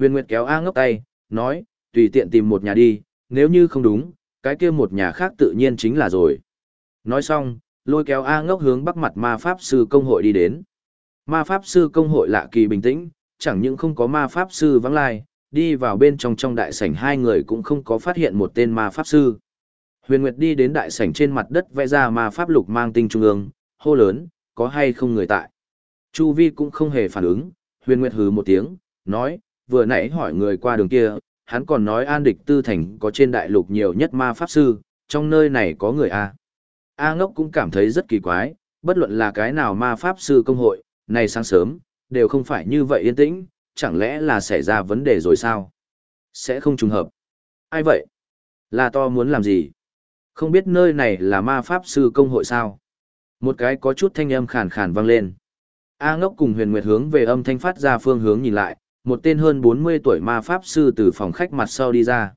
Huyền Nguyệt kéo A ngốc tay, nói, tùy tiện tìm một nhà đi, nếu như không đúng, cái kia một nhà khác tự nhiên chính là rồi. Nói xong, lôi kéo A ngốc hướng bắc mặt ma pháp sư công hội đi đến. Ma pháp sư công hội lạ kỳ bình tĩnh, chẳng những không có ma pháp sư vắng lai, đi vào bên trong trong đại sảnh hai người cũng không có phát hiện một tên ma pháp sư. Huyền Nguyệt đi đến đại sảnh trên mặt đất vẽ ra ma pháp lục mang tinh trung ương, hô lớn, có hay không người tại. Chu Vi cũng không hề phản ứng, Huyền Nguyệt hừ một tiếng, nói, vừa nãy hỏi người qua đường kia, hắn còn nói an địch tư thành có trên đại lục nhiều nhất ma pháp sư, trong nơi này có người A. A ngốc cũng cảm thấy rất kỳ quái, bất luận là cái nào ma pháp sư công hội, này sáng sớm, đều không phải như vậy yên tĩnh, chẳng lẽ là xảy ra vấn đề rồi sao? Sẽ không trùng hợp. Ai vậy? Là to muốn làm gì? Không biết nơi này là ma pháp sư công hội sao? Một cái có chút thanh âm khàn khàn vang lên. A ngốc cùng huyền nguyệt hướng về âm thanh phát ra phương hướng nhìn lại, một tên hơn 40 tuổi ma pháp sư từ phòng khách mặt sau đi ra.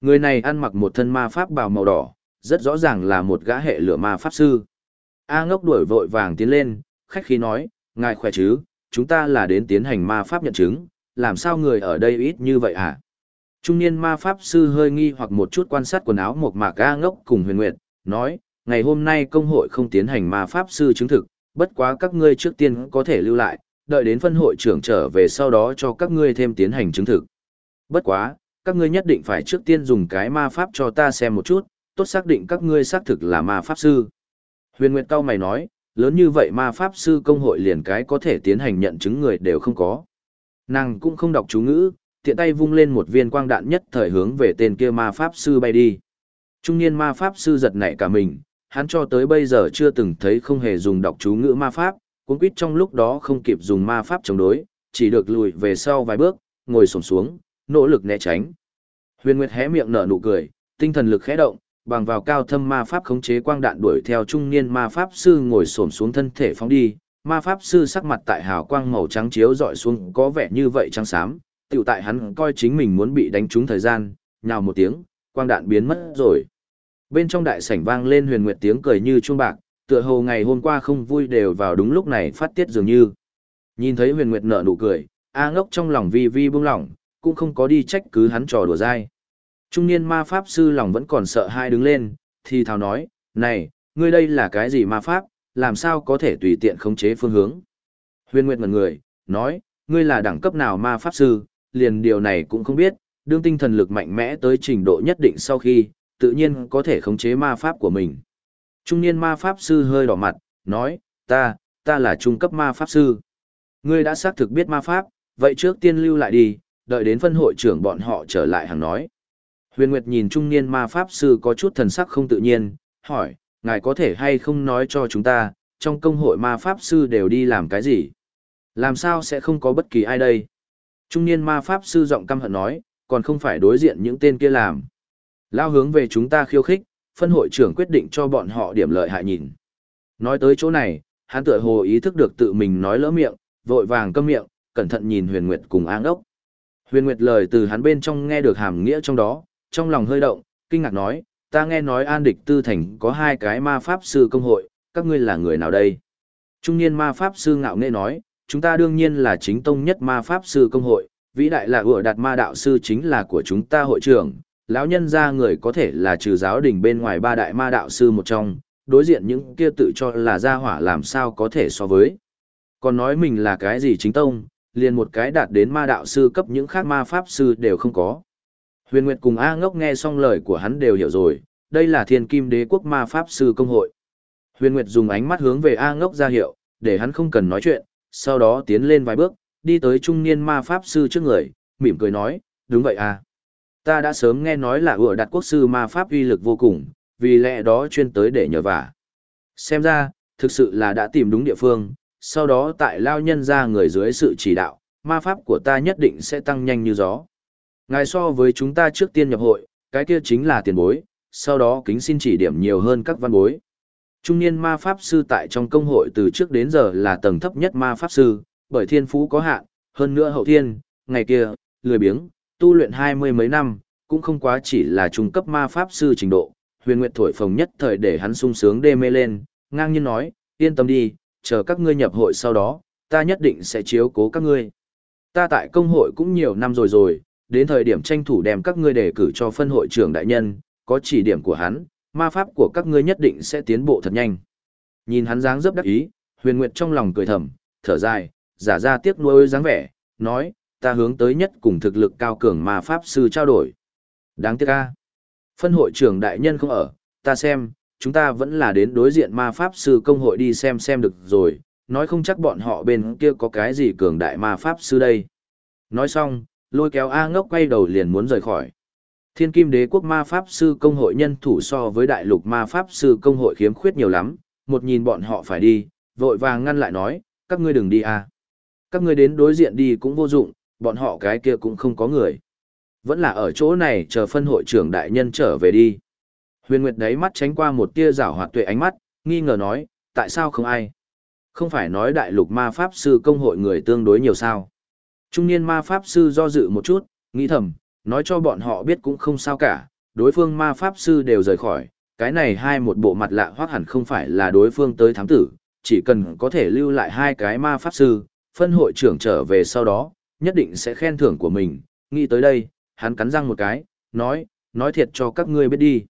Người này ăn mặc một thân ma pháp bào màu đỏ, rất rõ ràng là một gã hệ lửa ma pháp sư. A ngốc đuổi vội vàng tiến lên, khách khí nói, ngài khỏe chứ, chúng ta là đến tiến hành ma pháp nhận chứng, làm sao người ở đây ít như vậy hả? Trung niên ma pháp sư hơi nghi hoặc một chút quan sát quần áo một mạc A ngốc cùng huyền nguyệt, nói, ngày hôm nay công hội không tiến hành ma pháp sư chứng thực, bất quá các ngươi trước tiên có thể lưu lại, đợi đến phân hội trưởng trở về sau đó cho các ngươi thêm tiến hành chứng thực. Bất quá, các ngươi nhất định phải trước tiên dùng cái ma pháp cho ta xem một chút, tốt xác định các ngươi xác thực là ma pháp sư. Huyền Nguyệt Cao mày nói, lớn như vậy ma pháp sư công hội liền cái có thể tiến hành nhận chứng người đều không có. Nàng cũng không đọc chú ngữ, tiện tay vung lên một viên quang đạn nhất thời hướng về tên kia ma pháp sư bay đi. Trung niên ma pháp sư giật nảy cả mình, hắn cho tới bây giờ chưa từng thấy không hề dùng đọc chú ngữ ma pháp, cuốn quýt trong lúc đó không kịp dùng ma pháp chống đối, chỉ được lùi về sau vài bước, ngồi xổm xuống, nỗ lực né tránh. Huyền Nguyệt hé miệng nở nụ cười, tinh thần lực khẽ động, bằng vào cao thâm ma pháp khống chế quang đạn đuổi theo trung niên ma pháp sư ngồi xổm xuống thân thể phóng đi. Ma pháp sư sắc mặt tại hào quang màu trắng chiếu dọi xuống có vẻ như vậy trắng xám, tiểu tại hắn coi chính mình muốn bị đánh trúng thời gian, nhào một tiếng, quang đạn biến mất rồi. Bên trong đại sảnh vang lên huyền nguyệt tiếng cười như chuông bạc, tựa hồ ngày hôm qua không vui đều vào đúng lúc này phát tiết dường như. Nhìn thấy huyền nguyệt nở nụ cười, A ngốc trong lòng vi vi bưng lỏng, cũng không có đi trách cứ hắn trò đùa dai. Trung niên ma pháp sư lòng vẫn còn sợ hai đứng lên, thì thào nói, này, ngươi đây là cái gì ma pháp, làm sao có thể tùy tiện khống chế phương hướng. Huyền Nguyệt ngần người, nói, ngươi là đẳng cấp nào ma pháp sư, liền điều này cũng không biết, đương tinh thần lực mạnh mẽ tới trình độ nhất định sau khi, tự nhiên có thể khống chế ma pháp của mình. Trung niên ma pháp sư hơi đỏ mặt, nói, ta, ta là trung cấp ma pháp sư. Ngươi đã xác thực biết ma pháp, vậy trước tiên lưu lại đi, đợi đến phân hội trưởng bọn họ trở lại hàng nói. Huyền Nguyệt nhìn trung niên ma pháp sư có chút thần sắc không tự nhiên, hỏi, ngài có thể hay không nói cho chúng ta, trong công hội ma pháp sư đều đi làm cái gì? Làm sao sẽ không có bất kỳ ai đây? Trung niên ma pháp sư giọng căm hận nói, còn không phải đối diện những tên kia làm. Lao hướng về chúng ta khiêu khích, phân hội trưởng quyết định cho bọn họ điểm lợi hại nhìn. Nói tới chỗ này, hắn tựa hồ ý thức được tự mình nói lỡ miệng, vội vàng câm miệng, cẩn thận nhìn huyền nguyệt cùng áng ốc. Huyền nguyệt lời từ hắn bên trong nghe được hàm nghĩa trong đó, trong lòng hơi động, kinh ngạc nói, ta nghe nói an địch tư thành có hai cái ma pháp sư công hội, các ngươi là người nào đây? Trung niên ma pháp sư ngạo nghễ nói, chúng ta đương nhiên là chính tông nhất ma pháp sư công hội, vĩ đại là ủa đạt ma đạo sư chính là của chúng ta hội trưởng, lão nhân ra người có thể là trừ giáo đình bên ngoài ba đại ma đạo sư một trong, đối diện những kia tự cho là gia hỏa làm sao có thể so với. Còn nói mình là cái gì chính tông, liền một cái đạt đến ma đạo sư cấp những khác ma pháp sư đều không có. Huyền Nguyệt cùng A Ngốc nghe xong lời của hắn đều hiểu rồi, đây là thiên kim đế quốc ma pháp sư công hội. Huyền Nguyệt dùng ánh mắt hướng về A Ngốc ra hiệu, để hắn không cần nói chuyện, sau đó tiến lên vài bước, đi tới trung niên ma pháp sư trước người, mỉm cười nói, đúng vậy à. Ta đã sớm nghe nói là ủa đặt quốc sư ma pháp uy lực vô cùng, vì lẽ đó chuyên tới để nhờ vả. Xem ra, thực sự là đã tìm đúng địa phương, sau đó tại lao nhân ra người dưới sự chỉ đạo, ma pháp của ta nhất định sẽ tăng nhanh như gió. Ngài so với chúng ta trước tiên nhập hội, cái kia chính là tiền bối, sau đó kính xin chỉ điểm nhiều hơn các văn bối. Trung niên ma pháp sư tại trong công hội từ trước đến giờ là tầng thấp nhất ma pháp sư, bởi thiên phú có hạn, hơn nữa hậu thiên, ngày kia, lười biếng, tu luyện hai mươi mấy năm, cũng không quá chỉ là trung cấp ma pháp sư trình độ. Huyền Nguyệt thổi phồng nhất thời để hắn sung sướng đê mê lên, ngang nhiên nói, yên tâm đi, chờ các ngươi nhập hội sau đó, ta nhất định sẽ chiếu cố các ngươi. Ta tại công hội cũng nhiều năm rồi rồi, đến thời điểm tranh thủ đem các ngươi đề cử cho phân hội trưởng đại nhân, có chỉ điểm của hắn, ma pháp của các ngươi nhất định sẽ tiến bộ thật nhanh. Nhìn hắn dáng dấp đắc ý, huyền nguyệt trong lòng cười thầm, thở dài, giả ra tiếc nuối dáng vẻ, nói, ta hướng tới nhất cùng thực lực cao cường mà pháp sư trao đổi. Đáng tiếc a, Phân hội trưởng đại nhân không ở, ta xem, chúng ta vẫn là đến đối diện ma pháp sư công hội đi xem xem được rồi, nói không chắc bọn họ bên kia có cái gì cường đại ma pháp sư đây. Nói xong, lôi kéo A ngốc quay đầu liền muốn rời khỏi. Thiên kim đế quốc ma pháp sư công hội nhân thủ so với đại lục ma pháp sư công hội khiếm khuyết nhiều lắm, một nhìn bọn họ phải đi, vội vàng ngăn lại nói, các ngươi đừng đi a Các ngươi đến đối diện đi cũng vô dụng, bọn họ cái kia cũng không có người. Vẫn là ở chỗ này chờ phân hội trưởng đại nhân trở về đi. Huyền Nguyệt đấy mắt tránh qua một tia rảo hoạt tuệ ánh mắt, nghi ngờ nói, tại sao không ai? Không phải nói đại lục ma pháp sư công hội người tương đối nhiều sao? Trung niên ma pháp sư do dự một chút, nghĩ thầm, nói cho bọn họ biết cũng không sao cả, đối phương ma pháp sư đều rời khỏi, cái này hai một bộ mặt lạ hoác hẳn không phải là đối phương tới thám tử, chỉ cần có thể lưu lại hai cái ma pháp sư, phân hội trưởng trở về sau đó, nhất định sẽ khen thưởng của mình, nghĩ tới đây, hắn cắn răng một cái, nói, nói thiệt cho các ngươi biết đi.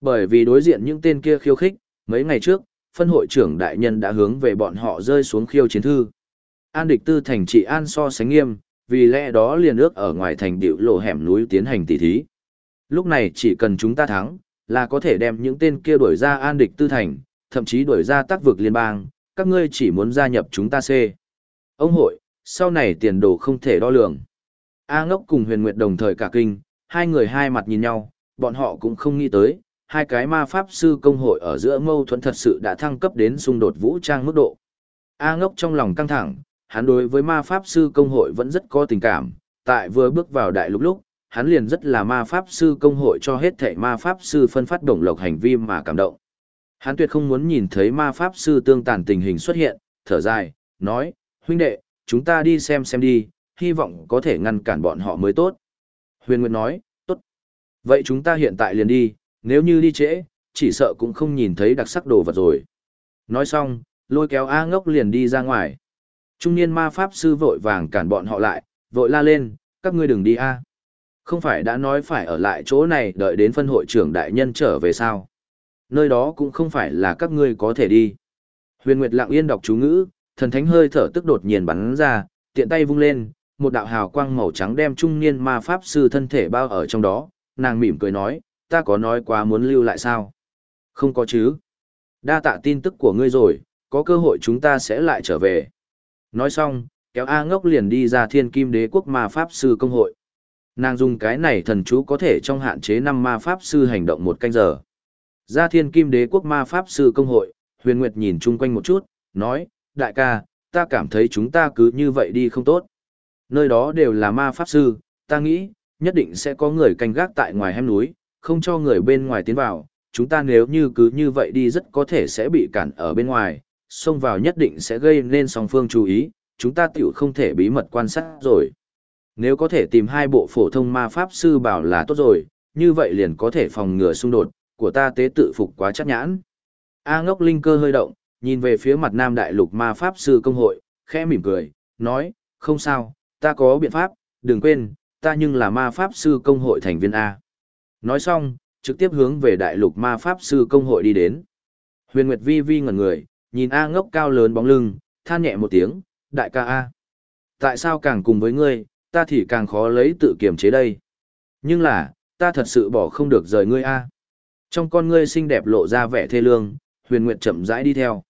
Bởi vì đối diện những tên kia khiêu khích, mấy ngày trước, phân hội trưởng đại nhân đã hướng về bọn họ rơi xuống khiêu chiến thư. An địch tư thành trị an so sánh nghiêm, vì lẽ đó liền ước ở ngoài thành điệu lộ hẻm núi tiến hành tỉ thí. Lúc này chỉ cần chúng ta thắng, là có thể đem những tên kia đuổi ra an địch tư thành, thậm chí đuổi ra tác vực liên bang, các ngươi chỉ muốn gia nhập chúng ta C. Ông hội, sau này tiền đồ không thể đo lường. A ngốc cùng huyền nguyệt đồng thời cả kinh, hai người hai mặt nhìn nhau, bọn họ cũng không nghĩ tới, hai cái ma pháp sư công hội ở giữa mâu thuẫn thật sự đã thăng cấp đến xung đột vũ trang mức độ. A ngốc trong lòng căng thẳng, hắn đối với ma pháp sư công hội vẫn rất có tình cảm, tại vừa bước vào đại lục lúc, hắn liền rất là ma pháp sư công hội cho hết thảy ma pháp sư phân phát đồng lộc hành vi mà cảm động. Hắn tuyệt không muốn nhìn thấy ma pháp sư tương tàn tình hình xuất hiện, thở dài, nói, huynh đệ, chúng ta đi xem xem đi, hy vọng có thể ngăn cản bọn họ mới tốt. Huyền Nguyệt nói, tốt. Vậy chúng ta hiện tại liền đi, nếu như đi trễ, chỉ sợ cũng không nhìn thấy đặc sắc đồ vật rồi. Nói xong, lôi kéo A ngốc liền đi ra ngoài. Trung niên ma pháp sư vội vàng cản bọn họ lại, vội la lên, các ngươi đừng đi A. Không phải đã nói phải ở lại chỗ này đợi đến phân hội trưởng đại nhân trở về sao. Nơi đó cũng không phải là các ngươi có thể đi. Huyền Nguyệt lặng yên đọc chú ngữ, thần thánh hơi thở tức đột nhiên bắn ra, tiện tay vung lên, một đạo hào quang màu trắng đem trung niên ma pháp sư thân thể bao ở trong đó, nàng mỉm cười nói, ta có nói quá muốn lưu lại sao? Không có chứ. Đa tạ tin tức của ngươi rồi, có cơ hội chúng ta sẽ lại trở về. Nói xong, kéo A ngốc liền đi ra thiên kim đế quốc ma pháp sư công hội. Nàng dùng cái này thần chú có thể trong hạn chế năm ma pháp sư hành động một canh giờ. Ra thiên kim đế quốc ma pháp sư công hội, huyền nguyệt nhìn chung quanh một chút, nói, đại ca, ta cảm thấy chúng ta cứ như vậy đi không tốt. Nơi đó đều là ma pháp sư, ta nghĩ, nhất định sẽ có người canh gác tại ngoài hem núi, không cho người bên ngoài tiến vào. Chúng ta nếu như cứ như vậy đi rất có thể sẽ bị cản ở bên ngoài, xông vào nhất định sẽ gây nên song phương chú ý, chúng ta tiểu không thể bí mật quan sát rồi. Nếu có thể tìm hai bộ phổ thông ma pháp sư bảo là tốt rồi, như vậy liền có thể phòng ngừa xung đột, của ta tế tự phục quá chắc nhãn. A ngốc linh cơ hơi động, nhìn về phía mặt nam đại lục ma pháp sư công hội, khẽ mỉm cười, nói, không sao, ta có biện pháp, đừng quên, ta nhưng là ma pháp sư công hội thành viên A. Nói xong, trực tiếp hướng về đại lục ma pháp sư công hội đi đến. Huyền Nguyệt Vi Vi ngẩn người, nhìn A ngốc cao lớn bóng lưng, than nhẹ một tiếng, đại ca A. Tại sao càng cùng với ngươi, ta thì càng khó lấy tự kiềm chế đây. Nhưng là, ta thật sự bỏ không được rời ngươi A. Trong con ngươi xinh đẹp lộ ra vẻ thê lương, huyền nguyệt chậm rãi đi theo.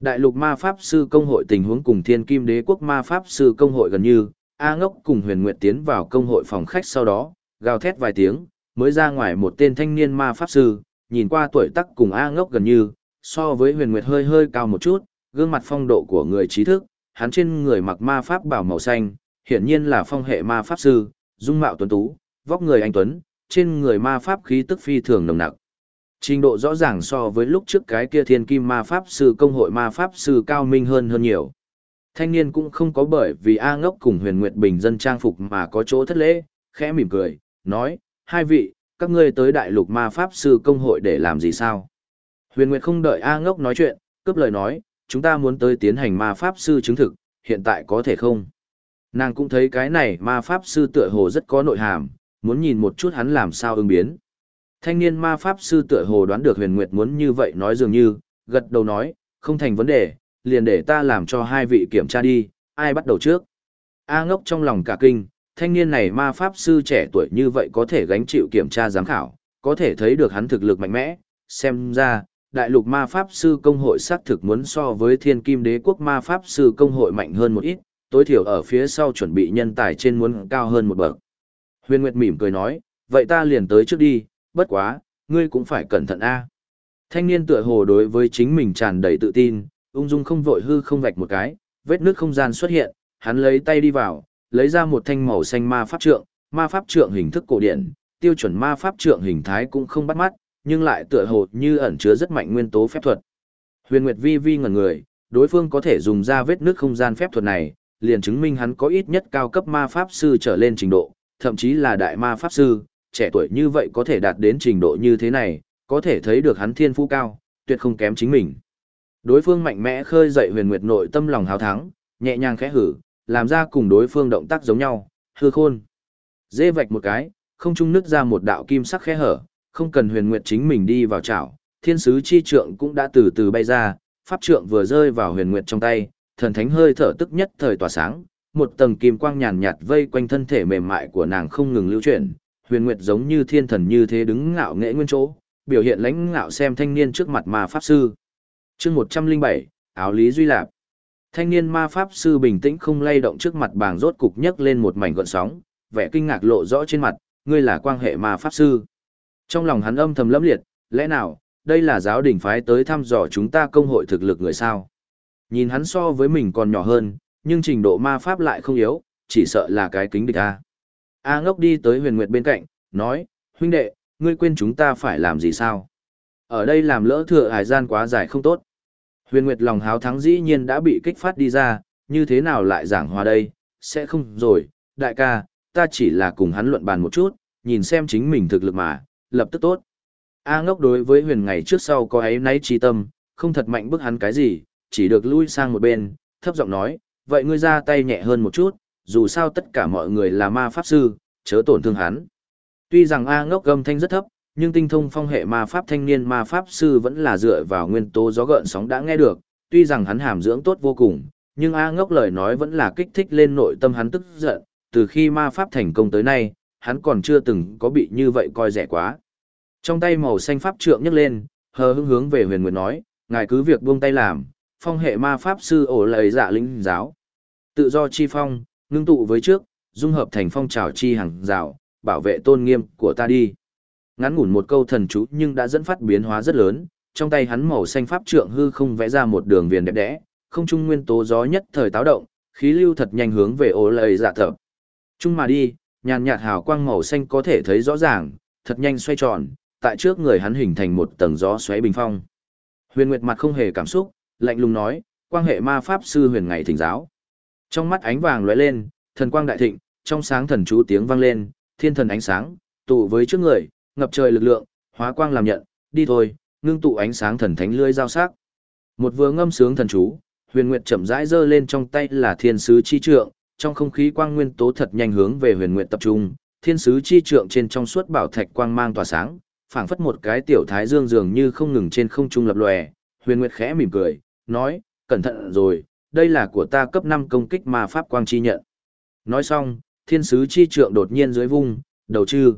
Đại lục ma pháp sư công hội tình huống cùng thiên kim đế quốc ma pháp sư công hội gần như, A ngốc cùng huyền nguyệt tiến vào công hội phòng khách sau đó, gào thét vài tiếng, mới ra ngoài một tên thanh niên ma pháp sư, nhìn qua tuổi tác cùng A ngốc gần như, so với huyền nguyệt hơi hơi cao một chút, gương mặt phong độ của người trí thức, hắn trên người mặc ma pháp bảo màu xanh, hiển nhiên là phong hệ ma pháp sư, dung mạo tuấn tú, vóc người anh tuấn, trên người ma pháp khí tức phi thường nồng nặc. Trình độ rõ ràng so với lúc trước cái kia thiên kim ma pháp sư công hội ma pháp sư cao minh hơn hơn nhiều. Thanh niên cũng không có bởi vì A ngốc cùng huyền nguyệt bình dân trang phục mà có chỗ thất lễ, khẽ mỉm cười, nói, hai vị, các ngươi tới đại lục ma pháp sư công hội để làm gì sao? Huyền nguyệt không đợi A ngốc nói chuyện, cướp lời nói, chúng ta muốn tới tiến hành ma pháp sư chứng thực, hiện tại có thể không? Nàng cũng thấy cái này ma pháp sư tựa hồ rất có nội hàm, muốn nhìn một chút hắn làm sao ứng biến. Thanh niên ma pháp sư tựa hồ đoán được huyền nguyệt muốn như vậy nói dường như, gật đầu nói, không thành vấn đề, liền để ta làm cho hai vị kiểm tra đi, ai bắt đầu trước. A ngốc trong lòng cả kinh, thanh niên này ma pháp sư trẻ tuổi như vậy có thể gánh chịu kiểm tra giám khảo, có thể thấy được hắn thực lực mạnh mẽ, xem ra, đại lục ma pháp sư công hội xác thực muốn so với thiên kim đế quốc ma pháp sư công hội mạnh hơn một ít, tối thiểu ở phía sau chuẩn bị nhân tài trên muốn cao hơn một bậc. Huyền Nguyệt mỉm cười nói, vậy ta liền tới trước đi, bất quá, ngươi cũng phải cẩn thận a. Thanh niên tựa hồ đối với chính mình tràn đầy tự tin, ung dung không vội hư không vạch một cái, vết nước không gian xuất hiện, hắn lấy tay đi vào, lấy ra một thanh màu xanh ma pháp trượng, ma pháp trượng hình thức cổ điển, tiêu chuẩn ma pháp trượng hình thái cũng không bắt mắt, nhưng lại tựa hồ như ẩn chứa rất mạnh nguyên tố phép thuật. Huyền Nguyệt Vi Vi ngẩn người, đối phương có thể dùng ra vết nước không gian phép thuật này, liền chứng minh hắn có ít nhất cao cấp ma pháp sư trở lên trình độ, thậm chí là đại ma pháp sư, trẻ tuổi như vậy có thể đạt đến trình độ như thế này, có thể thấy được hắn thiên phú cao, tuyệt không kém chính mình. Đối phương mạnh mẽ khơi dậy huyền nguyệt nội tâm lòng hào thắng, nhẹ nhàng khẽ hử, làm ra cùng đối phương động tác giống nhau, hư khôn. Dê vạch một cái, không trung nứt ra một đạo kim sắc khẽ hở, không cần huyền nguyệt chính mình đi vào chảo, thiên sứ chi trượng cũng đã từ từ bay ra, pháp trượng vừa rơi vào huyền nguyệt trong tay, thần thánh hơi thở tức nhất thời tỏa sáng, một tầng kim quang nhàn nhạt vây quanh thân thể mềm mại của nàng không ngừng lưu chuyển, huyền nguyệt giống như thiên thần như thế đứng ngạo nghệ nguyên chỗ, biểu hiện lãnh ngạo xem thanh niên trước mặt ma pháp sư. Chương 107, áo lý duy lạp. Thanh niên ma pháp sư bình tĩnh không lay động trước mặt bàng rốt cục nhấc lên một mảnh gợn sóng, vẻ kinh ngạc lộ rõ trên mặt, ngươi là quan hệ ma pháp sư. Trong lòng hắn âm thầm lẫm liệt, lẽ nào, đây là giáo đình phái tới thăm dò chúng ta công hội thực lực người sao? Nhìn hắn so với mình còn nhỏ hơn, nhưng trình độ ma pháp lại không yếu, chỉ sợ là cái kính địch A. A ngốc đi tới huyền nguyệt bên cạnh, nói, huynh đệ, ngươi quên chúng ta phải làm gì sao? Ở đây làm lỡ thừa hải gian quá dài không tốt. Huyền nguyệt lòng háo thắng dĩ nhiên đã bị kích phát đi ra, như thế nào lại giảng hòa đây? Sẽ không rồi, đại ca, ta chỉ là cùng hắn luận bàn một chút, nhìn xem chính mình thực lực mà, lập tức tốt. A ngốc đối với huyền ngày trước sau có ấy náy trí tâm, không thật mạnh bức hắn cái gì, chỉ được lui sang một bên, thấp giọng nói, vậy ngươi ra tay nhẹ hơn một chút, dù sao tất cả mọi người là ma pháp sư, chớ tổn thương hắn. Tuy rằng A ngốc gầm thanh rất thấp, nhưng tinh thông phong hệ ma pháp thanh niên ma pháp sư vẫn là dựa vào nguyên tố gió gợn sóng đã nghe được, tuy rằng hắn hàm dưỡng tốt vô cùng, nhưng A ngốc lời nói vẫn là kích thích lên nội tâm hắn tức giận, từ khi ma pháp thành công tới nay, hắn còn chưa từng có bị như vậy coi rẻ quá. Trong tay màu xanh pháp trượng nhấc lên, hờ hững hướng về huyền nguyệt nói, ngài cứ việc buông tay làm, phong hệ ma pháp sư ổ lời dạ lĩnh giáo. Tự do chi phong, ngưng tụ với trước, dung hợp thành phong trào chi hàng rào, bảo vệ tôn nghiêm của ta đi. Ngắn ngủn một câu thần chú nhưng đã dẫn phát biến hóa rất lớn, trong tay hắn màu xanh pháp trượng hư không vẽ ra một đường viền đẹp đẽ, không trung nguyên tố gió nhất thời táo động, khí lưu thật nhanh hướng về ô lầy dạ thập. Trung mà đi, nhàn nhạt hào quang màu xanh có thể thấy rõ ràng, thật nhanh xoay tròn, tại trước người hắn hình thành một tầng gió xoáy bình phong. Huyền Nguyệt mặt không hề cảm xúc, lạnh lùng nói, quan hệ ma pháp sư huyền ngày thỉnh giáo. Trong mắt ánh vàng lóe lên, thần quang đại thịnh, trong sáng thần chú tiếng vang lên, thiên thần ánh sáng, tụ với trước người, ngập trời lực lượng, hóa quang làm nhận, đi thôi, ngưng tụ ánh sáng thần thánh lưỡi giao sắc. Một vừa ngâm sướng thần chú, Huyền Nguyệt chậm rãi giơ lên trong tay là thiên sứ chi trượng, trong không khí quang nguyên tố thật nhanh hướng về Huyền Nguyệt tập trung, thiên sứ chi trượng trên trong suốt bảo thạch quang mang tỏa sáng, phảng phất một cái tiểu thái dương dường như không ngừng trên không trung lập lòe. Huyền Nguyệt khẽ mỉm cười, nói, cẩn thận rồi, đây là của ta cấp 5 công kích mà pháp quang chi nhận. Nói xong, thiên sứ chi trượng đột nhiên dưới vung, đầu chư.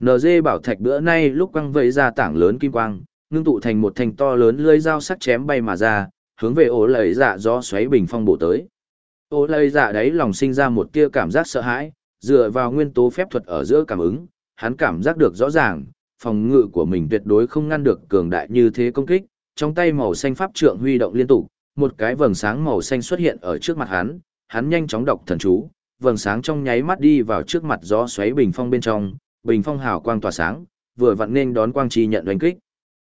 NG bảo thạch bữa nay lúc quăng vẫy ra tảng lớn kim quang, ngưng tụ thành một thành to lớn lưỡi dao sắc chém bay mà ra, hướng về ổ lầy dạ do xoáy bình phong bổ tới. Ổ lầy dạ đấy lòng sinh ra một tia cảm giác sợ hãi, dựa vào nguyên tố phép thuật ở giữa cảm ứng, hắn cảm giác được rõ ràng, phòng ngự của mình tuyệt đối không ngăn được cường đại như thế công kích, trong tay màu xanh pháp trượng huy động liên tục, một cái vầng sáng màu xanh xuất hiện ở trước mặt hắn, hắn nhanh chóng đọc thần chú, vầng sáng trong nháy mắt đi vào trước mặt gió xoáy bình phong bên trong, bình phong hào quang tỏa sáng, vừa vặn nên đón quang chi nhận đánh kích.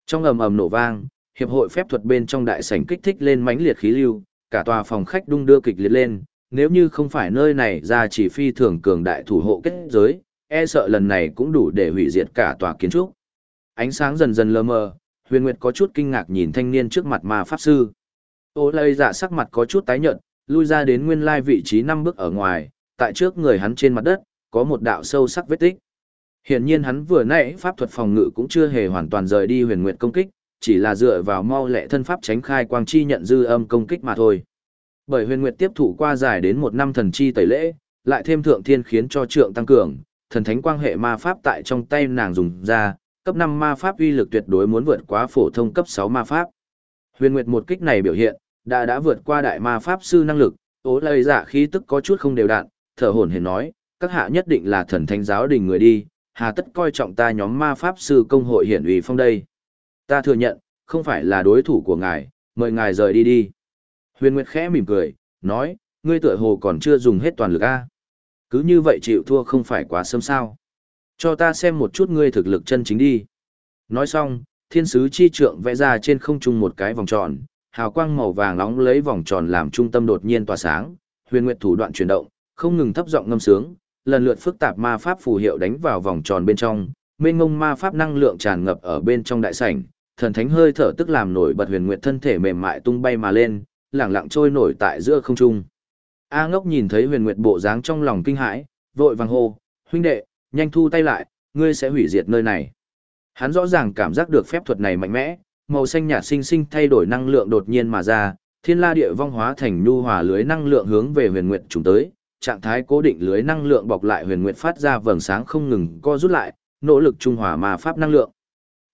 Trong ầm ầm nổ vang, hiệp hội phép thuật bên trong đại sảnh kích thích lên mãnh liệt khí lưu, cả tòa phòng khách đung đưa kịch liệt lên, nếu như không phải nơi này ra chỉ phi thường cường đại thủ hộ kết giới, e sợ lần này cũng đủ để hủy diệt cả tòa kiến trúc. Ánh sáng dần dần lờ mờ, Huyền Nguyệt có chút kinh ngạc nhìn thanh niên trước mặt ma pháp sư. Ô lây dạ sắc mặt có chút tái nhợt, lui ra đến nguyên lai vị trí năm bước ở ngoài, tại trước người hắn trên mặt đất, có một đạo sâu sắc vết tích. Hiển nhiên hắn vừa nãy pháp thuật phòng ngự cũng chưa hề hoàn toàn rời đi huyền nguyện công kích, chỉ là dựa vào mau lẹ thân pháp tránh khai quang chi nhận dư âm công kích mà thôi. Bởi huyền nguyệt tiếp thủ qua dài đến một năm thần chi tẩy lễ, lại thêm thượng thiên khiến cho trượng tăng cường, thần thánh quang hệ ma pháp tại trong tay nàng dùng ra, cấp 5 ma pháp uy lực tuyệt đối muốn vượt quá phổ thông cấp 6 ma pháp. Huyền Nguyệt một kích này biểu hiện, đã đã vượt qua đại ma pháp sư năng lực, ố lây giả khí tức có chút không đều đặn, thở hổn hển nói, các hạ nhất định là thần thánh giáo đình người đi, hà tất coi trọng ta nhóm ma pháp sư công hội hiển ủy phong đây. Ta thừa nhận, không phải là đối thủ của ngài, mời ngài rời đi đi. Huyền Nguyệt khẽ mỉm cười, nói, ngươi tựa hồ còn chưa dùng hết toàn lực a. Cứ như vậy chịu thua không phải quá sớm sao. Cho ta xem một chút ngươi thực lực chân chính đi. Nói xong, thiên sứ chi trượng vẽ ra trên không trung một cái vòng tròn, hào quang màu vàng nóng lấy vòng tròn làm trung tâm đột nhiên tỏa sáng, huyền nguyệt thủ đoạn chuyển động, không ngừng thấp giọng ngâm sướng, lần lượt phức tạp ma pháp phù hiệu đánh vào vòng tròn bên trong, mênh ngông ma pháp năng lượng tràn ngập ở bên trong đại sảnh, thần thánh hơi thở tức làm nổi bật huyền nguyệt thân thể mềm mại tung bay mà lên, lẳng lặng trôi nổi tại giữa không trung. A ngốc nhìn thấy huyền nguyệt bộ dáng trong lòng kinh hãi, vội vàng hô, huynh đệ, nhanh thu tay lại, ngươi sẽ hủy diệt nơi này. Hắn rõ ràng cảm giác được phép thuật này mạnh mẽ, màu xanh nhạt sinh sinh thay đổi năng lượng đột nhiên mà ra, thiên la địa vong hóa thành nhu hòa lưới năng lượng hướng về huyền nguyệt trùng tới, trạng thái cố định lưới năng lượng bọc lại huyền nguyệt phát ra vầng sáng không ngừng co rút lại, nỗ lực trung hòa ma pháp năng lượng.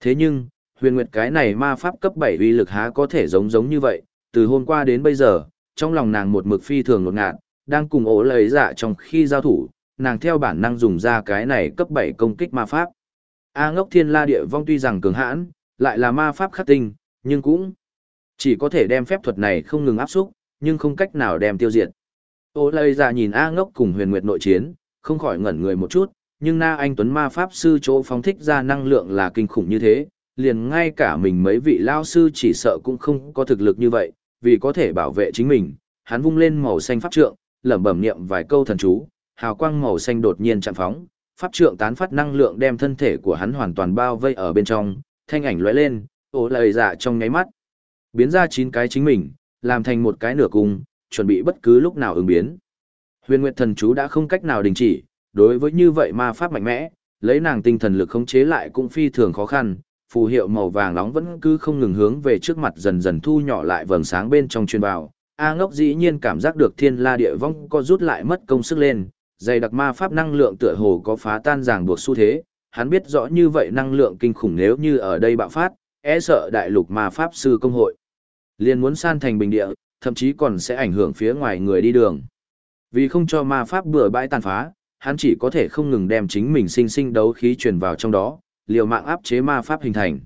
Thế nhưng, huyền nguyệt cái này ma pháp cấp 7 uy lực há có thể giống giống như vậy, từ hôm qua đến bây giờ, trong lòng nàng một mực phi thường nột ngạt, đang cùng ố lấy dạ trong khi giao thủ, nàng theo bản năng dùng ra cái này cấp 7 công kích ma pháp. A ngốc thiên la địa vong tuy rằng cường hãn, lại là ma pháp khắc tinh, nhưng cũng chỉ có thể đem phép thuật này không ngừng áp xúc, nhưng không cách nào đem tiêu diệt. Ô lây ra nhìn A ngốc cùng huyền nguyệt nội chiến, không khỏi ngẩn người một chút, nhưng na anh tuấn ma pháp sư chỗ phóng thích ra năng lượng là kinh khủng như thế, liền ngay cả mình mấy vị lao sư chỉ sợ cũng không có thực lực như vậy, vì có thể bảo vệ chính mình, hắn vung lên màu xanh pháp trượng, lẩm bẩm niệm vài câu thần chú, hào quang màu xanh đột nhiên chạm phóng, pháp trượng tán phát năng lượng đem thân thể của hắn hoàn toàn bao vây ở bên trong, thanh ảnh lóe lên, ổ lời dạ trong nháy mắt. Biến ra chín cái chính mình, làm thành một cái nửa cung, chuẩn bị bất cứ lúc nào ứng biến. Huyền Nguyệt thần chú đã không cách nào đình chỉ, đối với như vậy ma pháp mạnh mẽ, lấy nàng tinh thần lực khống chế lại cũng phi thường khó khăn, phù hiệu màu vàng nóng vẫn cứ không ngừng hướng về trước mặt dần dần thu nhỏ lại vầng sáng bên trong truyền vào. A ngốc dĩ nhiên cảm giác được thiên la địa vong có rút lại mất công sức lên, dày đặc ma pháp năng lượng tựa hồ có phá tan ràng buộc xu thế, hắn biết rõ như vậy năng lượng kinh khủng nếu như ở đây bạo phát, e sợ đại lục ma pháp sư công hội. liền muốn san thành bình địa, thậm chí còn sẽ ảnh hưởng phía ngoài người đi đường. Vì không cho ma pháp bừa bãi tàn phá, hắn chỉ có thể không ngừng đem chính mình sinh sinh đấu khí truyền vào trong đó, liều mạng áp chế ma pháp hình thành.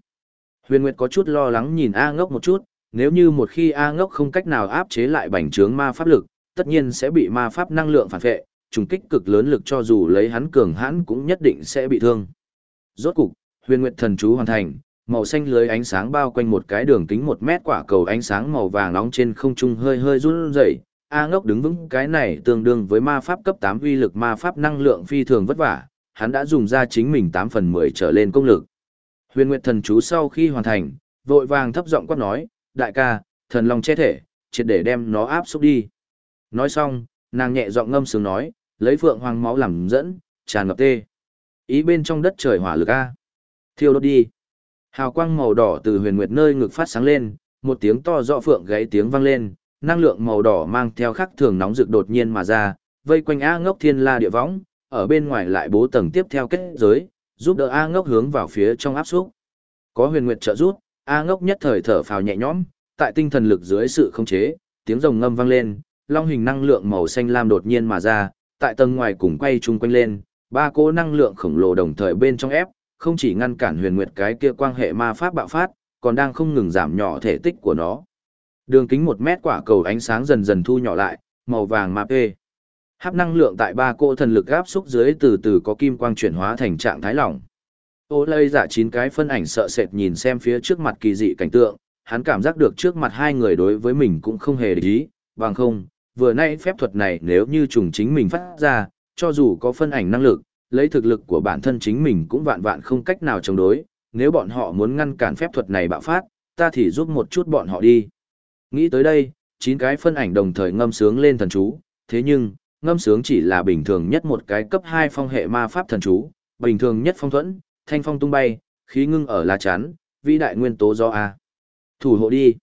Huyền Nguyệt có chút lo lắng nhìn A ngốc một chút, nếu như một khi A ngốc không cách nào áp chế lại bành trướng ma pháp lực, tất nhiên sẽ bị ma pháp năng lượng phản vệ, trùng kích cực lớn lực cho dù lấy hắn cường hãn cũng nhất định sẽ bị thương. Rốt cục, huyền nguyệt thần chú hoàn thành, màu xanh lưới ánh sáng bao quanh một cái đường kính một mét quả cầu ánh sáng màu vàng nóng trên không trung hơi hơi run rẩy. A ngốc đứng vững cái này tương đương với ma pháp cấp 8 uy lực ma pháp năng lượng phi thường vất vả, hắn đã dùng ra chính mình 8 phần 10 trở lên công lực. Huyền Nguyệt thần chú sau khi hoàn thành, vội vàng thấp giọng quát nói, đại ca, thần long che thể, triệt để đem nó áp xúc đi. Nói xong, nàng nhẹ giọng ngâm sướng nói, lấy phượng hoàng máu làm dẫn, tràn ngập tê. Ý bên trong đất trời hỏa lực A. Thiêu đốt đi. Hào quang màu đỏ từ huyền nguyệt nơi ngực phát sáng lên, một tiếng to rõ phượng gáy tiếng vang lên, năng lượng màu đỏ mang theo khắc thường nóng rực đột nhiên mà ra, vây quanh A ngốc thiên la địa võng, ở bên ngoài lại bố tầng tiếp theo kết giới, giúp đỡ A ngốc hướng vào phía trong áp xúc. Có huyền nguyệt trợ giúp, A ngốc nhất thời thở phào nhẹ nhõm, tại tinh thần lực dưới sự khống chế, tiếng rồng ngâm vang lên, long hình năng lượng màu xanh lam đột nhiên mà ra, tại tầng ngoài cùng quay chung quanh lên, ba cỗ năng lượng khổng lồ đồng thời bên trong ép, không chỉ ngăn cản huyền nguyệt cái kia quang hệ ma pháp bạo phát, còn đang không ngừng giảm nhỏ thể tích của nó. Đường kính một mét quả cầu ánh sáng dần dần thu nhỏ lại, màu vàng ma pê. Hấp năng lượng tại ba cỗ thần lực áp xúc dưới từ từ có kim quang chuyển hóa thành trạng thái lỏng. Ô lây giả chín cái phân ảnh sợ sệt nhìn xem phía trước mặt kỳ dị cảnh tượng, hắn cảm giác được trước mặt hai người đối với mình cũng không hề để ý, bằng không, vừa nay phép thuật này nếu như trùng chính mình phát ra, cho dù có phân ảnh năng lực, lấy thực lực của bản thân chính mình cũng vạn vạn không cách nào chống đối, nếu bọn họ muốn ngăn cản phép thuật này bạo phát, ta thì giúp một chút bọn họ đi. Nghĩ tới đây, chín cái phân ảnh đồng thời ngâm sướng lên thần chú, thế nhưng, ngâm sướng chỉ là bình thường nhất một cái cấp 2 phong hệ ma pháp thần chú, bình thường nhất phong thuẫn, thanh phong tung bay, khí ngưng ở lá chắn, vĩ đại nguyên tố do A. Thủ hộ đi.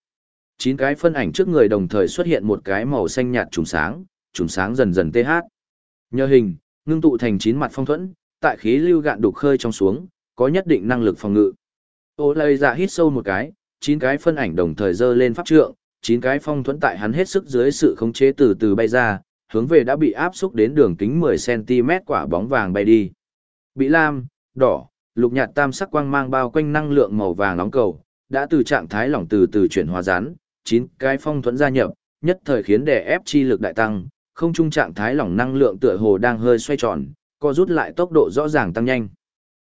Chín cái phân ảnh trước người đồng thời xuất hiện một cái màu xanh nhạt trùng sáng, trùng sáng dần dần tê hát. Nhờ hình, ngưng tụ thành chín mặt phong thuẫn, tại khí lưu gạn đục khơi trong xuống, có nhất định năng lực phòng ngự. Ô lây dạ hít sâu một cái, chín cái phân ảnh đồng thời dơ lên pháp trượng, chín cái phong thuẫn tại hắn hết sức dưới sự khống chế từ từ bay ra, hướng về đã bị áp xúc đến đường kính 10cm quả bóng vàng bay đi. Bị lam, đỏ, lục nhạt tam sắc quang mang bao quanh năng lượng màu vàng nóng cầu, đã từ trạng thái lỏng từ từ chuyển hóa rán, chín cái phong thuẫn gia nhập, nhất thời khiến đè ép chi lực đại tăng, không trung trạng thái lỏng năng lượng tựa hồ đang hơi xoay tròn, co rút lại tốc độ rõ ràng tăng nhanh.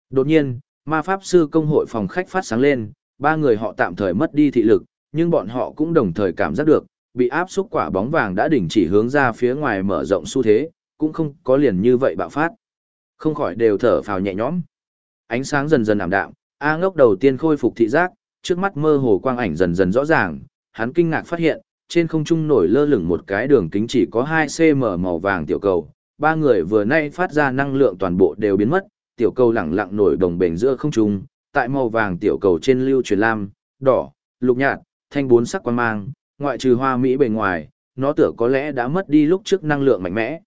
Đột nhiên, ma pháp sư công hội phòng khách phát sáng lên, ba người họ tạm thời mất đi thị lực, nhưng bọn họ cũng đồng thời cảm giác được, bị áp xúc quả bóng vàng đã đình chỉ hướng ra phía ngoài mở rộng xu thế, cũng không có liền như vậy bạo phát. Không khỏi đều thở phào nhẹ nhõm. Ánh sáng dần dần ảm đạm, A ngốc đầu tiên khôi phục thị giác, trước mắt mơ hồ quang ảnh dần dần rõ ràng, hắn kinh ngạc phát hiện, trên không trung nổi lơ lửng một cái đường kính chỉ có 2cm màu vàng tiểu cầu. Ba người vừa nay phát ra năng lượng toàn bộ đều biến mất, tiểu cầu lẳng lặng nổi đồng bền giữa không trung, tại màu vàng tiểu cầu trên lưu truyền lam, đỏ, lục nhạt, thanh bốn sắc quan mang, ngoại trừ hoa mỹ bề ngoài, nó tựa có lẽ đã mất đi lúc trước năng lượng mạnh mẽ.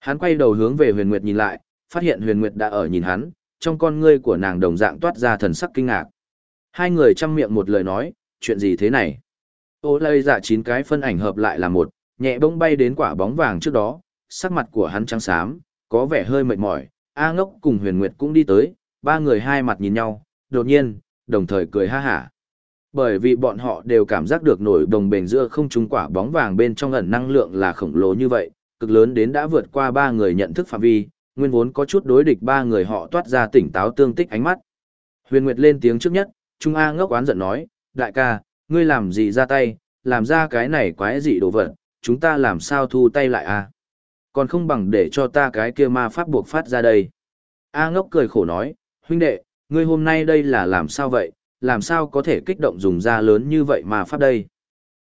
Hắn quay đầu hướng về Huyền Nguyệt nhìn lại, phát hiện Huyền Nguyệt đã ở nhìn hắn, trong con ngươi của nàng đồng dạng toát ra thần sắc kinh ngạc. Hai người chăm miệng một lời nói, chuyện gì thế này? Ô lây dạ chín cái phân ảnh hợp lại là một, nhẹ bông bay đến quả bóng vàng trước đó, sắc mặt của hắn trắng xám, có vẻ hơi mệt mỏi, A ngốc cùng huyền nguyệt cũng đi tới, ba người hai mặt nhìn nhau, đột nhiên, đồng thời cười ha hả. Bởi vì bọn họ đều cảm giác được nổi đồng bền giữa không trung quả bóng vàng bên trong ẩn năng lượng là khổng lồ như vậy, cực lớn đến đã vượt qua ba người nhận thức phạm vi, nguyên vốn có chút đối địch ba người họ toát ra tỉnh táo tương tích ánh mắt. Huyền Nguyệt lên tiếng trước nhất, Trung A ngốc oán giận nói, đại ca, ngươi làm gì ra tay, làm ra cái này quái dị đồ vật, chúng ta làm sao thu tay lại a? Còn không bằng để cho ta cái kia ma pháp buộc phát ra đây. A ngốc cười khổ nói, huynh đệ, ngươi hôm nay đây là làm sao vậy, làm sao có thể kích động dùng ra lớn như vậy ma pháp đây?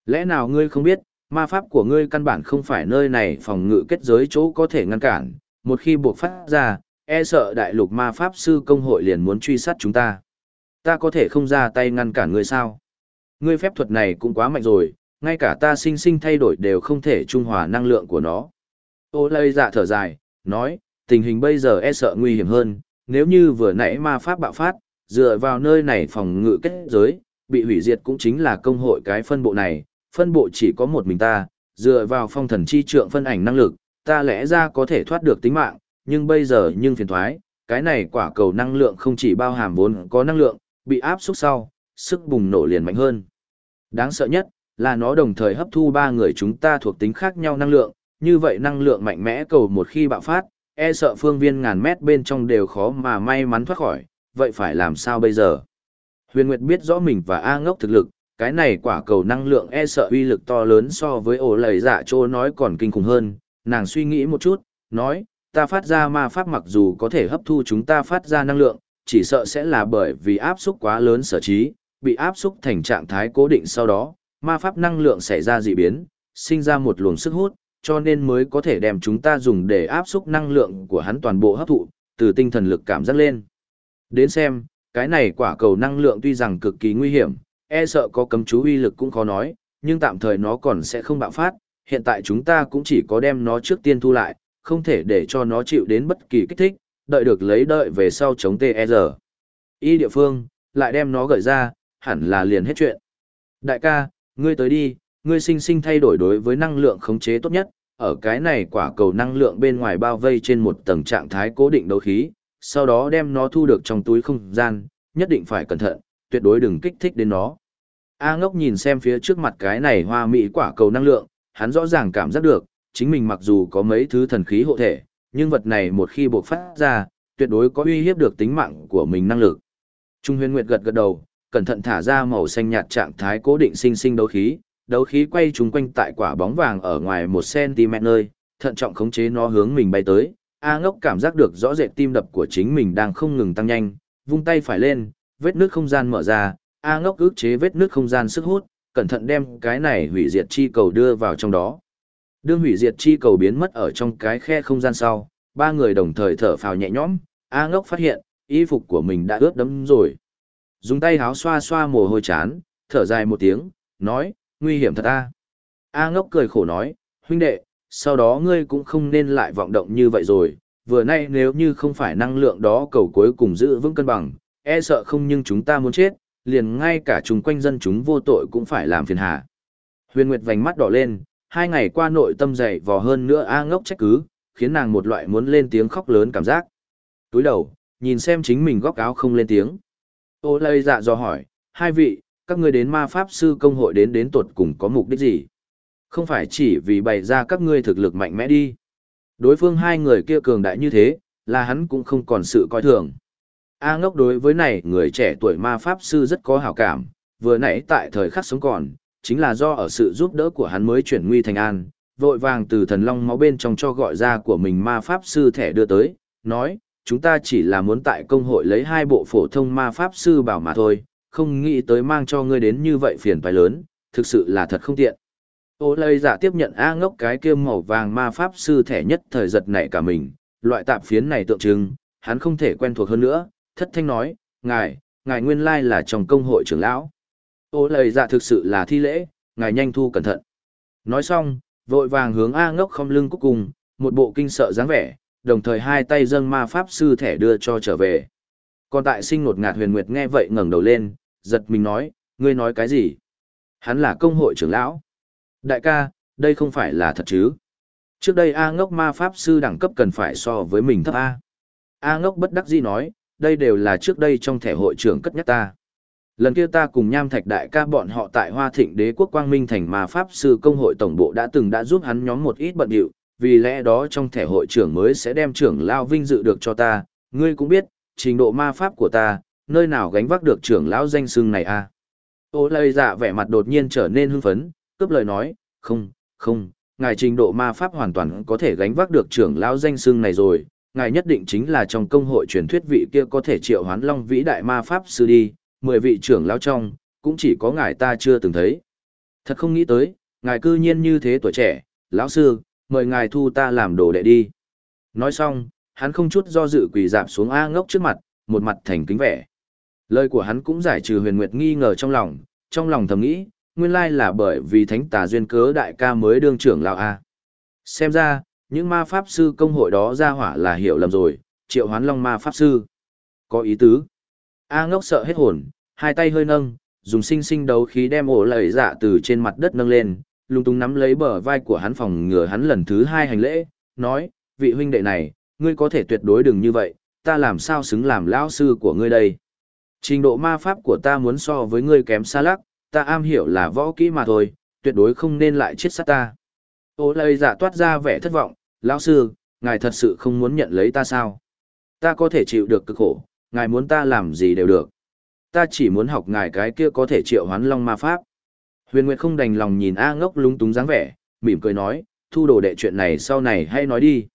Lẽ nào ngươi không biết, ma pháp của ngươi căn bản không phải nơi này phòng ngự kết giới chỗ có thể ngăn cản, một khi buộc phát ra, e sợ đại lục ma pháp sư công hội liền muốn truy sát chúng ta. Ta có thể không ra tay ngăn cản ngươi sao? Ngươi phép thuật này cũng quá mạnh rồi, ngay cả ta sinh sinh thay đổi đều không thể trung hòa năng lượng của nó. Ô lây dạ thở dài, nói, tình hình bây giờ e sợ nguy hiểm hơn, nếu như vừa nãy ma pháp bạo phát, dựa vào nơi này phòng ngự kết giới, bị hủy diệt cũng chính là công hội cái phân bộ này, phân bộ chỉ có một mình ta, dựa vào phong thần chi trượng phân ảnh năng lực, ta lẽ ra có thể thoát được tính mạng, nhưng bây giờ nhưng phiền thoái, cái này quả cầu năng lượng không chỉ bao hàm vốn có năng lượng, bị áp xúc sau, sức bùng nổ liền mạnh hơn. Đáng sợ nhất, là nó đồng thời hấp thu ba người chúng ta thuộc tính khác nhau năng lượng, như vậy năng lượng mạnh mẽ cầu một khi bạo phát, e sợ phương viên ngàn mét bên trong đều khó mà may mắn thoát khỏi, vậy phải làm sao bây giờ? Huyền Nguyệt biết rõ mình và A ngốc thực lực, cái này quả cầu năng lượng e sợ uy lực to lớn so với ổ lầy dạ trô nói còn kinh khủng hơn, nàng suy nghĩ một chút, nói, ta phát ra ma pháp mặc dù có thể hấp thu chúng ta phát ra năng lượng, chỉ sợ sẽ là bởi vì áp xúc quá lớn sở trí, bị áp xúc thành trạng thái cố định sau đó, ma pháp năng lượng xảy ra dị biến, sinh ra một luồng sức hút, cho nên mới có thể đem chúng ta dùng để áp xúc năng lượng của hắn toàn bộ hấp thụ, từ tinh thần lực cảm giác lên. Đến xem, cái này quả cầu năng lượng tuy rằng cực kỳ nguy hiểm, e sợ có cấm chú uy lực cũng khó nói, nhưng tạm thời nó còn sẽ không bạo phát, hiện tại chúng ta cũng chỉ có đem nó trước tiên thu lại, không thể để cho nó chịu đến bất kỳ kích thích, đợi được lấy đợi về sau chống TR. E y địa phương, lại đem nó gợi ra, hẳn là liền hết chuyện. Đại ca, ngươi tới đi, ngươi sinh sinh thay đổi đối với năng lượng khống chế tốt nhất, ở cái này quả cầu năng lượng bên ngoài bao vây trên một tầng trạng thái cố định đấu khí, sau đó đem nó thu được trong túi không gian, nhất định phải cẩn thận, tuyệt đối đừng kích thích đến nó. A ngốc nhìn xem phía trước mặt cái này hoa mỹ quả cầu năng lượng, hắn rõ ràng cảm giác được, chính mình mặc dù có mấy thứ thần khí hộ thể, nhưng vật này một khi bộc phát ra, tuyệt đối có uy hiếp được tính mạng của mình năng lực. Trung huyền nguyệt gật gật đầu, cẩn thận thả ra màu xanh nhạt trạng thái cố định sinh sinh đấu khí, đấu khí quay trúng quanh tại quả bóng vàng ở ngoài 1cm nơi, thận trọng khống chế nó hướng mình bay tới. A ngốc cảm giác được rõ rệt tim đập của chính mình đang không ngừng tăng nhanh, vung tay phải lên, vết nước không gian mở ra, A ngốc ước chế vết nước không gian sức hút, cẩn thận đem cái này hủy diệt chi cầu đưa vào trong đó. Đương hủy diệt chi cầu biến mất ở trong cái khe không gian sau, ba người đồng thời thở phào nhẹ nhõm, A ngốc phát hiện, y phục của mình đã ướt đẫm rồi. Dùng tay háo xoa xoa mồ hôi chán, thở dài một tiếng, nói, nguy hiểm thật a. A ngốc cười khổ nói, huynh đệ, sau đó ngươi cũng không nên lại vọng động như vậy rồi, vừa nay nếu như không phải năng lượng đó cầu cuối cùng giữ vững cân bằng, e sợ không nhưng chúng ta muốn chết, liền ngay cả chúng quanh dân chúng vô tội cũng phải làm phiền hà. Huyền Nguyệt vành mắt đỏ lên, hai ngày qua nội tâm dày vò hơn nữa A ngốc trách cứ, khiến nàng một loại muốn lên tiếng khóc lớn cảm giác. Túi đầu, nhìn xem chính mình góc áo không lên tiếng. Ô lây dạ dò hỏi, hai vị, các ngươi đến ma pháp sư công hội đến đến tuột cùng có mục đích gì? Không phải chỉ vì bày ra các ngươi thực lực mạnh mẽ đi. Đối phương hai người kia cường đại như thế, là hắn cũng không còn sự coi thường. A ngốc đối với này người trẻ tuổi ma pháp sư rất có hảo cảm, vừa nãy tại thời khắc sống còn, chính là do ở sự giúp đỡ của hắn mới chuyển nguy thành an, vội vàng từ thần long máu bên trong cho gọi ra của mình ma pháp sư thẻ đưa tới, nói, chúng ta chỉ là muốn tại công hội lấy hai bộ phổ thông ma pháp sư bảo mà thôi, không nghĩ tới mang cho ngươi đến như vậy phiền phải lớn, thực sự là thật không tiện. Ô lây giả tiếp nhận A ngốc cái kia màu vàng ma pháp sư thẻ nhất thời giật nảy cả mình, loại tạp phiến này tượng trưng, hắn không thể quen thuộc hơn nữa, thất thanh nói, ngài, ngài nguyên lai là trong công hội trưởng lão. Ô lây giả thực sự là thi lễ, ngài nhanh thu cẩn thận. Nói xong, vội vàng hướng A ngốc không lưng cuối cùng, một bộ kinh sợ dáng vẻ, đồng thời hai tay dâng ma pháp sư thẻ đưa cho trở về. Còn tại sinh nột ngạt huyền nguyệt nghe vậy ngẩng đầu lên, giật mình nói, ngươi nói cái gì? Hắn là công hội trưởng lão. Đại ca, đây không phải là thật chứ? Trước đây A ngốc ma pháp sư đẳng cấp cần phải so với mình thấp A. A ngốc bất đắc dĩ nói, đây đều là trước đây trong thẻ hội trưởng cất nhắc ta. Lần kia ta cùng nham thạch đại ca bọn họ tại Hoa Thịnh đế quốc quang minh thành ma pháp sư công hội tổng bộ đã từng đã giúp hắn nhóm một ít bận điệu, vì lẽ đó trong thẻ hội trưởng mới sẽ đem trưởng lão vinh dự được cho ta, ngươi cũng biết, trình độ ma pháp của ta, nơi nào gánh vác được trưởng lão danh xưng này a à? ô lây dạ vẻ mặt đột nhiên trở nên hưng phấn cướp lời nói không không ngài trình độ ma pháp hoàn toàn có thể gánh vác được trưởng lão danh xưng này rồi. Ngài nhất định chính là trong công hội truyền thuyết vị kia có thể triệu hoán long vĩ đại ma pháp sư đi mười vị trưởng lão trong cũng chỉ có ngài ta chưa từng thấy. Thật không nghĩ tới ngài cư nhiên như thế tuổi trẻ lão sư mời ngài thu ta làm đồ đệ đi nói xong hắn không chút do dự quỳ dạp xuống a ngốc trước mặt một mặt thành kính vẻ Lời của hắn cũng giải trừ huyền nguyệt nghi ngờ trong lòng, trong lòng thầm nghĩ, nguyên lai là bởi vì thánh tà duyên cớ đại ca mới đương trưởng lão A. Xem ra, những ma pháp sư công hội đó ra hỏa là hiểu lầm rồi, triệu hoán long ma pháp sư. Có ý tứ. A ngốc sợ hết hồn, hai tay hơi nâng, dùng sinh sinh đấu khí đem ổ lầy dạ từ trên mặt đất nâng lên, lung tung nắm lấy bờ vai của hắn phòng ngừa hắn lần thứ hai hành lễ, nói, vị huynh đệ này, ngươi có thể tuyệt đối đừng như vậy, ta làm sao xứng làm lão sư của ngươi đây. Trình độ ma pháp của ta muốn so với ngươi kém xa lắc, ta am hiểu là võ kỹ mà thôi, tuyệt đối không nên lại chết sát ta. Ô lây giả toát ra vẻ thất vọng, lão sư, ngài thật sự không muốn nhận lấy ta sao? Ta có thể chịu được cực khổ, ngài muốn ta làm gì đều được. Ta chỉ muốn học ngài cái kia có thể triệu hoán long ma pháp. Huyền Nguyệt không đành lòng nhìn A ngốc lúng túng dáng vẻ, mỉm cười nói, thu đồ đệ chuyện này sau này hay nói đi.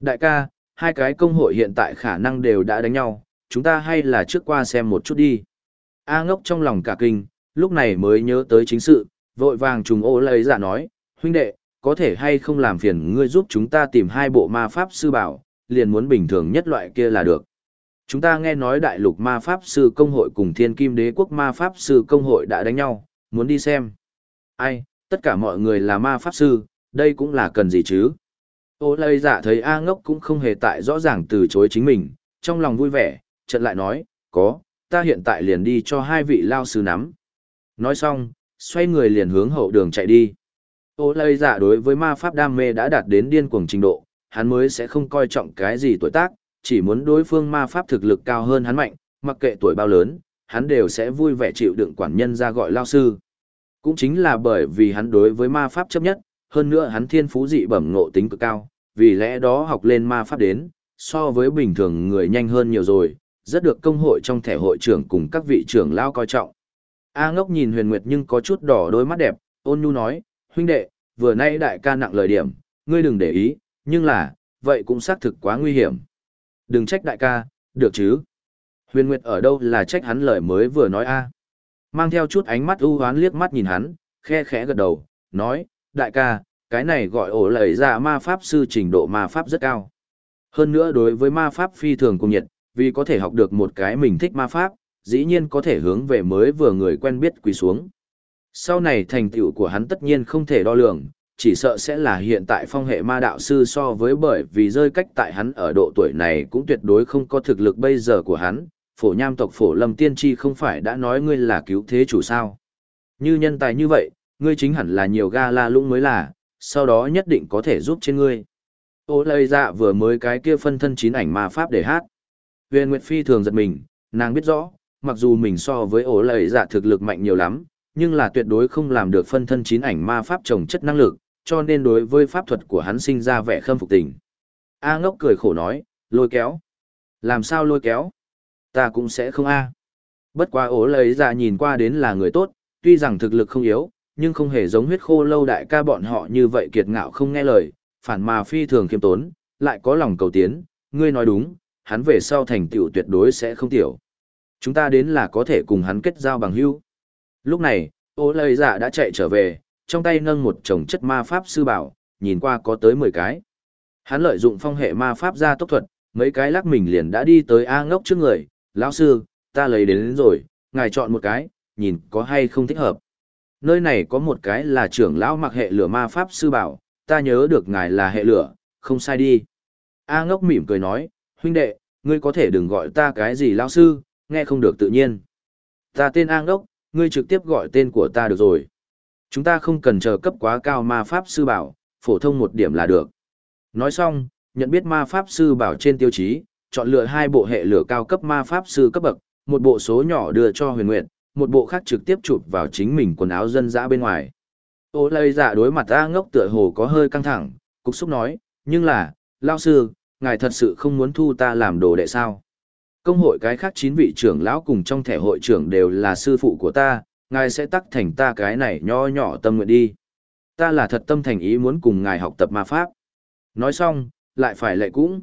Đại ca, hai cái công hội hiện tại khả năng đều đã đánh nhau, chúng ta hay là trước qua xem một chút đi. A ngốc trong lòng cả kinh, lúc này mới nhớ tới chính sự, vội vàng trùng ô lấy giả nói, huynh đệ, có thể hay không làm phiền ngươi giúp chúng ta tìm hai bộ ma pháp sư bảo, liền muốn bình thường nhất loại kia là được. Chúng ta nghe nói đại lục ma pháp sư công hội cùng thiên kim đế quốc ma pháp sư công hội đã đánh nhau, muốn đi xem. Ai, tất cả mọi người là ma pháp sư, đây cũng là cần gì chứ? Ô lây giả thấy A ngốc cũng không hề tại rõ ràng từ chối chính mình, trong lòng vui vẻ, trận lại nói, có, ta hiện tại liền đi cho hai vị lao sư nắm. Nói xong, xoay người liền hướng hậu đường chạy đi. Ô lây giả đối với ma pháp đam mê đã đạt đến điên cuồng trình độ, hắn mới sẽ không coi trọng cái gì tuổi tác, chỉ muốn đối phương ma pháp thực lực cao hơn hắn mạnh, mặc kệ tuổi bao lớn, hắn đều sẽ vui vẻ chịu đựng quản nhân ra gọi lao sư. Cũng chính là bởi vì hắn đối với ma pháp chấp nhất, hơn nữa hắn thiên phú dị bẩm ngộ tính cực cao, vì lẽ đó học lên ma pháp đến, so với bình thường người nhanh hơn nhiều rồi, rất được công hội trong thẻ hội trưởng cùng các vị trưởng lao coi trọng. A ngốc nhìn huyền nguyệt nhưng có chút đỏ đôi mắt đẹp, ôn nhu nói, huynh đệ, vừa nay đại ca nặng lời điểm, ngươi đừng để ý, nhưng là, vậy cũng xác thực quá nguy hiểm. Đừng trách đại ca, được chứ. Huyền nguyệt ở đâu là trách hắn lời mới vừa nói a mang theo chút ánh mắt ưu hoán liếc mắt nhìn hắn, khe khẽ gật đầu, nói, đại ca, cái này gọi ổ lầy ra ma pháp sư trình độ ma pháp rất cao. Hơn nữa đối với ma pháp phi thường cùng nhiệt, vì có thể học được một cái mình thích ma pháp, dĩ nhiên có thể hướng về mới vừa người quen biết quỳ xuống. Sau này thành tựu của hắn tất nhiên không thể đo lường, chỉ sợ sẽ là hiện tại phong hệ ma đạo sư so với bởi vì rơi cách tại hắn ở độ tuổi này cũng tuyệt đối không có thực lực bây giờ của hắn, phổ nham tộc phổ lâm tiên tri không phải đã nói ngươi là cứu thế chủ sao. Như nhân tài như vậy, ngươi chính hẳn là nhiều ga la lũng mới là, sau đó nhất định có thể giúp trên ngươi. Ô lây dạ vừa mới cái kia phân thân chín ảnh ma pháp để hát. Huyền Nguyệt Phi thường giật mình, nàng biết rõ, mặc dù mình so với ổ lầy dạ thực lực mạnh nhiều lắm, nhưng là tuyệt đối không làm được phân thân chín ảnh ma pháp trồng chất năng lực, cho nên đối với pháp thuật của hắn sinh ra vẻ khâm phục tình. A ngốc cười khổ nói, lôi kéo. Làm sao lôi kéo? Ta cũng sẽ không A. Bất quá ố lấy ra nhìn qua đến là người tốt, tuy rằng thực lực không yếu, nhưng không hề giống huyết khô lâu đại ca bọn họ như vậy kiệt ngạo không nghe lời, phản mà phi thường khiêm tốn, lại có lòng cầu tiến, ngươi nói đúng, hắn về sau thành tựu tuyệt đối sẽ không tiểu. Chúng ta đến là có thể cùng hắn kết giao bằng hữu. Lúc này, ô lây dạ đã chạy trở về, trong tay nâng một chồng chất ma pháp sư bảo, nhìn qua có tới 10 cái. Hắn lợi dụng phong hệ ma pháp ra tốc thuật, mấy cái lắc mình liền đã đi tới A ngốc trước người, lão sư, ta lấy đến, đến rồi, ngài chọn một cái, nhìn có hay không thích hợp. Nơi này có một cái là trưởng lão mặc hệ lửa ma pháp sư bảo, ta nhớ được ngài là hệ lửa, không sai đi. A ngốc mỉm cười nói, huynh đệ, ngươi có thể đừng gọi ta cái gì lão sư, nghe không được tự nhiên. Ta tên A ngốc, ngươi trực tiếp gọi tên của ta được rồi. Chúng ta không cần chờ cấp quá cao ma pháp sư bảo, phổ thông một điểm là được. Nói xong, nhận biết ma pháp sư bảo trên tiêu chí, chọn lựa hai bộ hệ lửa cao cấp ma pháp sư cấp bậc, một bộ số nhỏ đưa cho huyền Nguyệt, một bộ khác trực tiếp chụp vào chính mình quần áo dân dã bên ngoài. Ô lây dạ đối mặt A ngốc tựa hồ có hơi căng thẳng, cục xúc nói, nhưng là, lao sư, ngài thật sự không muốn thu ta làm đồ đệ sao. Công hội cái khác chín vị trưởng lão cùng trong thẻ hội trưởng đều là sư phụ của ta, ngài sẽ tắc thành ta cái này nho nhỏ tâm nguyện đi. Ta là thật tâm thành ý muốn cùng ngài học tập ma pháp. Nói xong, lại phải lệ cũng.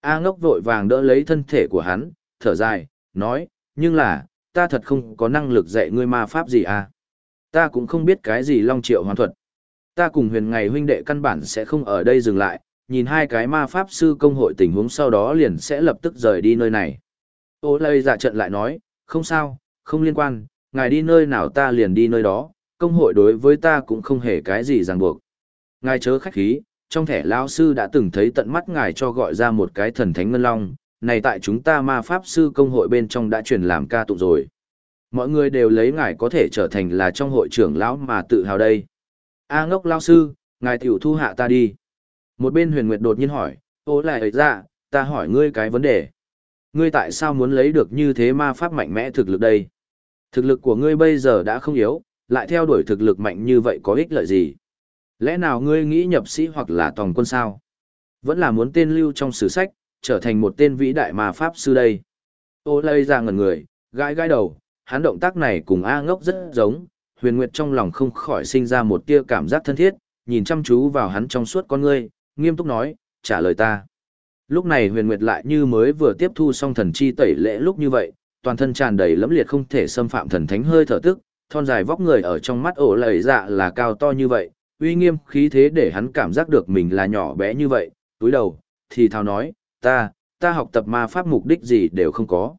A ngốc vội vàng đỡ lấy thân thể của hắn, thở dài, nói, nhưng là, ta thật không có năng lực dạy ngươi ma pháp gì à. Ta cũng không biết cái gì long triệu hoàn thuật. Ta cùng huyền ngày huynh đệ căn bản sẽ không ở đây dừng lại, nhìn hai cái ma pháp sư công hội tình huống sau đó liền sẽ lập tức rời đi nơi này. Ô lây dạ trận lại nói, không sao, không liên quan, ngài đi nơi nào ta liền đi nơi đó, công hội đối với ta cũng không hề cái gì ràng buộc. Ngài chớ khách khí, trong thẻ lão sư đã từng thấy tận mắt ngài cho gọi ra một cái thần thánh ngân long, này tại chúng ta ma pháp sư công hội bên trong đã truyền làm ca tụng rồi. Mọi người đều lấy ngài có thể trở thành là trong hội trưởng lão mà tự hào đây. A ngốc lão sư, ngài tiểu thu hạ ta đi. Một bên huyền nguyệt đột nhiên hỏi, ô lại ấy ra, ta hỏi ngươi cái vấn đề. Ngươi tại sao muốn lấy được như thế ma pháp mạnh mẽ thực lực đây? Thực lực của ngươi bây giờ đã không yếu, lại theo đuổi thực lực mạnh như vậy có ích lợi gì? Lẽ nào ngươi nghĩ nhập sĩ hoặc là tòng quân sao? Vẫn là muốn tên lưu trong sử sách, trở thành một tên vĩ đại mà pháp sư đây. Ô lây ra ngần người, gãi gãi đầu, hắn động tác này cùng A ngốc rất giống, huyền nguyệt trong lòng không khỏi sinh ra một tia cảm giác thân thiết, nhìn chăm chú vào hắn trong suốt con ngươi, nghiêm túc nói, trả lời ta. Lúc này huyền nguyệt lại như mới vừa tiếp thu xong thần chi tẩy lễ lúc như vậy, toàn thân tràn đầy lẫm liệt không thể xâm phạm thần thánh hơi thở tức, thon dài vóc người ở trong mắt ổ lầy dạ là cao to như vậy, uy nghiêm khí thế để hắn cảm giác được mình là nhỏ bé như vậy, túi đầu, thì thào nói, ta, ta học tập ma pháp mục đích gì đều không có.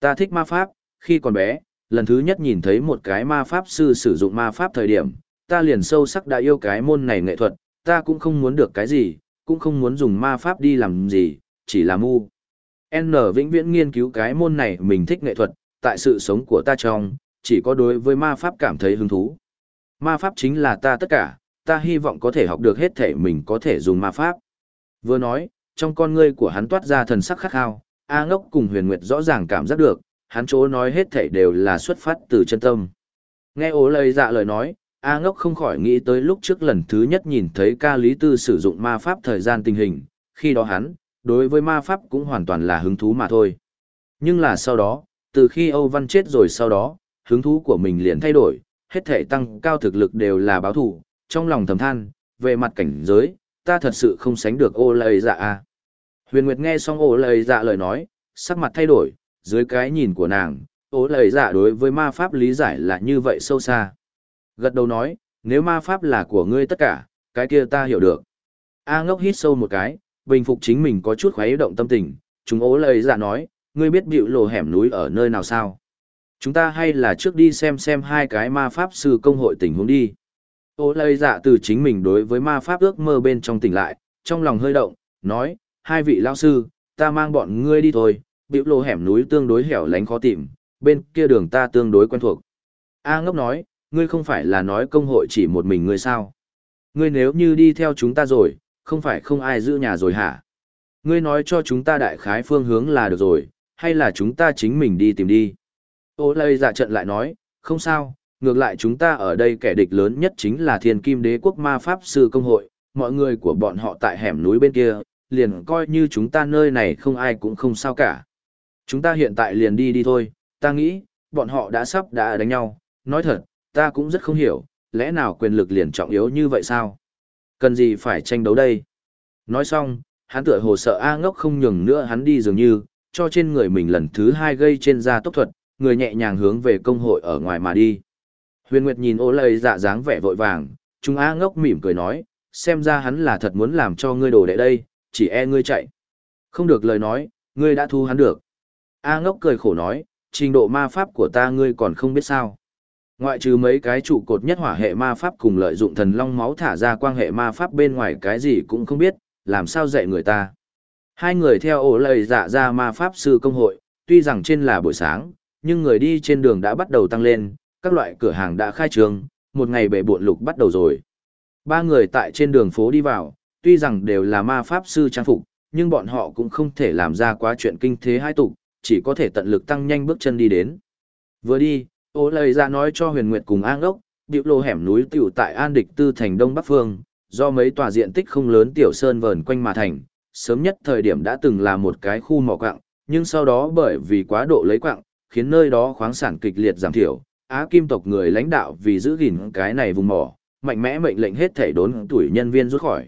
Ta thích ma pháp, khi còn bé, lần thứ nhất nhìn thấy một cái ma pháp sư sử dụng ma pháp thời điểm, ta liền sâu sắc đã yêu cái môn này nghệ thuật, ta cũng không muốn được cái gì, cũng không muốn dùng ma pháp đi làm gì, chỉ là mu. N vĩnh viễn nghiên cứu cái môn này mình thích nghệ thuật, tại sự sống của ta trong, chỉ có đối với ma pháp cảm thấy hứng thú. Ma pháp chính là ta tất cả, ta hy vọng có thể học được hết thể mình có thể dùng ma pháp. Vừa nói, trong con ngươi của hắn toát ra thần sắc khắc khao, A ngốc cùng huyền nguyệt rõ ràng cảm giác được, hắn chỗ nói hết thể đều là xuất phát từ chân tâm. Nghe ố lời dạ lời nói, A ngốc không khỏi nghĩ tới lúc trước lần thứ nhất nhìn thấy ca lý tư sử dụng ma pháp thời gian tình hình, khi đó hắn, đối với ma pháp cũng hoàn toàn là hứng thú mà thôi. Nhưng là sau đó, từ khi Âu Văn chết rồi sau đó, hứng thú của mình liền thay đổi, hết thể tăng cao thực lực đều là báo thủ, trong lòng thầm than, về mặt cảnh giới, ta thật sự không sánh được ô lời dạ a. Huyền Nguyệt nghe xong ô lời dạ lời nói, sắc mặt thay đổi, dưới cái nhìn của nàng, ô lời dạ đối với ma pháp lý giải là như vậy sâu xa. Gật đầu nói, nếu ma pháp là của ngươi tất cả, cái kia ta hiểu được. A ngốc hít sâu một cái, bình phục chính mình có chút khuấy động tâm tình, chúng ố lời dạ nói, ngươi biết bịu lộ hẻm núi ở nơi nào sao? Chúng ta hay là trước đi xem xem hai cái ma pháp sư công hội tình huống đi. Ô Lây dạ từ chính mình đối với ma pháp ước mơ bên trong tỉnh lại, trong lòng hơi động, nói, hai vị lao sư, ta mang bọn ngươi đi thôi, Biểu lộ hẻm núi tương đối hẻo lánh khó tìm, bên kia đường ta tương đối quen thuộc. A ngốc nói, ngươi không phải là nói công hội chỉ một mình ngươi sao? Ngươi nếu như đi theo chúng ta rồi, không phải không ai giữ nhà rồi hả? Ngươi nói cho chúng ta đại khái phương hướng là được rồi, hay là chúng ta chính mình đi tìm đi? Ô lây dạ trận lại nói, không sao, ngược lại chúng ta ở đây kẻ địch lớn nhất chính là thiên kim đế quốc ma pháp sư công hội, mọi người của bọn họ tại hẻm núi bên kia, liền coi như chúng ta nơi này không ai cũng không sao cả. Chúng ta hiện tại liền đi đi thôi, ta nghĩ, bọn họ đã sắp đã đánh nhau, nói thật, ta cũng rất không hiểu, lẽ nào quyền lực liền trọng yếu như vậy sao? Cần gì phải tranh đấu đây? Nói xong, hắn tựa hồ sợ A ngốc không nhường nữa hắn đi dường như, cho trên người mình lần thứ hai gây trên da tốc thuật, người nhẹ nhàng hướng về công hội ở ngoài mà đi. Huyền Nguyệt nhìn ô lầy dạ dáng vẻ vội vàng, Trung A ngốc mỉm cười nói, xem ra hắn là thật muốn làm cho ngươi đổ đệ đây, chỉ e ngươi chạy. Không được lời nói, ngươi đã thu hắn được. A ngốc cười khổ nói, trình độ ma pháp của ta ngươi còn không biết sao. Ngoại trừ mấy cái trụ cột nhất hỏa hệ ma pháp cùng lợi dụng thần long máu thả ra quan hệ ma pháp bên ngoài cái gì cũng không biết, làm sao dạy người ta. Hai người theo ổ lời dạ ra ma pháp sư công hội, tuy rằng trên là buổi sáng, nhưng người đi trên đường đã bắt đầu tăng lên, các loại cửa hàng đã khai trương, một ngày bể buộn lục bắt đầu rồi. Ba người tại trên đường phố đi vào, tuy rằng đều là ma pháp sư trang phục, nhưng bọn họ cũng không thể làm ra quá chuyện kinh thế hai tục, chỉ có thể tận lực tăng nhanh bước chân đi đến. Vừa đi, ô lời ra nói cho huyền nguyệt cùng an ốc, điệu lô hẻm núi tiểu tại an địch tư thành đông bắc phương, do mấy tòa diện tích không lớn tiểu sơn vờn quanh mà thành, sớm nhất thời điểm đã từng là một cái khu mỏ quặng, nhưng sau đó bởi vì quá độ lấy quặng, khiến nơi đó khoáng sản kịch liệt giảm thiểu, Á Kim tộc người lãnh đạo vì giữ gìn cái này vùng mỏ, mạnh mẽ mệnh lệnh hết thể đốn tuổi nhân viên rút khỏi.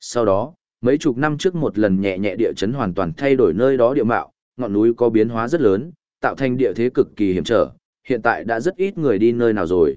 Sau đó, mấy chục năm trước một lần nhẹ nhẹ địa chấn hoàn toàn thay đổi nơi đó địa mạo, ngọn núi có biến hóa rất lớn, tạo thành địa thế cực kỳ hiểm trở, hiện tại đã rất ít người đi nơi nào rồi.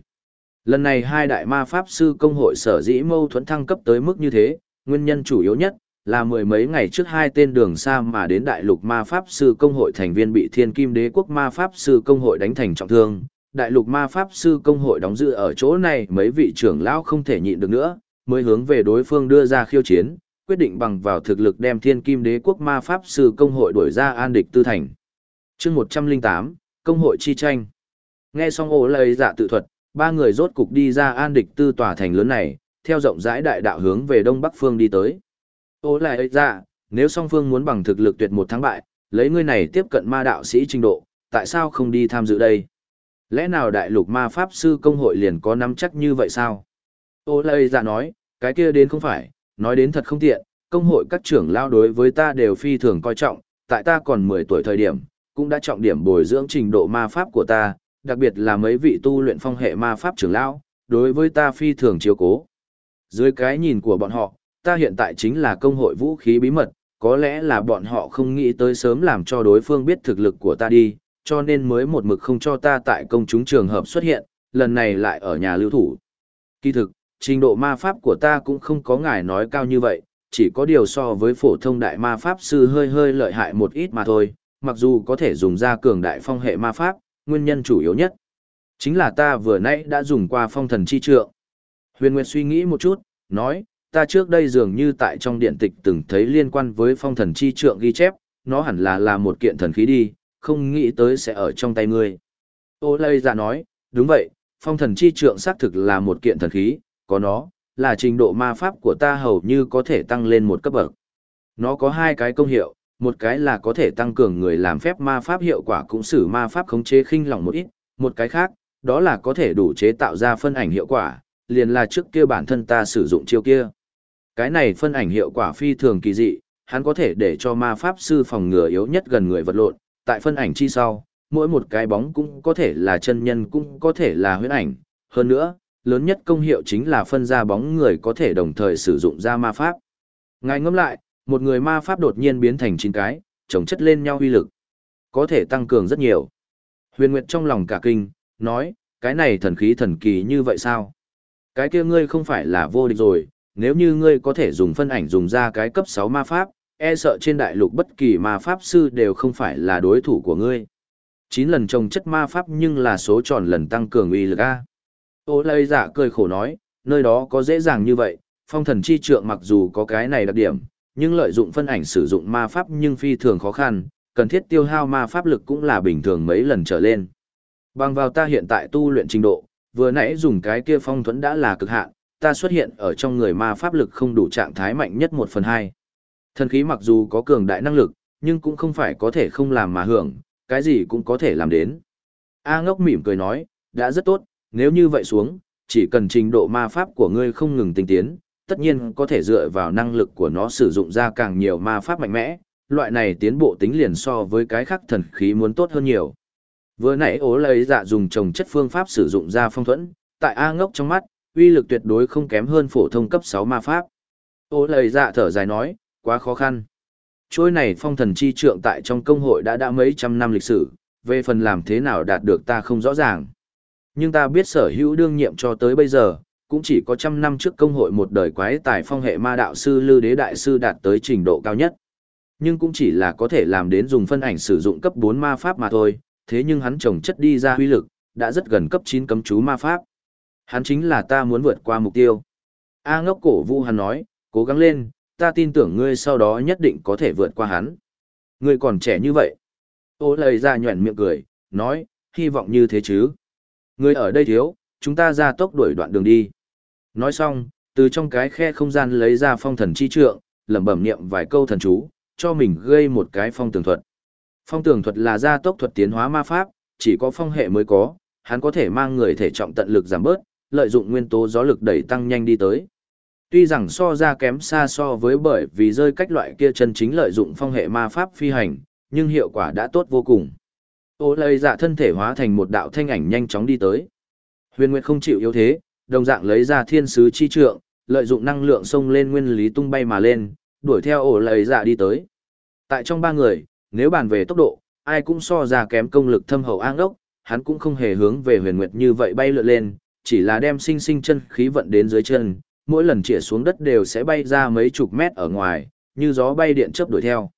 Lần này hai đại ma pháp sư công hội sở dĩ mâu thuẫn thăng cấp tới mức như thế, nguyên nhân chủ yếu nhất là mười mấy ngày trước hai tên đường xa mà đến đại lục ma pháp sư công hội thành viên bị thiên kim đế quốc ma pháp sư công hội đánh thành trọng thương. Đại lục ma pháp sư công hội đóng giữ ở chỗ này mấy vị trưởng lão không thể nhịn được nữa, mới hướng về đối phương đưa ra khiêu chiến, quyết định bằng vào thực lực đem thiên kim đế quốc ma pháp sư công hội đuổi ra an địch tư thành. chương 108, công hội chi tranh. Nghe xong ổ lời dạ tự thuật, ba người rốt cục đi ra an địch tư tòa thành lớn này, theo rộng rãi đại đạo hướng về đông bắc phương đi tới. Ô lại dạ, ra, nếu song phương muốn bằng thực lực tuyệt một thắng bại, lấy ngươi này tiếp cận ma đạo sĩ trình độ, tại sao không đi tham dự đây? Lẽ nào đại lục ma pháp sư công hội liền có nắm chắc như vậy sao? Ô lây dạ nói, cái kia đến không phải, nói đến thật không tiện, công hội các trưởng lao đối với ta đều phi thường coi trọng, tại ta còn 10 tuổi thời điểm, cũng đã trọng điểm bồi dưỡng trình độ ma pháp của ta, đặc biệt là mấy vị tu luyện phong hệ ma pháp trưởng lão đối với ta phi thường chiếu cố. Dưới cái nhìn của bọn họ, ta hiện tại chính là công hội vũ khí bí mật, có lẽ là bọn họ không nghĩ tới sớm làm cho đối phương biết thực lực của ta đi, cho nên mới một mực không cho ta tại công chúng trường hợp xuất hiện, lần này lại ở nhà lưu thủ. Kỳ thực, trình độ ma pháp của ta cũng không có ngài nói cao như vậy, chỉ có điều so với phổ thông đại ma pháp sư hơi hơi lợi hại một ít mà thôi, mặc dù có thể dùng ra cường đại phong hệ ma pháp, nguyên nhân chủ yếu nhất. Chính là ta vừa nãy đã dùng qua phong thần chi trượng. Huyền Nguyệt suy nghĩ một chút, nói, ta trước đây dường như tại trong điện tịch từng thấy liên quan với phong thần chi trượng ghi chép, nó hẳn là là một kiện thần khí đi, không nghĩ tới sẽ ở trong tay ngươi. Ô lây dạ nói, đúng vậy, phong thần chi trượng xác thực là một kiện thần khí, có nó, là trình độ ma pháp của ta hầu như có thể tăng lên một cấp bậc. Nó có hai cái công hiệu, một cái là có thể tăng cường người làm phép ma pháp hiệu quả cũng sử ma pháp khống chế khinh lỏng một ít, một cái khác, đó là có thể đủ chế tạo ra phân ảnh hiệu quả, liền là trước kia bản thân ta sử dụng chiêu kia. Cái này phân ảnh hiệu quả phi thường kỳ dị, hắn có thể để cho ma pháp sư phòng ngừa yếu nhất gần người vật lộn, tại phân ảnh chi sau, mỗi một cái bóng cũng có thể là chân nhân cũng có thể là huyễn ảnh, hơn nữa, lớn nhất công hiệu chính là phân ra bóng người có thể đồng thời sử dụng ra ma pháp. Ngài ngẫm lại, một người ma pháp đột nhiên biến thành chín cái, chồng chất lên nhau uy lực, có thể tăng cường rất nhiều. Huyền Nguyệt trong lòng cả kinh, nói, cái này thần khí thần kỳ như vậy sao? Cái kia ngươi không phải là vô địch rồi, nếu như ngươi có thể dùng phân ảnh dùng ra cái cấp 6 ma pháp, e sợ trên đại lục bất kỳ ma pháp sư đều không phải là đối thủ của ngươi. Chín lần trồng chất ma pháp nhưng là số tròn lần tăng cường uy lực A. Ô lây giả cười khổ nói, nơi đó có dễ dàng như vậy, phong thần chi trượng mặc dù có cái này đặc điểm, nhưng lợi dụng phân ảnh sử dụng ma pháp nhưng phi thường khó khăn, cần thiết tiêu hao ma pháp lực cũng là bình thường mấy lần trở lên. Bằng vào ta hiện tại tu luyện trình độ, vừa nãy dùng cái kia phong thuẫn đã là cực hạn, ta xuất hiện ở trong người ma pháp lực không đủ trạng thái mạnh nhất một phần hai. Thần khí mặc dù có cường đại năng lực, nhưng cũng không phải có thể không làm mà hưởng, cái gì cũng có thể làm đến. A ngốc mỉm cười nói, đã rất tốt, nếu như vậy xuống, chỉ cần trình độ ma pháp của ngươi không ngừng tinh tiến, tất nhiên có thể dựa vào năng lực của nó sử dụng ra càng nhiều ma pháp mạnh mẽ, loại này tiến bộ tính liền so với cái khác thần khí muốn tốt hơn nhiều. Vừa nãy ố lấy dạ dùng trồng chất phương pháp sử dụng ra phong thuẫn, tại A ngốc trong mắt, uy lực tuyệt đối không kém hơn phổ thông cấp 6 ma pháp. Ố lấy dạ thở dài nói, quá khó khăn. Trôi này phong thần chi trượng tại trong công hội đã đã mấy trăm năm lịch sử, về phần làm thế nào đạt được ta không rõ ràng. Nhưng ta biết sở hữu đương nhiệm cho tới bây giờ, cũng chỉ có trăm năm trước công hội một đời quái tài phong hệ ma đạo sư Lư Đế Đại Sư đạt tới trình độ cao nhất. Nhưng cũng chỉ là có thể làm đến dùng phân ảnh sử dụng cấp 4 ma pháp mà thôi, thế nhưng hắn trồng chất đi ra huy lực, đã rất gần cấp 9 cấm chú ma pháp. Hắn chính là ta muốn vượt qua mục tiêu. A ngốc cổ vu hắn nói, cố gắng lên, ta tin tưởng ngươi sau đó nhất định có thể vượt qua hắn. Ngươi còn trẻ như vậy. Ô lời ra nhuẩn miệng cười, nói, hy vọng như thế chứ. Ngươi ở đây thiếu, chúng ta ra tốc đuổi đoạn đường đi. Nói xong, từ trong cái khe không gian lấy ra phong thần chi trượng, lẩm bẩm niệm vài câu thần chú, cho mình gây một cái phong tường thuật. Phong tường thuật là gia tốc thuật tiến hóa ma pháp, chỉ có phong hệ mới có, hắn có thể mang người thể trọng tận lực giảm bớt, lợi dụng nguyên tố gió lực đẩy tăng nhanh đi tới. Tuy rằng so ra kém xa so với bởi vì rơi cách loại kia chân chính lợi dụng phong hệ ma pháp phi hành, nhưng hiệu quả đã tốt vô cùng. Ô lây dạ thân thể hóa thành một đạo thanh ảnh nhanh chóng đi tới. Huyền Nguyệt không chịu yếu thế, đồng dạng lấy ra thiên sứ chi trượng, lợi dụng năng lượng xông lên nguyên lý tung bay mà lên, đuổi theo ổ lầy dạ đi tới. Tại trong ba người, nếu bàn về tốc độ, ai cũng so ra kém công lực thâm hậu an đốc, hắn cũng không hề hướng về huyền nguyệt như vậy bay lượn lên, chỉ là đem sinh sinh chân khí vận đến dưới chân, mỗi lần chĩa xuống đất đều sẽ bay ra mấy chục mét ở ngoài, như gió bay điện chớp đuổi theo.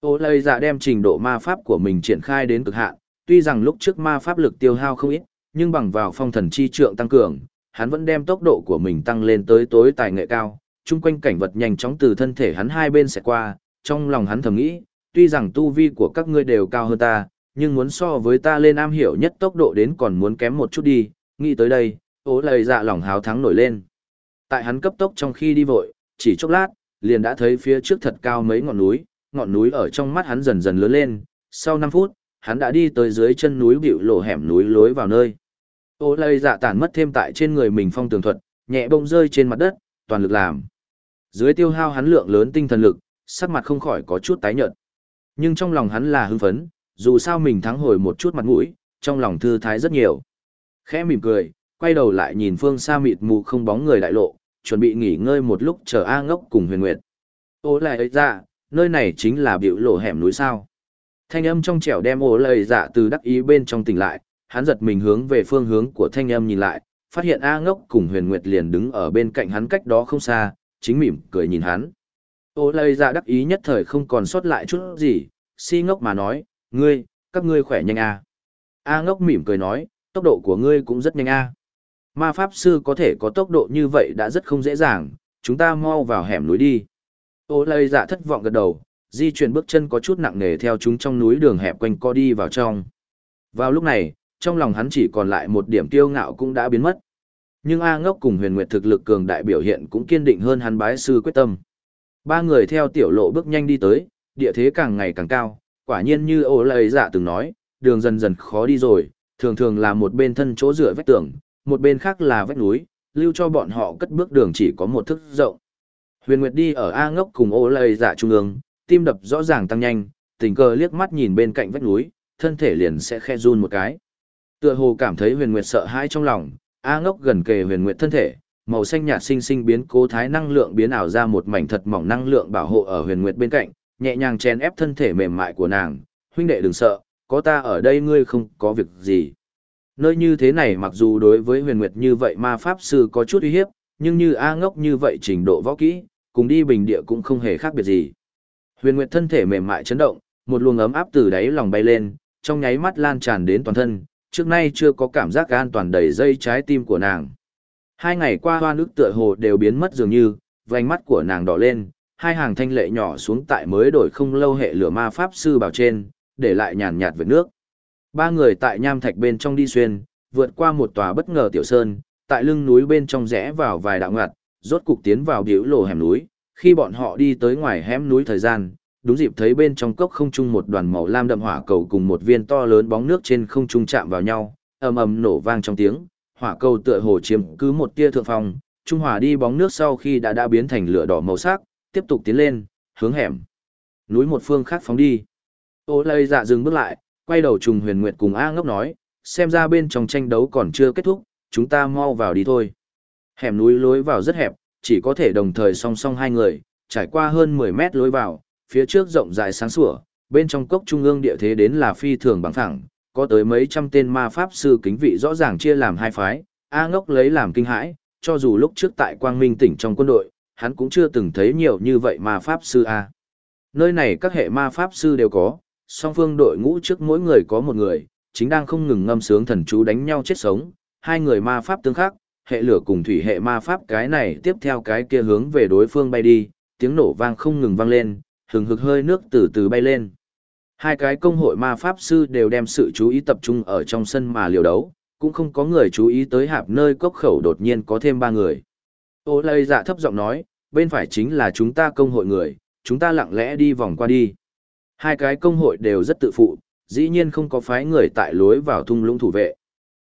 Ô lây dạ đem trình độ ma pháp của mình triển khai đến cực hạn, tuy rằng lúc trước ma pháp lực tiêu hao không ít, nhưng bằng vào phong thần chi trượng tăng cường, hắn vẫn đem tốc độ của mình tăng lên tới tối tài nghệ cao, chung quanh cảnh vật nhanh chóng từ thân thể hắn hai bên sẽ qua, trong lòng hắn thầm nghĩ, tuy rằng tu vi của các ngươi đều cao hơn ta, nhưng muốn so với ta lên am hiểu nhất tốc độ đến còn muốn kém một chút đi, nghĩ tới đây, ố lời dạ lòng háo thắng nổi lên. Tại hắn cấp tốc trong khi đi vội, chỉ chốc lát, liền đã thấy phía trước thật cao mấy ngọn núi, ngọn núi ở trong mắt hắn dần dần lớn lên, sau 5 phút, hắn đã đi tới dưới chân núi bịu lộ hẻm núi lối vào nơi. Ô lây dạ tản mất thêm tại trên người mình phong tường thuật, nhẹ bông rơi trên mặt đất, toàn lực làm. Dưới tiêu hao hắn lượng lớn tinh thần lực, sắc mặt không khỏi có chút tái nhợt. Nhưng trong lòng hắn là hưng phấn, dù sao mình thắng hồi một chút mặt mũi, trong lòng thư thái rất nhiều. Khẽ mỉm cười, quay đầu lại nhìn phương xa mịt mù không bóng người đại lộ, chuẩn bị nghỉ ngơi một lúc chờ A ngốc cùng huyền nguyệt. Ô lại ấy ra, nơi này chính là biểu lộ hẻm núi sao. Thanh âm trong trẻo đem ô lời dạ từ đắc ý bên trong tỉnh lại, hắn giật mình hướng về phương hướng của thanh âm nhìn lại, phát hiện A ngốc cùng huyền nguyệt liền đứng ở bên cạnh hắn cách đó không xa, chính mỉm cười nhìn hắn. Ô lời ra dạ đắc ý nhất thời không còn sót lại chút gì, si ngốc mà nói, ngươi, các ngươi khỏe nhanh à? A ngốc mỉm cười nói, tốc độ của ngươi cũng rất nhanh a. Ma pháp sư có thể có tốc độ như vậy đã rất không dễ dàng, chúng ta mau vào hẻm núi đi. Ô lây dạ thất vọng gật đầu, di chuyển bước chân có chút nặng nề theo chúng trong núi đường hẹp quanh co đi vào trong. Vào lúc này, trong lòng hắn chỉ còn lại một điểm tiêu ngạo cũng đã biến mất. Nhưng A ngốc cùng huyền nguyệt thực lực cường đại biểu hiện cũng kiên định hơn hắn bái sư quyết tâm. Ba người theo tiểu lộ bước nhanh đi tới, địa thế càng ngày càng cao, quả nhiên như ô lầy dạ từng nói, đường dần dần khó đi rồi, thường thường là một bên thân chỗ dựa vách tường, một bên khác là vách núi, lưu cho bọn họ cất bước đường chỉ có một thức rộng. Huyền Nguyệt đi ở A ngốc cùng ô lây dạ trung ương, tim đập rõ ràng tăng nhanh, tình cờ liếc mắt nhìn bên cạnh vách núi, thân thể liền sẽ khe run một cái. Tựa hồ cảm thấy Huyền Nguyệt sợ hãi trong lòng, A ngốc gần kề Huyền Nguyệt thân thể, màu xanh nhạt sinh sinh biến cố thái năng lượng biến ảo ra một mảnh thật mỏng năng lượng bảo hộ ở huyền nguyệt bên cạnh, nhẹ nhàng chen ép thân thể mềm mại của nàng, huynh đệ đừng sợ, có ta ở đây ngươi không có việc gì. Nơi như thế này mặc dù đối với huyền nguyệt như vậy ma pháp sư có chút uy hiếp, nhưng như A ngốc như vậy trình độ võ kỹ, cùng đi bình địa cũng không hề khác biệt gì. Huyền nguyệt thân thể mềm mại chấn động, một luồng ấm áp từ đáy lòng bay lên, trong nháy mắt lan tràn đến toàn thân, trước nay chưa có cảm giác an toàn đầy dây trái tim của nàng. Hai ngày qua hoa nước tựa hồ đều biến mất dường như, vành mắt của nàng đỏ lên, hai hàng thanh lệ nhỏ xuống tại mới đổi không lâu hệ lửa ma pháp sư bảo trên, để lại nhàn nhạt vệt nước. Ba người tại nham thạch bên trong đi xuyên, vượt qua một tòa bất ngờ tiểu sơn, tại lưng núi bên trong rẽ vào vài đạo ngặt, rốt cục tiến vào điếu lộ hẻm núi. Khi bọn họ đi tới ngoài hẻm núi thời gian, đúng dịp thấy bên trong cốc không trung một đoàn màu lam đậm hỏa cầu cùng một viên to lớn bóng nước trên không trung chạm vào nhau, ầm ầm nổ vang trong tiếng, hỏa cầu tựa hồ chiếm cứ một tia thượng phong, trung hỏa đi bóng nước sau khi đã đã biến thành lửa đỏ màu sắc, tiếp tục tiến lên, hướng hẻm núi một phương khác phóng đi. Ô lây dạ dừng bước lại, quay đầu trùng huyền nguyệt cùng A ngốc nói, xem ra bên trong tranh đấu còn chưa kết thúc, chúng ta mau vào đi thôi. Hẻm núi lối vào rất hẹp, chỉ có thể đồng thời song song hai người, trải qua hơn 10 mét lối vào, phía trước rộng rãi sáng sủa, bên trong cốc trung ương địa thế đến là phi thường bằng thẳng, có tới mấy trăm tên ma pháp sư kính vị rõ ràng chia làm hai phái, A ngốc lấy làm kinh hãi, cho dù lúc trước tại Quang Minh tỉnh trong quân đội, hắn cũng chưa từng thấy nhiều như vậy ma pháp sư A. Nơi này các hệ ma pháp sư đều có, song phương đội ngũ trước mỗi người có một người, chính đang không ngừng ngâm sướng thần chú đánh nhau chết sống, hai người ma pháp tương khắc, hệ lửa cùng thủy hệ ma pháp cái này tiếp theo cái kia hướng về đối phương bay đi, tiếng nổ vang không ngừng vang lên, hừng hực hơi nước từ từ bay lên. Hai cái công hội ma pháp sư đều đem sự chú ý tập trung ở trong sân mà liều đấu, cũng không có người chú ý tới hạp nơi cốc khẩu đột nhiên có thêm ba người. Ô lây dạ thấp giọng nói, bên phải chính là chúng ta công hội người, chúng ta lặng lẽ đi vòng qua đi. Hai cái công hội đều rất tự phụ, dĩ nhiên không có phái người tại lối vào thung lũng thủ vệ.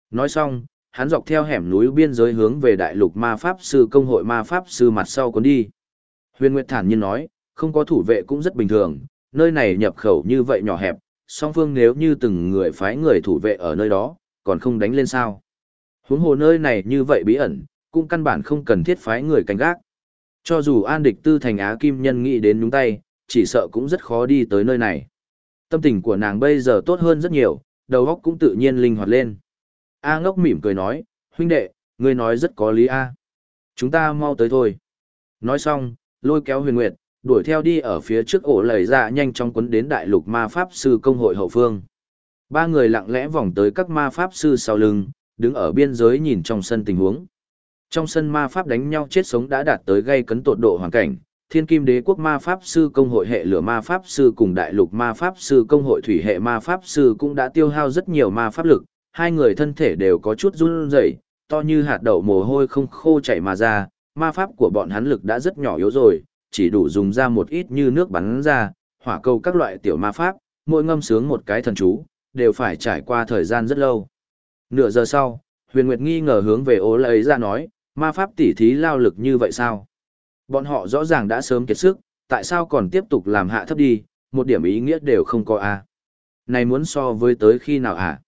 Nói xong, hắn dọc theo hẻm núi biên giới hướng về đại lục ma pháp sư công hội ma pháp sư mặt sau cuốn đi. Huyền Nguyệt thản nhiên nói, không có thủ vệ cũng rất bình thường, nơi này nhập khẩu như vậy nhỏ hẹp, song phương nếu như từng người phái người thủ vệ ở nơi đó, còn không đánh lên sao. Huống hồ nơi này như vậy bí ẩn, cũng căn bản không cần thiết phái người canh gác. Cho dù an địch tư thành á kim nhân nghĩ đến nhúng tay, chỉ sợ cũng rất khó đi tới nơi này. Tâm tình của nàng bây giờ tốt hơn rất nhiều, đầu óc cũng tự nhiên linh hoạt lên. A ngốc mỉm cười nói, huynh đệ, ngươi nói rất có lý A. Chúng ta mau tới thôi. Nói xong, lôi kéo huyền nguyệt, đuổi theo đi ở phía trước ổ lầy ra nhanh chóng quấn đến đại lục ma pháp sư công hội hậu phương. Ba người lặng lẽ vòng tới các ma pháp sư sau lưng, đứng ở biên giới nhìn trong sân tình huống. Trong sân ma pháp đánh nhau chết sống đã đạt tới gây cấn tột độ hoàn cảnh, Thiên Kim Đế quốc ma pháp sư công hội hệ lửa ma pháp sư cùng đại lục ma pháp sư công hội thủy hệ ma pháp sư cũng đã tiêu hao rất nhiều ma pháp lực, hai người thân thể đều có chút run rẩy, to như hạt đậu mồ hôi không khô chảy mà ra, ma pháp của bọn hắn lực đã rất nhỏ yếu rồi, chỉ đủ dùng ra một ít như nước bắn ra, hỏa cầu các loại tiểu ma pháp, mỗi ngâm sướng một cái thần chú, đều phải trải qua thời gian rất lâu. Nửa giờ sau, Huyền Nguyệt nghi ngờ hướng về ố lấy ra dạ nói, ma pháp tỉ thí lao lực như vậy sao? Bọn họ rõ ràng đã sớm kiệt sức, tại sao còn tiếp tục làm hạ thấp đi, một điểm ý nghĩa đều không có a. Này muốn so với tới khi nào hả?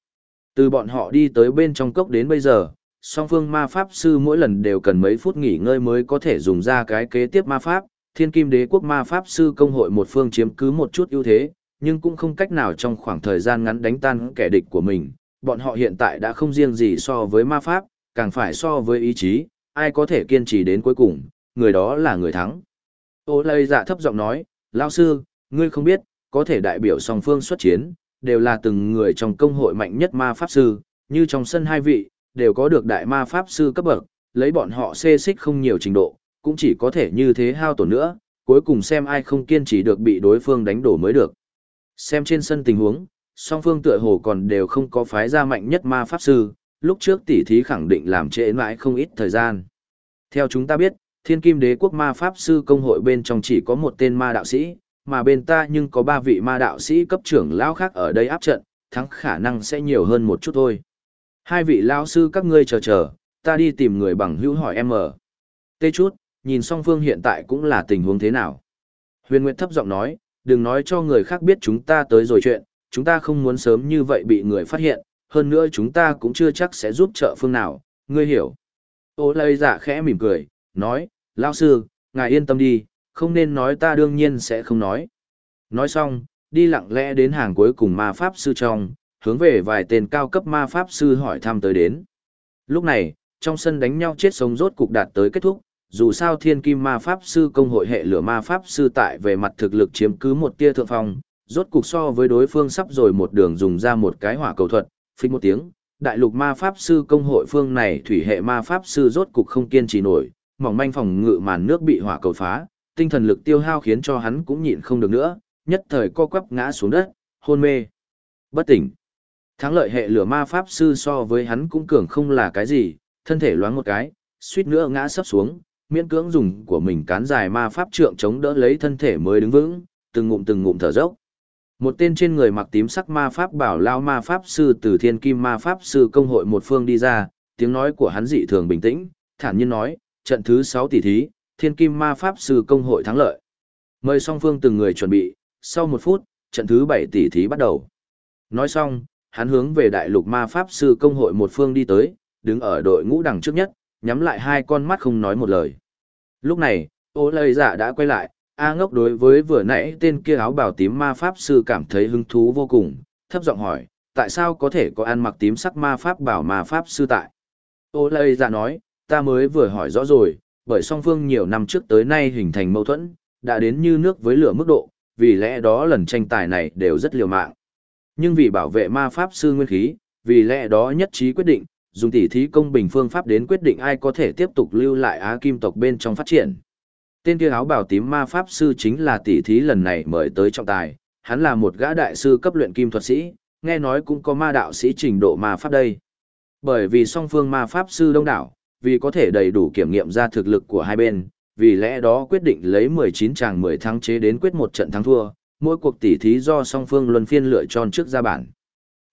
Từ bọn họ đi tới bên trong cốc đến bây giờ, song phương ma pháp sư mỗi lần đều cần mấy phút nghỉ ngơi mới có thể dùng ra cái kế tiếp ma pháp. Thiên kim đế quốc ma pháp sư công hội một phương chiếm cứ một chút ưu thế, nhưng cũng không cách nào trong khoảng thời gian ngắn đánh tan kẻ địch của mình. Bọn họ hiện tại đã không riêng gì so với ma pháp, càng phải so với ý chí, ai có thể kiên trì đến cuối cùng, người đó là người thắng. Ô lây dạ thấp giọng nói, lão sư, ngươi không biết, có thể đại biểu song phương xuất chiến, đều là từng người trong công hội mạnh nhất ma pháp sư, như trong sân hai vị, đều có được đại ma pháp sư cấp bậc, lấy bọn họ xê xích không nhiều trình độ, cũng chỉ có thể như thế hao tổn nữa, cuối cùng xem ai không kiên trì được bị đối phương đánh đổ mới được. Xem trên sân tình huống, song phương tựa hồ còn đều không có phái ra mạnh nhất ma pháp sư, lúc trước tỷ thí khẳng định làm trễ mãi không ít thời gian. Theo chúng ta biết, thiên kim đế quốc ma pháp sư công hội bên trong chỉ có một tên ma đạo sĩ, mà bên ta nhưng có ba vị ma đạo sĩ cấp trưởng Lão khác ở đây áp trận, thắng khả năng sẽ nhiều hơn một chút thôi. Hai vị Lão sư các ngươi chờ chờ, ta đi tìm người bằng hữu hỏi em ở. Tê chút, nhìn song phương hiện tại cũng là tình huống thế nào. Huyền Nguyệt thấp giọng nói, đừng nói cho người khác biết chúng ta tới rồi chuyện, chúng ta không muốn sớm như vậy bị người phát hiện, hơn nữa chúng ta cũng chưa chắc sẽ giúp trợ phương nào, ngươi hiểu. Ô lây giả khẽ mỉm cười, nói, lao sư, ngài yên tâm đi, không nên nói ta đương nhiên sẽ không nói. Nói xong, đi lặng lẽ đến hàng cuối cùng ma pháp sư trong, hướng về vài tên cao cấp ma pháp sư hỏi thăm tới đến. Lúc này, trong sân đánh nhau chết sống rốt cục đạt tới kết thúc, dù sao thiên kim ma pháp sư công hội hệ lửa ma pháp sư tại về mặt thực lực chiếm cứ một tia thượng phong, rốt cục so với đối phương sắp rồi một đường dùng ra một cái hỏa cầu thuật, phích một tiếng, đại lục ma pháp sư công hội phương này thủy hệ ma pháp sư rốt cục không kiên trì nổi, mỏng manh phòng ngự màn nước bị hỏa cầu phá, tinh thần lực tiêu hao khiến cho hắn cũng nhịn không được nữa, nhất thời co quắp ngã xuống đất, hôn mê, bất tỉnh. Thắng lợi hệ lửa ma pháp sư so với hắn cũng cường không là cái gì, thân thể loáng một cái, suýt nữa ngã sấp xuống, miễn cưỡng dùng của mình cán dài ma pháp trượng chống đỡ lấy thân thể mới đứng vững, từng ngụm từng ngụm thở dốc. Một tên trên người mặc tím sắc ma pháp bảo lao ma pháp sư từ thiên kim ma pháp sư công hội một phương đi ra, tiếng nói của hắn dị thường bình tĩnh, thản nhiên nói, trận thứ 6 tỷ thí, thiên kim ma pháp sư công hội thắng lợi. Mời song phương từng người chuẩn bị, sau một phút, trận thứ 7 tỷ thí bắt đầu. Nói xong, hắn hướng về đại lục ma pháp sư công hội một phương đi tới, đứng ở đội ngũ đằng trước nhất, nhắm lại hai con mắt không nói một lời. Lúc này, ô lời giả dạ đã quay lại, A ngốc đối với vừa nãy tên kia áo bào tím ma pháp sư cảm thấy hứng thú vô cùng, thấp giọng hỏi, tại sao có thể có ăn mặc tím sắc ma pháp bảo ma pháp sư tại? Ô lời giả dạ nói, ta mới vừa hỏi rõ rồi, bởi song phương nhiều năm trước tới nay hình thành mâu thuẫn, đã đến như nước với lửa mức độ, vì lẽ đó lần tranh tài này đều rất liều mạng. Nhưng vì bảo vệ ma pháp sư nguyên khí, vì lẽ đó nhất trí quyết định, dùng tỉ thí công bình phương pháp đến quyết định ai có thể tiếp tục lưu lại Á Kim tộc bên trong phát triển. Tên kia áo bảo tím ma pháp sư chính là tỉ thí lần này mời tới trọng tài, hắn là một gã đại sư cấp luyện kim thuật sĩ, nghe nói cũng có ma đạo sĩ trình độ ma pháp đây. Bởi vì song phương ma pháp sư đông đảo, vì có thể đầy đủ kiểm nghiệm ra thực lực của hai bên, vì lẽ đó quyết định lấy 19 tràng 10 thắng chế đến quyết một trận thắng thua, mỗi cuộc tỉ thí do song phương luân phiên lựa chọn trước ra bản.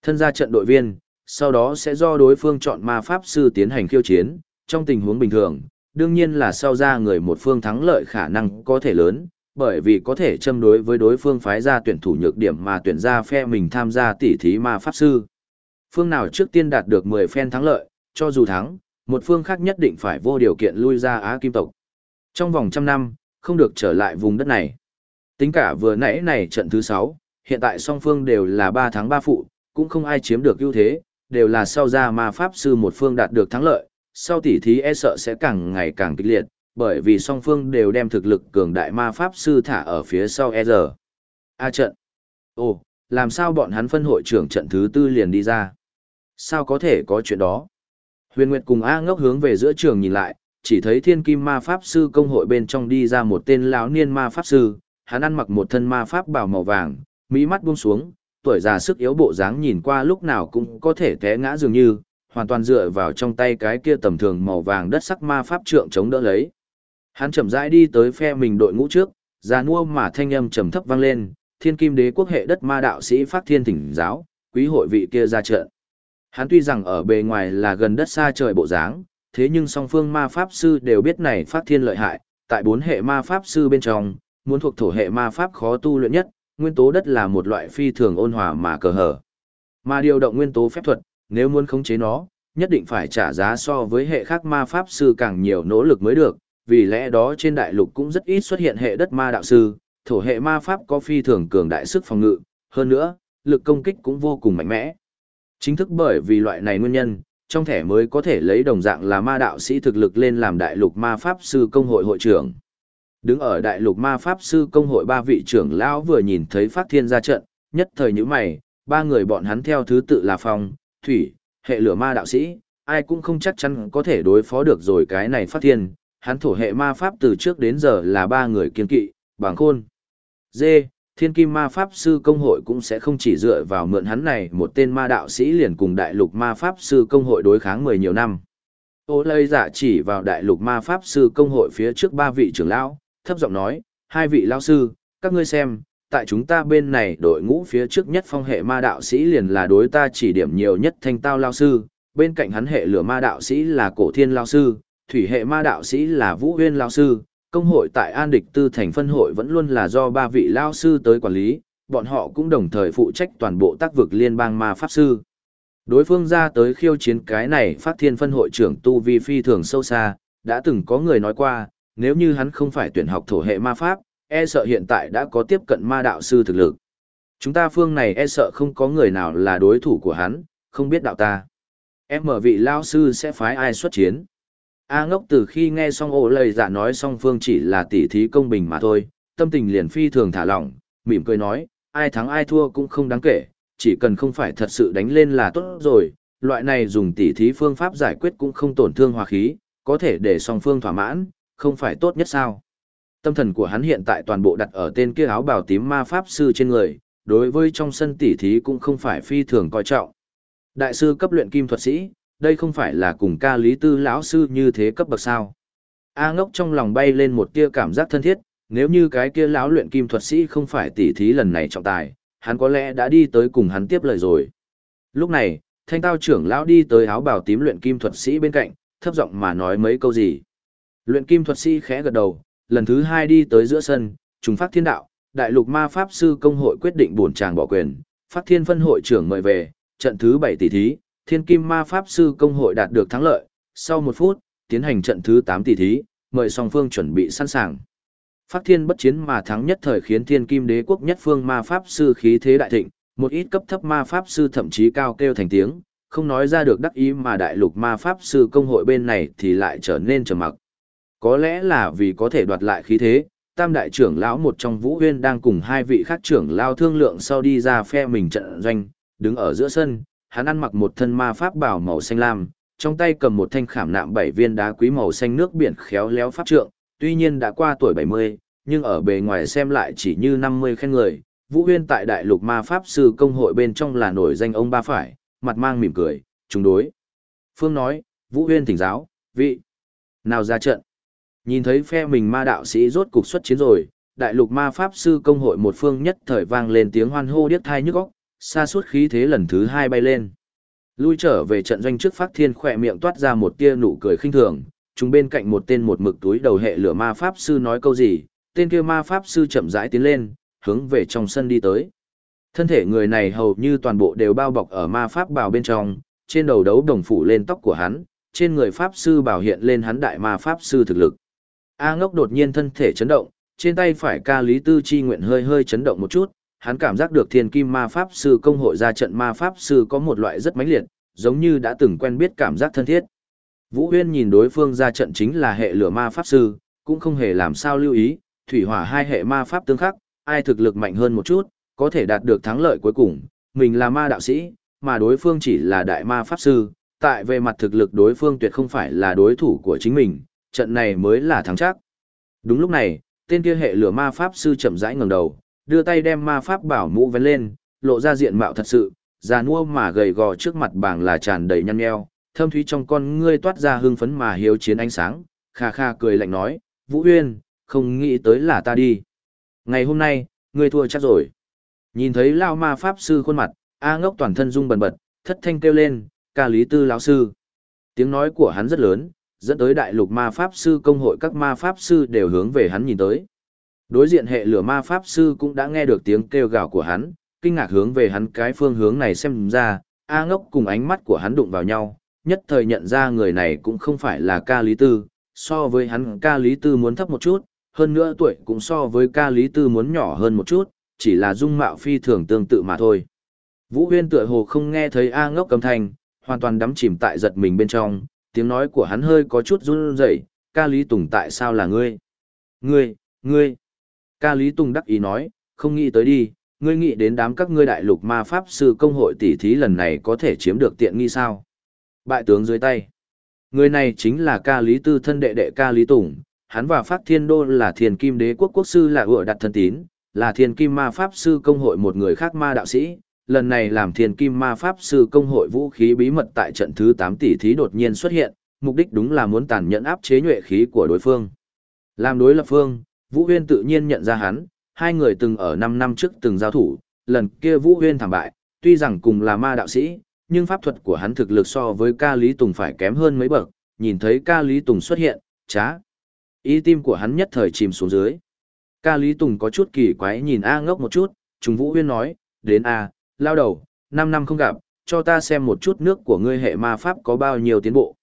Thân ra trận đội viên, sau đó sẽ do đối phương chọn ma pháp sư tiến hành khiêu chiến, trong tình huống bình thường, đương nhiên là sau ra người một phương thắng lợi khả năng có thể lớn, bởi vì có thể châm đối với đối phương phái ra tuyển thủ nhược điểm mà tuyển ra phe mình tham gia tỉ thí ma pháp sư. Phương nào trước tiên đạt được 10 phen thắng lợi, cho dù thắng, một phương khác nhất định phải vô điều kiện lui ra Á Kim tộc. Trong vòng trăm năm, không được trở lại vùng đất này. Tính cả vừa nãy này trận thứ 6, hiện tại song phương đều là 3 thắng 3 phụ, cũng không ai chiếm được ưu thế, đều là sau ra ma pháp sư một phương đạt được thắng lợi, sau tỉ thí e sợ sẽ càng ngày càng kịch liệt, bởi vì song phương đều đem thực lực cường đại ma pháp sư thả ở phía sau e giờ. A trận. Ồ, làm sao bọn hắn phân hội trưởng trận thứ tư liền đi ra? Sao có thể có chuyện đó? Huyền Nguyệt cùng A ngốc hướng về giữa trường nhìn lại, chỉ thấy thiên kim ma pháp sư công hội bên trong đi ra một tên lão niên ma pháp sư, hắn ăn mặc một thân ma pháp bào màu vàng, mỹ mắt buông xuống, tuổi già sức yếu bộ dáng nhìn qua lúc nào cũng có thể té ngã dường như, hoàn toàn dựa vào trong tay cái kia tầm thường màu vàng đất sắc ma pháp trượng chống đỡ lấy. Hắn chậm rãi đi tới phe mình đội ngũ trước, già nua mà thanh âm trầm thấp vang lên, thiên kim đế quốc hệ đất ma đạo sĩ phát thiên thỉnh giáo, quý hội vị kia ra trận. Hắn tuy rằng ở bề ngoài là gần đất xa trời bộ dáng, thế nhưng song phương ma pháp sư đều biết này phát thiên lợi hại, tại bốn hệ ma pháp sư bên trong, muốn thuộc thổ hệ ma pháp khó tu luyện nhất, nguyên tố đất là một loại phi thường ôn hòa mà cờ hở. Mà điều động nguyên tố phép thuật, nếu muốn khống chế nó, nhất định phải trả giá so với hệ khác ma pháp sư càng nhiều nỗ lực mới được, vì lẽ đó trên đại lục cũng rất ít xuất hiện hệ đất ma đạo sư, thổ hệ ma pháp có phi thường cường đại sức phòng ngự, hơn nữa, lực công kích cũng vô cùng mạnh mẽ. Chính thức bởi vì loại này nguyên nhân, trong thẻ mới có thể lấy đồng dạng là ma đạo sĩ thực lực lên làm đại lục ma pháp sư công hội hội trưởng. Đứng ở đại lục ma pháp sư công hội ba vị trưởng lão vừa nhìn thấy phát thiên ra trận, nhất thời như mày, ba người bọn hắn theo thứ tự là phong, thủy, hệ lửa ma đạo sĩ, ai cũng không chắc chắn có thể đối phó được rồi cái này phát thiên, hắn thổ hệ ma pháp từ trước đến giờ là ba người kiên kỵ, bằng khôn. Dê, thiên kim ma pháp sư công hội cũng sẽ không chỉ dựa vào mượn hắn này một tên ma đạo sĩ liền cùng đại lục ma pháp sư công hội đối kháng mười nhiều năm. Ô lây giả chỉ vào đại lục ma pháp sư công hội phía trước ba vị trưởng lão, thấp giọng nói, hai vị lao sư, các ngươi xem, tại chúng ta bên này đội ngũ phía trước nhất phong hệ ma đạo sĩ liền là đối ta chỉ điểm nhiều nhất thanh tao lao sư, bên cạnh hắn hệ lửa ma đạo sĩ là cổ thiên lao sư, thủy hệ ma đạo sĩ là vũ huyên lao sư, công hội tại An Địch Tư thành phân hội vẫn luôn là do ba vị lao sư tới quản lý, bọn họ cũng đồng thời phụ trách toàn bộ tác vực liên bang ma pháp sư. Đối phương ra tới khiêu chiến cái này phát thiên phân hội trưởng Tu Vi Phi thường sâu xa, đã từng có người nói qua, nếu như hắn không phải tuyển học thổ hệ ma pháp, e sợ hiện tại đã có tiếp cận ma đạo sư thực lực. Chúng ta phương này e sợ không có người nào là đối thủ của hắn, không biết đạo ta. Em mở vị lao sư sẽ phái ai xuất chiến. A ngốc từ khi nghe xong ổ lời giả nói song phương chỉ là tỉ thí công bình mà thôi, tâm tình liền phi thường thả lỏng, mỉm cười nói, ai thắng ai thua cũng không đáng kể, chỉ cần không phải thật sự đánh lên là tốt rồi, loại này dùng tỉ thí phương pháp giải quyết cũng không tổn thương hòa khí, có thể để song phương thỏa mãn, không phải tốt nhất sao. Tâm thần của hắn hiện tại toàn bộ đặt ở tên kia áo bào tím ma pháp sư trên người, đối với trong sân tỉ thí cũng không phải phi thường coi trọng. Đại sư cấp luyện kim thuật sĩ, đây không phải là cùng ca lý tư lão sư như thế cấp bậc sao. A ngốc trong lòng bay lên một tia cảm giác thân thiết, nếu như cái kia lão luyện kim thuật sĩ không phải tỉ thí lần này trọng tài, hắn có lẽ đã đi tới cùng hắn tiếp lời rồi. Lúc này, thanh tao trưởng lão đi tới áo bào tím luyện kim thuật sĩ bên cạnh, thấp giọng mà nói mấy câu gì. Luyện kim thuật sĩ khẽ gật đầu, lần thứ hai đi tới giữa sân, trùng phát thiên đạo, đại lục ma pháp sư công hội quyết định bổn tràng bỏ quyền, phát thiên phân hội trưởng mời về, trận thứ 7 tỷ thí, thiên kim ma pháp sư công hội đạt được thắng lợi, sau một phút, tiến hành trận thứ 8 tỷ thí, mời song phương chuẩn bị sẵn sàng. Phát thiên bất chiến mà thắng nhất thời khiến thiên kim đế quốc nhất phương ma pháp sư khí thế đại thịnh, một ít cấp thấp ma pháp sư thậm chí cao kêu thành tiếng, không nói ra được đắc ý mà đại lục ma pháp sư công hội bên này thì lại trở nên trầm mặc. Có lẽ là vì có thể đoạt lại khí thế, tam đại trưởng lão một trong vũ huyên đang cùng hai vị khác trưởng lao thương lượng sau đi ra phe mình trận doanh, đứng ở giữa sân, hắn ăn mặc một thân ma pháp bảo màu xanh lam, trong tay cầm một thanh khảm nạm bảy viên đá quý màu xanh nước biển khéo léo pháp trượng, tuy nhiên đã qua tuổi 70, nhưng ở bề ngoài xem lại chỉ như 50 khen người. Vũ Huyên tại Đại Lục Ma Pháp Sư Công hội bên trong là nổi danh ông ba phải, mặt mang mỉm cười, chúng đối. Phương nói, Vũ Huyên thỉnh giáo, vị, nào ra trận. Nhìn thấy phe mình ma đạo sĩ rốt cục xuất chiến rồi, Đại Lục Ma Pháp Sư Công hội một phương nhất thời vang lên tiếng hoan hô điếc thai nhức óc, xa suốt khí thế lần thứ hai bay lên. Lui trở về trận doanh trước phát thiên khỏe miệng toát ra một tia nụ cười khinh thường, chúng bên cạnh một tên một mực túi đầu hệ lửa ma pháp sư nói câu gì, tên kia ma pháp sư chậm rãi tiến lên, hướng về trong sân đi tới. Thân thể người này hầu như toàn bộ đều bao bọc ở ma pháp bào bên trong, trên đầu đấu đồng phủ lên tóc của hắn, trên người pháp sư bảo hiện lên hắn đại ma pháp sư thực lực. A ngốc đột nhiên thân thể chấn động, trên tay phải ca lý tư chi nguyện hơi hơi chấn động một chút, hắn cảm giác được thiên kim ma pháp sư công hội ra trận ma pháp sư có một loại rất mãnh liệt, giống như đã từng quen biết cảm giác thân thiết. Vũ Huyên nhìn đối phương ra trận chính là hệ lửa ma pháp sư, cũng không hề làm sao lưu ý, thủy hỏa hai hệ ma pháp tương khắc, ai thực lực mạnh hơn một chút, có thể đạt được thắng lợi cuối cùng, mình là ma đạo sĩ, mà đối phương chỉ là đại ma pháp sư, tại về mặt thực lực đối phương tuyệt không phải là đối thủ của chính mình, trận này mới là thắng chắc. Đúng lúc này, tên kia hệ lửa ma pháp sư chậm rãi ngẩng đầu, đưa tay đem ma pháp bảo mũ vén lên, lộ ra diện mạo thật sự, già nua mà gầy gò trước mặt bảng là tràn đầy nhăn nheo, thâm thúy trong con ngươi toát ra hưng phấn mà hiếu chiến ánh sáng, kha kha cười lạnh nói, Vũ Uyên, không nghĩ tới là ta đi. Ngày hôm nay, ngươi thua chắc rồi. Nhìn thấy Lao ma pháp sư khuôn mặt, A ngốc toàn thân rung bần bật, thất thanh kêu lên, ca lý tư lão sư. Tiếng nói của hắn rất lớn, dẫn tới đại lục ma pháp sư công hội các ma pháp sư đều hướng về hắn nhìn tới. Đối diện hệ lửa ma pháp sư cũng đã nghe được tiếng kêu gào của hắn, kinh ngạc hướng về hắn cái phương hướng này xem ra, A ngốc cùng ánh mắt của hắn đụng vào nhau, nhất thời nhận ra người này cũng không phải là ca lý tư, so với hắn ca lý tư muốn thấp một chút, hơn nữa tuổi cũng so với ca lý tư muốn nhỏ hơn một chút, chỉ là dung mạo phi thường tương tự mà thôi. Vũ huyên tựa hồ không nghe thấy A ngốc cầm thanh, hoàn toàn đắm chìm tại giật mình bên trong, tiếng nói của hắn hơi có chút run rẩy, ca lý tùng tại sao là ngươi? Ngươi, ngươi. Ca lý tùng đắc ý nói, không nghĩ tới đi, ngươi nghĩ đến đám các ngươi đại lục ma pháp sư công hội tỷ thí lần này có thể chiếm được tiện nghi sao? Bại tướng dưới tay. Người này chính là ca lý tư thân đệ đệ ca lý tùng, hắn và Pháp thiên đô là thiền kim đế quốc quốc sư là ựa đặt thân tín, là thiền kim ma pháp sư công hội một người khác ma đạo sĩ. Lần này làm thiền kim ma pháp sư công hội vũ khí bí mật tại trận thứ 8 tỷ thí đột nhiên xuất hiện, mục đích đúng là muốn tàn nhẫn áp chế nhuệ khí của đối phương. Làm đối lập phương, Vũ Huyên tự nhiên nhận ra hắn, hai người từng ở 5 năm trước từng giao thủ, lần kia Vũ Huyên thảm bại, tuy rằng cùng là ma đạo sĩ, nhưng pháp thuật của hắn thực lực so với ca Lý Tùng phải kém hơn mấy bậc, nhìn thấy ca Lý Tùng xuất hiện, chá. Ý tim của hắn nhất thời chìm xuống dưới. Ca Lý Tùng có chút kỳ quái nhìn A ngốc một chút, trùng Vũ Huyên nói, đến A, lao đầu, 5 năm không gặp, cho ta xem một chút nước của ngươi hệ ma pháp có bao nhiêu tiến bộ.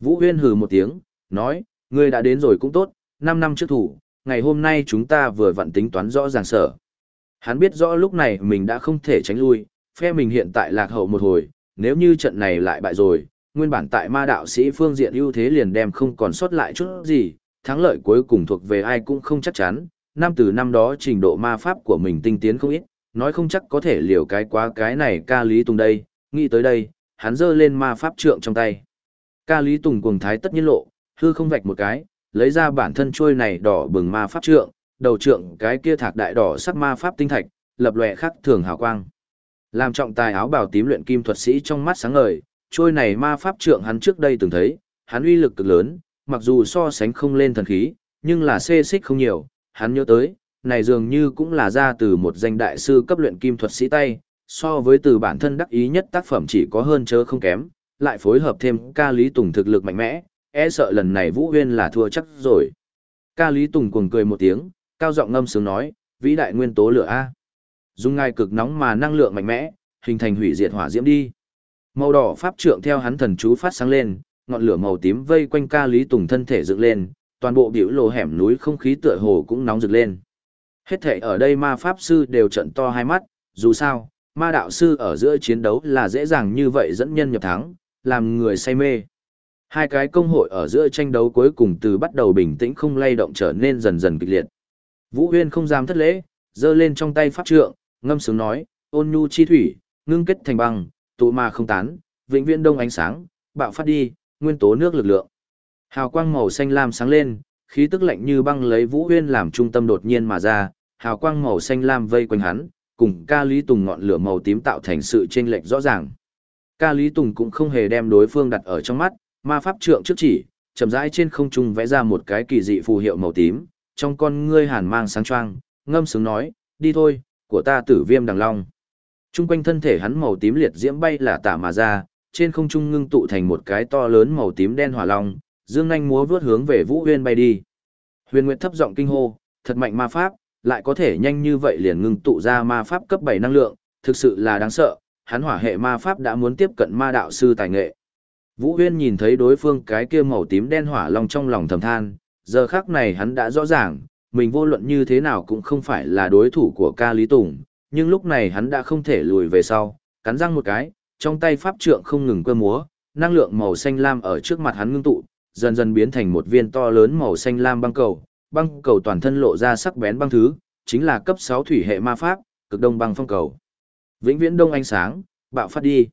Vũ Huyên hừ một tiếng, nói, ngươi đã đến rồi cũng tốt, 5 năm trước thủ, ngày hôm nay chúng ta vừa vặn tính toán rõ ràng sở. Hắn biết rõ lúc này mình đã không thể tránh lui, phe mình hiện tại lạc hậu một hồi, nếu như trận này lại bại rồi, nguyên bản tại ma đạo sĩ phương diện ưu thế liền đem không còn sót lại chút gì, thắng lợi cuối cùng thuộc về ai cũng không chắc chắn, năm từ năm đó trình độ ma pháp của mình tinh tiến không ít, nói không chắc có thể liều cái quá cái này ca lý tùng đây, nghĩ tới đây, hắn giơ lên ma pháp trượng trong tay. Ca lý tùng cuồng thái tất nhiên lộ, hư không vạch một cái, lấy ra bản thân trôi này đỏ bừng ma pháp trượng, đầu trượng cái kia thạc đại đỏ sắc ma pháp tinh thạch, lập lòe khắc thường hào quang. Làm trọng tài áo bào tím luyện kim thuật sĩ trong mắt sáng ngời, trôi này ma pháp trượng hắn trước đây từng thấy, hắn uy lực cực lớn, mặc dù so sánh không lên thần khí, nhưng là xê xích không nhiều, hắn nhớ tới, này dường như cũng là ra từ một danh đại sư cấp luyện kim thuật sĩ tay, so với từ bản thân đắc ý nhất tác phẩm chỉ có hơn chớ không kém, lại phối hợp thêm ca lý tùng thực lực mạnh mẽ, e sợ lần này Vũ Huyên là thua chắc rồi. Ca lý tùng cuồng cười một tiếng, cao giọng ngâm sướng nói, vĩ đại nguyên tố lửa A. Dùng ngai cực nóng mà năng lượng mạnh mẽ, hình thành hủy diệt hỏa diễm đi. Màu đỏ pháp trượng theo hắn thần chú phát sáng lên, ngọn lửa màu tím vây quanh ca lý tùng thân thể dựng lên, toàn bộ biểu lộ hẻm núi không khí tựa hồ cũng nóng rực lên. Hết thể ở đây ma pháp sư đều trận to hai mắt, dù sao, ma đạo sư ở giữa chiến đấu là dễ dàng như vậy dẫn nhân nhập thắng, làm người say mê. Hai cái công hội ở giữa tranh đấu cuối cùng từ bắt đầu bình tĩnh không lay động trở nên dần dần kịch liệt. Vũ Huyên không dám thất lễ, giơ lên trong tay pháp trượng, ngâm sướng nói, ôn nhu chi thủy, ngưng kết thành băng, tụ ma không tán, vĩnh viễn đông ánh sáng, bạo phát đi, nguyên tố nước lực lượng. Hào quang màu xanh lam sáng lên, khí tức lạnh như băng lấy Vũ Huyên làm trung tâm đột nhiên mà ra, hào quang màu xanh lam vây quanh hắn, cùng ca lý tùng ngọn lửa màu tím tạo thành sự chênh lệch rõ ràng. Ca lý tùng cũng không hề đem đối phương đặt ở trong mắt, ma pháp trượng trước chỉ, chậm rãi trên không trung vẽ ra một cái kỳ dị phù hiệu màu tím, trong con ngươi hàn mang sáng choang, ngâm sướng nói, đi thôi, của ta tử viêm đằng long. Trung quanh thân thể hắn màu tím liệt diễm bay là tả mà ra, trên không trung ngưng tụ thành một cái to lớn màu tím đen hỏa long, dương nhanh múa vướt hướng về Vũ Huyên bay đi. Huyền Nguyệt thấp giọng kinh hô, thật mạnh ma pháp, lại có thể nhanh như vậy liền ngưng tụ ra ma pháp cấp 7 năng lượng, thực sự là đáng sợ, hắn hỏa hệ ma pháp đã muốn tiếp cận ma đạo sư tài nghệ. Vũ Huyên nhìn thấy đối phương cái kia màu tím đen hỏa long trong lòng thầm than, giờ khắc này hắn đã rõ ràng, mình vô luận như thế nào cũng không phải là đối thủ của ca Lý Tùng, nhưng lúc này hắn đã không thể lùi về sau, cắn răng một cái, trong tay pháp trượng không ngừng cơ múa, năng lượng màu xanh lam ở trước mặt hắn ngưng tụ, dần dần biến thành một viên to lớn màu xanh lam băng cầu, băng cầu toàn thân lộ ra sắc bén băng thứ, chính là cấp 6 thủy hệ ma pháp, cực đông băng phong cầu. Vĩnh viễn đông ánh sáng, bạo phát đi.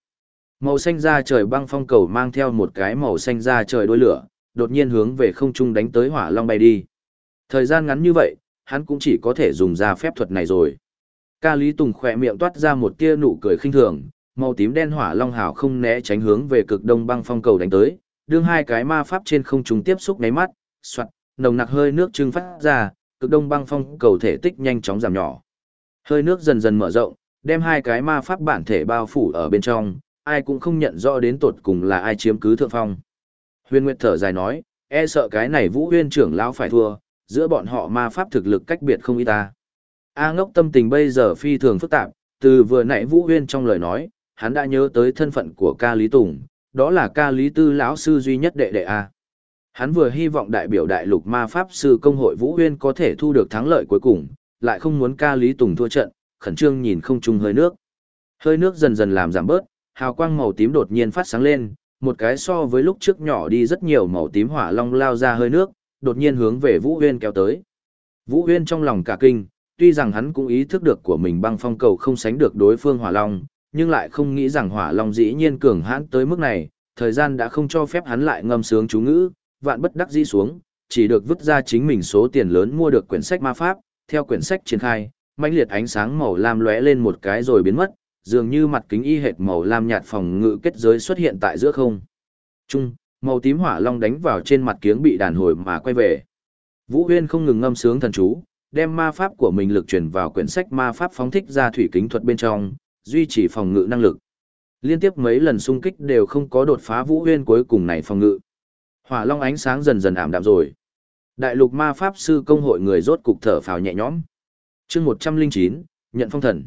Màu xanh da trời băng phong cầu mang theo một cái màu xanh da trời đôi lửa, đột nhiên hướng về không trung đánh tới hỏa long bay đi. Thời gian ngắn như vậy, hắn cũng chỉ có thể dùng ra phép thuật này rồi. Ca Lý Tùng khỏe miệng toát ra một tia nụ cười khinh thường, màu tím đen hỏa long hào không né tránh hướng về cực đông băng phong cầu đánh tới, đương hai cái ma pháp trên không trung tiếp xúc nháy mắt, xoạt, nồng nặc hơi nước trưng phát ra, cực đông băng phong cầu thể tích nhanh chóng giảm nhỏ. Hơi nước dần dần mở rộng, đem hai cái ma pháp bản thể bao phủ ở bên trong, ai cũng không nhận rõ đến tột cùng là ai chiếm cứ thượng phong. Huyền Nguyệt thở dài nói, e sợ cái này Vũ Huyên trưởng lão phải thua, giữa bọn họ ma pháp thực lực cách biệt không ít ta. A ngốc tâm tình bây giờ phi thường phức tạp, từ vừa nãy Vũ Huyên trong lời nói, hắn đã nhớ tới thân phận của ca Lý Tùng, đó là ca Lý Tư lão sư duy nhất đệ đệ A. Hắn vừa hy vọng đại biểu đại lục ma pháp sư công hội Vũ Huyên có thể thu được thắng lợi cuối cùng, lại không muốn ca Lý Tùng thua trận, khẩn trương nhìn không trung hơi nước. Hơi nước dần dần làm giảm bớt, hào quang màu tím đột nhiên phát sáng lên, một cái so với lúc trước nhỏ đi rất nhiều màu tím hỏa long lao ra hơi nước, đột nhiên hướng về Vũ Huyên kéo tới. Vũ Huyên trong lòng cả kinh, tuy rằng hắn cũng ý thức được của mình băng phong cầu không sánh được đối phương hỏa long, nhưng lại không nghĩ rằng hỏa long dĩ nhiên cường hãn tới mức này, thời gian đã không cho phép hắn lại ngâm sướng chú ngữ, vạn bất đắc dĩ xuống, chỉ được vứt ra chính mình số tiền lớn mua được quyển sách ma pháp, theo quyển sách triển khai, mãnh liệt ánh sáng màu lam lóe lên một cái rồi biến mất, dường như mặt kính y hệt màu lam nhạt phòng ngự kết giới xuất hiện tại giữa không. Trung, màu tím hỏa long đánh vào trên mặt kiếng bị đàn hồi mà quay về. Vũ Huyên không ngừng ngâm sướng thần chú, đem ma pháp của mình lực truyền vào quyển sách ma pháp phóng thích ra thủy kính thuật bên trong, duy trì phòng ngự năng lực. Liên tiếp mấy lần xung kích đều không có đột phá Vũ Huyên cuối cùng này phòng ngự. Hỏa long ánh sáng dần dần ảm đạm rồi. Đại lục ma pháp sư công hội người rốt cục thở phào nhẹ nhõm. Chương 109, nhận phong thần.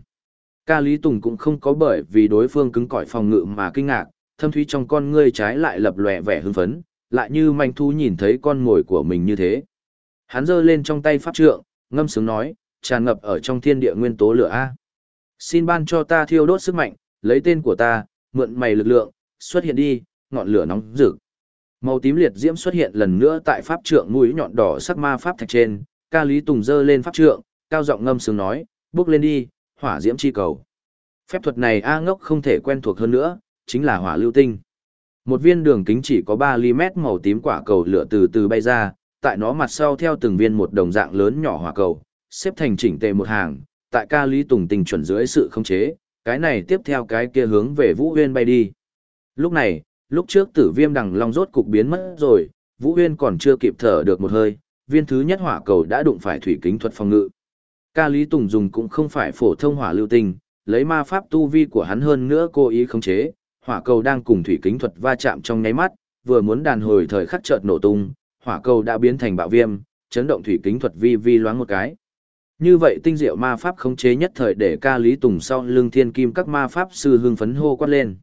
Ca Lý Tùng cũng không có bởi vì đối phương cứng cỏi phòng ngự mà kinh ngạc, thâm thúy trong con ngươi trái lại lập lòe vẻ hưng phấn, lại như manh thu nhìn thấy con mồi của mình như thế. Hắn giơ lên trong tay pháp trượng, ngâm sướng nói, tràn ngập ở trong thiên địa nguyên tố lửa A. Xin ban cho ta thiêu đốt sức mạnh, lấy tên của ta, mượn mày lực lượng, xuất hiện đi, ngọn lửa nóng rực. Màu tím liệt diễm xuất hiện lần nữa tại pháp trượng mũi nhọn đỏ sắc ma pháp thạch trên, ca lý tùng giơ lên pháp trượng, cao giọng ngâm sướng nói, bước lên đi, hỏa diễm chi cầu. Phép thuật này A ngốc không thể quen thuộc hơn nữa, chính là hỏa lưu tinh. Một viên đường kính chỉ có 3 mét màu tím quả cầu lửa từ từ bay ra, tại nó mặt sau theo từng viên một đồng dạng lớn nhỏ hỏa cầu, xếp thành chỉnh tề một hàng, tại ca lý tùng tình chuẩn dưới sự khống chế, cái này tiếp theo cái kia hướng về Vũ Huyên bay đi. Lúc này, lúc trước tử viêm đằng long rốt cục biến mất rồi, Vũ Huyên còn chưa kịp thở được một hơi, viên thứ nhất hỏa cầu đã đụng phải thủy kính thuật phòng ngự. Ca Lý Tùng dùng cũng không phải phổ thông hỏa lưu tinh, lấy ma pháp tu vi của hắn hơn nữa cố ý khống chế, hỏa cầu đang cùng thủy kính thuật va chạm trong nháy mắt, vừa muốn đàn hồi thời khắc chợt nổ tung, hỏa cầu đã biến thành bạo viêm, chấn động thủy kính thuật vi vi loáng một cái. Như vậy tinh diệu ma pháp khống chế nhất thời để ca lý tùng sau lưng thiên kim các ma pháp sư hưng phấn hô quát lên.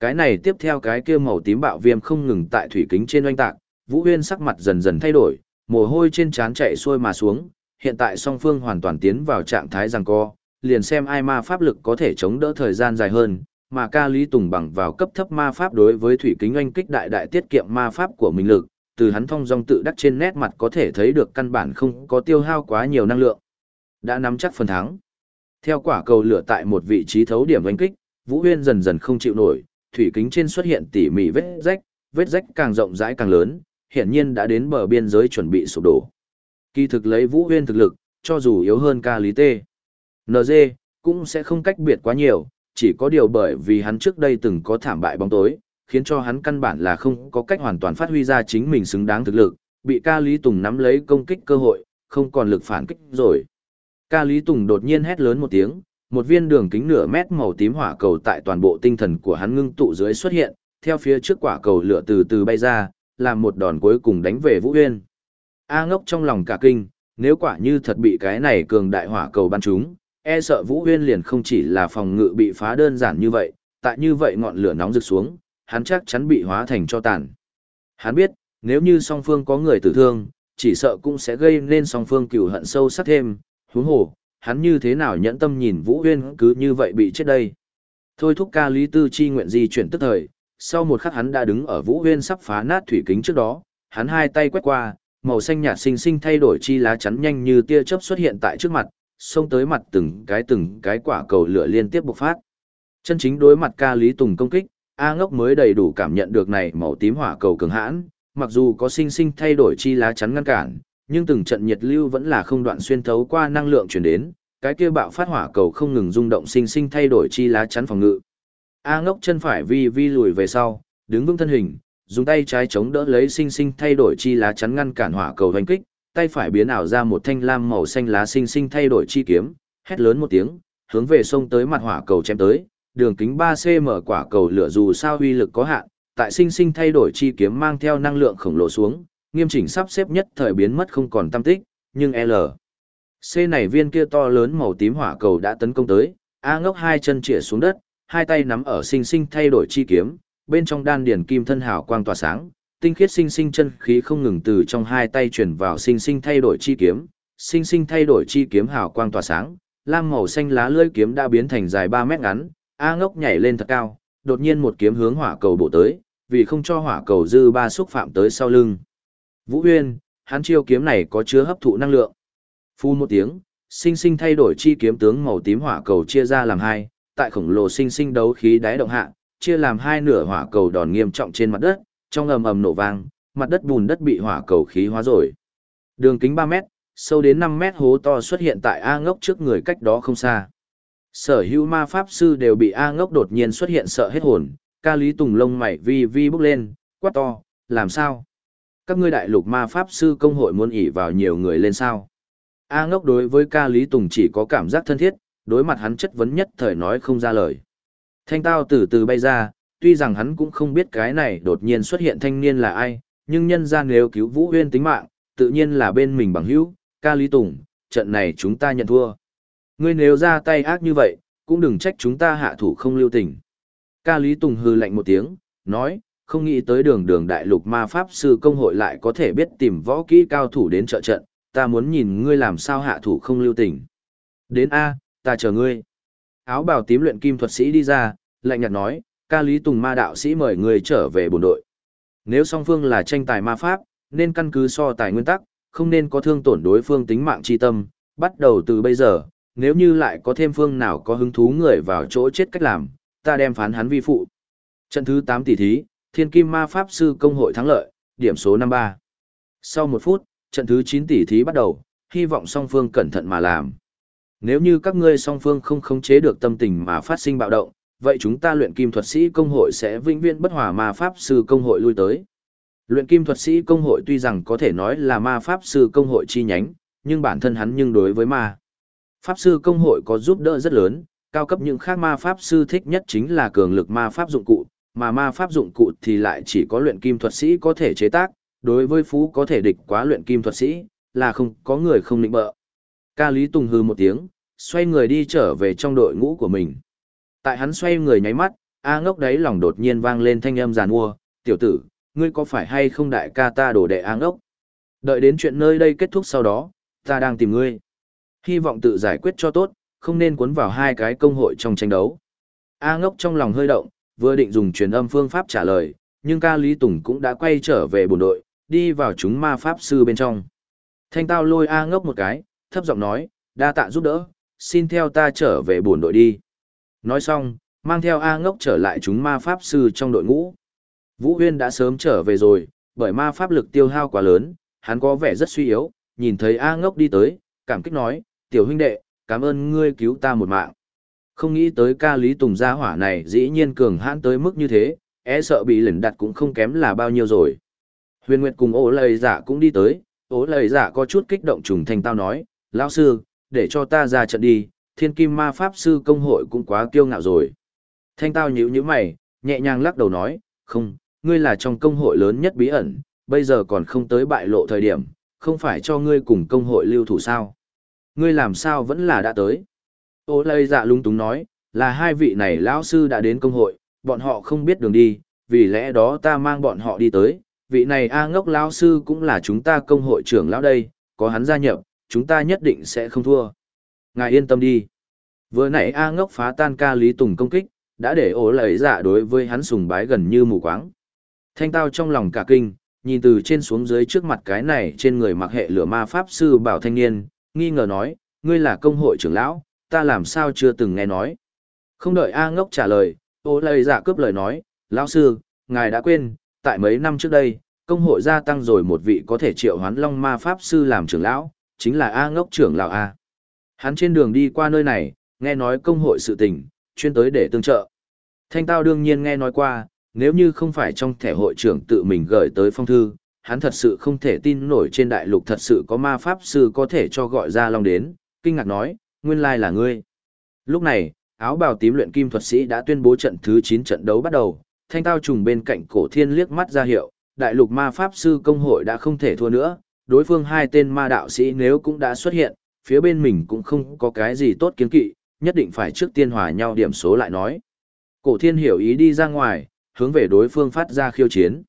Cái này tiếp theo cái kia màu tím bạo viêm không ngừng tại thủy kính trên oanh tạc, Vũ Huyên sắc mặt dần dần thay đổi, mồ hôi trên trán chạy xuôi mà xuống, hiện tại song phương hoàn toàn tiến vào trạng thái rằng co, liền xem ai ma pháp lực có thể chống đỡ thời gian dài hơn, mà ca lý tùng bằng vào cấp thấp ma pháp đối với thủy kính oanh kích đại đại tiết kiệm ma pháp của mình lực, từ hắn thông dong tự đắc trên nét mặt có thể thấy được căn bản không có tiêu hao quá nhiều năng lượng. Đã nắm chắc phần thắng. Theo quả cầu lửa tại một vị trí thấu điểm anh kích, Vũ Huyên dần dần không chịu nổi, thủy kính trên xuất hiện tỉ mỉ vết rách, vết rách càng rộng rãi càng lớn, hiển nhiên đã đến bờ biên giới chuẩn bị sụp đổ. Kỳ thực lấy Vũ Huyên thực lực, cho dù yếu hơn ca lý tê, NG, cũng sẽ không cách biệt quá nhiều, chỉ có điều bởi vì hắn trước đây từng có thảm bại bóng tối, khiến cho hắn căn bản là không có cách hoàn toàn phát huy ra chính mình xứng đáng thực lực, bị ca Lý Tùng nắm lấy công kích cơ hội, không còn lực phản kích rồi. Ca Lý Tùng đột nhiên hét lớn một tiếng, một viên đường kính nửa mét màu tím hỏa cầu tại toàn bộ tinh thần của hắn ngưng tụ dưới xuất hiện, theo phía trước quả cầu lửa từ từ bay ra, làm một đòn cuối cùng đánh về Vũ Huyên. A ngốc trong lòng cả kinh, nếu quả như thật bị cái này cường đại hỏa cầu bắn trúng, e sợ Vũ Huyên liền không chỉ là phòng ngự bị phá đơn giản như vậy, tại như vậy ngọn lửa nóng rực xuống, hắn chắc chắn bị hóa thành cho tàn. Hắn biết, nếu như song phương có người tử thương, chỉ sợ cũng sẽ gây nên song phương cừu hận sâu sắc thêm, huống hồ, hắn như thế nào nhẫn tâm nhìn Vũ Huyên cứ như vậy bị chết đây. Thôi thúc ca lý tư chi nguyện di chuyển tức thời, sau một khắc hắn đã đứng ở Vũ Huyên sắp phá nát thủy kính trước đó, hắn hai tay quét qua, màu xanh nhạt xinh xinh thay đổi chi lá chắn nhanh như tia chớp xuất hiện tại trước mặt, xông tới mặt từng cái từng cái quả cầu lửa liên tiếp bộc phát. Chân chính đối mặt ca lý tùng công kích, A ngốc mới đầy đủ cảm nhận được này màu tím hỏa cầu cường hãn, mặc dù có sinh sinh thay đổi chi lá chắn ngăn cản, nhưng từng trận nhiệt lưu vẫn là không đoạn xuyên thấu qua năng lượng truyền đến, cái kia bạo phát hỏa cầu không ngừng rung động sinh sinh thay đổi chi lá chắn phòng ngự. A ngốc chân phải vi vi lùi về sau, đứng vững thân hình, dùng tay trái chống đỡ lấy sinh sinh thay đổi chi lá chắn ngăn cản hỏa cầu hành kích, tay phải biến ảo ra một thanh lam màu xanh lá sinh sinh thay đổi chi kiếm, hét lớn một tiếng, hướng về sông tới mặt hỏa cầu chém tới, đường kính 3cm quả cầu lửa dù sao uy lực có hạn, tại sinh sinh thay đổi chi kiếm mang theo năng lượng khổng lồ xuống, nghiêm chỉnh sắp xếp nhất thời biến mất không còn tâm tích, nhưng L. C này viên kia to lớn màu tím hỏa cầu đã tấn công tới, A ngốc hai chân chĩa xuống đất, hai tay nắm ở sinh sinh thay đổi chi kiếm, bên trong đan điển kim thân hào quang tỏa sáng, tinh khiết sinh sinh chân khí không ngừng từ trong hai tay chuyển vào sinh sinh thay đổi chi kiếm, sinh sinh thay đổi chi kiếm hào quang tỏa sáng, lam màu xanh lá lưỡi kiếm đã biến thành dài 3 mét ngắn, A ngốc nhảy lên thật cao, đột nhiên một kiếm hướng hỏa cầu bổ tới, vì không cho hỏa cầu dư ba xúc phạm tới sau lưng. Vũ Huyên, hắn chiêu kiếm này có chứa hấp thụ năng lượng. Phun một tiếng, sinh sinh thay đổi chi kiếm tướng màu tím hỏa cầu chia ra làm hai, tại khổng lồ sinh sinh đấu khí đáy động hạ, chia làm hai nửa hỏa cầu đòn nghiêm trọng trên mặt đất, trong ầm ầm nổ vang, mặt đất bùn đất bị hỏa cầu khí hóa rồi. Đường kính 3 mét, sâu đến 5 mét hố to xuất hiện tại A ngốc trước người cách đó không xa. Sở hữu ma pháp sư đều bị A ngốc đột nhiên xuất hiện sợ hết hồn, ca lý tùng lông mày vi vi bước lên, quát to, làm sao? Các ngươi đại lục ma pháp sư công hội muốn ỉ vào nhiều người lên sao? A ngốc đối với ca lý tùng chỉ có cảm giác thân thiết, đối mặt hắn chất vấn nhất thời nói không ra lời. Thanh tao từ từ bay ra, tuy rằng hắn cũng không biết cái này đột nhiên xuất hiện thanh niên là ai, nhưng nhân ra nếu cứu Vũ Huyên tính mạng, tự nhiên là bên mình bằng hữu, ca lý tùng, trận này chúng ta nhận thua. Ngươi nếu ra tay ác như vậy, cũng đừng trách chúng ta hạ thủ không lưu tình. Ca Lý Tùng hư lạnh một tiếng, nói, không nghĩ tới đường đường đại lục ma pháp sư công hội lại có thể biết tìm võ kỹ cao thủ đến trợ trận, ta muốn nhìn ngươi làm sao hạ thủ không lưu tình. Đến A, ta chờ ngươi. Áo bào tím luyện kim thuật sĩ đi ra, lạnh nhạt nói, ca lý tùng ma đạo sĩ mời người trở về bồn đội. Nếu song phương là tranh tài ma pháp, nên căn cứ so tài nguyên tắc, không nên có thương tổn đối phương tính mạng chi tâm, bắt đầu từ bây giờ, nếu như lại có thêm phương nào có hứng thú người vào chỗ chết cách làm, ta đem phán hắn vi phụ. Trận thứ 8 tỷ thí, Thiên Kim Ma Pháp Sư Công hội thắng lợi, điểm số 53. Sau một phút, trận thứ 9 tỷ thí bắt đầu, hy vọng song phương cẩn thận mà làm. Nếu như các ngươi song phương không khống chế được tâm tình mà phát sinh bạo động, vậy chúng ta luyện kim thuật sĩ công hội sẽ vĩnh viễn bất hòa ma pháp sư công hội lui tới. Luyện kim thuật sĩ công hội tuy rằng có thể nói là ma pháp sư công hội chi nhánh, nhưng bản thân hắn nhưng đối với ma. Pháp sư công hội có giúp đỡ rất lớn, cao cấp những khác ma pháp sư thích nhất chính là cường lực ma pháp dụng cụ, mà ma pháp dụng cụ thì lại chỉ có luyện kim thuật sĩ có thể chế tác, đối với phú có thể địch quá luyện kim thuật sĩ, là không có người không định bợ. Ca Lý Tùng hư một tiếng, xoay người đi trở về trong đội ngũ của mình. Tại hắn xoay người nháy mắt, A ngốc đấy lòng đột nhiên vang lên thanh âm giàn mua, tiểu tử, ngươi có phải hay không đại ca ta đổ đệ A ngốc? Đợi đến chuyện nơi đây kết thúc sau đó, ta đang tìm ngươi. Hy vọng tự giải quyết cho tốt, không nên cuốn vào hai cái công hội trong tranh đấu. A ngốc trong lòng hơi động, vừa định dùng truyền âm phương pháp trả lời, nhưng ca Lý Tùng cũng đã quay trở về bồn đội, đi vào chúng ma pháp sư bên trong. Thanh tao lôi A ngốc một cái, thấp giọng nói, đa tạ giúp đỡ, xin theo ta trở về buồn đội đi. Nói xong, mang theo A ngốc trở lại chúng ma pháp sư trong đội ngũ. Vũ Huyên đã sớm trở về rồi, bởi ma pháp lực tiêu hao quá lớn, hắn có vẻ rất suy yếu, nhìn thấy A ngốc đi tới, cảm kích nói, tiểu huynh đệ, cảm ơn ngươi cứu ta một mạng. Không nghĩ tới ca lý tùng gia hỏa này dĩ nhiên cường hãn tới mức như thế, e sợ bị lẩn đặt cũng không kém là bao nhiêu rồi. Huyền Nguyệt cùng ố lời giả cũng đi tới, ố lời giả có chút kích động trùng thành tao nói, lão sư, để cho ta ra trận đi, thiên kim ma pháp sư công hội cũng quá kiêu ngạo rồi. Thanh tao nhíu nhíu mày, nhẹ nhàng lắc đầu nói, không, ngươi là trong công hội lớn nhất bí ẩn, bây giờ còn không tới bại lộ thời điểm, không phải cho ngươi cùng công hội lưu thủ sao. Ngươi làm sao vẫn là đã tới. Ô lây dạ lung túng nói, là hai vị này lão sư đã đến công hội, bọn họ không biết đường đi, vì lẽ đó ta mang bọn họ đi tới. Vị này A ngốc lão sư cũng là chúng ta công hội trưởng lão đây, có hắn gia nhập, chúng ta nhất định sẽ không thua. Ngài yên tâm đi. Vừa nãy A ngốc phá tan ca Lý Tùng công kích, đã để ổ lầy dạ đối với hắn sùng bái gần như mù quáng. Thanh tao trong lòng cả kinh, nhìn từ trên xuống dưới trước mặt cái này trên người mặc hệ lửa ma pháp sư bảo thanh niên, nghi ngờ nói, ngươi là công hội trưởng lão, ta làm sao chưa từng nghe nói. Không đợi A ngốc trả lời, ô lầy dạ cướp lời nói, lão sư, ngài đã quên, tại mấy năm trước đây, công hội gia tăng rồi một vị có thể triệu hoán long ma pháp sư làm trưởng lão, chính là A ngốc trưởng lão A. Hắn trên đường đi qua nơi này, nghe nói công hội sự tình, chuyên tới để tương trợ. Thanh tao đương nhiên nghe nói qua, nếu như không phải trong thẻ hội trưởng tự mình gửi tới phong thư, hắn thật sự không thể tin nổi trên đại lục thật sự có ma pháp sư có thể cho gọi ra long đến, kinh ngạc nói, nguyên lai là ngươi. Lúc này, áo bào tím luyện kim thuật sĩ đã tuyên bố trận thứ 9 trận đấu bắt đầu, thanh tao trùng bên cạnh cổ thiên liếc mắt ra hiệu, đại lục ma pháp sư công hội đã không thể thua nữa, đối phương hai tên ma đạo sĩ nếu cũng đã xuất hiện, phía bên mình cũng không có cái gì tốt kiến kỵ, nhất định phải trước tiên hòa nhau điểm số lại nói. Cổ thiên hiểu ý đi ra ngoài, hướng về đối phương phát ra khiêu chiến.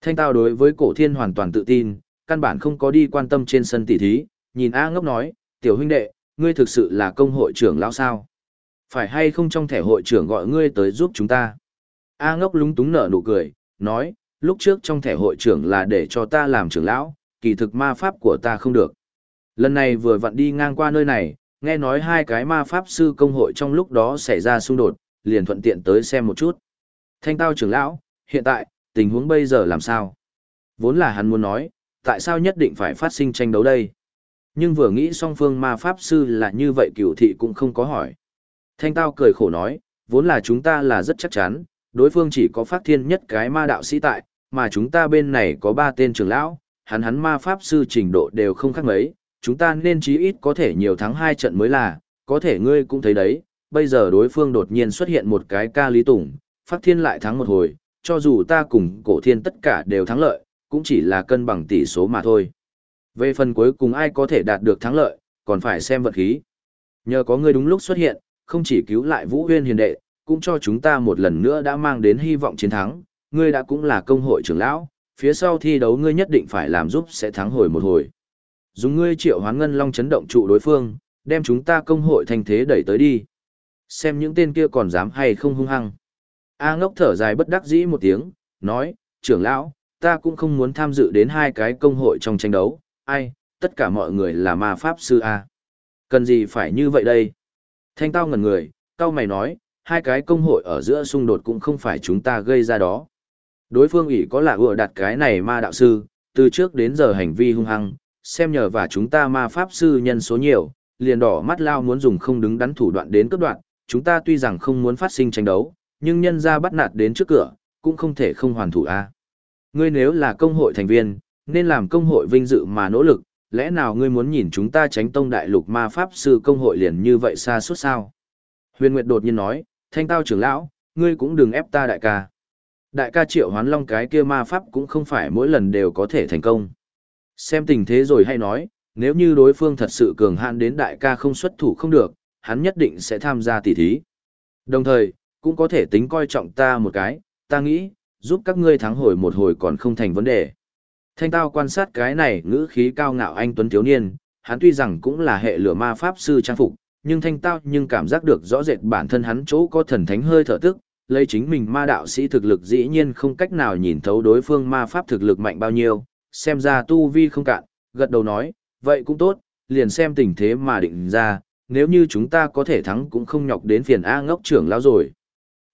Thanh tao đối với cổ thiên hoàn toàn tự tin, căn bản không có đi quan tâm trên sân tỷ thí, nhìn A ngốc nói, tiểu huynh đệ, ngươi thực sự là công hội trưởng lão sao? Phải hay không trong thẻ hội trưởng gọi ngươi tới giúp chúng ta? A ngốc lúng túng nở nụ cười, nói, lúc trước trong thẻ hội trưởng là để cho ta làm trưởng lão, kỳ thực ma pháp của ta không được. Lần này vừa vặn đi ngang qua nơi này, nghe nói hai cái ma pháp sư công hội trong lúc đó xảy ra xung đột, liền thuận tiện tới xem một chút. Thanh tao trưởng lão, hiện tại, tình huống bây giờ làm sao? Vốn là hắn muốn nói, tại sao nhất định phải phát sinh tranh đấu đây? Nhưng vừa nghĩ song phương ma pháp sư là như vậy cửu thị cũng không có hỏi. Thanh tao cười khổ nói, vốn là chúng ta là rất chắc chắn, đối phương chỉ có phát thiên nhất cái ma đạo sĩ tại, mà chúng ta bên này có ba tên trưởng lão, hắn hắn ma pháp sư trình độ đều không khác mấy, chúng ta nên chí ít có thể nhiều thắng hai trận mới là, có thể ngươi cũng thấy đấy, bây giờ đối phương đột nhiên xuất hiện một cái ca lý tủng, phát thiên lại thắng một hồi, cho dù ta cùng cổ thiên tất cả đều thắng lợi, cũng chỉ là cân bằng tỷ số mà thôi. Về phần cuối cùng ai có thể đạt được thắng lợi, còn phải xem vật khí. Nhờ có ngươi đúng lúc xuất hiện, không chỉ cứu lại Vũ Huyên hiền đệ, cũng cho chúng ta một lần nữa đã mang đến hy vọng chiến thắng, ngươi đã cũng là công hội trưởng lão, phía sau thi đấu ngươi nhất định phải làm giúp sẽ thắng hồi một hồi. Dùng ngươi triệu hoán ngân long chấn động trụ đối phương, đem chúng ta công hội thành thế đẩy tới đi. Xem những tên kia còn dám hay không hung hăng. A ngốc thở dài bất đắc dĩ một tiếng, nói, trưởng lão, ta cũng không muốn tham dự đến hai cái công hội trong tranh đấu, ai, tất cả mọi người là ma pháp sư A. Cần gì phải như vậy đây? Thanh tao ngẩn người, tao mày nói, hai cái công hội ở giữa xung đột cũng không phải chúng ta gây ra đó. Đối phương ỷ có là ựa đặt cái này ma đạo sư, từ trước đến giờ hành vi hung hăng, xem nhờ và chúng ta ma pháp sư nhân số nhiều, liền đỏ mắt lao muốn dùng không đứng đắn thủ đoạn đến cướp đoạn, chúng ta tuy rằng không muốn phát sinh tranh đấu, nhưng nhân ra bắt nạt đến trước cửa, cũng không thể không hoàn thủ a. Ngươi nếu là công hội thành viên, nên làm công hội vinh dự mà nỗ lực, lẽ nào ngươi muốn nhìn chúng ta tránh tông đại lục ma pháp sư công hội liền như vậy xa suốt sao? Huyền Nguyệt đột nhiên nói, thanh tao trưởng lão, ngươi cũng đừng ép ta đại ca. Đại ca triệu hoán long cái kia ma pháp cũng không phải mỗi lần đều có thể thành công. Xem tình thế rồi hay nói, nếu như đối phương thật sự cường hạn đến đại ca không xuất thủ không được, hắn nhất định sẽ tham gia tỷ thí. Đồng thời, cũng có thể tính coi trọng ta một cái, ta nghĩ, giúp các ngươi thắng hồi một hồi còn không thành vấn đề. Thanh tao quan sát cái này ngữ khí cao ngạo anh Tuấn Thiếu Niên, hắn tuy rằng cũng là hệ lửa ma pháp sư trang phục, nhưng thanh tao nhưng cảm giác được rõ rệt bản thân hắn chỗ có thần thánh hơi thở tức, lấy chính mình ma đạo sĩ thực lực dĩ nhiên không cách nào nhìn thấu đối phương ma pháp thực lực mạnh bao nhiêu, xem ra tu vi không cạn, gật đầu nói, vậy cũng tốt, liền xem tình thế mà định ra, nếu như chúng ta có thể thắng cũng không nhọc đến phiền A ngốc trưởng lão rồi.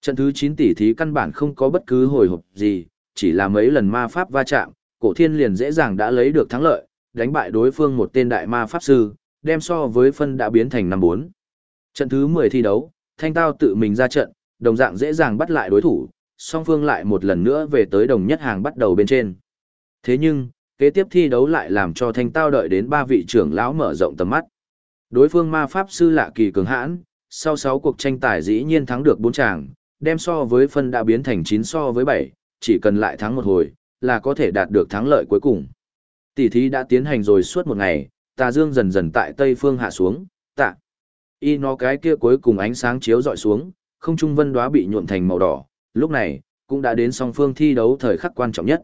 Trận thứ 9 tỷ thí căn bản không có bất cứ hồi hộp gì, chỉ là mấy lần ma pháp va chạm, cổ thiên liền dễ dàng đã lấy được thắng lợi, đánh bại đối phương một tên đại ma pháp sư, đem so với phân đã biến thành năm bốn. Trận thứ 10 thi đấu, thanh tao tự mình ra trận, đồng dạng dễ dàng bắt lại đối thủ, song phương lại một lần nữa về tới đồng nhất hàng bắt đầu bên trên. Thế nhưng, kế tiếp thi đấu lại làm cho thanh tao đợi đến ba vị trưởng lão mở rộng tầm mắt. Đối phương ma pháp sư lạ kỳ cường hãn, sau 6 cuộc tranh tài dĩ nhiên thắng được 4 chàng, đem so với phân đã biến thành 9 so với 7, chỉ cần lại thắng một hồi, là có thể đạt được thắng lợi cuối cùng. Tỷ thí đã tiến hành rồi suốt một ngày, tà dương dần dần tại tây phương hạ xuống, tạ. Y nó cái kia cuối cùng ánh sáng chiếu dọi xuống, không trung vân đóa bị nhuộm thành màu đỏ, lúc này, cũng đã đến song phương thi đấu thời khắc quan trọng nhất.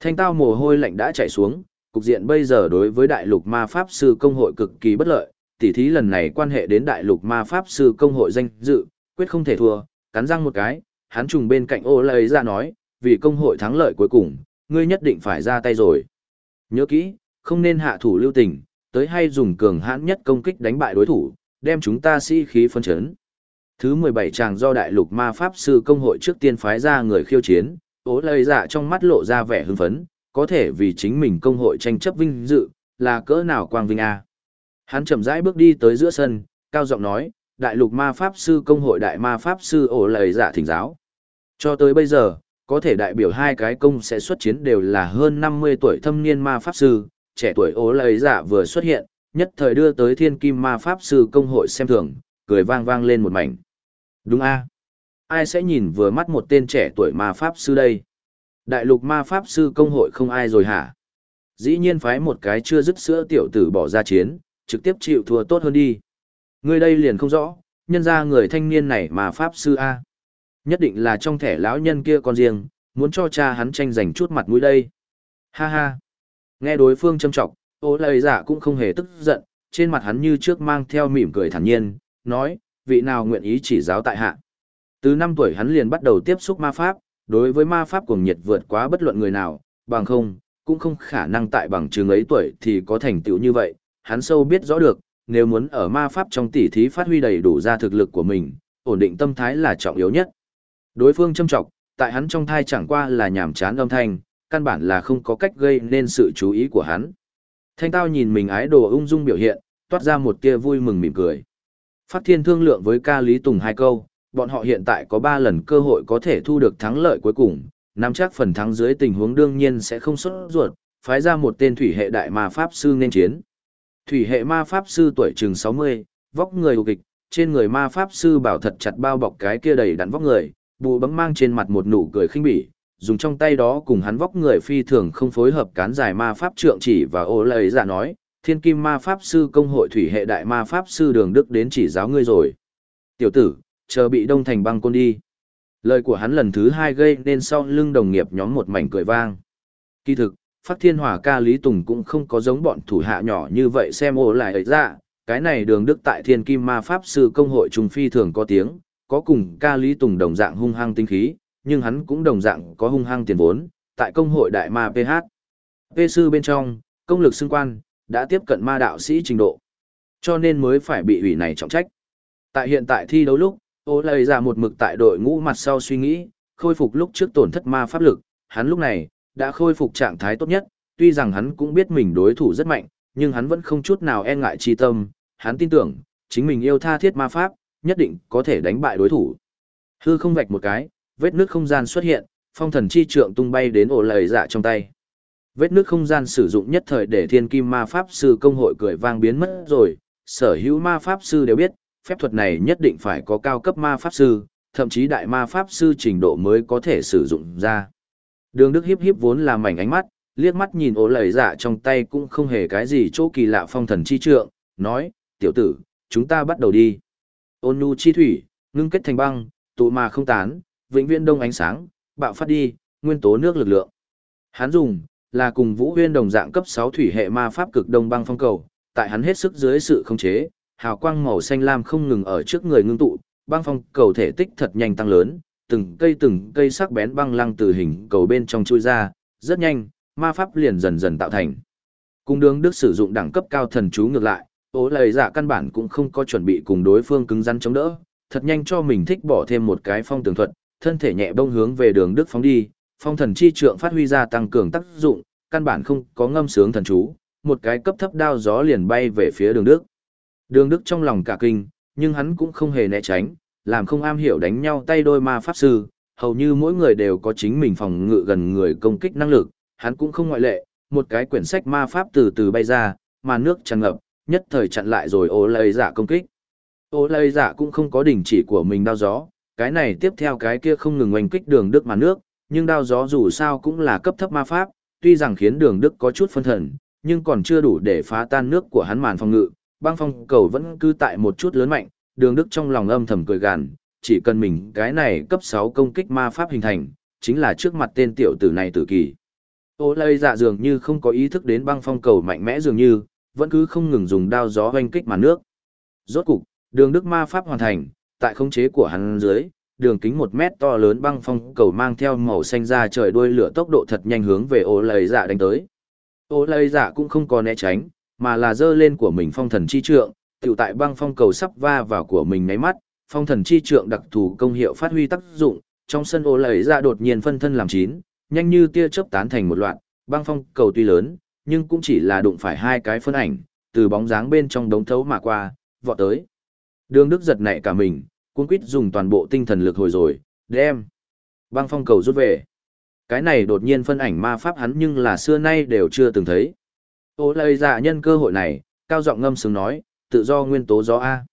Thanh tao mồ hôi lạnh đã chảy xuống, cục diện bây giờ đối với đại lục ma pháp sư công hội cực kỳ bất lợi, tỉ thí lần này quan hệ đến đại lục ma pháp sư công hội danh dự, quyết không thể thua, cắn răng một cái, hắn trùng bên cạnh ô lấy ra nói, vì công hội thắng lợi cuối cùng, ngươi nhất định phải ra tay rồi. Nhớ kỹ, không nên hạ thủ lưu tình, tới hay dùng cường hãn nhất công kích đánh bại đối thủ, đem chúng ta sĩ si khí phân chấn. Thứ 17 chàng do đại lục ma pháp sư công hội trước tiên phái ra người khiêu chiến, ố lời dạ trong mắt lộ ra vẻ hưng phấn, có thể vì chính mình công hội tranh chấp vinh dự, là cỡ nào quang vinh a. Hắn chậm rãi bước đi tới giữa sân, cao giọng nói, đại lục ma pháp sư công hội đại ma pháp sư ổ lời dạ thỉnh giáo. Cho tới bây giờ, có thể đại biểu hai cái công sẽ xuất chiến đều là hơn 50 tuổi thâm niên ma pháp sư, trẻ tuổi ố lời dạ vừa xuất hiện, nhất thời đưa tới thiên kim ma pháp sư công hội xem thường, cười vang vang lên một mảnh. Đúng a Ai sẽ nhìn vừa mắt một tên trẻ tuổi ma pháp sư đây? Đại lục ma pháp sư công hội không ai rồi hả? Dĩ nhiên phái một cái chưa dứt sữa tiểu tử bỏ ra chiến, trực tiếp chịu thua tốt hơn đi. Người đây liền không rõ, nhân ra người thanh niên này mà pháp sư A. Nhất định là trong thẻ lão nhân kia con riêng, muốn cho cha hắn tranh giành chút mặt mũi đây. Ha ha. Nghe đối phương châm trọng, ô lời giả dạ cũng không hề tức giận, trên mặt hắn như trước mang theo mỉm cười thản nhiên, nói, vị nào nguyện ý chỉ giáo tại hạ. Từ năm tuổi hắn liền bắt đầu tiếp xúc ma pháp, đối với ma pháp cuồng nhiệt vượt quá bất luận người nào, bằng không, cũng không khả năng tại bằng trường ấy tuổi thì có thành tựu như vậy, hắn sâu biết rõ được, nếu muốn ở ma pháp trong tỉ thí phát huy đầy đủ ra thực lực của mình, ổn định tâm thái là trọng yếu nhất. Đối phương châm trọng, tại hắn trong thai chẳng qua là nhảm chán âm thanh, căn bản là không có cách gây nên sự chú ý của hắn. Thanh tao nhìn mình ái đồ ung dung biểu hiện, toát ra một tia vui mừng mỉm cười. Phát thiên thương lượng với ca Lý Tùng hai câu, bọn họ hiện tại có ba lần cơ hội có thể thu được thắng lợi cuối cùng, nắm chắc phần thắng dưới tình huống đương nhiên sẽ không xuất ruột, phái ra một tên thủy hệ đại ma pháp sư nên chiến. Thủy hệ ma pháp sư tuổi chừng 60, vóc người hồ kịch, trên người ma pháp sư bảo thật chặt bao bọc cái kia đầy đặn vóc người, bù bấm mang trên mặt một nụ cười khinh bỉ, dùng trong tay đó cùng hắn vóc người phi thường không phối hợp cán dài ma pháp trượng chỉ và ô lời giả dạ nói, thiên kim ma pháp sư công hội thủy hệ đại ma pháp sư đường đức đến chỉ giáo ngươi rồi. Tiểu tử, chờ bị đông thành băng côn đi. Lời của hắn lần thứ hai gây nên sau lưng đồng nghiệp nhóm một mảnh cười vang. Kỳ thực, Phát Thiên Hòa ca Lý Tùng cũng không có giống bọn thủ hạ nhỏ như vậy xem ô lại ấy ra, cái này đường đức tại thiên kim ma pháp sư công hội trung phi thường có tiếng, có cùng ca lý tùng đồng dạng hung hăng tinh khí, nhưng hắn cũng đồng dạng có hung hăng tiền vốn, tại công hội đại ma PH. P sư bên trong, công lực xưng quan, đã tiếp cận ma đạo sĩ trình độ. Cho nên mới phải bị ủy này trọng trách. Tại hiện tại thi đấu lúc, ô lầy ra một mực tại đội ngũ mặt sau suy nghĩ, khôi phục lúc trước tổn thất ma pháp lực, hắn lúc này, đã khôi phục trạng thái tốt nhất, tuy rằng hắn cũng biết mình đối thủ rất mạnh, nhưng hắn vẫn không chút nào e ngại chi tâm, hắn tin tưởng, chính mình yêu tha thiết ma pháp, nhất định có thể đánh bại đối thủ. Hư không vạch một cái, vết nước không gian xuất hiện, phong thần chi trượng tung bay đến ổ lầy dạ trong tay. Vết nước không gian sử dụng nhất thời để thiên kim ma pháp sư công hội cười vang biến mất rồi, sở hữu ma pháp sư đều biết, phép thuật này nhất định phải có cao cấp ma pháp sư, thậm chí đại ma pháp sư trình độ mới có thể sử dụng ra. Đường Đức hiếp hiếp vốn là mảnh ánh mắt, liếc mắt nhìn ố lầy dạ trong tay cũng không hề cái gì chỗ kỳ lạ phong thần chi trượng, nói, tiểu tử, chúng ta bắt đầu đi. Ôn nhu chi thủy, ngưng kết thành băng, tụ mà không tán, vĩnh viễn đông ánh sáng, bạo phát đi, nguyên tố nước lực lượng. Hắn dùng, là cùng Vũ Huyên đồng dạng cấp 6 thủy hệ ma pháp cực đông băng phong cầu, tại hắn hết sức dưới sự khống chế, hào quang màu xanh lam không ngừng ở trước người ngưng tụ, băng phong cầu thể tích thật nhanh tăng lớn, từng cây từng cây sắc bén băng lăng từ hình cầu bên trong chui ra, rất nhanh, ma pháp liền dần dần tạo thành. Cung đường Đức sử dụng đẳng cấp cao thần chú ngược lại, ố lời giả dạ căn bản cũng không có chuẩn bị cùng đối phương cứng rắn chống đỡ, thật nhanh cho mình thích bỏ thêm một cái phong tường thuật, thân thể nhẹ bông hướng về đường Đức phóng đi, phong thần chi trượng phát huy ra tăng cường tác dụng, căn bản không có ngâm sướng thần chú, một cái cấp thấp đao gió liền bay về phía đường Đức. Đường Đức trong lòng cả kinh, nhưng hắn cũng không hề né tránh, làm không am hiểu đánh nhau tay đôi ma pháp sư, hầu như mỗi người đều có chính mình phòng ngự gần người công kích năng lực, hắn cũng không ngoại lệ, một cái quyển sách ma pháp từ từ bay ra, mà nước tràn ngập, nhất thời chặn lại rồi ô lây giả công kích. Ô lây giả cũng không có đỉnh chỉ của mình đao gió, cái này tiếp theo cái kia không ngừng oanh kích đường đức mà nước, nhưng đao gió dù sao cũng là cấp thấp ma pháp, tuy rằng khiến đường đức có chút phân thần, nhưng còn chưa đủ để phá tan nước của hắn màn phòng ngự, băng phong cầu vẫn cứ tại một chút lớn mạnh, đường đức trong lòng âm thầm cười gàn, chỉ cần mình cái này cấp 6 công kích ma pháp hình thành, chính là trước mặt tên tiểu tử này tử kỳ. Ô lây dạ dường như không có ý thức đến băng phong cầu mạnh mẽ dường như, vẫn cứ không ngừng dùng đao gió hoanh kích màn nước. Rốt cục, đường đức ma pháp hoàn thành, tại khống chế của hắn dưới, đường kính một mét to lớn băng phong cầu mang theo màu xanh ra trời đuôi lửa tốc độ thật nhanh hướng về ô lầy dạ đánh tới. Ô lầy dạ cũng không có né tránh, mà là dơ lên của mình phong thần chi trượng, tiểu tại băng phong cầu sắp va vào của mình nháy mắt, phong thần chi trượng đặc thù công hiệu phát huy tác dụng, trong sân ô lầy dạ đột nhiên phân thân làm chín, nhanh như tia chớp tán thành một loạt, băng phong cầu tuy lớn, nhưng cũng chỉ là đụng phải hai cái phân ảnh, từ bóng dáng bên trong đống thấu mà qua, vọt tới. Đường Đức giật nảy cả mình, cuốn quýt dùng toàn bộ tinh thần lực hồi rồi, đem. Băng phong cầu rút về. Cái này đột nhiên phân ảnh ma pháp hắn nhưng là xưa nay đều chưa từng thấy. Ô lời dạ nhân cơ hội này, cao giọng ngâm sướng nói, tự do nguyên tố gió A.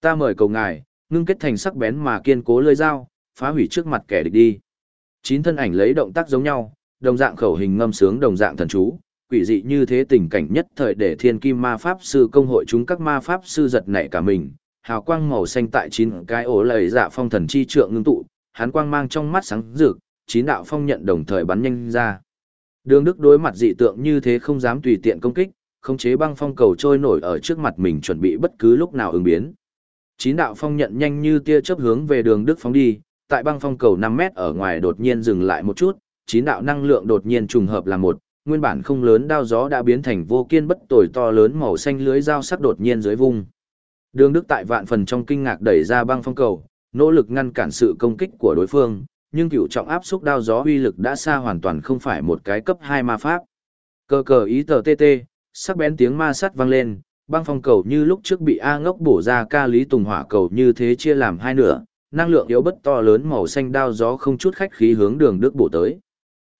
Ta mời cầu ngài, ngưng kết thành sắc bén mà kiên cố lơi dao, phá hủy trước mặt kẻ địch đi. Chín thân ảnh lấy động tác giống nhau, đồng dạng khẩu hình ngâm sướng đồng dạng thần chú, quỷ dị như thế tình cảnh nhất thời để thiên kim ma pháp sư công hội chúng các ma pháp sư giật nảy cả mình, hào quang màu xanh tại chín cái ổ lầy dạ phong thần chi trượng ngưng tụ, hắn quang mang trong mắt sáng rực, chín đạo phong nhận đồng thời bắn nhanh ra. Đường Đức đối mặt dị tượng như thế không dám tùy tiện công kích, khống chế băng phong cầu trôi nổi ở trước mặt mình chuẩn bị bất cứ lúc nào ứng biến. Chín đạo phong nhận nhanh như tia chớp hướng về đường Đức phóng đi, tại băng phong cầu 5 mét ở ngoài đột nhiên dừng lại một chút, chín đạo năng lượng đột nhiên trùng hợp là một, nguyên bản không lớn đao gió đã biến thành vô kiên bất tồi to lớn màu xanh lưới dao sắc đột nhiên dưới vung. Đường Đức tại vạn phần trong kinh ngạc đẩy ra băng phong cầu, nỗ lực ngăn cản sự công kích của đối phương, nhưng cựu trọng áp xúc đao gió uy lực đã xa hoàn toàn không phải một cái cấp 2 ma pháp. Cờ cờ ý tờ tê tê, sắc bén tiếng ma sắt vang lên, băng phong cầu như lúc trước bị A ngốc bổ ra ca lý tùng hỏa cầu như thế chia làm hai nửa, năng lượng yếu bất to lớn màu xanh đao gió không chút khách khí hướng đường Đức bổ tới.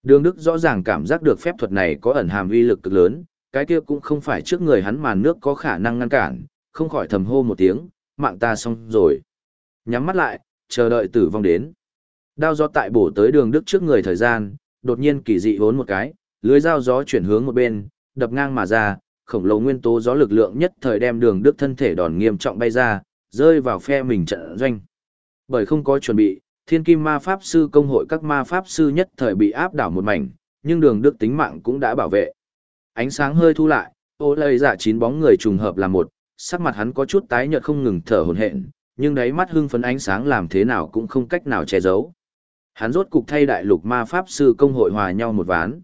Đường Đức rõ ràng cảm giác được phép thuật này có ẩn hàm uy lực cực lớn, cái kia cũng không phải trước người hắn màn nước có khả năng ngăn cản, không khỏi thầm hô một tiếng, mạng ta xong rồi. Nhắm mắt lại, chờ đợi tử vong đến. Đao gió tại bổ tới đường Đức trước người thời gian, đột nhiên kỳ dị hốn một cái, lưới dao gió chuyển hướng một bên, đập ngang mà ra, khổng lồ nguyên tố gió lực lượng nhất thời đem đường Đức thân thể đòn nghiêm trọng bay ra, rơi vào phe mình trận doanh. Bởi không có chuẩn bị, thiên kim ma pháp sư công hội các ma pháp sư nhất thời bị áp đảo một mảnh, nhưng đường đức tính mạng cũng đã bảo vệ. Ánh sáng hơi thu lại, ô lây giả chín bóng người trùng hợp là một, sắc mặt hắn có chút tái nhợt không ngừng thở hổn hển, nhưng đáy mắt hưng phấn ánh sáng làm thế nào cũng không cách nào che giấu. Hắn rốt cục thay đại lục ma pháp sư công hội hòa nhau một ván.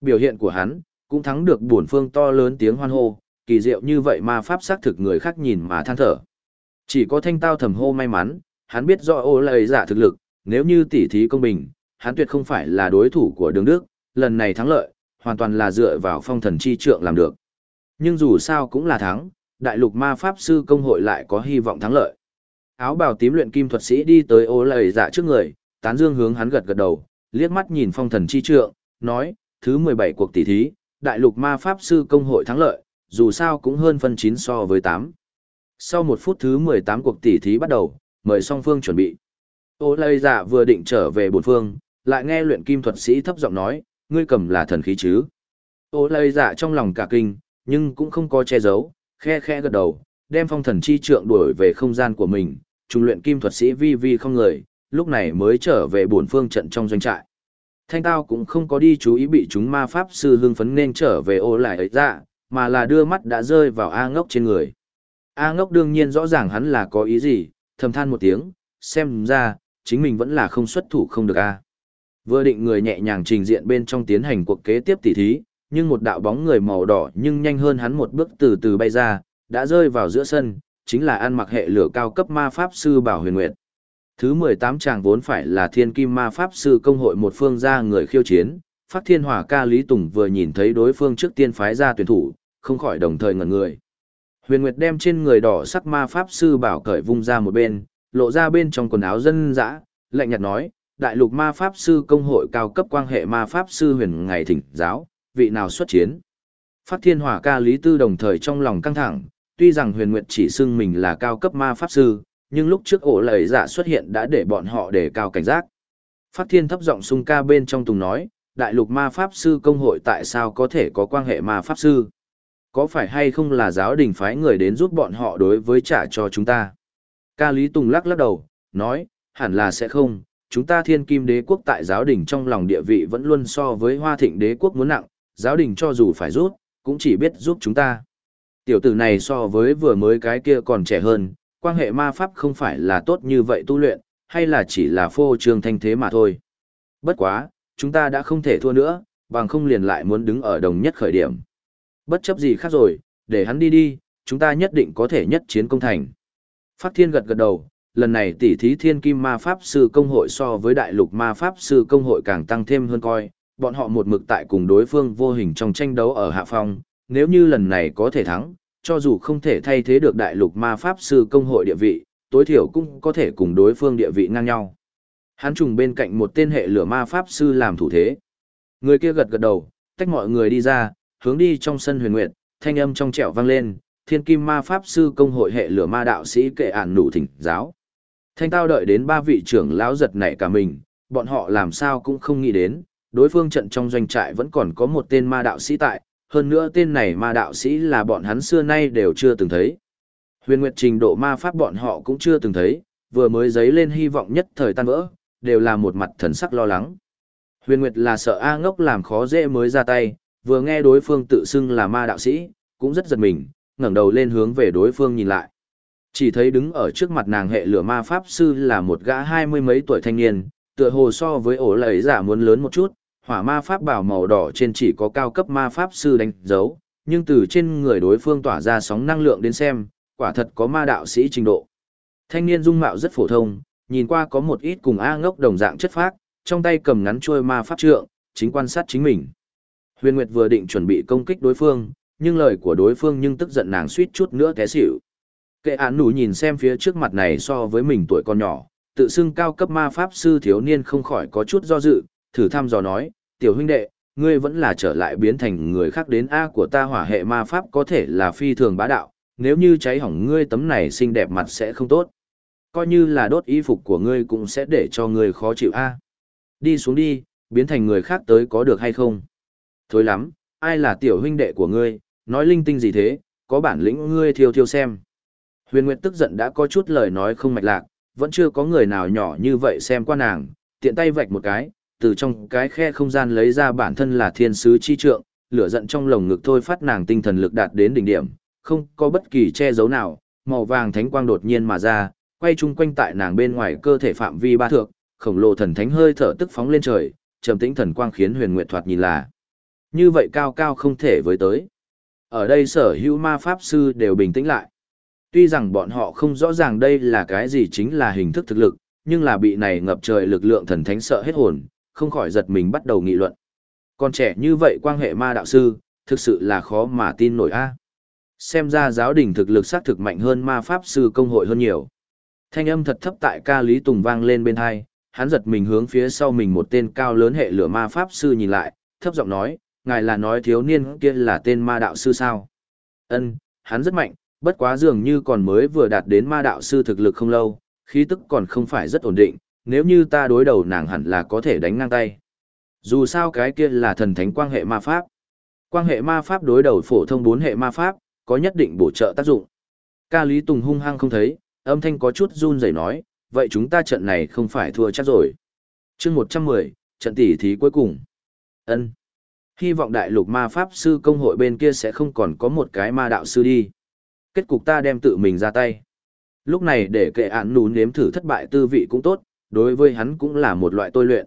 Biểu hiện của hắn cũng thắng được buồn phương to lớn tiếng hoan hô, kỳ diệu như vậy ma pháp xác thực người khác nhìn mà than thở. Chỉ có thanh tao thầm hô may mắn, hắn biết rõ ô lời giả thực lực, nếu như tỉ thí công bình, hắn tuyệt không phải là đối thủ của đường Đức, lần này thắng lợi, hoàn toàn là dựa vào phong thần chi trượng làm được. Nhưng dù sao cũng là thắng, đại lục ma pháp sư công hội lại có hy vọng thắng lợi. Áo bào tím luyện kim thuật sĩ đi tới ô lầy giả trước người, tán dương hướng hắn gật gật đầu, liếc mắt nhìn phong thần chi trượng, nói, thứ 17 cuộc tỷ thí, đại lục ma pháp sư công hội thắng lợi, dù sao cũng hơn phân 9 so với 8. Sau một phút thứ 18 cuộc tỷ thí bắt đầu, mời song phương chuẩn bị. Ô lây dạ vừa định trở về bổn phương, lại nghe luyện kim thuật sĩ thấp giọng nói, ngươi cầm là thần khí chứ. Ô lây dạ trong lòng cả kinh, nhưng cũng không có che giấu, khe khe gật đầu, đem phong thần chi trượng đuổi về không gian của mình, trung luyện kim thuật sĩ vi vi không người, lúc này mới trở về bổn phương trận trong doanh trại. Thanh tao cũng không có đi chú ý bị chúng ma pháp sư hưng phấn nên trở về ô lại ấy ra, mà là đưa mắt đã rơi vào A ngốc trên người. A ngốc đương nhiên rõ ràng hắn là có ý gì, thầm than một tiếng, xem ra, chính mình vẫn là không xuất thủ không được A. Vừa định người nhẹ nhàng trình diện bên trong tiến hành cuộc kế tiếp tỉ thí, nhưng một đạo bóng người màu đỏ nhưng nhanh hơn hắn một bước từ từ bay ra, đã rơi vào giữa sân, chính là ăn mặc hệ lửa cao cấp ma pháp sư Bảo Huyền Nguyệt. Thứ 18 chàng vốn phải là thiên kim ma pháp sư công hội một phương ra người khiêu chiến, phát thiên hỏa ca Lý Tùng vừa nhìn thấy đối phương trước tiên phái ra tuyển thủ, không khỏi đồng thời ngẩn người. Huyền Nguyệt đem trên người đỏ sắc ma pháp sư bảo cởi vung ra một bên, lộ ra bên trong quần áo dân dã, lạnh nhạt nói, đại lục ma pháp sư công hội cao cấp quan hệ ma pháp sư huyền ngày thỉnh giáo, vị nào xuất chiến. Phát thiên hỏa ca Lý Tư đồng thời trong lòng căng thẳng, tuy rằng huyền nguyệt chỉ xưng mình là cao cấp ma pháp sư, nhưng lúc trước ổ lời giả dạ xuất hiện đã để bọn họ đề cao cảnh giác. Phát thiên thấp giọng sung ca bên trong tùng nói, đại lục ma pháp sư công hội tại sao có thể có quan hệ ma pháp sư? Có phải hay không là giáo đình phái người đến giúp bọn họ đối với trả cho chúng ta? Ca Lý Tùng lắc lắc đầu, nói, hẳn là sẽ không, chúng ta thiên kim đế quốc tại giáo đình trong lòng địa vị vẫn luôn so với hoa thịnh đế quốc muốn nặng, giáo đình cho dù phải rút, cũng chỉ biết giúp chúng ta. Tiểu tử này so với vừa mới cái kia còn trẻ hơn, quan hệ ma pháp không phải là tốt như vậy tu luyện, hay là chỉ là phô trương thanh thế mà thôi. Bất quá, chúng ta đã không thể thua nữa, bằng không liền lại muốn đứng ở đồng nhất khởi điểm. Bất chấp gì khác rồi, để hắn đi đi, chúng ta nhất định có thể nhất chiến công thành. Phát thiên gật gật đầu, lần này tỷ thí thiên kim ma pháp sư công hội so với đại lục ma pháp sư công hội càng tăng thêm hơn coi, bọn họ một mực tại cùng đối phương vô hình trong tranh đấu ở hạ phong, nếu như lần này có thể thắng, cho dù không thể thay thế được đại lục ma pháp sư công hội địa vị, tối thiểu cũng có thể cùng đối phương địa vị ngang nhau. Hắn trùng bên cạnh một tên hệ lửa ma pháp sư làm thủ thế. Người kia gật gật đầu, tách mọi người đi ra, hướng đi trong sân huyền nguyệt, thanh âm trong trẻo vang lên, thiên kim ma pháp sư công hội hệ lửa ma đạo sĩ kệ ản nụ thỉnh giáo. Thanh tao đợi đến ba vị trưởng lão giật nảy cả mình, bọn họ làm sao cũng không nghĩ đến, đối phương trận trong doanh trại vẫn còn có một tên ma đạo sĩ tại, hơn nữa tên này ma đạo sĩ là bọn hắn xưa nay đều chưa từng thấy. Huyền Nguyệt trình độ ma pháp bọn họ cũng chưa từng thấy, vừa mới dấy lên hy vọng nhất thời tan vỡ, đều là một mặt thần sắc lo lắng. Huyền Nguyệt là sợ A ngốc làm khó dễ mới ra tay, vừa nghe đối phương tự xưng là ma đạo sĩ, cũng rất giật mình, ngẩng đầu lên hướng về đối phương nhìn lại. Chỉ thấy đứng ở trước mặt nàng hệ lửa ma pháp sư là một gã hai mươi mấy tuổi thanh niên, tựa hồ so với ổ lầy giả muốn lớn một chút, hỏa ma pháp bảo màu đỏ trên chỉ có cao cấp ma pháp sư đánh dấu, nhưng từ trên người đối phương tỏa ra sóng năng lượng đến xem, quả thật có ma đạo sĩ trình độ. Thanh niên dung mạo rất phổ thông, nhìn qua có một ít cùng A ngốc đồng dạng chất phác, trong tay cầm ngắn chuôi ma pháp trượng, chính quan sát chính mình. Huyền Nguyệt vừa định chuẩn bị công kích đối phương, nhưng lời của đối phương nhưng tức giận nàng suýt chút nữa té xỉu. Kệ án nủ nhìn xem phía trước mặt này so với mình tuổi còn nhỏ, tự xưng cao cấp ma pháp sư thiếu niên không khỏi có chút do dự, thử thăm dò nói, tiểu huynh đệ, ngươi vẫn là trở lại biến thành người khác đến A của ta hỏa hệ ma pháp có thể là phi thường bá đạo, nếu như cháy hỏng ngươi tấm này xinh đẹp mặt sẽ không tốt. Coi như là đốt y phục của ngươi cũng sẽ để cho ngươi khó chịu A. Đi xuống đi, biến thành người khác tới có được hay không? Thôi lắm, ai là tiểu huynh đệ của ngươi, nói linh tinh gì thế, có bản lĩnh ngươi thiêu thiêu xem. Huyền Nguyệt tức giận đã có chút lời nói không mạch lạc, vẫn chưa có người nào nhỏ như vậy xem qua nàng, tiện tay vạch một cái, từ trong cái khe không gian lấy ra bản thân là thiên sứ chi trượng, lửa giận trong lồng ngực thôi phát nàng tinh thần lực đạt đến đỉnh điểm, không có bất kỳ che giấu nào, màu vàng thánh quang đột nhiên mà ra, quay chung quanh tại nàng bên ngoài cơ thể phạm vi ba thước, khổng lồ thần thánh hơi thở tức phóng lên trời, trầm tĩnh thần quang khiến Huyền Nguyệt thoạt nhìn là như vậy cao cao không thể với tới. Ở đây sở hữu ma pháp sư đều bình tĩnh lại. Tuy rằng bọn họ không rõ ràng đây là cái gì chính là hình thức thực lực, nhưng là bị này ngập trời lực lượng thần thánh sợ hết hồn, không khỏi giật mình bắt đầu nghị luận. Còn trẻ như vậy quan hệ ma đạo sư, thực sự là khó mà tin nổi a. Xem ra giáo đình thực lực xác thực mạnh hơn ma pháp sư công hội hơn nhiều. Thanh âm thật thấp tại ca Lý Tùng vang lên bên hai, hắn giật mình hướng phía sau mình một tên cao lớn hệ lửa ma pháp sư nhìn lại, thấp giọng nói, ngài là nói thiếu niên kia là tên ma đạo sư sao? Ân, hắn rất mạnh, bất quá dường như còn mới vừa đạt đến ma đạo sư thực lực không lâu, khí tức còn không phải rất ổn định, nếu như ta đối đầu nàng hẳn là có thể đánh ngang tay. Dù sao cái kia là thần thánh quan hệ ma pháp. Quan hệ ma pháp đối đầu phổ thông bốn hệ ma pháp, có nhất định bổ trợ tác dụng. Ca Lý Tùng hung hăng không thấy, âm thanh có chút run rẩy nói, vậy chúng ta trận này không phải thua chắc rồi. chương 110, trận tỷ thí cuối cùng. ân Hy vọng đại lục ma pháp sư công hội bên kia sẽ không còn có một cái ma đạo sư đi. Kết cục ta đem tự mình ra tay. Lúc này để kệ án nú nếm thử thất bại tư vị cũng tốt, đối với hắn cũng là một loại tôi luyện.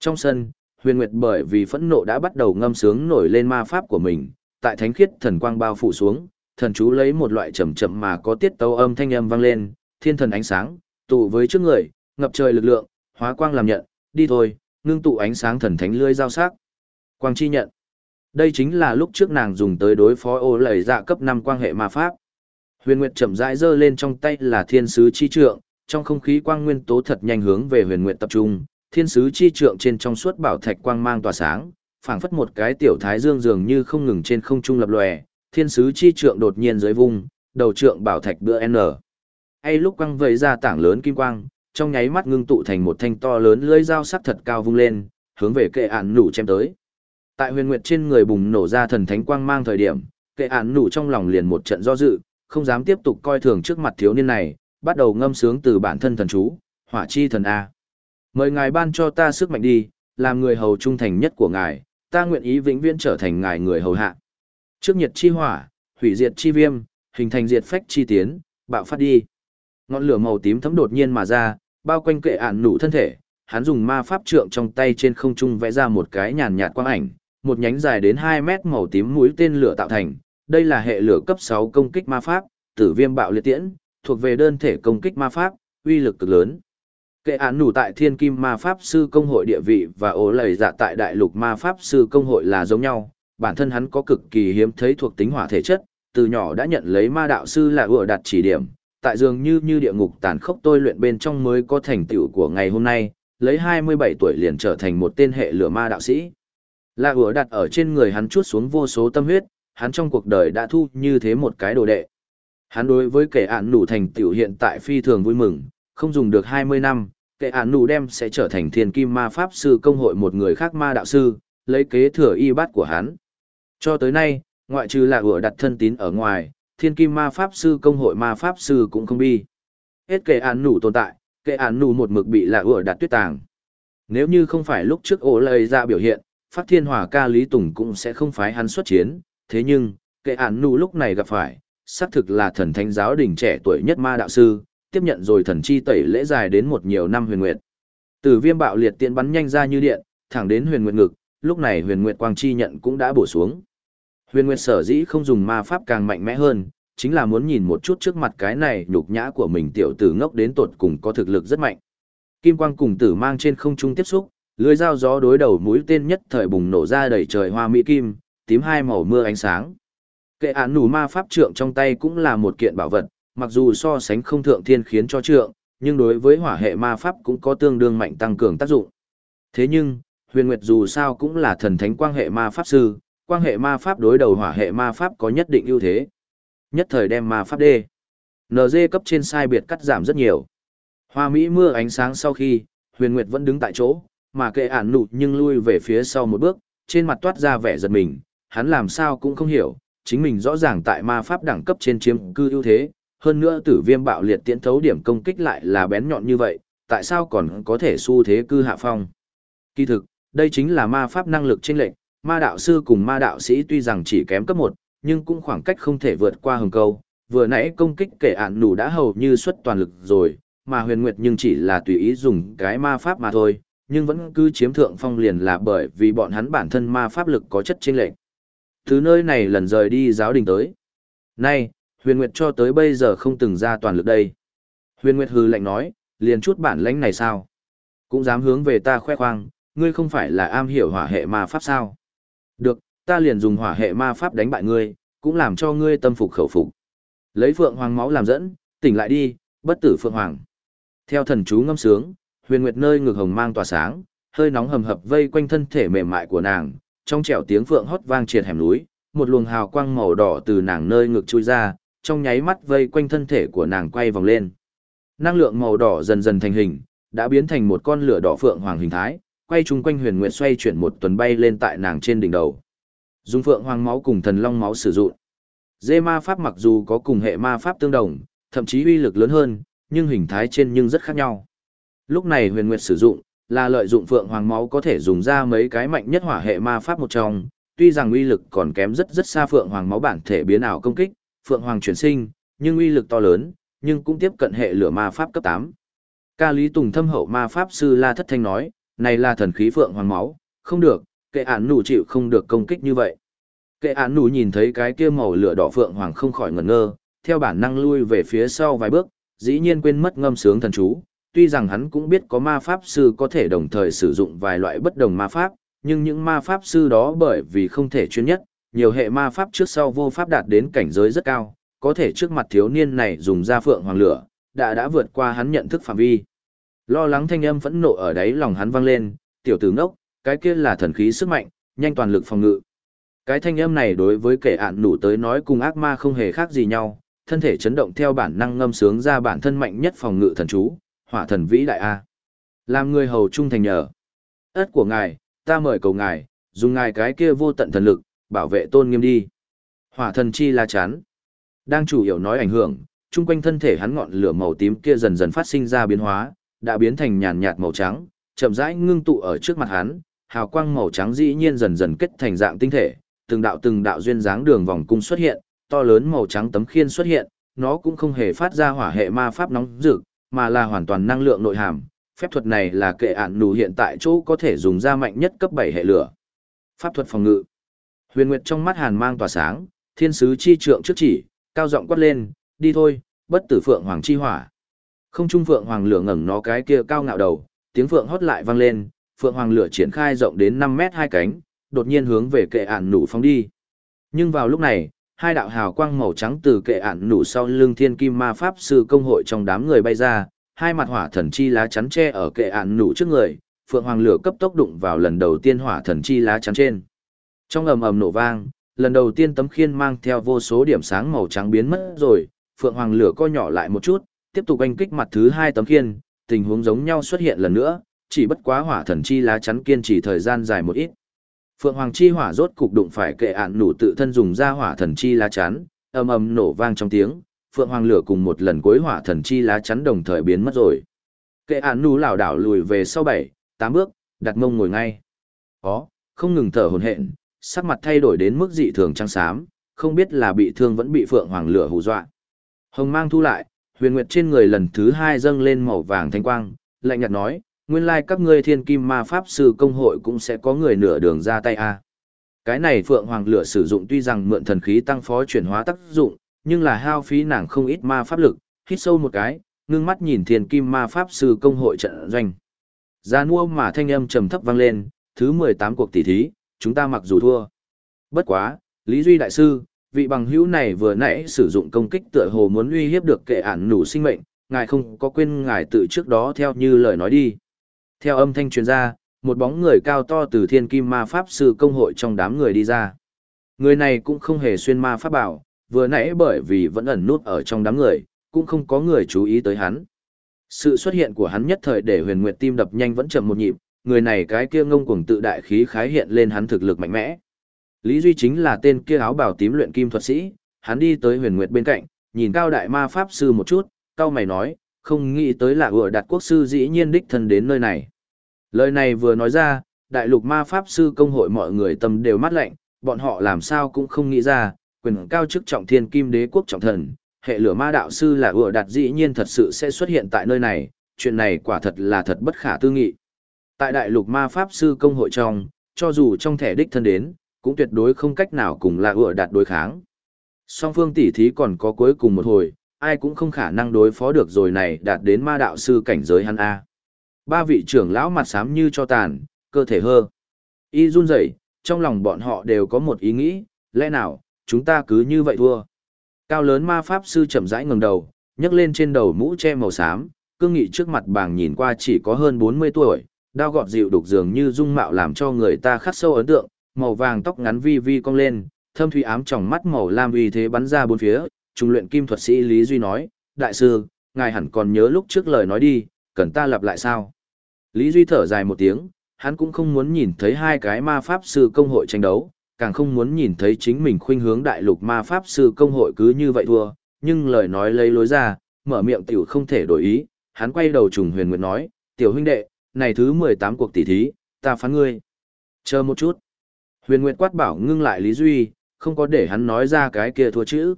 Trong sân, huyền nguyệt bởi vì phẫn nộ đã bắt đầu ngâm sướng nổi lên ma pháp của mình, tại thánh khiết thần quang bao phủ xuống, thần chú lấy một loại chậm chậm mà có tiết tấu âm thanh âm vang lên, thiên thần ánh sáng, tụ với trước người, ngập trời lực lượng, hóa quang làm nhận, đi thôi, ngưng tụ ánh sáng thần thánh lưỡi giao sắc. Quang chi nhận. Đây chính là lúc trước nàng dùng tới đối phó ô lầy dạ cấp 5 quan hệ ma pháp. Huyền Nguyệt chậm rãi giơ lên trong tay là thiên sứ chi trượng, trong không khí quang nguyên tố thật nhanh hướng về Huyền nguyện tập trung, thiên sứ chi trượng trên trong suốt bảo thạch quang mang tỏa sáng, phảng phất một cái tiểu thái dương dường như không ngừng trên không trung lập lòe, thiên sứ chi trượng đột nhiên dưới vung, đầu trượng bảo thạch bữa N. Hay lúc quang vẩy ra tảng lớn kim quang, trong nháy mắt ngưng tụ thành một thanh to lớn lưỡi dao sắc thật cao vung lên, hướng về kệ án nủ chém tới. Tại huyền nguyệt trên người bùng nổ ra thần thánh quang mang thời điểm, kệ án nủ trong lòng liền một trận do dự, không dám tiếp tục coi thường trước mặt thiếu niên này, bắt đầu ngâm sướng từ bản thân thần chú, hỏa chi thần A. Mời ngài ban cho ta sức mạnh đi, làm người hầu trung thành nhất của ngài, ta nguyện ý vĩnh viễn trở thành ngài người hầu hạ. Trước nhiệt chi hỏa, hủy diệt chi viêm, hình thành diệt phách chi tiến, bạo phát đi. Ngọn lửa màu tím thấm đột nhiên mà ra, bao quanh kệ ản nụ thân thể, hắn dùng ma pháp trượng trong tay trên không trung vẽ ra một cái nhàn nhạt quang ảnh, một nhánh dài đến 2 mét màu tím mũi tên lửa tạo thành. Đây là hệ lửa cấp 6 công kích ma pháp, tử viêm bạo liệt tiễn, thuộc về đơn thể công kích ma pháp, uy lực cực lớn. Kệ án nủ tại thiên kim ma pháp sư công hội địa vị và ố lầy dạ tại đại lục ma pháp sư công hội là giống nhau, bản thân hắn có cực kỳ hiếm thấy thuộc tính hỏa thể chất, từ nhỏ đã nhận lấy ma đạo sư là ủa đặt chỉ điểm, tại dường như như địa ngục tàn khốc tôi luyện bên trong mới có thành tựu của ngày hôm nay, lấy 27 tuổi liền trở thành một tên hệ lửa ma đạo sĩ. Là ủa đặt ở trên người hắn chút xuống vô số tâm huyết, hắn trong cuộc đời đã thu như thế một cái đồ đệ. Hắn đối với kẻ ạn nủ thành tiểu hiện tại phi thường vui mừng, không dùng được 20 năm, kẻ ạn nủ đem sẽ trở thành thiên kim ma pháp sư công hội một người khác ma đạo sư, lấy kế thừa y bát của hắn. Cho tới nay, ngoại trừ là ủa đặt thân tín ở ngoài, thiên kim ma pháp sư công hội ma pháp sư cũng không bi. Hết kẻ ản nủ tồn tại, kẻ ản nủ một mực bị là ủa đặt tuyết tàng. Nếu như không phải lúc trước ổ lời ra biểu hiện, phát thiên hòa ca Lý Tùng cũng sẽ không phái hắn xuất chiến, thế nhưng, kẻ ản nủ lúc này gặp phải, xác thực là thần thánh giáo đình trẻ tuổi nhất ma đạo sư, tiếp nhận rồi thần chi tẩy lễ dài đến một nhiều năm huyền nguyệt. Từ viêm bạo liệt tiện bắn nhanh ra như điện, thẳng đến huyền nguyệt ngực, lúc này huyền nguyệt quang chi nhận cũng đã bổ xuống. Huyền nguyệt sở dĩ không dùng ma pháp càng mạnh mẽ hơn, chính là muốn nhìn một chút trước mặt cái này nhục nhã của mình tiểu tử ngốc đến tột cùng có thực lực rất mạnh. Kim quang cùng tử mang trên không trung tiếp xúc, lưới dao gió đối đầu mũi tên nhất thời bùng nổ ra đầy trời hoa mỹ kim, tím hai màu mưa ánh sáng. Kệ án nủ ma pháp trượng trong tay cũng là một kiện bảo vật, mặc dù so sánh không thượng thiên khiến cho trượng, nhưng đối với hỏa hệ ma pháp cũng có tương đương mạnh tăng cường tác dụng. Thế nhưng, huyền nguyệt dù sao cũng là thần thánh quang hệ ma pháp sư, quang hệ ma pháp đối đầu hỏa hệ ma pháp có nhất định ưu thế. Nhất thời đem ma pháp D. NG cấp trên sai biệt cắt giảm rất nhiều. Hoa Mỹ mưa ánh sáng sau khi, huyền nguyệt vẫn đứng tại chỗ, mà kệ ản nụ nhưng lui về phía sau một bước, trên mặt toát ra vẻ giật mình, hắn làm sao cũng không hiểu, chính mình rõ ràng tại ma pháp đẳng cấp trên chiếm cư ưu thế, hơn nữa tử viêm bạo liệt tiễn thấu điểm công kích lại là bén nhọn như vậy, tại sao còn có thể xu thế cư hạ phong. Kỳ thực, đây chính là ma pháp năng lực chênh lệch, ma đạo sư cùng ma đạo sĩ tuy rằng chỉ kém cấp 1, nhưng cũng khoảng cách không thể vượt qua hừng câu. Vừa nãy công kích kẻ ản nủ đã hầu như xuất toàn lực rồi, mà huyền nguyệt nhưng chỉ là tùy ý dùng cái ma pháp mà thôi, nhưng vẫn cứ chiếm thượng phong liền là bởi vì bọn hắn bản thân ma pháp lực có chất chênh lệch. Từ nơi này lần rời đi giáo đình tới. Nay, huyền nguyệt cho tới bây giờ không từng ra toàn lực đây. Huyền nguyệt hừ lạnh nói, liền chút bản lãnh này sao? Cũng dám hướng về ta khoe khoang, ngươi không phải là am hiểu hỏa hệ ma pháp sao? Được, ta liền dùng hỏa hệ ma pháp đánh bại ngươi, cũng làm cho ngươi tâm phục khẩu phục. Lấy phượng hoàng máu làm dẫn, tỉnh lại đi, bất tử phượng hoàng. Theo thần chú ngâm sướng, huyền nguyệt nơi ngực hồng mang tỏa sáng, hơi nóng hầm hập vây quanh thân thể mềm mại của nàng, trong trẻo tiếng phượng hót vang triệt hẻm núi, một luồng hào quang màu đỏ từ nàng nơi ngực chui ra, trong nháy mắt vây quanh thân thể của nàng quay vòng lên. Năng lượng màu đỏ dần dần thành hình, đã biến thành một con lửa đỏ phượng hoàng hình thái, quay chung quanh huyền nguyệt xoay chuyển một tuần bay lên tại nàng trên đỉnh đầu. Dùng phượng hoàng máu cùng thần long máu sử dụng. Dê ma pháp mặc dù có cùng hệ ma pháp tương đồng, thậm chí uy lực lớn hơn, nhưng hình thái trên nhưng rất khác nhau. Lúc này huyền nguyệt sử dụng, là lợi dụng phượng hoàng máu có thể dùng ra mấy cái mạnh nhất hỏa hệ ma pháp một trong, tuy rằng uy lực còn kém rất rất xa phượng hoàng máu bản thể biến ảo công kích, phượng hoàng chuyển sinh, nhưng uy lực to lớn, nhưng cũng tiếp cận hệ lửa ma pháp cấp 8. Ca Lý Tùng thâm hậu ma pháp sư La Thất Thanh nói, này là thần khí phượng hoàng máu, không được, kệ án nụ chịu không được công kích như vậy. Kệ án nụ nhìn thấy cái kia màu lửa đỏ phượng hoàng không khỏi ngẩn ngơ, theo bản năng lui về phía sau vài bước, dĩ nhiên quên mất ngâm sướng thần chú. Tuy rằng hắn cũng biết có ma pháp sư có thể đồng thời sử dụng vài loại bất đồng ma pháp, nhưng những ma pháp sư đó bởi vì không thể chuyên nhất, nhiều hệ ma pháp trước sau vô pháp đạt đến cảnh giới rất cao, có thể trước mặt thiếu niên này dùng ra phượng hoàng lửa, đã đã vượt qua hắn nhận thức phạm vi. Lo lắng thanh âm phẫn nộ ở đáy lòng hắn vang lên, tiểu tử ngốc, cái kia là thần khí sức mạnh, nhanh toàn lực phòng ngự. Cái thanh âm này đối với kẻ ạn nủ tới nói cùng ác ma không hề khác gì nhau, thân thể chấn động theo bản năng ngâm sướng ra bản thân mạnh nhất phòng ngự thần chú, hỏa thần vĩ đại A. Làm người hầu trung thành nhờ. Ất của ngài, ta mời cầu ngài, dùng ngài cái kia vô tận thần lực, bảo vệ tôn nghiêm đi. Hỏa thần chi la chán. Đang chủ yếu nói ảnh hưởng, chung quanh thân thể hắn ngọn lửa màu tím kia dần dần phát sinh ra biến hóa, đã biến thành nhàn nhạt màu trắng, chậm rãi ngưng tụ ở trước mặt hắn, hào quang màu trắng dĩ nhiên dần dần kết thành dạng tinh thể, từng đạo từng đạo duyên dáng đường vòng cung xuất hiện, to lớn màu trắng tấm khiên xuất hiện, nó cũng không hề phát ra hỏa hệ ma pháp nóng rực, mà là hoàn toàn năng lượng nội hàm. Phép thuật này là kệ ạn nù hiện tại chỗ có thể dùng ra mạnh nhất cấp 7 hệ lửa. Pháp thuật phòng ngự. Huyền Nguyệt trong mắt hàn mang tỏa sáng, thiên sứ chi trượng trước chỉ, cao giọng quát lên, đi thôi, bất tử phượng hoàng chi hỏa. Không trung phượng hoàng lửa ngẩng nó cái kia cao ngạo đầu, tiếng phượng hót lại vang lên, phượng hoàng lửa triển khai rộng đến 5 mét hai cánh, đột nhiên hướng về kệ ản nụ phóng đi. Nhưng vào lúc này, hai đạo hào quang màu trắng từ kệ ản nủ sau lưng thiên kim ma pháp sư công hội trong đám người bay ra, hai mặt hỏa thần chi lá chắn tre ở kệ ản nủ trước người, phượng hoàng lửa cấp tốc đụng vào lần đầu tiên hỏa thần chi lá chắn trên. Trong ầm ầm nổ vang, lần đầu tiên tấm khiên mang theo vô số điểm sáng màu trắng biến mất rồi, phượng hoàng lửa co nhỏ lại một chút, tiếp tục oanh kích mặt thứ hai tấm khiên, tình huống giống nhau xuất hiện lần nữa, chỉ bất quá hỏa thần chi lá chắn kiên trì thời gian dài một ít. Phượng Hoàng chi hỏa rốt cục đụng phải kệ ạn nủ tự thân dùng ra hỏa thần chi lá chắn, ầm ầm nổ vang trong tiếng, Phượng Hoàng lửa cùng một lần cuối hỏa thần chi lá chắn đồng thời biến mất rồi. Kệ ạn nủ lảo đảo lùi về sau bảy, tám bước, đặt mông ngồi ngay. Ó, không ngừng thở hổn hển, sắc mặt thay đổi đến mức dị thường trắng xám, không biết là bị thương vẫn bị Phượng Hoàng lửa hù dọa. Hồng mang thu lại, huyền nguyệt trên người lần thứ hai dâng lên màu vàng thanh quang, lạnh nhạt nói, nguyên lai các ngươi thiên kim ma pháp sư công hội cũng sẽ có người nửa đường ra tay a. Cái này Phượng Hoàng lửa sử dụng tuy rằng mượn thần khí tăng phó chuyển hóa tác dụng, nhưng là hao phí nàng không ít ma pháp lực, hít sâu một cái, ngưng mắt nhìn thiên kim ma pháp sư công hội trận doanh. Gia nua mà thanh âm trầm thấp vang lên, thứ 18 cuộc tỷ thí, chúng ta mặc dù thua. Bất quá, Lý Duy Đại Sư, vị bằng hữu này vừa nãy sử dụng công kích tựa hồ muốn uy hiếp được kệ ản nủ sinh mệnh, ngài không có quên ngài tự trước đó theo như lời nói đi. Theo âm thanh truyền ra, một bóng người cao to từ thiên kim ma pháp sư công hội trong đám người đi ra. Người này cũng không hề xuyên ma pháp bảo, vừa nãy bởi vì vẫn ẩn nút ở trong đám người, cũng không có người chú ý tới hắn. Sự xuất hiện của hắn nhất thời để huyền nguyệt tim đập nhanh vẫn chậm một nhịp, người này cái kia ngông cuồng tự đại khí khái hiện lên hắn thực lực mạnh mẽ. Lý Duy chính là tên kia áo bào tím luyện kim thuật sĩ, hắn đi tới huyền nguyệt bên cạnh, nhìn cao đại ma pháp sư một chút, cao mày nói, không nghĩ tới là ủa đặt quốc sư dĩ nhiên đích thân đến nơi này. Lời này vừa nói ra, đại lục ma pháp sư công hội mọi người tâm đều mắt lạnh, bọn họ làm sao cũng không nghĩ ra, quyền cao chức trọng thiên kim đế quốc trọng thần, hệ lửa ma đạo sư là ủa đạt dĩ nhiên thật sự sẽ xuất hiện tại nơi này, chuyện này quả thật là thật bất khả tư nghị. Tại đại lục ma pháp sư công hội trong, cho dù trong thẻ đích thân đến, cũng tuyệt đối không cách nào cùng là ủa đạt đối kháng. Song phương tỷ thí còn có cuối cùng một hồi, ai cũng không khả năng đối phó được rồi này đạt đến ma đạo sư cảnh giới hắn A. Ba vị trưởng lão mặt xám như cho tàn, cơ thể hơ. Y run rẩy, trong lòng bọn họ đều có một ý nghĩ, lẽ nào, chúng ta cứ như vậy thua. Cao lớn ma pháp sư chậm rãi ngẩng đầu, nhấc lên trên đầu mũ che màu xám, cương nghị trước mặt bảng nhìn qua chỉ có hơn 40 tuổi, đao gọt dịu đục dường như dung mạo làm cho người ta khắc sâu ấn tượng, màu vàng tóc ngắn vi vi cong lên, thâm thủy ám tròng mắt màu lam uy thế bắn ra bốn phía, trung luyện kim thuật sĩ Lý Duy nói, đại sư, ngài hẳn còn nhớ lúc trước lời nói đi, cần ta lặp lại sao? Lý Duy thở dài một tiếng, hắn cũng không muốn nhìn thấy hai cái ma pháp sư công hội tranh đấu, càng không muốn nhìn thấy chính mình khuynh hướng đại lục ma pháp sư công hội cứ như vậy thua, nhưng lời nói lấy lối ra, mở miệng tiểu không thể đổi ý, hắn quay đầu trùng huyền nguyệt nói, tiểu huynh đệ, này thứ 18 cuộc tỷ thí, ta phán ngươi. Chờ một chút. Huyền Nguyệt quát bảo ngưng lại Lý Duy, không có để hắn nói ra cái kia thua chữ.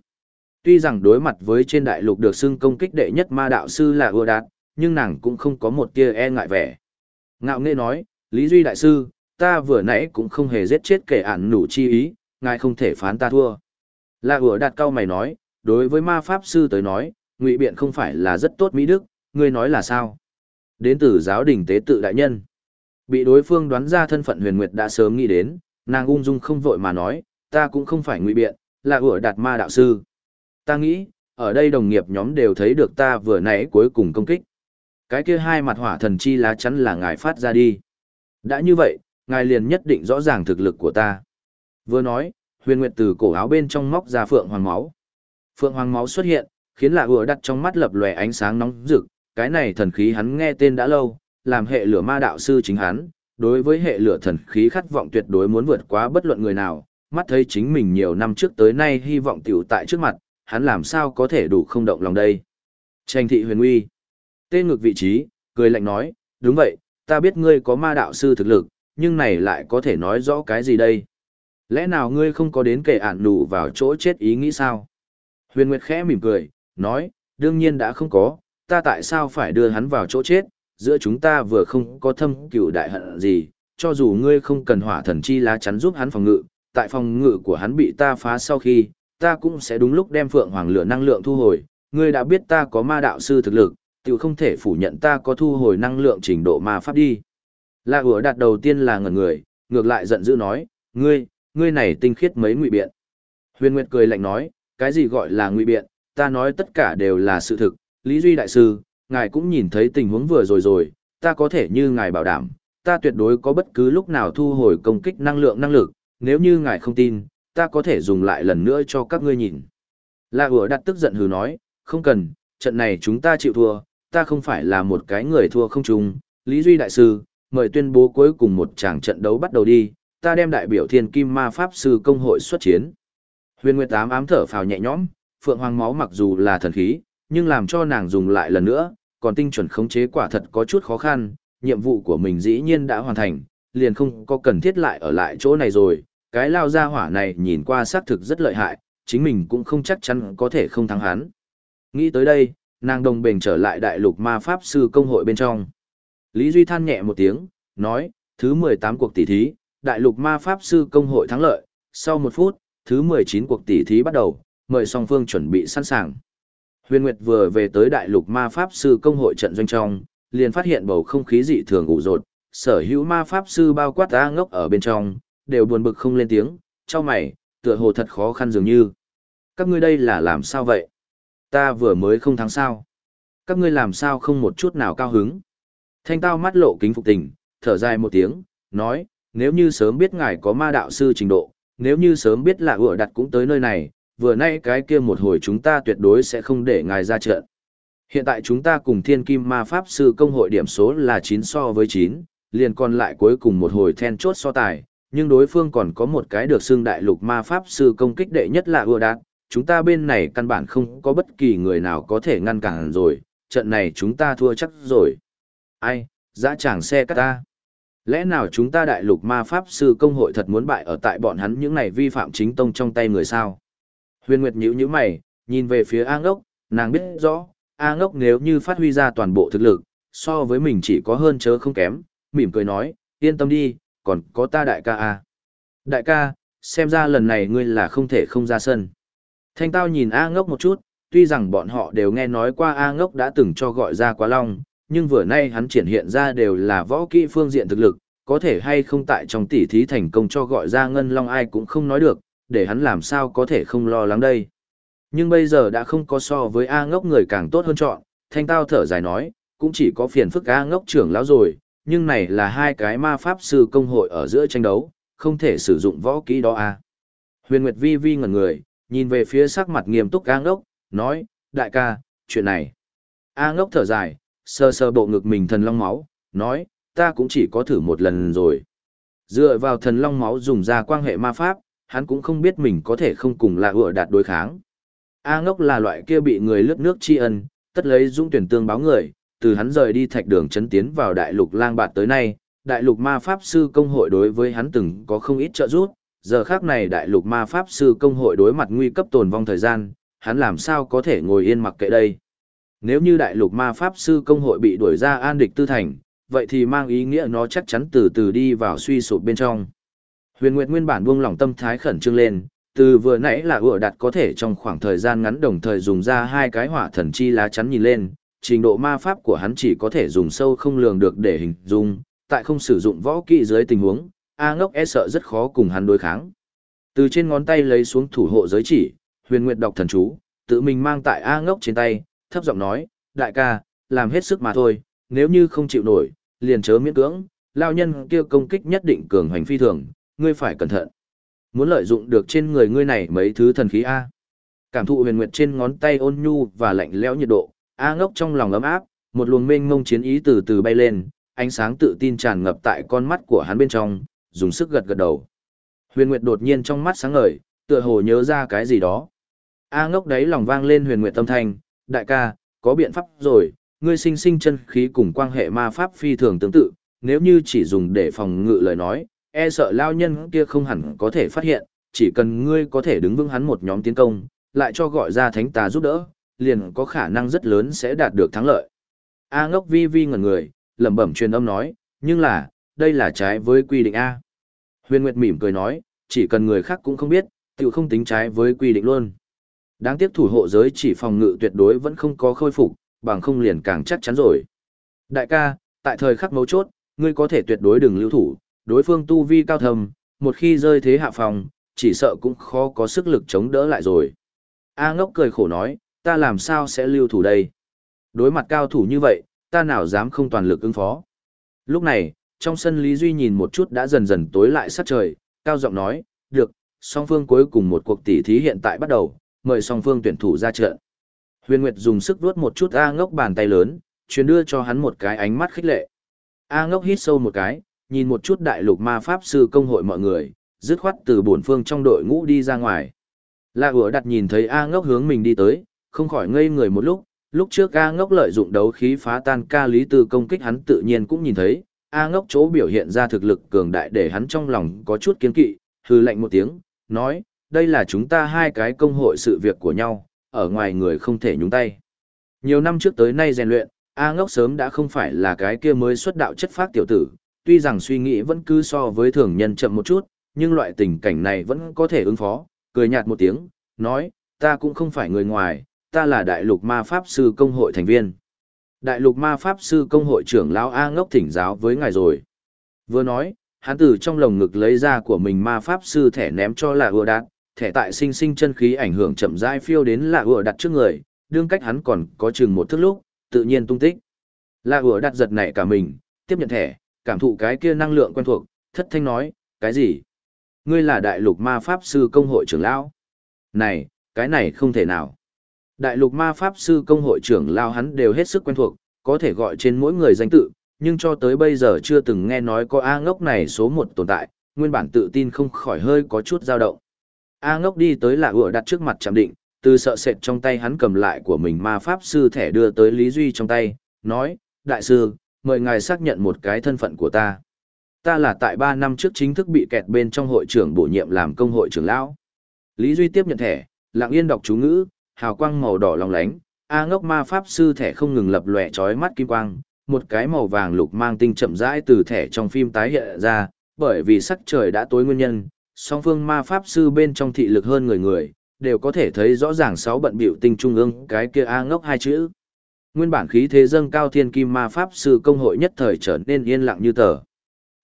Tuy rằng đối mặt với trên đại lục được xưng công kích đệ nhất ma đạo sư là ưa đạt, nhưng nàng cũng không có một tia e ngại vẻ. Ngạo nghệ nói, Lý Duy đại sư, ta vừa nãy cũng không hề giết chết kẻ ản nủ chi ý, ngài không thể phán ta thua. Là ưa đạt cao mày nói, đối với ma pháp sư tới nói, ngụy biện không phải là rất tốt mỹ đức, ngươi nói là sao? Đến từ giáo đình tế tự đại nhân. Bị đối phương đoán ra thân phận huyền nguyệt đã sớm nghĩ đến, nàng ung dung không vội mà nói, ta cũng không phải ngụy biện, là ủa đạt ma đạo sư. Ta nghĩ, ở đây đồng nghiệp nhóm đều thấy được ta vừa nãy cuối cùng công kích. Cái kia hai mặt hỏa thần chi lá chắn là ngài phát ra đi. Đã như vậy, ngài liền nhất định rõ ràng thực lực của ta. Vừa nói, huyền nguyệt từ cổ áo bên trong móc ra phượng hoàng máu. Phượng hoàng máu xuất hiện, khiến là vừa đặt trong mắt lập lòe ánh sáng nóng rực, cái này thần khí hắn nghe tên đã lâu, làm hệ lửa ma đạo sư chính hắn, đối với hệ lửa thần khí khát vọng tuyệt đối muốn vượt quá bất luận người nào, mắt thấy chính mình nhiều năm trước tới nay hy vọng tiểu tại trước mặt, hắn làm sao có thể đủ không động lòng đây. Tranh thị huyền uy. Tên ngược vị trí, cười lạnh nói, đúng vậy, ta biết ngươi có ma đạo sư thực lực, nhưng này lại có thể nói rõ cái gì đây? Lẽ nào ngươi không có đến kể ản đủ vào chỗ chết ý nghĩ sao? Huyền Nguyệt khẽ mỉm cười, nói, đương nhiên đã không có, ta tại sao phải đưa hắn vào chỗ chết, giữa chúng ta vừa không có thâm cửu đại hận gì, cho dù ngươi không cần hỏa thần chi lá chắn giúp hắn phòng ngự, tại phòng ngự của hắn bị ta phá sau khi, ta cũng sẽ đúng lúc đem phượng hoàng lửa năng lượng thu hồi, ngươi đã biết ta có ma đạo sư thực lực, tự không thể phủ nhận ta có thu hồi năng lượng trình độ ma pháp đi. La ủa đạt đầu tiên là ngẩn người, ngược lại giận dữ nói, ngươi, ngươi này tinh khiết mấy ngụy biện. Huyền Nguyệt cười lạnh nói, cái gì gọi là ngụy biện, ta nói tất cả đều là sự thực, Lý Duy Đại Sư, ngài cũng nhìn thấy tình huống vừa rồi rồi, ta có thể như ngài bảo đảm, ta tuyệt đối có bất cứ lúc nào thu hồi công kích năng lượng năng lực, nếu như ngài không tin, ta có thể dùng lại lần nữa cho các ngươi nhìn. La Hùa đặt tức giận hừ nói, không cần, trận này chúng ta chịu thua, ta không phải là một cái người thua không chung, Lý Duy Đại Sư, mời tuyên bố cuối cùng một tràng trận đấu bắt đầu đi, ta đem đại biểu thiên kim ma pháp sư công hội xuất chiến. Huyền Nguyệt Tám ám thở phào nhẹ nhõm, Phượng Hoàng máu mặc dù là thần khí, nhưng làm cho nàng dùng lại lần nữa, còn tinh chuẩn khống chế quả thật có chút khó khăn, nhiệm vụ của mình dĩ nhiên đã hoàn thành, liền không có cần thiết lại ở lại chỗ này rồi, cái lao ra hỏa này nhìn qua xác thực rất lợi hại, chính mình cũng không chắc chắn có thể không thắng hắn. Nghĩ tới đây, nàng đồng bền trở lại đại lục ma pháp sư công hội bên trong. Lý Duy than nhẹ một tiếng, nói, thứ 18 cuộc tỷ thí, đại lục ma pháp sư công hội thắng lợi, sau một phút, thứ 19 cuộc tỷ thí bắt đầu, mời song phương chuẩn bị sẵn sàng. Huyền Nguyệt vừa về tới đại lục ma pháp sư công hội trận doanh trong, liền phát hiện bầu không khí dị thường ủ rột, sở hữu ma pháp sư bao quát A ngốc ở bên trong, đều buồn bực không lên tiếng, cho mày, tựa hồ thật khó khăn dường như. Các ngươi đây là làm sao vậy? Ta vừa mới không thắng sao. Các ngươi làm sao không một chút nào cao hứng? Thanh tao mắt lộ kính phục tình, thở dài một tiếng, nói, nếu như sớm biết ngài có ma đạo sư trình độ, nếu như sớm biết là vừa đặt cũng tới nơi này, vừa nay cái kia một hồi chúng ta tuyệt đối sẽ không để ngài ra trận. Hiện tại chúng ta cùng thiên kim ma pháp sư công hội điểm số là 9 so với 9, liền còn lại cuối cùng một hồi then chốt so tài, nhưng đối phương còn có một cái được xưng đại lục ma pháp sư công kích đệ nhất là ưa đạt, chúng ta bên này căn bản không có bất kỳ người nào có thể ngăn cản rồi, trận này chúng ta thua chắc rồi. Ai, dã tràng xe cắt ta. Lẽ nào chúng ta đại lục ma pháp sư công hội thật muốn bại ở tại bọn hắn những này vi phạm chính tông trong tay người sao? Huyền Nguyệt nhíu nhíu mày, nhìn về phía A ngốc, nàng biết rõ, A ngốc nếu như phát huy ra toàn bộ thực lực, so với mình chỉ có hơn chớ không kém, mỉm cười nói, yên tâm đi, còn có ta đại ca A. Đại ca, xem ra lần này ngươi là không thể không ra sân. Thanh tao nhìn A ngốc một chút, tuy rằng bọn họ đều nghe nói qua A ngốc đã từng cho gọi ra quá long, nhưng vừa nay hắn triển hiện ra đều là võ kỹ phương diện thực lực, có thể hay không tại trong tỉ thí thành công cho gọi ra ngân long ai cũng không nói được, để hắn làm sao có thể không lo lắng đây. Nhưng bây giờ đã không có so với A ngốc người càng tốt hơn chọn, thanh tao thở dài nói, cũng chỉ có phiền phức A ngốc trưởng lão rồi, nhưng này là hai cái ma pháp sư công hội ở giữa tranh đấu, không thể sử dụng võ kỹ đó à? Huyền Nguyệt Vi Vi ngẩn người, nhìn về phía sắc mặt nghiêm túc A ngốc, nói, đại ca, chuyện này. A ngốc thở dài, sơ sơ bộ ngực mình thần long máu, nói, ta cũng chỉ có thử một lần rồi. Dựa vào thần long máu dùng ra quan hệ ma pháp, hắn cũng không biết mình có thể không cùng là ựa đạt đối kháng. A ngốc là loại kia bị người lướt nước tri ân, tất lấy dũng tuyển tương báo người, từ hắn rời đi thạch đường chấn tiến vào đại lục lang bạt tới nay, đại lục ma pháp sư công hội đối với hắn từng có không ít trợ giúp, giờ khác này đại lục ma pháp sư công hội đối mặt nguy cấp tồn vong thời gian, hắn làm sao có thể ngồi yên mặc kệ đây. Nếu như đại lục ma pháp sư công hội bị đuổi ra an địch tư thành, vậy thì mang ý nghĩa nó chắc chắn từ từ đi vào suy sụp bên trong. Huyền Nguyệt nguyên bản buông lỏng tâm thái khẩn trương lên, từ vừa nãy là ủa đặt có thể trong khoảng thời gian ngắn đồng thời dùng ra hai cái hỏa thần chi lá chắn nhìn lên, trình độ ma pháp của hắn chỉ có thể dùng sâu không lường được để hình dung, tại không sử dụng võ kỹ dưới tình huống, A ngốc e sợ rất khó cùng hắn đối kháng. Từ trên ngón tay lấy xuống thủ hộ giới chỉ, huyền nguyệt đọc thần chú, tự mình mang tại A ngốc trên tay, thấp giọng nói, đại ca, làm hết sức mà thôi, nếu như không chịu nổi, liền chớ miễn cưỡng, lao nhân kia công kích nhất định cường hành phi thường, ngươi phải cẩn thận. Muốn lợi dụng được trên người ngươi này mấy thứ thần khí A. Cảm thụ huyền nguyệt trên ngón tay ôn nhu và lạnh lẽo nhiệt độ, A ngốc trong lòng ấm áp, một luồng mênh mông chiến ý từ từ bay lên, ánh sáng tự tin tràn ngập tại con mắt của hắn bên trong, dùng sức gật gật đầu. Huyền Nguyệt đột nhiên trong mắt sáng ngời, tựa hồ nhớ ra cái gì đó. A ngốc đấy lòng vang lên Huyền Nguyệt tâm thanh, đại ca, có biện pháp rồi, ngươi sinh sinh chân khí cùng quan hệ ma pháp phi thường tương tự, nếu như chỉ dùng để phòng ngự lời nói, e sợ lao nhân kia không hẳn có thể phát hiện, chỉ cần ngươi có thể đứng vững hắn một nhóm tiến công, lại cho gọi ra thánh tà giúp đỡ, liền có khả năng rất lớn sẽ đạt được thắng lợi. A ngốc vi vi ngẩn người, lẩm bẩm truyền âm nói, nhưng là, đây là trái với quy định A. Huyền Nguyệt mỉm cười nói, chỉ cần người khác cũng không biết, tự không tính trái với quy định luôn. Đáng tiếc thủ hộ giới chỉ phòng ngự tuyệt đối vẫn không có khôi phục, bằng không liền càng chắc chắn rồi. Đại ca, tại thời khắc mấu chốt, ngươi có thể tuyệt đối đừng lưu thủ, đối phương tu vi cao thầm, một khi rơi thế hạ phòng, chỉ sợ cũng khó có sức lực chống đỡ lại rồi. A ngốc cười khổ nói, ta làm sao sẽ lưu thủ đây? Đối mặt cao thủ như vậy, ta nào dám không toàn lực ứng phó. Lúc này, trong sân Lý Duy nhìn một chút đã dần dần tối lại sát trời, cao giọng nói, được, song phương cuối cùng một cuộc tỉ thí hiện tại bắt đầu, mời song phương tuyển thủ ra trận. Huyền Nguyệt dùng sức vuốt một chút A ngốc bàn tay lớn, truyền đưa cho hắn một cái ánh mắt khích lệ. A ngốc hít sâu một cái, nhìn một chút đại lục ma pháp sư công hội mọi người, dứt khoát từ bổn phương trong đội ngũ đi ra ngoài. La ủa đặt nhìn thấy A ngốc hướng mình đi tới, không khỏi ngây người một lúc, lúc trước A ngốc lợi dụng đấu khí phá tan ca lý tư công kích hắn tự nhiên cũng nhìn thấy, A ngốc chỗ biểu hiện ra thực lực cường đại để hắn trong lòng có chút kiến kỵ, hư lệnh một tiếng, nói, đây là chúng ta hai cái công hội sự việc của nhau, ở ngoài người không thể nhúng tay. Nhiều năm trước tới nay rèn luyện, A ngốc sớm đã không phải là cái kia mới xuất đạo chất phát tiểu tử, tuy rằng suy nghĩ vẫn cứ so với thường nhân chậm một chút, nhưng loại tình cảnh này vẫn có thể ứng phó, cười nhạt một tiếng, nói, ta cũng không phải người ngoài, ta là đại lục ma pháp sư công hội thành viên. Đại lục ma pháp sư công hội trưởng lão A ngốc thỉnh giáo với ngài rồi. Vừa nói, hắn từ trong lồng ngực lấy ra của mình ma pháp sư thẻ ném cho là ưa đạt, thẻ tại sinh sinh chân khí ảnh hưởng chậm rãi phiêu đến là ưa đặt trước người, đương cách hắn còn có chừng một thước lúc, tự nhiên tung tích. Là ưa đặt giật nảy cả mình, tiếp nhận thẻ, cảm thụ cái kia năng lượng quen thuộc, thất thanh nói, cái gì? Ngươi là đại lục ma pháp sư công hội trưởng lão? Này, cái này không thể nào. Đại lục ma pháp sư công hội trưởng lao hắn đều hết sức quen thuộc, có thể gọi trên mỗi người danh tự, nhưng cho tới bây giờ chưa từng nghe nói có A ngốc này số một tồn tại, nguyên bản tự tin không khỏi hơi có chút dao động. A ngốc đi tới lạ ựa đặt trước mặt chạm định, từ sợ sệt trong tay hắn cầm lại của mình ma pháp sư thẻ đưa tới Lý Duy trong tay, nói, Đại sư, mời ngài xác nhận một cái thân phận của ta. Ta là tại ba năm trước chính thức bị kẹt bên trong hội trưởng bổ nhiệm làm công hội trưởng lão. Lý Duy tiếp nhận thẻ, lặng yên đọc chú ngữ, hào quang màu đỏ long lánh, A ngốc ma pháp sư thẻ không ngừng lập lòe chói mắt kim quang, một cái màu vàng lục mang tinh chậm rãi từ thẻ trong phim tái hiện ra, bởi vì sắc trời đã tối nguyên nhân, song phương ma pháp sư bên trong thị lực hơn người người, đều có thể thấy rõ ràng sáu bận biểu tinh trung ương cái kia A ngốc hai chữ. Nguyên bản khí thế dâng cao thiên kim ma pháp sư công hội nhất thời trở nên yên lặng như tờ.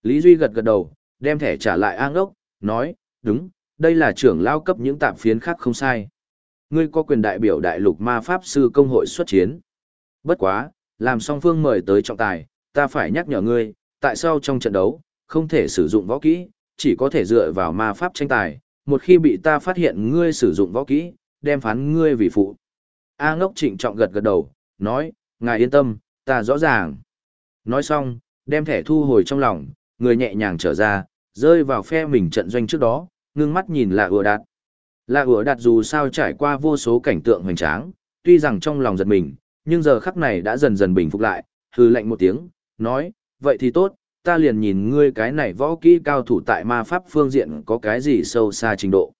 Lý Duy gật gật đầu, đem thẻ trả lại A ngốc, nói, đúng, đây là trưởng lao cấp những tạm phiến khác không sai. Ngươi có quyền đại biểu đại lục ma pháp sư công hội xuất chiến. Bất quá, làm song phương mời tới trọng tài, ta phải nhắc nhở ngươi, tại sao trong trận đấu, không thể sử dụng võ kỹ, chỉ có thể dựa vào ma pháp tranh tài, một khi bị ta phát hiện ngươi sử dụng võ kỹ, đem phán ngươi vì phụ. A ngốc trịnh trọng gật gật đầu, nói, ngài yên tâm, ta rõ ràng. Nói xong, đem thẻ thu hồi trong lòng, người nhẹ nhàng trở ra, rơi vào phe mình trận doanh trước đó, ngưng mắt nhìn là ưa đạt. Là ủa đạt dù sao trải qua vô số cảnh tượng hoành tráng, tuy rằng trong lòng giật mình, nhưng giờ khắc này đã dần dần bình phục lại, hư lạnh một tiếng, nói, vậy thì tốt, ta liền nhìn ngươi cái này võ kỹ cao thủ tại ma pháp phương diện có cái gì sâu xa trình độ.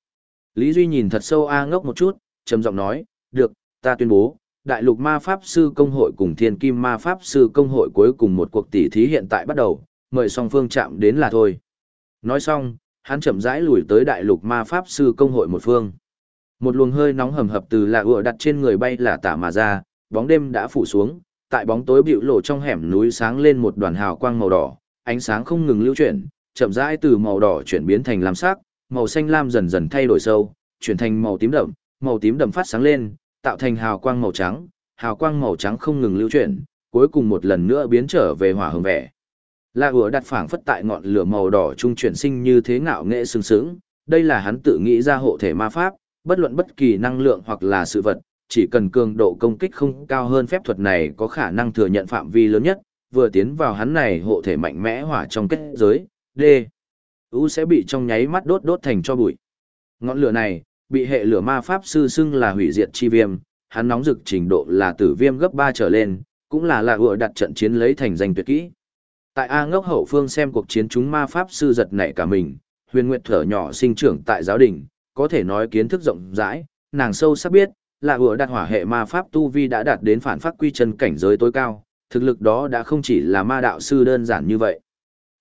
Lý Duy nhìn thật sâu A ngốc một chút, trầm giọng nói, được, ta tuyên bố, Đại lục ma pháp sư công hội cùng thiên kim ma pháp sư công hội cuối cùng một cuộc tỉ thí hiện tại bắt đầu, mời song phương chạm đến là thôi. Nói xong, hắn chậm rãi lùi tới đại lục ma pháp sư công hội một phương. Một luồng hơi nóng hầm hập từ lạ ựa đặt trên người bay là tả mà ra, bóng đêm đã phủ xuống, tại bóng tối bịu lộ trong hẻm núi sáng lên một đoàn hào quang màu đỏ, ánh sáng không ngừng lưu chuyển, chậm rãi từ màu đỏ chuyển biến thành lam sắc, màu xanh lam dần dần thay đổi sâu, chuyển thành màu tím đậm, màu tím đậm phát sáng lên, tạo thành hào quang màu trắng, hào quang màu trắng không ngừng lưu chuyển, cuối cùng một lần nữa biến trở về hỏa hồng vẻ. La Hứa đặt phảng phất tại ngọn lửa màu đỏ trung chuyển sinh như thế ngạo nghệ sừng sững, đây là hắn tự nghĩ ra hộ thể ma pháp, bất luận bất kỳ năng lượng hoặc là sự vật, chỉ cần cường độ công kích không cao hơn phép thuật này có khả năng thừa nhận phạm vi lớn nhất, vừa tiến vào hắn này hộ thể mạnh mẽ hỏa trong kết giới, D. U sẽ bị trong nháy mắt đốt đốt thành cho bụi. Ngọn lửa này, bị hệ lửa ma pháp sư xưng là hủy diệt chi viêm, hắn nóng rực trình độ là tử viêm gấp 3 trở lên, cũng là là vừa đặt trận chiến lấy thành danh tuyệt kỹ. Tại A ngốc hậu phương xem cuộc chiến chúng ma pháp sư giật nảy cả mình, huyền nguyệt thở nhỏ sinh trưởng tại giáo đình, có thể nói kiến thức rộng rãi, nàng sâu sắc biết, là vừa đạt hỏa hệ ma pháp tu vi đã đạt đến phản phát quy chân cảnh giới tối cao, thực lực đó đã không chỉ là ma đạo sư đơn giản như vậy.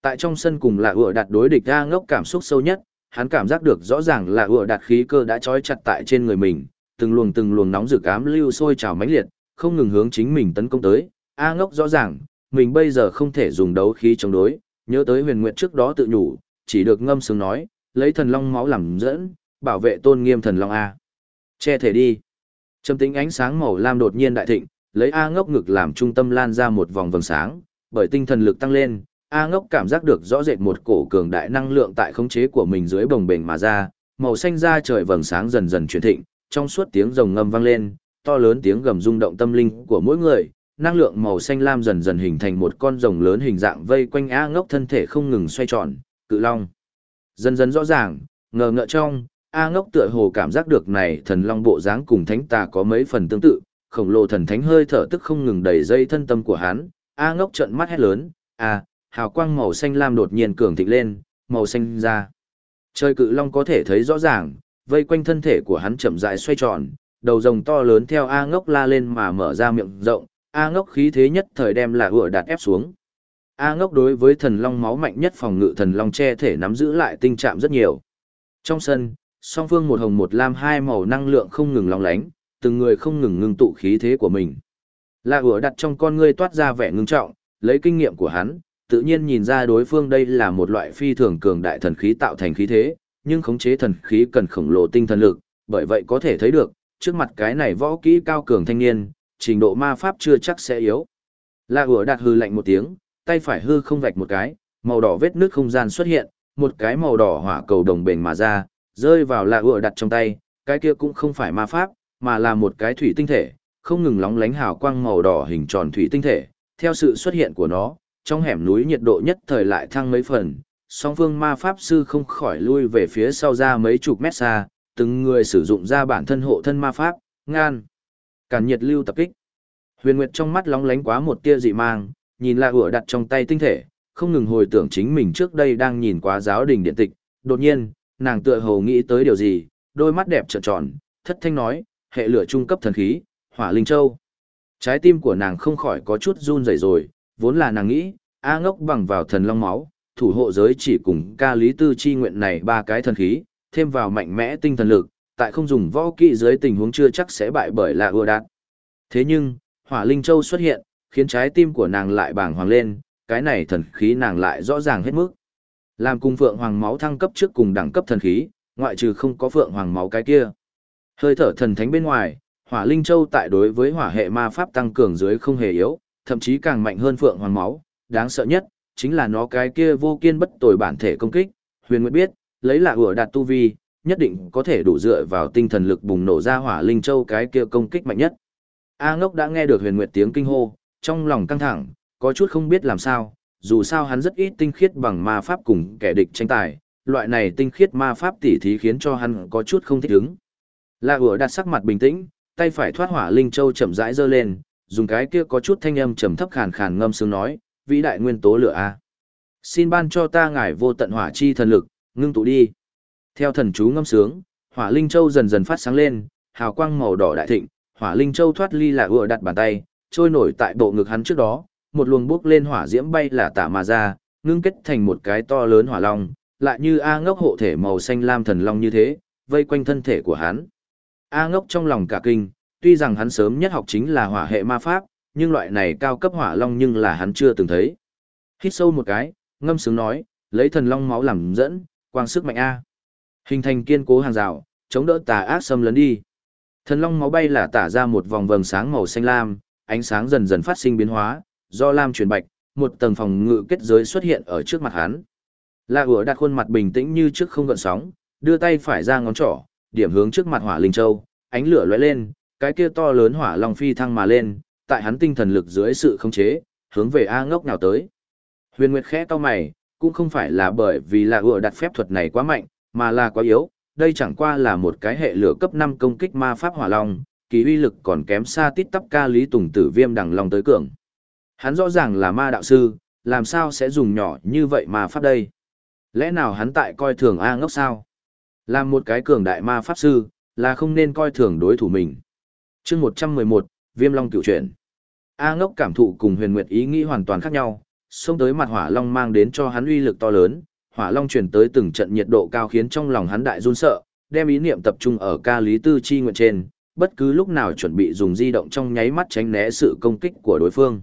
Tại trong sân cùng là vừa đạt đối địch A ngốc cảm xúc sâu nhất, hắn cảm giác được rõ ràng là vừa đạt khí cơ đã trói chặt tại trên người mình, từng luồng từng luồng nóng rực ám lưu sôi trào mãnh liệt, không ngừng hướng chính mình tấn công tới. A ngốc rõ ràng, mình bây giờ không thể dùng đấu khí chống đối, nhớ tới huyền nguyệt trước đó tự nhủ, chỉ được ngâm sướng nói, lấy thần long máu làm dẫn, bảo vệ tôn nghiêm thần long A. Che thể đi. Trầm tính ánh sáng màu lam đột nhiên đại thịnh, lấy A ngốc ngực làm trung tâm lan ra một vòng vầng sáng, bởi tinh thần lực tăng lên, A ngốc cảm giác được rõ rệt một cổ cường đại năng lượng tại khống chế của mình dưới bồng bềnh mà ra, màu xanh da trời vầng sáng dần dần chuyển thịnh, trong suốt tiếng rồng ngâm vang lên, to lớn tiếng gầm rung động tâm linh của mỗi người, năng lượng màu xanh lam dần dần hình thành một con rồng lớn hình dạng vây quanh A ngốc thân thể không ngừng xoay tròn, cự long. Dần dần rõ ràng, ngờ ngợ trong, A ngốc tựa hồ cảm giác được này thần long bộ dáng cùng thánh tà có mấy phần tương tự, khổng lồ thần thánh hơi thở tức không ngừng đầy dây thân tâm của hắn, A ngốc trợn mắt hét lớn, a hào quang màu xanh lam đột nhiên cường thịnh lên, màu xanh ra. Trời cự long có thể thấy rõ ràng, vây quanh thân thể của hắn chậm rãi xoay tròn, đầu rồng to lớn theo A ngốc la lên mà mở ra miệng rộng, A ngốc khí thế nhất thời đem là ựa đạt ép xuống. A ngốc đối với thần long máu mạnh nhất phòng ngự thần long che thể nắm giữ lại tinh trạng rất nhiều. Trong sân, song phương một hồng một lam hai màu năng lượng không ngừng long lánh, từng người không ngừng ngưng tụ khí thế của mình. Là ựa đặt trong con ngươi toát ra vẻ ngưng trọng, lấy kinh nghiệm của hắn, tự nhiên nhìn ra đối phương đây là một loại phi thường cường đại thần khí tạo thành khí thế, nhưng khống chế thần khí cần khổng lồ tinh thần lực, bởi vậy có thể thấy được, trước mặt cái này võ kỹ cao cường thanh niên, trình độ ma pháp chưa chắc sẽ yếu. La ủa đạt hư lạnh một tiếng, tay phải hư không vạch một cái, màu đỏ vết nước không gian xuất hiện, một cái màu đỏ hỏa cầu đồng bền mà ra, rơi vào la ủa đặt trong tay, cái kia cũng không phải ma pháp, mà là một cái thủy tinh thể, không ngừng lóng lánh hào quang màu đỏ hình tròn thủy tinh thể. Theo sự xuất hiện của nó, trong hẻm núi nhiệt độ nhất thời lại thăng mấy phần, song phương ma pháp sư không khỏi lui về phía sau ra mấy chục mét xa, từng người sử dụng ra bản thân hộ thân ma pháp, ngan. Cản nhiệt lưu tập kích. Huyền Nguyệt trong mắt lóng lánh quá một tia dị mang, nhìn La Hựa đặt trong tay tinh thể, không ngừng hồi tưởng chính mình trước đây đang nhìn quá giáo đình điện tịch. Đột nhiên, nàng tựa hồ nghĩ tới điều gì, đôi mắt đẹp trợn tròn, thất thanh nói, hệ lửa trung cấp thần khí, hỏa linh châu. Trái tim của nàng không khỏi có chút run rẩy rồi, vốn là nàng nghĩ, A ngốc bằng vào thần long máu, thủ hộ giới chỉ cùng ca lý tư chi nguyện này ba cái thần khí, thêm vào mạnh mẽ tinh thần lực, tại không dùng võ kỹ dưới tình huống chưa chắc sẽ bại bởi là ưa đạt. Thế nhưng, hỏa linh châu xuất hiện, khiến trái tim của nàng lại bàng hoàng lên, cái này thần khí nàng lại rõ ràng hết mức. Làm cùng phượng hoàng máu thăng cấp trước cùng đẳng cấp thần khí, ngoại trừ không có phượng hoàng máu cái kia. Hơi thở thần thánh bên ngoài, hỏa linh châu tại đối với hỏa hệ ma pháp tăng cường dưới không hề yếu, thậm chí càng mạnh hơn phượng hoàng máu, đáng sợ nhất, chính là nó cái kia vô kiên bất tồi bản thể công kích, huyền nguyệt biết, lấy là ủa đạt tu vi, nhất định có thể đủ dựa vào tinh thần lực bùng nổ ra hỏa linh châu cái kia công kích mạnh nhất. A ngốc đã nghe được huyền nguyệt tiếng kinh hô, trong lòng căng thẳng, có chút không biết làm sao, dù sao hắn rất ít tinh khiết bằng ma pháp cùng kẻ địch tranh tài, loại này tinh khiết ma pháp tỉ thí khiến cho hắn có chút không thích ứng. La ủa đặt sắc mặt bình tĩnh, tay phải thoát hỏa linh châu chậm rãi giơ lên, dùng cái kia có chút thanh âm trầm thấp khàn khàn ngâm sướng nói, vĩ đại nguyên tố lửa a. Xin ban cho ta ngài vô tận hỏa chi thần lực, ngưng tụ đi. Theo thần chú ngâm sướng, hỏa linh châu dần dần phát sáng lên, hào quang màu đỏ đại thịnh, hỏa linh châu thoát ly là ùa đặt bàn tay, trôi nổi tại bộ ngực hắn trước đó, một luồng bước lên hỏa diễm bay là tả mà ra, ngưng kết thành một cái to lớn hỏa long, lại như A ngốc hộ thể màu xanh lam thần long như thế, vây quanh thân thể của hắn. A ngốc trong lòng cả kinh, tuy rằng hắn sớm nhất học chính là hỏa hệ ma pháp, nhưng loại này cao cấp hỏa long nhưng là hắn chưa từng thấy. Hít sâu một cái, ngâm sướng nói, lấy thần long máu làm dẫn, quang sức mạnh A. Hình thành kiên cố hàng rào, chống đỡ tà ác xâm lấn đi. Thần long máu bay là tả ra một vòng vầng sáng màu xanh lam, ánh sáng dần dần phát sinh biến hóa, do lam chuyển bạch, một tầng phòng ngự kết giới xuất hiện ở trước mặt hắn. La ủa đặt khuôn mặt bình tĩnh như trước không gợn sóng, đưa tay phải ra ngón trỏ, điểm hướng trước mặt hỏa linh châu, ánh lửa lóe lên, cái kia to lớn hỏa long phi thăng mà lên, tại hắn tinh thần lực dưới sự khống chế, hướng về A ngốc nào tới. Huyền Nguyệt khẽ to mày, cũng không phải là bởi vì là ủa đặt phép thuật này quá mạnh, mà là quá yếu, đây chẳng qua là một cái hệ lửa cấp 5 công kích ma pháp hỏa long, kỳ uy lực còn kém xa tít tắp ca lý tùng tử viêm đằng long tới cường. Hắn rõ ràng là ma đạo sư, làm sao sẽ dùng nhỏ như vậy ma pháp đây? Lẽ nào hắn tại coi thường A ngốc sao? Làm một cái cường đại ma pháp sư, là không nên coi thường đối thủ mình. chương 111, Viêm Long cựu truyện. A ngốc cảm thụ cùng huyền nguyệt ý nghĩ hoàn toàn khác nhau, xông tới mặt hỏa long mang đến cho hắn uy lực to lớn, hỏa long truyền tới từng trận nhiệt độ cao khiến trong lòng hắn đại run sợ, đem ý niệm tập trung ở ca lý tư chi nguyện trên, bất cứ lúc nào chuẩn bị dùng di động trong nháy mắt tránh né sự công kích của đối phương.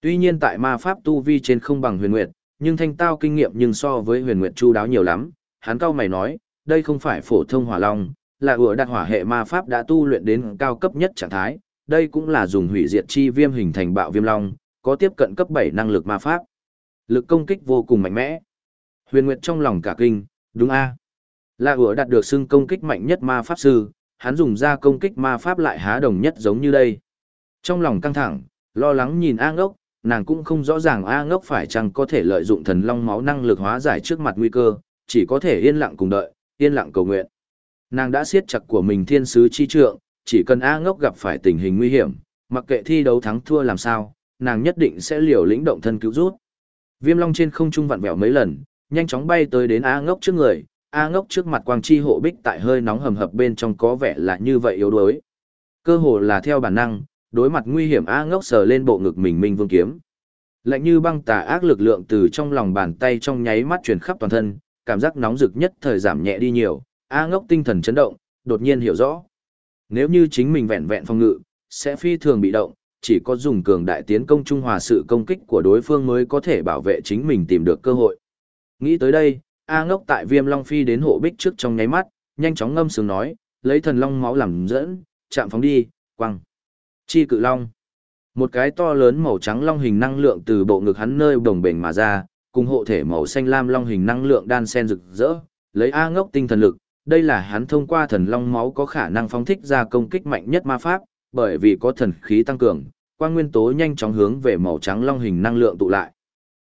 Tuy nhiên tại ma pháp tu vi trên không bằng huyền nguyệt, nhưng thanh tao kinh nghiệm nhưng so với huyền nguyệt chu đáo nhiều lắm, hắn cao mày nói, đây không phải phổ thông hỏa long, là ủa đặt hỏa hệ ma pháp đã tu luyện đến cao cấp nhất trạng thái, đây cũng là dùng hủy diệt chi viêm hình thành bạo viêm long, có tiếp cận cấp 7 năng lực ma pháp. Lực công kích vô cùng mạnh mẽ. Huyền Nguyệt trong lòng cả kinh, đúng a la ủa đạt được xưng công kích mạnh nhất ma pháp sư, hắn dùng ra công kích ma pháp lại há đồng nhất giống như đây. Trong lòng căng thẳng, lo lắng nhìn A ngốc, nàng cũng không rõ ràng A ngốc phải chăng có thể lợi dụng thần long máu năng lực hóa giải trước mặt nguy cơ, chỉ có thể yên lặng cùng đợi, yên lặng cầu nguyện. Nàng đã siết chặt của mình thiên sứ chi trượng, chỉ cần A ngốc gặp phải tình hình nguy hiểm, mặc kệ thi đấu thắng thua làm sao, nàng nhất định sẽ liều lĩnh động thân cứu rút. Viêm long trên không trung vặn vẹo mấy lần, nhanh chóng bay tới đến A ngốc trước người, A ngốc trước mặt quang chi hộ bích tại hơi nóng hầm hập bên trong có vẻ là như vậy yếu đuối. Cơ hồ là theo bản năng, đối mặt nguy hiểm A ngốc sờ lên bộ ngực mình minh vương kiếm. Lạnh như băng tà ác lực lượng từ trong lòng bàn tay trong nháy mắt truyền khắp toàn thân, cảm giác nóng rực nhất thời giảm nhẹ đi nhiều, A ngốc tinh thần chấn động, đột nhiên hiểu rõ. Nếu như chính mình vẹn vẹn phòng ngự, sẽ phi thường bị động, chỉ có dùng cường đại tiến công trung hòa sự công kích của đối phương mới có thể bảo vệ chính mình tìm được cơ hội. Nghĩ tới đây, A ngốc tại viêm long phi đến hộ bích trước trong nháy mắt, nhanh chóng ngâm sướng nói, lấy thần long máu làm dẫn, chạm phóng đi, quăng. Chi cự long. Một cái to lớn màu trắng long hình năng lượng từ bộ ngực hắn nơi đồng bền mà ra, cùng hộ thể màu xanh lam long hình năng lượng đan sen rực rỡ, lấy A ngốc tinh thần lực, đây là hắn thông qua thần long máu có khả năng phóng thích ra công kích mạnh nhất ma pháp, bởi vì có thần khí tăng cường, quang nguyên tố nhanh chóng hướng về màu trắng long hình năng lượng tụ lại.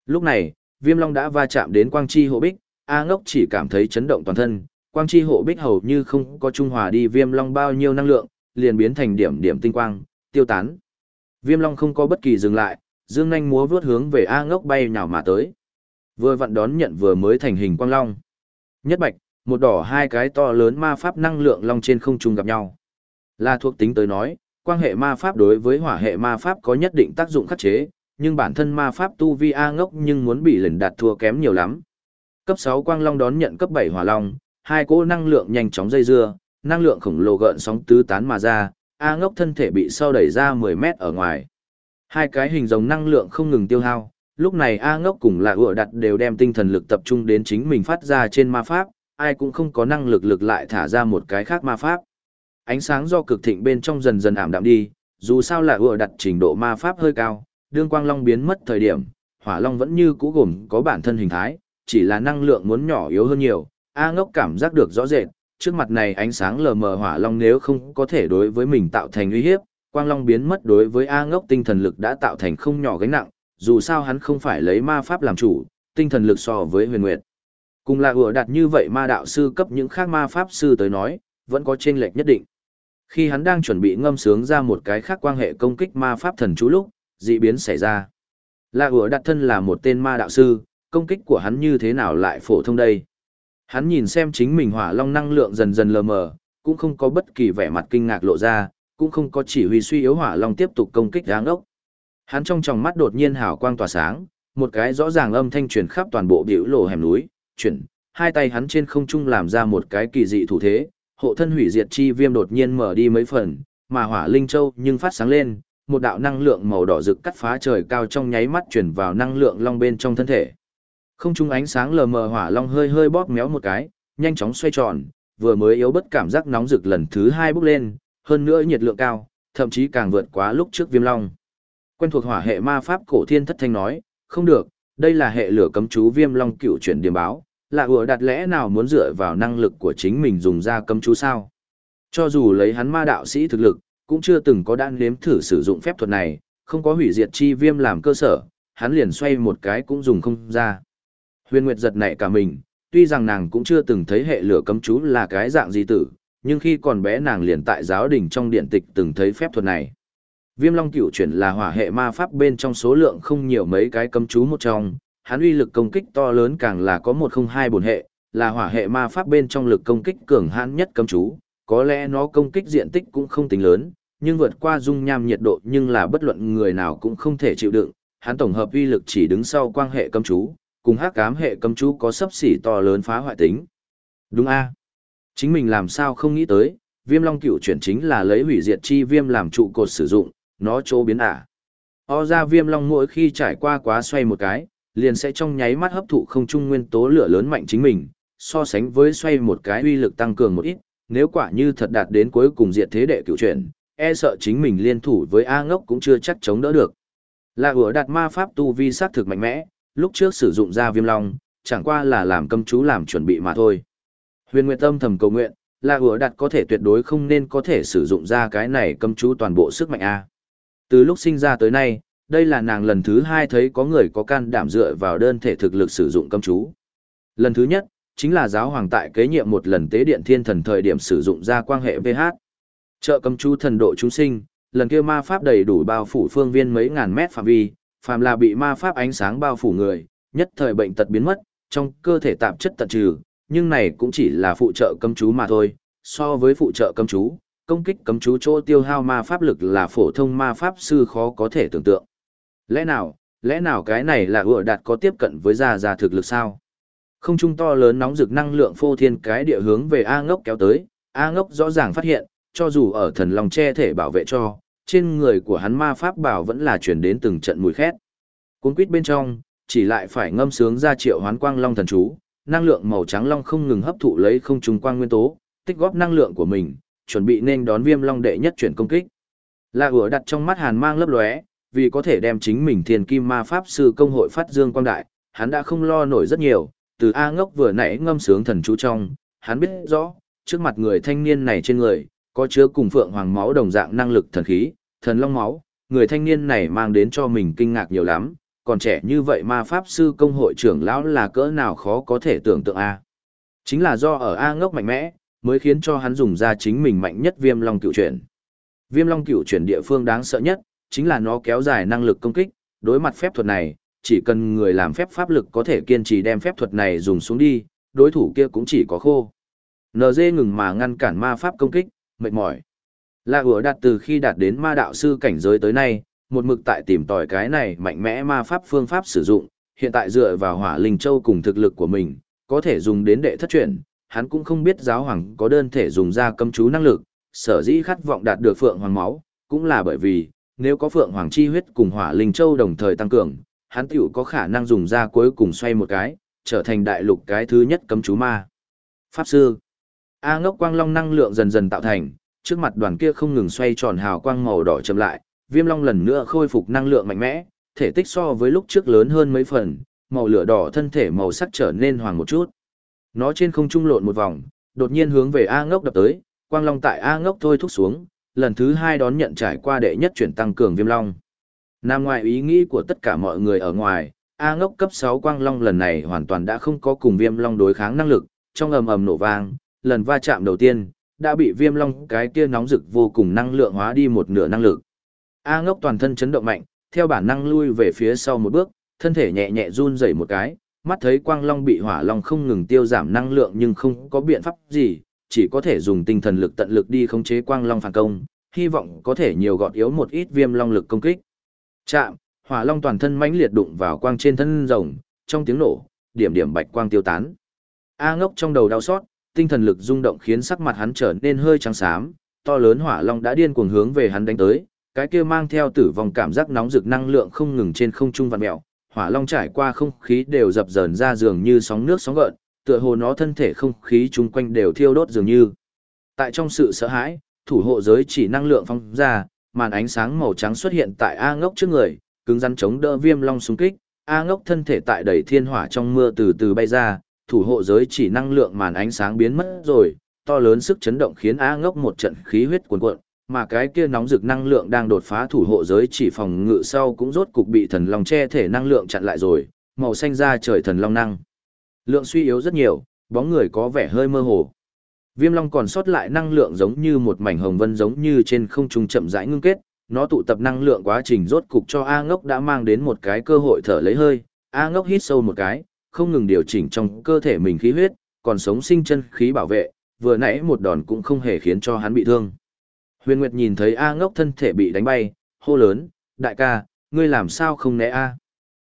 Lúc này, Viêm Long đã va chạm đến quang chi hộ bích, A Ngốc chỉ cảm thấy chấn động toàn thân, quang chi hộ bích hầu như không có trung hòa đi Viêm Long bao nhiêu năng lượng, liền biến thành điểm điểm tinh quang, tiêu tán. Viêm Long không có bất kỳ dừng lại, dương nhanh múa vướt hướng về A Ngốc bay nhào mà tới. Vừa vặn đón nhận vừa mới thành hình quang long. Nhất bạch, một đỏ hai cái to lớn ma pháp năng lượng long trên không trung gặp nhau. Là thuộc tính tới nói, quan hệ ma pháp đối với hỏa hệ ma pháp có nhất định tác dụng khắc chế, nhưng bản thân ma pháp tu vi A ngốc nhưng muốn bị lần đạt thua kém nhiều lắm. Cấp 6 quang long đón nhận cấp 7 hỏa long, hai cỗ năng lượng nhanh chóng dây dưa, năng lượng khổng lồ gợn sóng tứ tán mà ra, A ngốc thân thể bị sau đẩy ra 10 mét ở ngoài. Hai cái hình rồng năng lượng không ngừng tiêu hao, lúc này A ngốc cùng là ựa đặt đều đem tinh thần lực tập trung đến chính mình phát ra trên ma pháp, ai cũng không có năng lực lực lại thả ra một cái khác ma pháp. Ánh sáng do cực thịnh bên trong dần dần ảm đạm đi, dù sao là ựa đặt trình độ ma pháp hơi cao, đương quang long biến mất thời điểm, hỏa long vẫn như cũ gồm có bản thân hình thái, chỉ là năng lượng muốn nhỏ yếu hơn nhiều. A ngốc cảm giác được rõ rệt, trước mặt này ánh sáng lờ mờ hỏa long nếu không có thể đối với mình tạo thành uy hiếp, quang long biến mất đối với A ngốc tinh thần lực đã tạo thành không nhỏ gánh nặng, dù sao hắn không phải lấy ma pháp làm chủ, tinh thần lực so với huyền nguyệt. Cùng là ủa đặt như vậy ma đạo sư cấp những khác ma pháp sư tới nói, vẫn có chênh lệch nhất định. Khi hắn đang chuẩn bị ngâm sướng ra một cái khác quan hệ công kích ma pháp thần chú lúc, dị biến xảy ra. Lạ ủa đặt thân là một tên ma đạo sư, công kích của hắn như thế nào lại phổ thông đây? Hắn nhìn xem chính mình hỏa long năng lượng dần dần lờ mờ, cũng không có bất kỳ vẻ mặt kinh ngạc lộ ra, cũng không có chỉ huy suy yếu hỏa long tiếp tục công kích đáng ốc. Hắn trong tròng mắt đột nhiên hào quang tỏa sáng, một cái rõ ràng âm thanh truyền khắp toàn bộ biểu lộ hẻm núi, chuyển, hai tay hắn trên không trung làm ra một cái kỳ dị thủ thế, hộ thân hủy diệt chi viêm đột nhiên mở đi mấy phần, mà hỏa linh châu nhưng phát sáng lên, một đạo năng lượng màu đỏ rực cắt phá trời cao trong nháy mắt chuyển vào năng lượng long bên trong thân thể. Không trung ánh sáng lờ mờ hỏa long hơi hơi bóp méo một cái, nhanh chóng xoay tròn, vừa mới yếu bất cảm giác nóng rực lần thứ hai bốc lên, hơn nữa nhiệt lượng cao, thậm chí càng vượt quá lúc trước viêm long. Quen thuộc hỏa hệ ma pháp cổ thiên thất thanh nói, không được, đây là hệ lửa cấm chú viêm long cựu chuyển điểm báo, là vừa đặt lẽ nào muốn dựa vào năng lực của chính mình dùng ra cấm chú sao. Cho dù lấy hắn ma đạo sĩ thực lực, cũng chưa từng có đan nếm thử sử dụng phép thuật này, không có hủy diệt chi viêm làm cơ sở, hắn liền xoay một cái cũng dùng không ra. Huyền Nguyệt giật nảy cả mình, tuy rằng nàng cũng chưa từng thấy hệ lửa cấm chú là cái dạng gì tử, nhưng khi còn bé nàng liền tại giáo đình trong điện tịch từng thấy phép thuật này. Viêm Long Cửu chuyển là hỏa hệ ma pháp bên trong số lượng không nhiều mấy cái cấm chú một trong, hắn uy lực công kích to lớn càng là có một không hai bổn hệ, là hỏa hệ ma pháp bên trong lực công kích cường hãn nhất cấm chú, có lẽ nó công kích diện tích cũng không tính lớn, nhưng vượt qua dung nham nhiệt độ nhưng là bất luận người nào cũng không thể chịu đựng, hắn tổng hợp uy lực chỉ đứng sau quang hệ cấm chú, cùng hắc ám hệ cấm chú có sấp xỉ to lớn phá hoại tính. Đúng a Chính mình làm sao không nghĩ tới, viêm long cựu chuyển chính là lấy hủy diệt chi viêm làm trụ cột sử dụng, nó chỗ biến ả. O ra viêm long mỗi khi trải qua quá xoay một cái, liền sẽ trong nháy mắt hấp thụ không trung nguyên tố lửa lớn mạnh chính mình, so sánh với xoay một cái uy lực tăng cường một ít, nếu quả như thật đạt đến cuối cùng diệt thế đệ cựu chuyển, e sợ chính mình liên thủ với A ngốc cũng chưa chắc chống đỡ được. Là ủa đặt ma pháp tu vi sát thực mạnh mẽ, lúc trước sử dụng ra viêm long, chẳng qua là làm cấm chú làm chuẩn bị mà thôi. Huyền Nguyệt Tâm thầm cầu nguyện, là ủa đặt có thể tuyệt đối không nên có thể sử dụng ra cái này cấm chú toàn bộ sức mạnh A. Từ lúc sinh ra tới nay, đây là nàng lần thứ hai thấy có người có can đảm dựa vào đơn thể thực lực sử dụng cấm chú. Lần thứ nhất, chính là giáo hoàng tại kế nhiệm một lần tế điện thiên thần thời điểm sử dụng ra quan hệ VH. Trợ cầm chú thần độ chúng sinh, lần kia ma pháp đầy đủ bao phủ phương viên mấy ngàn mét phạm vi, phàm là bị ma pháp ánh sáng bao phủ người, nhất thời bệnh tật biến mất, trong cơ thể tạp chất tận trừ, nhưng này cũng chỉ là phụ trợ cấm chú mà thôi, so với phụ trợ cấm chú, công kích cấm chú chỗ tiêu hao ma pháp lực là phổ thông ma pháp sư khó có thể tưởng tượng. Lẽ nào, lẽ nào cái này là ủa đạt có tiếp cận với gia gia thực lực sao? Không trung to lớn nóng rực năng lượng phô thiên cái địa hướng về A ngốc kéo tới, A ngốc rõ ràng phát hiện, cho dù ở thần lòng che thể bảo vệ cho, trên người của hắn ma pháp bảo vẫn là chuyển đến từng trận mùi khét. Cuốn quýt bên trong, chỉ lại phải ngâm sướng ra triệu hoán quang long thần chú, năng lượng màu trắng long không ngừng hấp thụ lấy không trùng quang nguyên tố, tích góp năng lượng của mình, chuẩn bị nên đón viêm long đệ nhất chuyển công kích. La ủa đặt trong mắt hàn mang lấp lóe, vì có thể đem chính mình thiên kim ma pháp sư công hội phát dương quang đại, hắn đã không lo nổi rất nhiều, từ A ngốc vừa nãy ngâm sướng thần chú trong, hắn biết rõ, trước mặt người thanh niên này trên người, có chứa cùng phượng hoàng máu đồng dạng năng lực thần khí, thần long máu, người thanh niên này mang đến cho mình kinh ngạc nhiều lắm, còn trẻ như vậy ma pháp sư công hội trưởng lão là cỡ nào khó có thể tưởng tượng a. Chính là do ở A ngốc mạnh mẽ, mới khiến cho hắn dùng ra chính mình mạnh nhất viêm long cựu chuyển. Viêm long cựu chuyển địa phương đáng sợ nhất, chính là nó kéo dài năng lực công kích, đối mặt phép thuật này, chỉ cần người làm phép pháp lực có thể kiên trì đem phép thuật này dùng xuống đi, đối thủ kia cũng chỉ có khô. NG ngừng mà ngăn cản ma pháp công kích, mệt mỏi. Là ủa đạt từ khi đạt đến ma đạo sư cảnh giới tới nay, một mực tại tìm tòi cái này mạnh mẽ ma pháp phương pháp sử dụng, hiện tại dựa vào hỏa linh châu cùng thực lực của mình, có thể dùng đến đệ thất chuyển, hắn cũng không biết giáo hoàng có đơn thể dùng ra cấm chú năng lực, sở dĩ khát vọng đạt được phượng hoàng máu, cũng là bởi vì, nếu có phượng hoàng chi huyết cùng hỏa linh châu đồng thời tăng cường, hắn tiểu có khả năng dùng ra cuối cùng xoay một cái, trở thành đại lục cái thứ nhất cấm chú ma. Pháp sư A ngốc quang long năng lượng dần dần tạo thành, trước mặt đoàn kia không ngừng xoay tròn hào quang màu đỏ chậm lại, viêm long lần nữa khôi phục năng lượng mạnh mẽ, thể tích so với lúc trước lớn hơn mấy phần, màu lửa đỏ thân thể màu sắc trở nên hoàng một chút. Nó trên không trung lộn một vòng, đột nhiên hướng về A ngốc đập tới, quang long tại A ngốc thôi thúc xuống, lần thứ hai đón nhận trải qua đệ nhất chuyển tăng cường viêm long. Nam ngoài ý nghĩ của tất cả mọi người ở ngoài, A ngốc cấp 6 quang long lần này hoàn toàn đã không có cùng viêm long đối kháng năng lực, trong ầm ầm nổ vang, lần va chạm đầu tiên, đã bị viêm long cái kia nóng rực vô cùng năng lượng hóa đi một nửa năng lực. A ngốc toàn thân chấn động mạnh, theo bản năng lui về phía sau một bước, thân thể nhẹ nhẹ run rẩy một cái, mắt thấy quang long bị hỏa long không ngừng tiêu giảm năng lượng nhưng không có biện pháp gì, chỉ có thể dùng tinh thần lực tận lực đi khống chế quang long phản công, hy vọng có thể nhiều gọt yếu một ít viêm long lực công kích. Chạm, hỏa long toàn thân mãnh liệt đụng vào quang trên thân rồng, trong tiếng nổ, điểm điểm bạch quang tiêu tán. A ngốc trong đầu đau xót, tinh thần lực rung động khiến sắc mặt hắn trở nên hơi trắng xám, to lớn hỏa long đã điên cuồng hướng về hắn đánh tới, cái kia mang theo tử vong cảm giác nóng rực năng lượng không ngừng trên không trung vặn mèo, hỏa long trải qua không khí đều dập dờn ra dường như sóng nước sóng gợn, tựa hồ nó thân thể không khí chung quanh đều thiêu đốt dường như. Tại trong sự sợ hãi, thủ hộ giới chỉ năng lượng phong ra, màn ánh sáng màu trắng xuất hiện tại A ngốc trước người, cứng rắn chống đỡ viêm long xung kích, A ngốc thân thể tại đầy thiên hỏa trong mưa từ từ bay ra, thủ hộ giới chỉ năng lượng màn ánh sáng biến mất rồi, to lớn sức chấn động khiến A ngốc một trận khí huyết cuồn cuộn, mà cái kia nóng rực năng lượng đang đột phá thủ hộ giới chỉ phòng ngự sau cũng rốt cục bị thần long che thể năng lượng chặn lại rồi, màu xanh ra trời thần long năng. Lượng suy yếu rất nhiều, bóng người có vẻ hơi mơ hồ. Viêm long còn sót lại năng lượng giống như một mảnh hồng vân giống như trên không trung chậm rãi ngưng kết, nó tụ tập năng lượng quá trình rốt cục cho A ngốc đã mang đến một cái cơ hội thở lấy hơi, A ngốc hít sâu một cái, không ngừng điều chỉnh trong cơ thể mình khí huyết, còn sống sinh chân khí bảo vệ, vừa nãy một đòn cũng không hề khiến cho hắn bị thương. Huyền Nguyệt nhìn thấy A ngốc thân thể bị đánh bay, hô lớn, đại ca, ngươi làm sao không né A.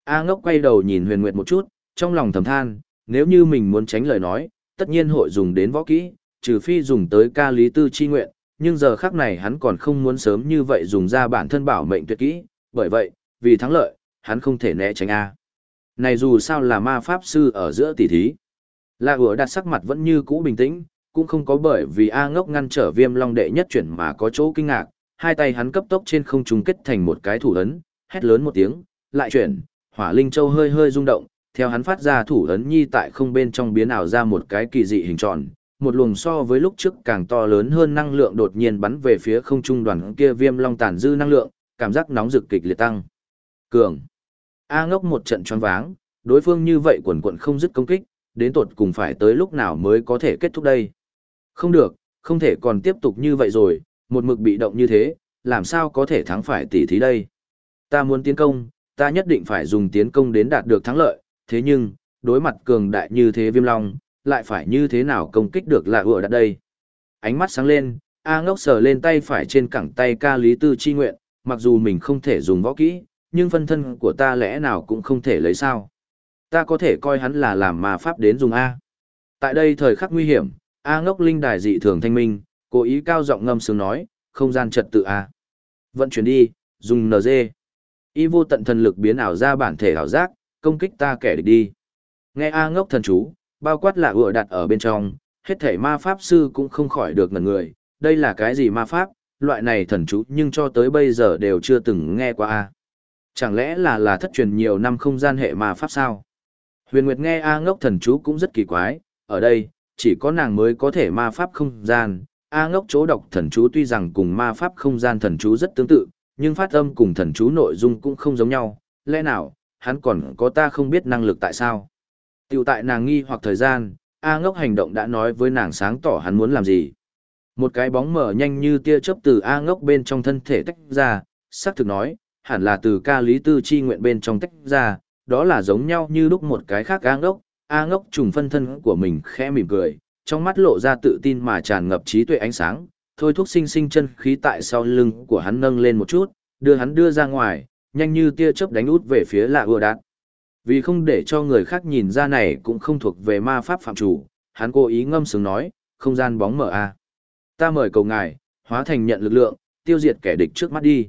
A ngốc quay đầu nhìn Huyền Nguyệt một chút, trong lòng thầm than, nếu như mình muốn tránh lời nói, tất nhiên hội dùng đến võ kỹ, trừ phi dùng tới ca lý tư chi nguyện, nhưng giờ khắc này hắn còn không muốn sớm như vậy dùng ra bản thân bảo mệnh tuyệt kỹ, bởi vậy, vì thắng lợi, hắn không thể né tránh A. Này dù sao là ma pháp sư ở giữa tỷ thí. La ủa đặt sắc mặt vẫn như cũ bình tĩnh, cũng không có bởi vì A ngốc ngăn trở viêm long đệ nhất chuyển mà có chỗ kinh ngạc, hai tay hắn cấp tốc trên không trung kết thành một cái thủ ấn, hét lớn một tiếng, lại chuyển, hỏa linh châu hơi hơi rung động, theo hắn phát ra thủ ấn nhi tại không bên trong biến ảo ra một cái kỳ dị hình tròn, một luồng so với lúc trước càng to lớn hơn năng lượng đột nhiên bắn về phía không trung đoàn kia viêm long tàn dư năng lượng, cảm giác nóng rực kịch liệt tăng. Cường. A ngốc một trận choáng váng, đối phương như vậy quần quận không dứt công kích, đến tột cùng phải tới lúc nào mới có thể kết thúc đây. Không được, không thể còn tiếp tục như vậy rồi, một mực bị động như thế, làm sao có thể thắng phải tỷ thí đây. Ta muốn tiến công, ta nhất định phải dùng tiến công đến đạt được thắng lợi, thế nhưng, đối mặt cường đại như thế viêm long, lại phải như thế nào công kích được là ựa đặt đây. Ánh mắt sáng lên, A ngốc sờ lên tay phải trên cẳng tay ca lý tư chi nguyện, mặc dù mình không thể dùng võ kỹ, nhưng phân thân của ta lẽ nào cũng không thể lấy sao. Ta có thể coi hắn là làm mà pháp đến dùng A. Tại đây thời khắc nguy hiểm, A ngốc linh đài dị thường thanh minh, cố ý cao giọng ngâm sướng nói, không gian trật tự A. Vận chuyển đi, dùng NG. Y vô tận thần lực biến ảo ra bản thể ảo giác, công kích ta kẻ địch đi. Nghe A ngốc thần chú, bao quát là vừa đặt ở bên trong, hết thể ma pháp sư cũng không khỏi được ngần người, đây là cái gì ma pháp, loại này thần chú nhưng cho tới bây giờ đều chưa từng nghe qua A. Chẳng lẽ là là thất truyền nhiều năm không gian hệ ma pháp sao? Huyền Nguyệt nghe A ngốc thần chú cũng rất kỳ quái, ở đây, chỉ có nàng mới có thể ma pháp không gian. A ngốc chỗ đọc thần chú tuy rằng cùng ma pháp không gian thần chú rất tương tự, nhưng phát âm cùng thần chú nội dung cũng không giống nhau, lẽ nào, hắn còn có ta không biết năng lực tại sao? Tiểu tại nàng nghi hoặc thời gian, A ngốc hành động đã nói với nàng sáng tỏ hắn muốn làm gì. Một cái bóng mở nhanh như tia chớp từ A ngốc bên trong thân thể tách ra, sắc thực nói, hẳn là từ ca lý tư chi nguyện bên trong tách ra, đó là giống nhau như lúc một cái khác A ngốc, A ngốc trùng phân thân của mình khẽ mỉm cười, trong mắt lộ ra tự tin mà tràn ngập trí tuệ ánh sáng, thôi thúc sinh sinh chân khí tại sau lưng của hắn nâng lên một chút, đưa hắn đưa ra ngoài, nhanh như tia chớp đánh út về phía lạ ưa đạt. Vì không để cho người khác nhìn ra này cũng không thuộc về ma pháp phạm chủ, hắn cố ý ngâm sướng nói, không gian bóng mở a. Ta mời cầu ngài, hóa thành nhận lực lượng, tiêu diệt kẻ địch trước mắt đi.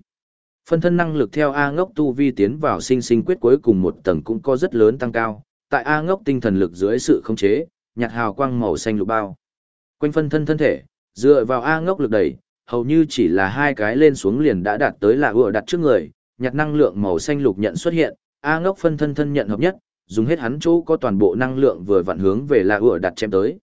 Phân thân năng lực theo A ngốc tu vi tiến vào sinh sinh quyết cuối cùng một tầng cũng có rất lớn tăng cao, tại A ngốc tinh thần lực dưới sự khống chế, nhạt hào quang màu xanh lục bao. Quanh phân thân thân thể, dựa vào A ngốc lực đẩy, hầu như chỉ là hai cái lên xuống liền đã đạt tới là vừa đặt trước người, nhạt năng lượng màu xanh lục nhận xuất hiện, A ngốc phân thân thân nhận hợp nhất, dùng hết hắn chỗ có toàn bộ năng lượng vừa vặn hướng về là vừa đặt chém tới.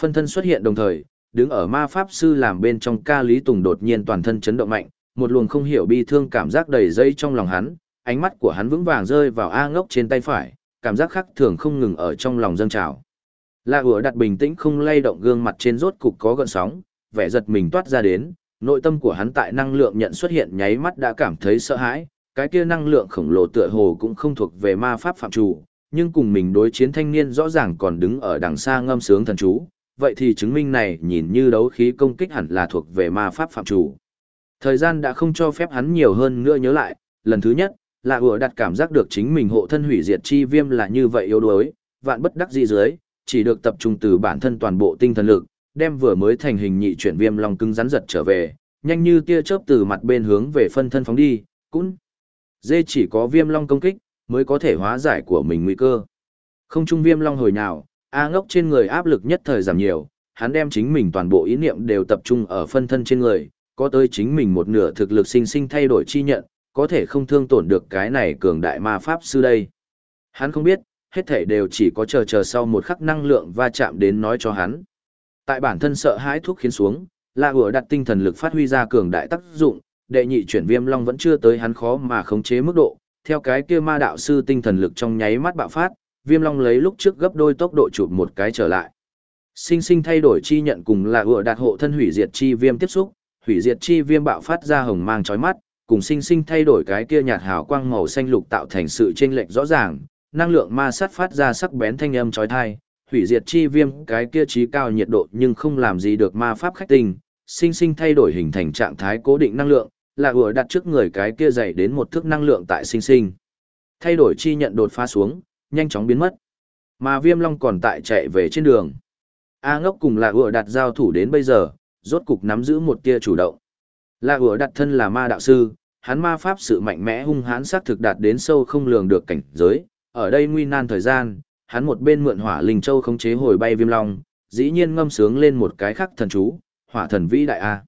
Phân thân xuất hiện đồng thời, đứng ở ma pháp sư làm bên trong ca lý tùng đột nhiên toàn thân chấn động mạnh, một luồng không hiểu bi thương cảm giác đầy dây trong lòng hắn, ánh mắt của hắn vững vàng rơi vào A ngốc trên tay phải, cảm giác khác thường không ngừng ở trong lòng dâng trào. La ủa đặt bình tĩnh không lay động gương mặt trên rốt cục có gợn sóng, vẻ giật mình toát ra đến, nội tâm của hắn tại năng lượng nhận xuất hiện nháy mắt đã cảm thấy sợ hãi, cái kia năng lượng khổng lồ tựa hồ cũng không thuộc về ma pháp phạm chủ, nhưng cùng mình đối chiến thanh niên rõ ràng còn đứng ở đằng xa ngâm sướng thần chú, vậy thì chứng minh này nhìn như đấu khí công kích hẳn là thuộc về ma pháp phạm chủ. Thời gian đã không cho phép hắn nhiều hơn nữa nhớ lại, lần thứ nhất, là ủa đặt cảm giác được chính mình hộ thân hủy diệt chi viêm là như vậy yếu đuối, vạn bất đắc dĩ dưới, chỉ được tập trung từ bản thân toàn bộ tinh thần lực, đem vừa mới thành hình nhị chuyển viêm long cứng rắn giật trở về, nhanh như tia chớp từ mặt bên hướng về phân thân phóng đi, cũng dê chỉ có viêm long công kích mới có thể hóa giải của mình nguy cơ. Không trung viêm long hồi nào, A ngốc trên người áp lực nhất thời giảm nhiều, hắn đem chính mình toàn bộ ý niệm đều tập trung ở phân thân trên người, có tới chính mình một nửa thực lực sinh sinh thay đổi chi nhận, có thể không thương tổn được cái này cường đại ma pháp sư đây. Hắn không biết, hết thể đều chỉ có chờ chờ sau một khắc năng lượng va chạm đến nói cho hắn. Tại bản thân sợ hãi thuốc khiến xuống, là vừa đặt tinh thần lực phát huy ra cường đại tác dụng, đệ nhị chuyển viêm long vẫn chưa tới hắn khó mà khống chế mức độ, theo cái kia ma đạo sư tinh thần lực trong nháy mắt bạo phát, viêm long lấy lúc trước gấp đôi tốc độ chụp một cái trở lại. Sinh sinh thay đổi chi nhận cùng là vừa đạt hộ thân hủy diệt chi viêm tiếp xúc, hủy diệt chi viêm bạo phát ra hồng mang chói mắt, cùng sinh sinh thay đổi cái kia nhạt hào quang màu xanh lục tạo thành sự chênh lệch rõ ràng, năng lượng ma sát phát ra sắc bén thanh âm chói tai, hủy diệt chi viêm cái kia trí cao nhiệt độ nhưng không làm gì được ma pháp khách tình, sinh sinh thay đổi hình thành trạng thái cố định năng lượng, là vừa đặt trước người cái kia dày đến một thước năng lượng tại sinh sinh. Thay đổi chi nhận đột phá xuống, nhanh chóng biến mất. Mà viêm long còn tại chạy về trên đường. A ngốc cùng là vừa đặt giao thủ đến bây giờ, rốt cục nắm giữ một tia chủ động. la ủa đặt thân là ma đạo sư, hắn ma pháp sự mạnh mẽ hung hãn sát thực đạt đến sâu không lường được cảnh giới, ở đây nguy nan thời gian, hắn một bên mượn hỏa linh châu khống chế hồi bay viêm long, dĩ nhiên ngâm sướng lên một cái khắc thần chú, hỏa thần vĩ đại a.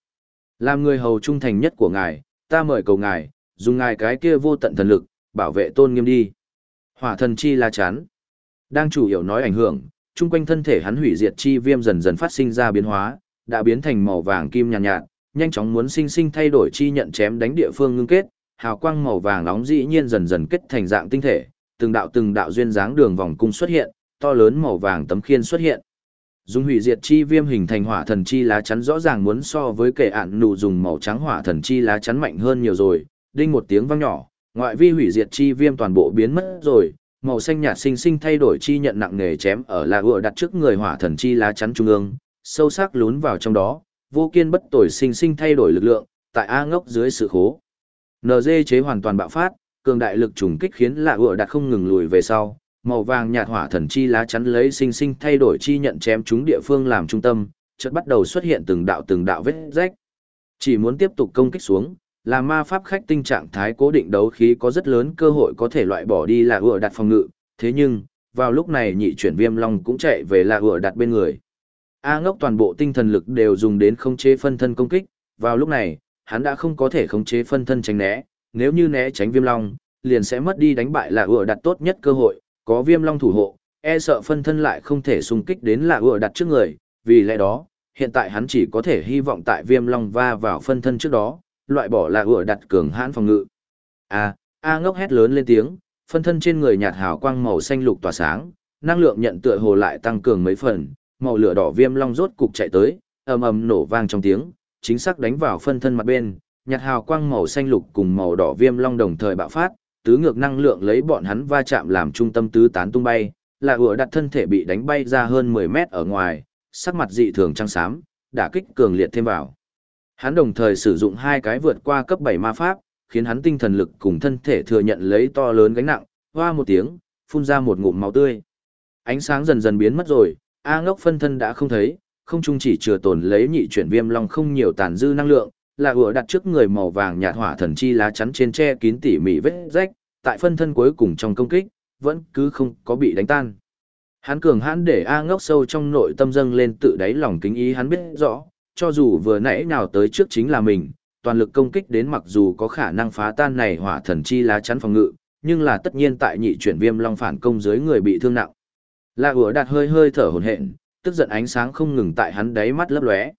Làm người hầu trung thành nhất của ngài, ta mời cầu ngài, dùng ngài cái kia vô tận thần lực, bảo vệ tôn nghiêm đi. Hỏa thần chi la chán. Đang chủ yếu nói ảnh hưởng, chung quanh thân thể hắn hủy diệt chi viêm dần dần phát sinh ra biến hóa, đã biến thành màu vàng kim nhàn nhạt, nhạt, nhanh chóng muốn sinh sinh thay đổi chi nhận chém đánh địa phương ngưng kết, hào quang màu vàng nóng dĩ nhiên dần dần kết thành dạng tinh thể, từng đạo từng đạo duyên dáng đường vòng cung xuất hiện, to lớn màu vàng tấm khiên xuất hiện. Dùng hủy diệt chi viêm hình thành hỏa thần chi lá chắn rõ ràng muốn so với kẻ ạn nụ dùng màu trắng hỏa thần chi lá chắn mạnh hơn nhiều rồi, đinh một tiếng vang nhỏ, ngoại vi hủy diệt chi viêm toàn bộ biến mất rồi, màu xanh nhạt sinh sinh thay đổi chi nhận nặng nề chém ở là ựa đặt trước người hỏa thần chi lá chắn trung ương, sâu sắc lún vào trong đó, vô kiên bất tồi sinh sinh thay đổi lực lượng, tại A ngốc dưới sự khố. NG chế hoàn toàn bạo phát, cường đại lực trùng kích khiến lạ ựa đặt không ngừng lùi về sau, màu vàng nhạt hỏa thần chi lá chắn lấy sinh sinh thay đổi chi nhận chém chúng địa phương làm trung tâm, chợt bắt đầu xuất hiện từng đạo từng đạo vết rách. Chỉ muốn tiếp tục công kích xuống, là ma pháp khách tinh trạng thái cố định đấu khí có rất lớn cơ hội có thể loại bỏ đi là ựa đặt phòng ngự, thế nhưng, vào lúc này nhị chuyển viêm long cũng chạy về là ựa đặt bên người. A ngốc toàn bộ tinh thần lực đều dùng đến khống chế phân thân công kích, vào lúc này, hắn đã không có thể khống chế phân thân tránh né, nếu như né tránh viêm long, liền sẽ mất đi đánh bại là ựa đặt tốt nhất cơ hội, có viêm long thủ hộ, e sợ phân thân lại không thể xung kích đến là ựa đặt trước người, vì lẽ đó, hiện tại hắn chỉ có thể hy vọng tại viêm long va vào phân thân trước đó, loại bỏ là ựa đặt cường hãn phòng ngự. A, A ngốc hét lớn lên tiếng, phân thân trên người nhạt hào quang màu xanh lục tỏa sáng, năng lượng nhận tựa hồ lại tăng cường mấy phần, màu lửa đỏ viêm long rốt cục chạy tới, ầm ầm nổ vang trong tiếng, chính xác đánh vào phân thân mặt bên, nhạt hào quang màu xanh lục cùng màu đỏ viêm long đồng thời bạo phát, tứ ngược năng lượng lấy bọn hắn va chạm làm trung tâm tứ tán tung bay, là ủa đặt thân thể bị đánh bay ra hơn 10 mét ở ngoài, sắc mặt dị thường trắng xám, đả kích cường liệt thêm vào. Hắn đồng thời sử dụng hai cái vượt qua cấp 7 ma pháp, khiến hắn tinh thần lực cùng thân thể thừa nhận lấy to lớn gánh nặng, hoa một tiếng, phun ra một ngụm máu tươi. Ánh sáng dần dần biến mất rồi, A ngốc phân thân đã không thấy, không chung chỉ chừa tồn lấy nhị chuyển viêm long không nhiều tàn dư năng lượng, là vừa đặt trước người màu vàng nhạt hỏa thần chi lá chắn trên che kín tỉ mỉ vết rách, tại phân thân cuối cùng trong công kích, vẫn cứ không có bị đánh tan. Hắn cường hãn để A ngốc sâu trong nội tâm dâng lên tự đáy lòng kính ý hắn biết rõ, cho dù vừa nãy nào tới trước chính là mình, toàn lực công kích đến mặc dù có khả năng phá tan này hỏa thần chi lá chắn phòng ngự, nhưng là tất nhiên tại nhị chuyển viêm long phản công dưới người bị thương nặng. La ủa đạt hơi hơi thở hồn hển, tức giận ánh sáng không ngừng tại hắn đáy mắt lấp lóe.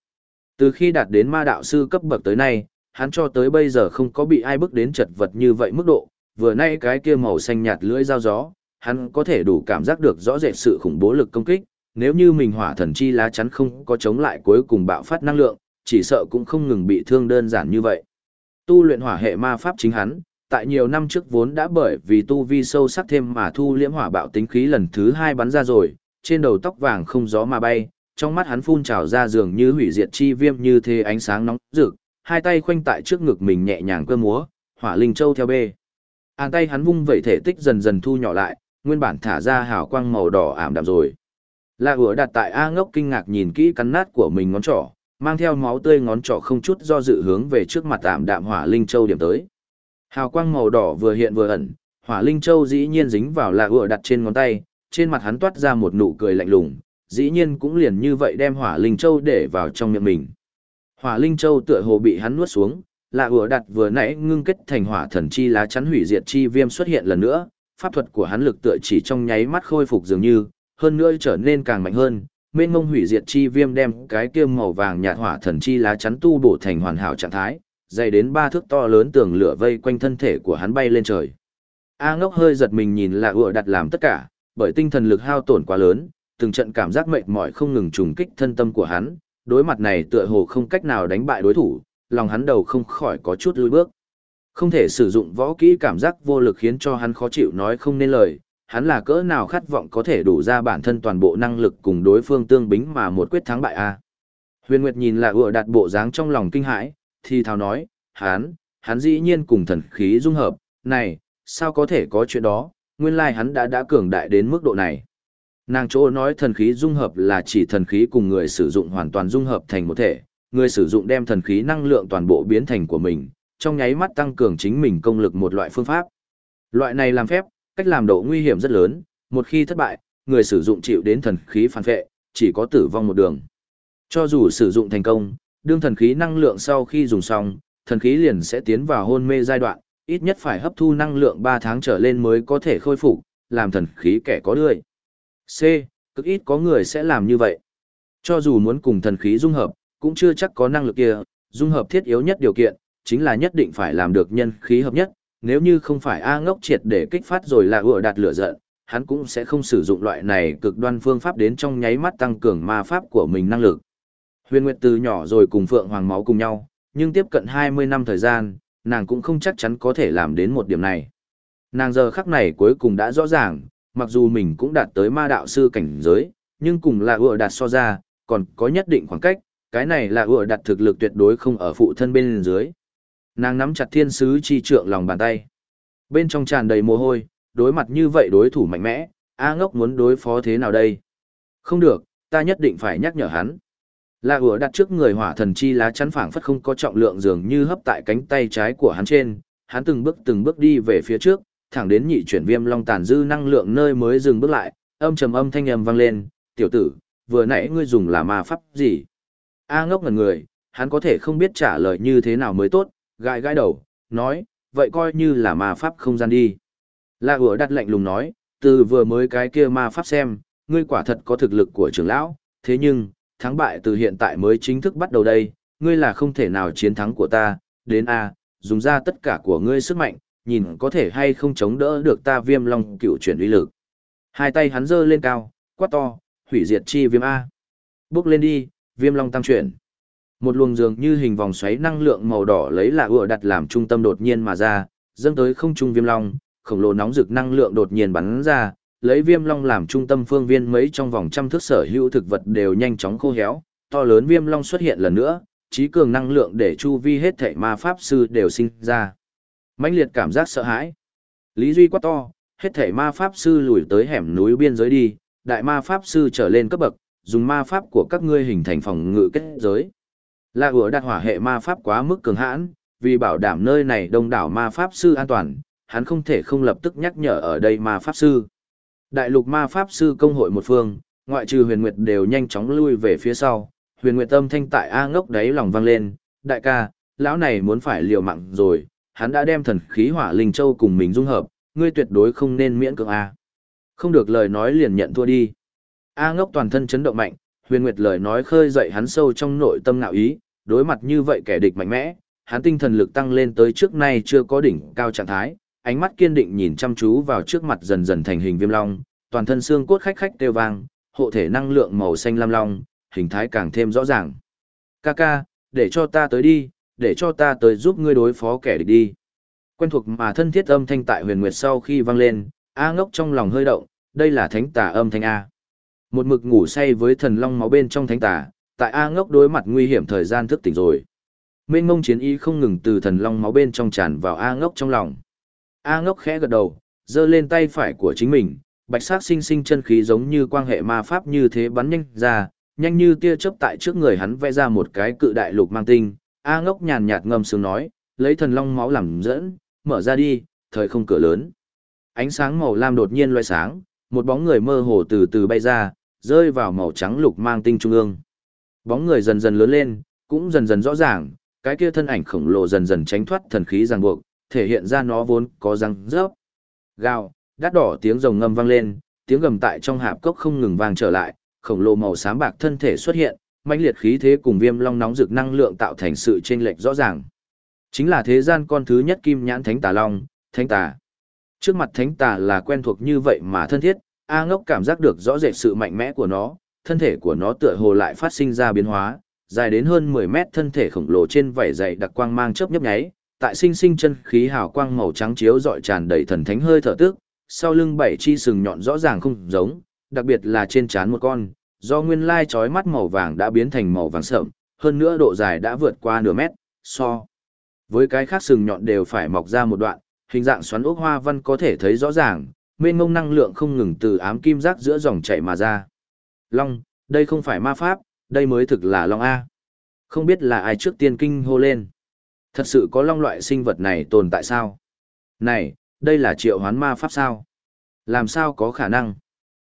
Từ khi đạt đến ma đạo sư cấp bậc tới nay, hắn cho tới bây giờ không có bị ai bước đến chật vật như vậy mức độ, vừa nay cái kia màu xanh nhạt lưỡi dao gió, hắn có thể đủ cảm giác được rõ rệt sự khủng bố lực công kích, nếu như mình hỏa thần chi lá chắn không có chống lại cuối cùng bạo phát năng lượng, chỉ sợ cũng không ngừng bị thương đơn giản như vậy. Tu luyện hỏa hệ ma pháp chính hắn, tại nhiều năm trước vốn đã bởi vì tu vi sâu sắc thêm mà thu liễm hỏa bạo tính khí lần thứ hai bắn ra rồi, trên đầu tóc vàng không gió mà bay, trong mắt hắn phun trào ra dường như hủy diệt chi viêm như thế ánh sáng nóng rực, hai tay khoanh tại trước ngực mình nhẹ nhàng cơ múa, hỏa linh châu theo bê. An tay hắn vung vẩy thể tích dần dần thu nhỏ lại, nguyên bản thả ra hào quang màu đỏ ảm đạm rồi. Lạ ủa đặt tại A ngốc kinh ngạc nhìn kỹ cắn nát của mình ngón trỏ, mang theo máu tươi ngón trỏ không chút do dự hướng về trước mặt ảm đạm hỏa linh châu điểm tới. Hào quang màu đỏ vừa hiện vừa ẩn, hỏa linh châu dĩ nhiên dính vào là ựa đặt trên ngón tay, trên mặt hắn toát ra một nụ cười lạnh lùng, dĩ nhiên cũng liền như vậy đem hỏa linh châu để vào trong miệng mình. Hỏa linh châu tựa hồ bị hắn nuốt xuống, là ựa đặt vừa nãy ngưng kết thành hỏa thần chi lá chắn hủy diệt chi viêm xuất hiện lần nữa, pháp thuật của hắn lực tựa chỉ trong nháy mắt khôi phục dường như, hơn nữa trở nên càng mạnh hơn, mênh mông hủy diệt chi viêm đem cái kia màu vàng nhạt hỏa thần chi lá chắn tu bổ thành hoàn hảo trạng thái, dày đến ba thước to lớn tường lửa vây quanh thân thể của hắn bay lên trời. A ngốc hơi giật mình nhìn là ủa đặt làm tất cả, bởi tinh thần lực hao tổn quá lớn, từng trận cảm giác mệt mỏi không ngừng trùng kích thân tâm của hắn, đối mặt này tựa hồ không cách nào đánh bại đối thủ, lòng hắn đầu không khỏi có chút lùi bước. Không thể sử dụng võ kỹ cảm giác vô lực khiến cho hắn khó chịu nói không nên lời, hắn là cỡ nào khát vọng có thể đủ ra bản thân toàn bộ năng lực cùng đối phương tương bính mà một quyết thắng bại a. Huyền Nguyệt nhìn là ủa đạt bộ dáng trong lòng kinh hãi, thì thào nói, hắn, hắn dĩ nhiên cùng thần khí dung hợp, này, sao có thể có chuyện đó, nguyên lai hắn đã đã cường đại đến mức độ này. Nàng chỗ nói thần khí dung hợp là chỉ thần khí cùng người sử dụng hoàn toàn dung hợp thành một thể, người sử dụng đem thần khí năng lượng toàn bộ biến thành của mình, trong nháy mắt tăng cường chính mình công lực một loại phương pháp. Loại này làm phép, cách làm độ nguy hiểm rất lớn, một khi thất bại, người sử dụng chịu đến thần khí phản vệ, chỉ có tử vong một đường. Cho dù sử dụng thành công, đương thần khí năng lượng sau khi dùng xong, thần khí liền sẽ tiến vào hôn mê giai đoạn, ít nhất phải hấp thu năng lượng 3 tháng trở lên mới có thể khôi phục, làm thần khí kẻ có đuôi. C. Cực ít có người sẽ làm như vậy. Cho dù muốn cùng thần khí dung hợp, cũng chưa chắc có năng lực kia, dung hợp thiết yếu nhất điều kiện, chính là nhất định phải làm được nhân khí hợp nhất, nếu như không phải A ngốc triệt để kích phát rồi là ựa đạt lửa giận, hắn cũng sẽ không sử dụng loại này cực đoan phương pháp đến trong nháy mắt tăng cường ma pháp của mình năng lực. Huyền Nguyệt từ nhỏ rồi cùng Phượng Hoàng máu cùng nhau, nhưng tiếp cận 20 năm thời gian, nàng cũng không chắc chắn có thể làm đến một điểm này. Nàng giờ khắc này cuối cùng đã rõ ràng, mặc dù mình cũng đạt tới ma đạo sư cảnh giới, nhưng cùng là vừa đạt so ra, còn có nhất định khoảng cách, cái này là vừa đạt thực lực tuyệt đối không ở phụ thân bên dưới. Nàng nắm chặt thiên sứ chi trượng lòng bàn tay. Bên trong tràn đầy mồ hôi, đối mặt như vậy đối thủ mạnh mẽ, A ngốc muốn đối phó thế nào đây? Không được, ta nhất định phải nhắc nhở hắn. La ủa đặt trước người hỏa thần chi lá chắn phảng phất không có trọng lượng dường như hấp tại cánh tay trái của hắn trên, hắn từng bước từng bước đi về phía trước, thẳng đến nhị chuyển viêm long tàn dư năng lượng nơi mới dừng bước lại, âm trầm âm thanh âm vang lên, "Tiểu tử, vừa nãy ngươi dùng là ma pháp gì?" A ngốc ngẩn người, hắn có thể không biết trả lời như thế nào mới tốt, gãi gãi đầu, nói, "Vậy coi như là ma pháp không gian đi." La ủa đặt lạnh lùng nói, "Từ vừa mới cái kia ma pháp xem, ngươi quả thật có thực lực của trưởng lão, thế nhưng, thắng bại từ hiện tại mới chính thức bắt đầu đây, ngươi là không thể nào chiến thắng của ta, đến A, dùng ra tất cả của ngươi sức mạnh, nhìn có thể hay không chống đỡ được ta viêm long cựu chuyển uy lực. Hai tay hắn giơ lên cao, quát to, hủy diệt chi viêm A. Bước lên đi, viêm long tăng chuyển. Một luồng dường như hình vòng xoáy năng lượng màu đỏ lấy là ựa đặt làm trung tâm đột nhiên mà ra, dâng tới không trung viêm long, khổng lồ nóng rực năng lượng đột nhiên bắn ra, lấy viêm long làm trung tâm phương viên mấy trong vòng trăm thước sở hữu thực vật đều nhanh chóng khô héo, to lớn viêm long xuất hiện lần nữa, trí cường năng lượng để chu vi hết thảy ma pháp sư đều sinh ra. mãnh liệt cảm giác sợ hãi. Lý Duy quát to, hết thảy ma pháp sư lùi tới hẻm núi biên giới đi, đại ma pháp sư trở lên cấp bậc, dùng ma pháp của các ngươi hình thành phòng ngự kết giới. La ủa đặt hỏa hệ ma pháp quá mức cường hãn, vì bảo đảm nơi này đông đảo ma pháp sư an toàn, hắn không thể không lập tức nhắc nhở ở đây ma pháp sư. Đại lục ma pháp sư công hội một phương, ngoại trừ huyền nguyệt đều nhanh chóng lui về phía sau, huyền nguyệt tâm thanh tại A ngốc đáy lòng vang lên, đại ca, lão này muốn phải liều mạng rồi, hắn đã đem thần khí hỏa linh châu cùng mình dung hợp, ngươi tuyệt đối không nên miễn cưỡng A. Không được lời nói liền nhận thua đi. A ngốc toàn thân chấn động mạnh, huyền nguyệt lời nói khơi dậy hắn sâu trong nội tâm ngạo ý, đối mặt như vậy kẻ địch mạnh mẽ, hắn tinh thần lực tăng lên tới trước nay chưa có đỉnh cao trạng thái, ánh mắt kiên định nhìn chăm chú vào trước mặt dần dần thành hình viêm long, toàn thân xương cốt khách khách kêu vang, hộ thể năng lượng màu xanh lam long, hình thái càng thêm rõ ràng. Kaka, để cho ta tới đi, để cho ta tới giúp ngươi đối phó kẻ địch đi. Quen thuộc mà thân thiết âm thanh tại huyền nguyệt sau khi vang lên, A ngốc trong lòng hơi động, đây là thánh tà âm thanh A. Một mực ngủ say với thần long máu bên trong thánh tà, tại A ngốc đối mặt nguy hiểm thời gian thức tỉnh rồi. Mênh mông chiến ý không ngừng từ thần long máu bên trong tràn vào A ngốc trong lòng. A ngốc khẽ gật đầu, giơ lên tay phải của chính mình, bạch sắc sinh sinh chân khí giống như quan hệ ma pháp như thế bắn nhanh ra, nhanh như tia chớp tại trước người hắn vẽ ra một cái cự đại lục mang tinh. A ngốc nhàn nhạt ngâm sướng nói, lấy thần long máu làm dẫn, mở ra đi, thời không cửa lớn. Ánh sáng màu lam đột nhiên loe sáng, một bóng người mơ hồ từ từ bay ra, rơi vào màu trắng lục mang tinh trung ương. Bóng người dần dần lớn lên, cũng dần dần rõ ràng, cái kia thân ảnh khổng lồ dần dần tránh thoát thần khí ràng buộc, thể hiện ra nó vốn có răng rớp. Gào, đắt đỏ tiếng rồng ngâm vang lên, tiếng gầm tại trong hạp cốc không ngừng vang trở lại, khổng lồ màu xám bạc thân thể xuất hiện, mãnh liệt khí thế cùng viêm long nóng rực năng lượng tạo thành sự chênh lệch rõ ràng. Chính là thế gian con thứ nhất kim nhãn thánh tà long, thánh tà. Trước mặt thánh tà là quen thuộc như vậy mà thân thiết, A ngốc cảm giác được rõ rệt sự mạnh mẽ của nó, thân thể của nó tựa hồ lại phát sinh ra biến hóa, dài đến hơn 10 mét thân thể khổng lồ trên vảy dày đặc quang mang chớp nhấp nháy, tại sinh sinh chân khí hào quang màu trắng chiếu rọi tràn đầy thần thánh hơi thở tức, sau lưng bảy chi sừng nhọn rõ ràng không giống, đặc biệt là trên trán một con, do nguyên lai chói mắt màu vàng đã biến thành màu vàng sậm, hơn nữa độ dài đã vượt qua nửa mét, so với cái khác sừng nhọn đều phải mọc ra một đoạn, hình dạng xoắn ốc hoa văn có thể thấy rõ ràng, mênh mông năng lượng không ngừng từ ám kim giác giữa dòng chảy mà ra. Long, đây không phải ma pháp, đây mới thực là Long A. Không biết là ai trước tiên kinh hô lên. Thật sự có Long loại sinh vật này tồn tại sao? Này, đây là triệu hoán ma pháp sao? Làm sao có khả năng?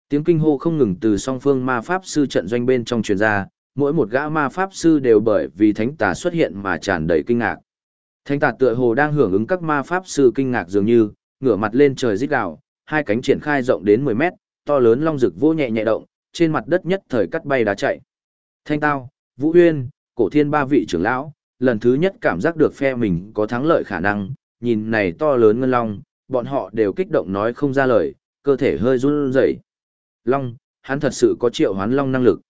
Tiếng kinh hô không ngừng từ song phương ma pháp sư trận doanh bên trong truyền ra, mỗi một gã ma pháp sư đều bởi vì thánh tà xuất hiện mà tràn đầy kinh ngạc. Thánh tà tựa hồ đang hưởng ứng các ma pháp sư kinh ngạc dường như, ngửa mặt lên trời rít gào, hai cánh triển khai rộng đến 10 mét, to lớn long rực vô nhẹ nhẹ động, trên mặt đất nhất thời cắt bay đá chạy. Thanh Tao, Vũ Uyên, Cổ Thiên ba vị trưởng lão, lần thứ nhất cảm giác được phe mình có thắng lợi khả năng, nhìn này to lớn ngân long, bọn họ đều kích động nói không ra lời, cơ thể hơi run rẩy. Long, hắn thật sự có triệu hoán long năng lực.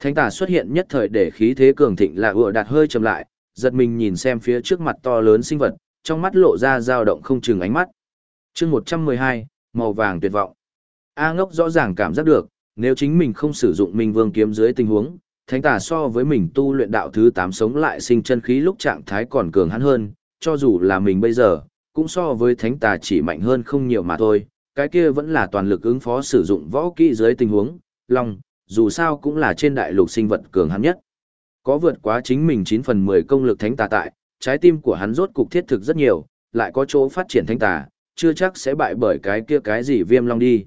Thánh tà xuất hiện nhất thời để khí thế cường thịnh là ựa đạt hơi chậm lại, giật mình nhìn xem phía trước mặt to lớn sinh vật, trong mắt lộ ra dao động không chừng ánh mắt. chương 112, màu vàng tuyệt vọng. A ngốc rõ ràng cảm giác được, nếu chính mình không sử dụng minh vương kiếm dưới tình huống, thánh tà so với mình tu luyện đạo thứ 8 sống lại sinh chân khí lúc trạng thái còn cường hắn hơn, cho dù là mình bây giờ, cũng so với thánh tà chỉ mạnh hơn không nhiều mà thôi, cái kia vẫn là toàn lực ứng phó sử dụng võ kỹ dưới tình huống, long, dù sao cũng là trên đại lục sinh vật cường hắn nhất. Có vượt quá chính mình 9 phần 10 công lực thánh tà tại, trái tim của hắn rốt cục thiết thực rất nhiều, lại có chỗ phát triển thánh tà, chưa chắc sẽ bại bởi cái kia cái gì viêm long đi.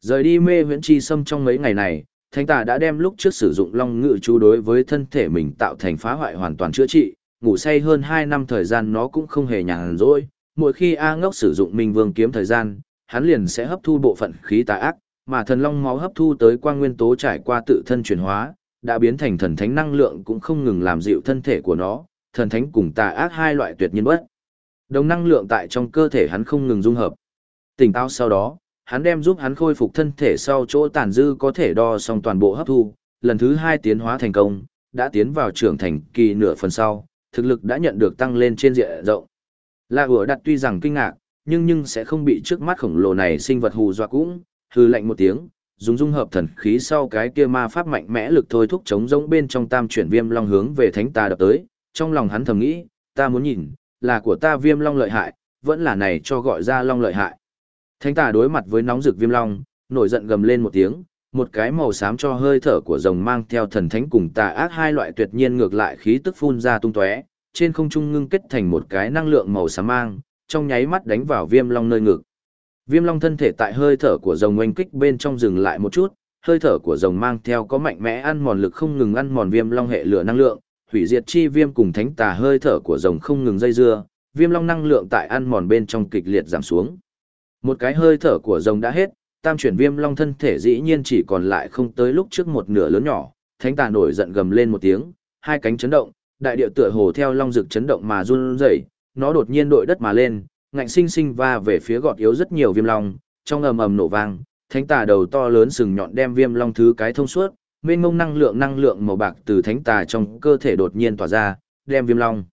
Rời đi mê huyễn chi sâm trong mấy ngày này, thánh tà đã đem lúc trước sử dụng long ngự chú đối với thân thể mình tạo thành phá hoại hoàn toàn chữa trị, ngủ say hơn 2 năm thời gian nó cũng không hề nhàn rỗi. Mỗi khi A ngốc sử dụng minh vương kiếm thời gian, hắn liền sẽ hấp thu bộ phận khí tà ác, mà thần long máu hấp thu tới quang nguyên tố trải qua tự thân chuyển hóa, đã biến thành thần thánh năng lượng cũng không ngừng làm dịu thân thể của nó, thần thánh cùng tà ác hai loại tuyệt nhiên bất. Đồng năng lượng tại trong cơ thể hắn không ngừng dung hợp. Tỉnh táo sau đó, hắn đem giúp hắn khôi phục thân thể sau chỗ tàn dư có thể đo xong toàn bộ hấp thu, lần thứ hai tiến hóa thành công, đã tiến vào trưởng thành kỳ nửa phần sau, thực lực đã nhận được tăng lên trên diện rộng. La ủa đặt tuy rằng kinh ngạc, nhưng nhưng sẽ không bị trước mắt khổng lồ này sinh vật hù dọa cũng, hư lạnh một tiếng, dùng dung hợp thần khí sau cái kia ma pháp mạnh mẽ lực thôi thúc chống giống bên trong tam chuyển viêm long hướng về thánh tà đập tới, trong lòng hắn thầm nghĩ, ta muốn nhìn, là của ta viêm long lợi hại, vẫn là này cho gọi ra long lợi hại. Thánh tà đối mặt với nóng rực viêm long, nổi giận gầm lên một tiếng, một cái màu xám cho hơi thở của rồng mang theo thần thánh cùng tà ác hai loại tuyệt nhiên ngược lại khí tức phun ra tung tóe, trên không trung ngưng kết thành một cái năng lượng màu xám mang, trong nháy mắt đánh vào viêm long nơi ngực. Viêm long thân thể tại hơi thở của rồng oanh kích bên trong dừng lại một chút, hơi thở của rồng mang theo có mạnh mẽ ăn mòn lực không ngừng ăn mòn viêm long hệ lửa năng lượng, hủy diệt chi viêm cùng thánh tà hơi thở của rồng không ngừng dây dưa, viêm long năng lượng tại ăn mòn bên trong kịch liệt giảm xuống. Một cái hơi thở của rồng đã hết, tam chuyển viêm long thân thể dĩ nhiên chỉ còn lại không tới lúc trước một nửa lớn nhỏ, thánh tà nổi giận gầm lên một tiếng, hai cánh chấn động, đại địa tựa hồ theo long rực chấn động mà run rẩy, nó đột nhiên đội đất mà lên, ngạnh sinh sinh va về phía gọt yếu rất nhiều viêm long, trong ầm ầm nổ vang, thánh tà đầu to lớn sừng nhọn đem viêm long thứ cái thông suốt, mênh mông năng lượng năng lượng màu bạc từ thánh tà trong cơ thể đột nhiên tỏa ra, đem viêm long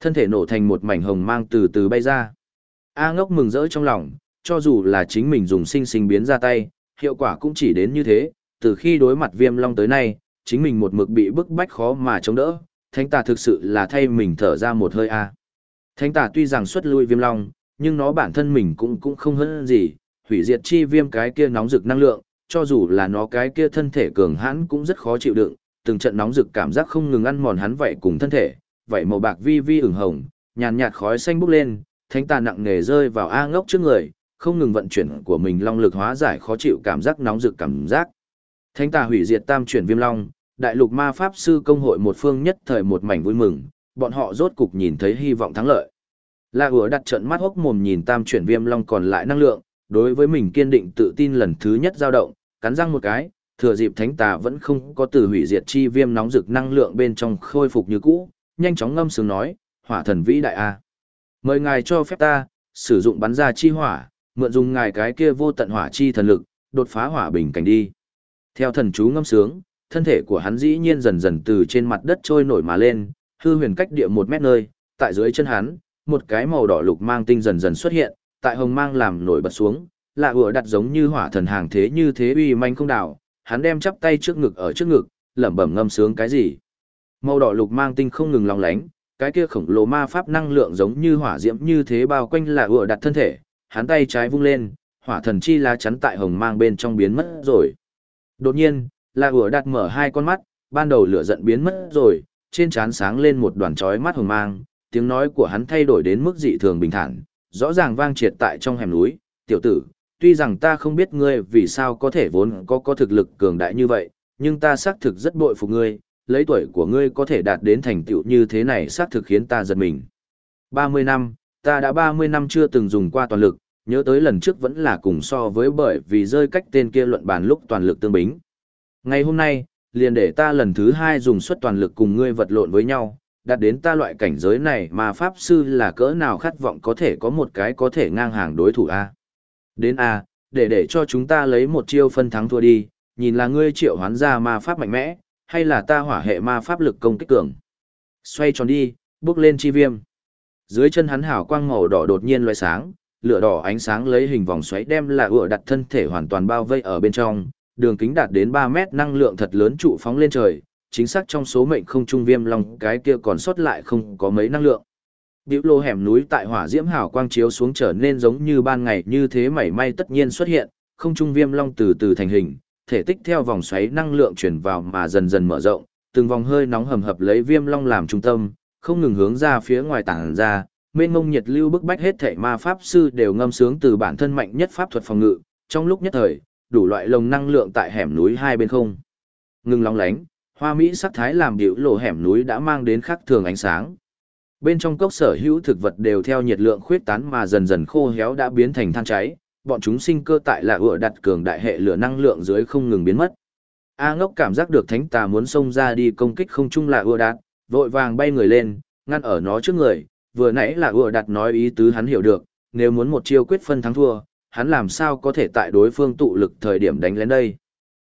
thân thể nổ thành một mảnh hồng mang từ từ bay ra. A ngốc mừng rỡ trong lòng, cho dù là chính mình dùng sinh sinh biến ra tay, hiệu quả cũng chỉ đến như thế, từ khi đối mặt viêm long tới nay, chính mình một mực bị bức bách khó mà chống đỡ, thánh tà thực sự là thay mình thở ra một hơi a. Thánh tà tuy rằng xuất lui viêm long, nhưng nó bản thân mình cũng cũng không hơn gì, hủy diệt chi viêm cái kia nóng rực năng lượng, cho dù là nó cái kia thân thể cường hãn cũng rất khó chịu đựng, từng trận nóng rực cảm giác không ngừng ăn mòn hắn vậy cùng thân thể, vậy màu bạc vi vi ửng hồng, nhàn nhạt khói xanh bốc lên, thánh tà nặng nề rơi vào A ngốc trước người, không ngừng vận chuyển của mình long lực hóa giải khó chịu cảm giác nóng rực cảm giác. Thánh tà hủy diệt tam chuyển viêm long, đại lục ma pháp sư công hội một phương nhất thời một mảnh vui mừng, bọn họ rốt cục nhìn thấy hy vọng thắng lợi. La Hứa đặt trận mắt hốc mồm nhìn tam chuyển viêm long còn lại năng lượng, đối với mình kiên định tự tin lần thứ nhất dao động, cắn răng một cái, thừa dịp thánh tà vẫn không có từ hủy diệt chi viêm nóng rực năng lượng bên trong khôi phục như cũ, nhanh chóng ngâm sướng nói, hỏa thần vĩ đại a. Mời ngài cho phép ta, sử dụng bắn ra chi hỏa, mượn dùng ngài cái kia vô tận hỏa chi thần lực, đột phá hỏa bình cảnh đi. Theo thần chú ngâm sướng, thân thể của hắn dĩ nhiên dần dần từ trên mặt đất trôi nổi mà lên, hư huyền cách địa một mét nơi, tại dưới chân hắn, một cái màu đỏ lục mang tinh dần dần xuất hiện, tại hồng mang làm nổi bật xuống, lạ vừa đặt giống như hỏa thần hàng thế như thế uy manh không đảo, hắn đem chắp tay trước ngực ở trước ngực, lẩm bẩm ngâm sướng cái gì. Màu đỏ lục mang tinh không ngừng long lánh, cái kia khổng lồ ma pháp năng lượng giống như hỏa diễm như thế bao quanh lạ vừa đặt thân thể, hắn tay trái vung lên, hỏa thần chi lá chắn tại hồng mang bên trong biến mất rồi. Đột nhiên, la ủa đặt mở hai con mắt, ban đầu lửa giận biến mất rồi, trên trán sáng lên một đoàn chói mắt hồng mang, tiếng nói của hắn thay đổi đến mức dị thường bình thản, rõ ràng vang triệt tại trong hẻm núi, tiểu tử, tuy rằng ta không biết ngươi vì sao có thể vốn có có thực lực cường đại như vậy, nhưng ta xác thực rất bội phục ngươi, lấy tuổi của ngươi có thể đạt đến thành tựu như thế này xác thực khiến ta giật mình. 30 năm, ta đã 30 năm chưa từng dùng qua toàn lực, nhớ tới lần trước vẫn là cùng so với bởi vì rơi cách tên kia luận bàn lúc toàn lực tương bính. Ngày hôm nay, liền để ta lần thứ hai dùng suất toàn lực cùng ngươi vật lộn với nhau, đạt đến ta loại cảnh giới này mà Pháp Sư là cỡ nào khát vọng có thể có một cái có thể ngang hàng đối thủ A. Đến A, để để cho chúng ta lấy một chiêu phân thắng thua đi, nhìn là ngươi triệu hoán ra ma Pháp mạnh mẽ, hay là ta hỏa hệ ma Pháp lực công kích cường. Xoay tròn đi, bước lên chi viêm. Dưới chân hắn hào quang màu đỏ đột nhiên loe sáng, lửa đỏ ánh sáng lấy hình vòng xoáy đem là ựa đặt thân thể hoàn toàn bao vây ở bên trong, đường kính đạt đến 3 mét năng lượng thật lớn trụ phóng lên trời, chính xác trong số mệnh không trung viêm long cái kia còn sót lại không có mấy năng lượng. Biểu lô hẻm núi tại hỏa diễm hào quang chiếu xuống trở nên giống như ban ngày như thế mảy may tất nhiên xuất hiện, không trung viêm long từ từ thành hình, thể tích theo vòng xoáy năng lượng chuyển vào mà dần dần mở rộng, từng vòng hơi nóng hầm hập lấy viêm long làm trung tâm, không ngừng hướng ra phía ngoài tảng ra, mênh mông nhiệt lưu bức bách hết thảy ma pháp sư đều ngâm sướng từ bản thân mạnh nhất pháp thuật phòng ngự, trong lúc nhất thời, đủ loại lồng năng lượng tại hẻm núi hai bên không. Ngừng lóng lánh, hoa mỹ sắc thái làm điệu lộ hẻm núi đã mang đến khắc thường ánh sáng. Bên trong cốc sở hữu thực vật đều theo nhiệt lượng khuyết tán mà dần dần khô héo đã biến thành than cháy, bọn chúng sinh cơ tại là ựa đặt cường đại hệ lửa năng lượng dưới không ngừng biến mất. A ngốc cảm giác được thánh tà muốn xông ra đi công kích không chung là ưa đạt, vội vàng bay người lên, ngăn ở nó trước người, vừa nãy là ựa đặt nói ý tứ hắn hiểu được, nếu muốn một chiêu quyết phân thắng thua, hắn làm sao có thể tại đối phương tụ lực thời điểm đánh lên đây.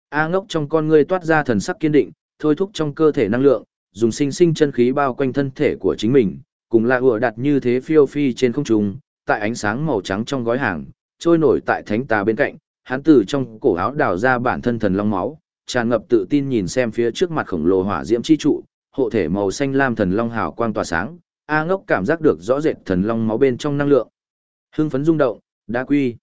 A ngốc trong con ngươi toát ra thần sắc kiên định, thôi thúc trong cơ thể năng lượng, dùng sinh sinh chân khí bao quanh thân thể của chính mình, cùng là ùa đặt như thế phiêu phi trên không trung, tại ánh sáng màu trắng trong gói hàng, trôi nổi tại thánh tà bên cạnh, hắn từ trong cổ áo đào ra bản thân thần long máu, tràn ngập tự tin nhìn xem phía trước mặt khổng lồ hỏa diễm chi trụ, hộ thể màu xanh lam thần long hào quang tỏa sáng, A Ngốc cảm giác được rõ rệt thần long máu bên trong năng lượng. Hưng phấn rung động, đã quy.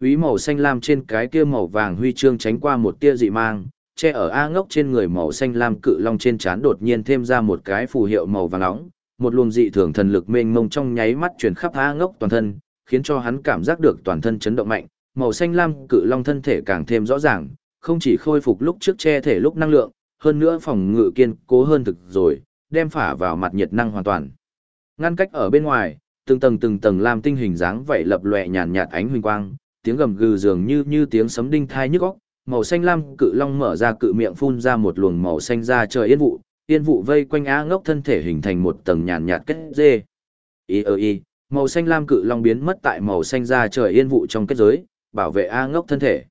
Úy màu xanh lam trên cái kia màu vàng huy chương tránh qua một tia dị mang, che ở A Ngốc trên người màu xanh lam cự long trên trán đột nhiên thêm ra một cái phù hiệu màu vàng nóng, một luồng dị thường thần lực mênh mông trong nháy mắt truyền khắp A Ngốc toàn thân, khiến cho hắn cảm giác được toàn thân chấn động mạnh, màu xanh lam cự long thân thể càng thêm rõ ràng, không chỉ khôi phục lúc trước che thể lúc năng lượng, hơn nữa phòng ngự kiên cố hơn thực rồi, đem phả vào mặt nhiệt năng hoàn toàn. Ngăn cách ở bên ngoài, từng tầng từng tầng làm tinh hình dáng vậy lập lòe nhàn nhạt ánh huỳnh quang, tiếng gầm gừ dường như như tiếng sấm đinh thai nhức óc, màu xanh lam cự long mở ra cự miệng phun ra một luồng màu xanh ra trời yên vụ, yên vụ vây quanh á ngốc thân thể hình thành một tầng nhàn nhạt kết dê. Y ơ y, màu xanh lam cự long biến mất tại màu xanh ra trời yên vụ trong kết giới, bảo vệ A ngốc thân thể.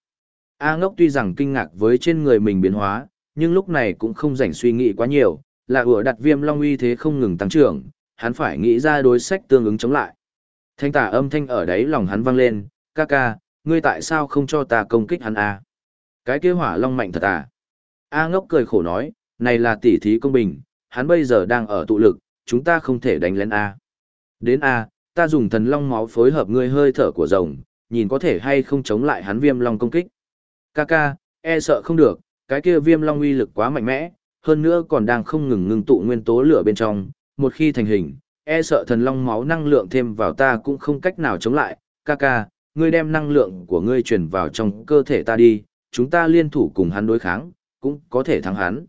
A ngốc tuy rằng kinh ngạc với trên người mình biến hóa, nhưng lúc này cũng không rảnh suy nghĩ quá nhiều, là ủa đặt viêm long uy thế không ngừng tăng trưởng, hắn phải nghĩ ra đối sách tương ứng chống lại. Thanh tả âm thanh ở đấy lòng hắn vang lên, ca ca, ngươi tại sao không cho ta công kích hắn a? Cái kia hỏa long mạnh thật à? A ngốc cười khổ nói, này là tỉ thí công bình, hắn bây giờ đang ở tụ lực, chúng ta không thể đánh lên A. Đến A, ta dùng thần long máu phối hợp ngươi hơi thở của rồng, nhìn có thể hay không chống lại hắn viêm long công kích. Kaka, e sợ không được, cái kia viêm long uy lực quá mạnh mẽ, hơn nữa còn đang không ngừng ngưng tụ nguyên tố lửa bên trong, một khi thành hình, e sợ thần long máu năng lượng thêm vào ta cũng không cách nào chống lại. Kaka, ngươi đem năng lượng của ngươi truyền vào trong cơ thể ta đi, chúng ta liên thủ cùng hắn đối kháng, cũng có thể thắng hắn.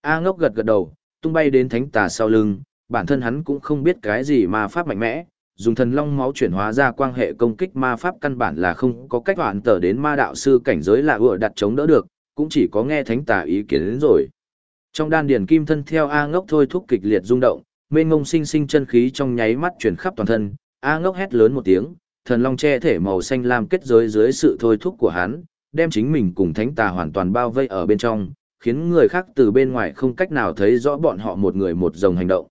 A ngốc gật gật đầu, tung bay đến thánh tà sau lưng, bản thân hắn cũng không biết cái gì mà pháp mạnh mẽ, dùng thần long máu chuyển hóa ra quan hệ công kích ma pháp căn bản là không có cách hoàn tở đến ma đạo sư cảnh giới là vừa đặt chống đỡ được, cũng chỉ có nghe thánh tà ý kiến đến rồi. Trong đan điền kim thân theo A ngốc thôi thúc kịch liệt rung động, mênh ngông sinh sinh chân khí trong nháy mắt chuyển khắp toàn thân, A ngốc hét lớn một tiếng, thần long che thể màu xanh lam kết giới dưới sự thôi thúc của hắn, đem chính mình cùng thánh tà hoàn toàn bao vây ở bên trong, khiến người khác từ bên ngoài không cách nào thấy rõ bọn họ một người một dòng hành động.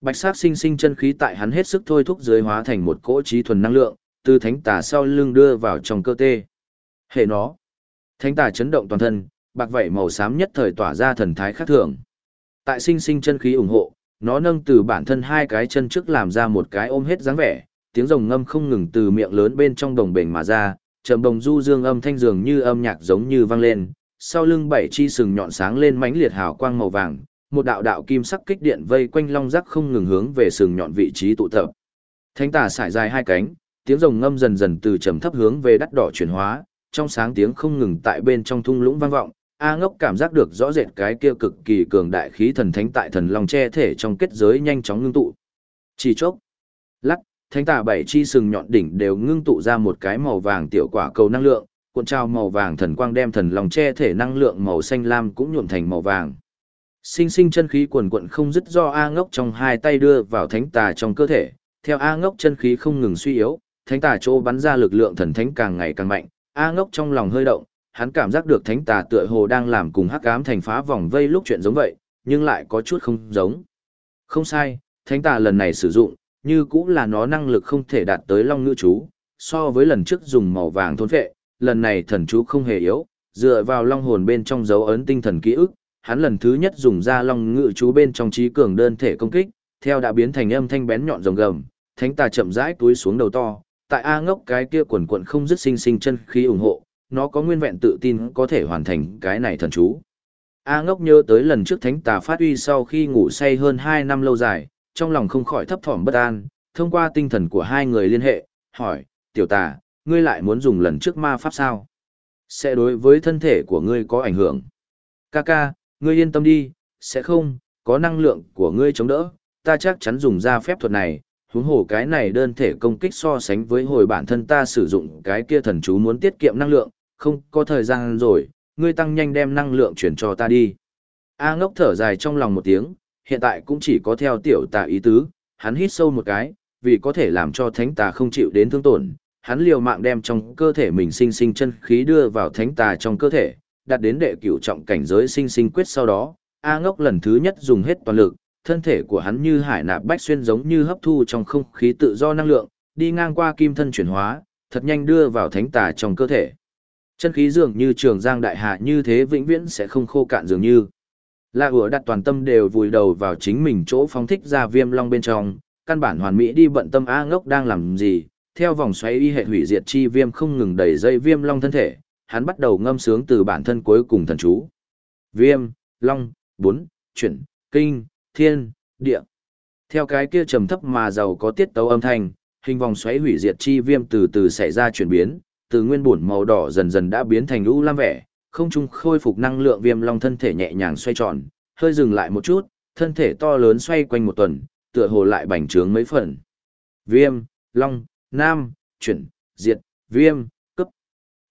Bạch sắc sinh sinh chân khí tại hắn hết sức thôi thúc dưới hóa thành một cỗ trí thuần năng lượng, từ thánh tà sau lưng đưa vào trong cơ thể. Hệ nó. Thánh tà chấn động toàn thân, bạc vảy màu xám nhất thời tỏa ra thần thái khác thường. Tại sinh sinh chân khí ủng hộ, nó nâng từ bản thân hai cái chân trước làm ra một cái ôm hết dáng vẻ, tiếng rồng ngâm không ngừng từ miệng lớn bên trong đồng bền mà ra, trầm đồng du dương âm thanh dường như âm nhạc giống như vang lên, sau lưng bảy chi sừng nhọn sáng lên mãnh liệt hào quang màu vàng, một đạo đạo kim sắc kích điện vây quanh long rắc không ngừng hướng về sừng nhọn vị trí tụ tập. Thánh tà sải dài hai cánh, tiếng rồng ngâm dần dần từ trầm thấp hướng về đắt đỏ chuyển hóa, trong sáng tiếng không ngừng tại bên trong thung lũng vang vọng. A ngốc cảm giác được rõ rệt cái kia cực kỳ cường đại khí thần thánh tại thần long che thể trong kết giới nhanh chóng ngưng tụ. Chỉ chốc, lắc, thánh tà bảy chi sừng nhọn đỉnh đều ngưng tụ ra một cái màu vàng tiểu quả cầu năng lượng, cuộn trào màu vàng thần quang đem thần long che thể năng lượng màu xanh lam cũng nhuộm thành màu vàng. Sinh sinh chân khí quần quận không dứt do A ngốc trong hai tay đưa vào thánh tà trong cơ thể, theo A ngốc chân khí không ngừng suy yếu, thánh tà chỗ bắn ra lực lượng thần thánh càng ngày càng mạnh, A ngốc trong lòng hơi động, hắn cảm giác được thánh tà tựa hồ đang làm cùng hắc ám thành phá vòng vây lúc chuyện giống vậy, nhưng lại có chút không giống. Không sai, thánh tà lần này sử dụng, như cũng là nó năng lực không thể đạt tới long ngữ chú, so với lần trước dùng màu vàng thôn vệ, lần này thần chú không hề yếu, dựa vào long hồn bên trong dấu ấn tinh thần ký ức, hắn lần thứ nhất dùng ra long ngự chú bên trong trí cường đơn thể công kích, theo đã biến thành âm thanh bén nhọn rồng gầm, thánh tà chậm rãi túi xuống đầu to, tại A ngốc cái kia quần quần không dứt sinh sinh chân khí ủng hộ, nó có nguyên vẹn tự tin có thể hoàn thành cái này thần chú. A ngốc nhớ tới lần trước thánh tà phát uy sau khi ngủ say hơn 2 năm lâu dài, trong lòng không khỏi thấp thỏm bất an, thông qua tinh thần của hai người liên hệ, hỏi, tiểu tà, ngươi lại muốn dùng lần trước ma pháp sao? Sẽ đối với thân thể của ngươi có ảnh hưởng. Kaka, ngươi yên tâm đi, sẽ không, có năng lượng của ngươi chống đỡ, ta chắc chắn dùng ra phép thuật này, huống hồ cái này đơn thể công kích so sánh với hồi bản thân ta sử dụng cái kia thần chú muốn tiết kiệm năng lượng, không có thời gian rồi, ngươi tăng nhanh đem năng lượng chuyển cho ta đi. A ngốc thở dài trong lòng một tiếng, hiện tại cũng chỉ có theo tiểu tà ý tứ, hắn hít sâu một cái, vì có thể làm cho thánh tà không chịu đến thương tổn, hắn liều mạng đem trong cơ thể mình sinh sinh chân khí đưa vào thánh tà trong cơ thể, đạt đến đệ cửu trọng cảnh giới sinh sinh quyết sau đó, A ngốc lần thứ nhất dùng hết toàn lực, thân thể của hắn như hải nạp bách xuyên giống như hấp thu trong không khí tự do năng lượng, đi ngang qua kim thân chuyển hóa, thật nhanh đưa vào thánh tà trong cơ thể. Chân khí dường như trường giang đại hạ như thế vĩnh viễn sẽ không khô cạn dường như. La ủa đặt toàn tâm đều vùi đầu vào chính mình chỗ phóng thích ra viêm long bên trong, căn bản hoàn mỹ đi bận tâm A ngốc đang làm gì, theo vòng xoáy y hệ hủy diệt chi viêm không ngừng đẩy dây viêm long thân thể, hắn bắt đầu ngâm sướng từ bản thân cuối cùng thần chú. Viêm, long, bốn, chuyển, kinh, thiên, địa. Theo cái kia trầm thấp mà giàu có tiết tấu âm thanh, hình vòng xoáy hủy diệt chi viêm từ từ xảy ra chuyển biến, từ nguyên bổn màu đỏ dần dần đã biến thành u lam vẻ, không trung khôi phục năng lượng viêm long thân thể nhẹ nhàng xoay tròn, hơi dừng lại một chút, thân thể to lớn xoay quanh một tuần, tựa hồ lại bành trướng mấy phần. Viêm, long, nam, chuyển, diệt, viêm, cấp.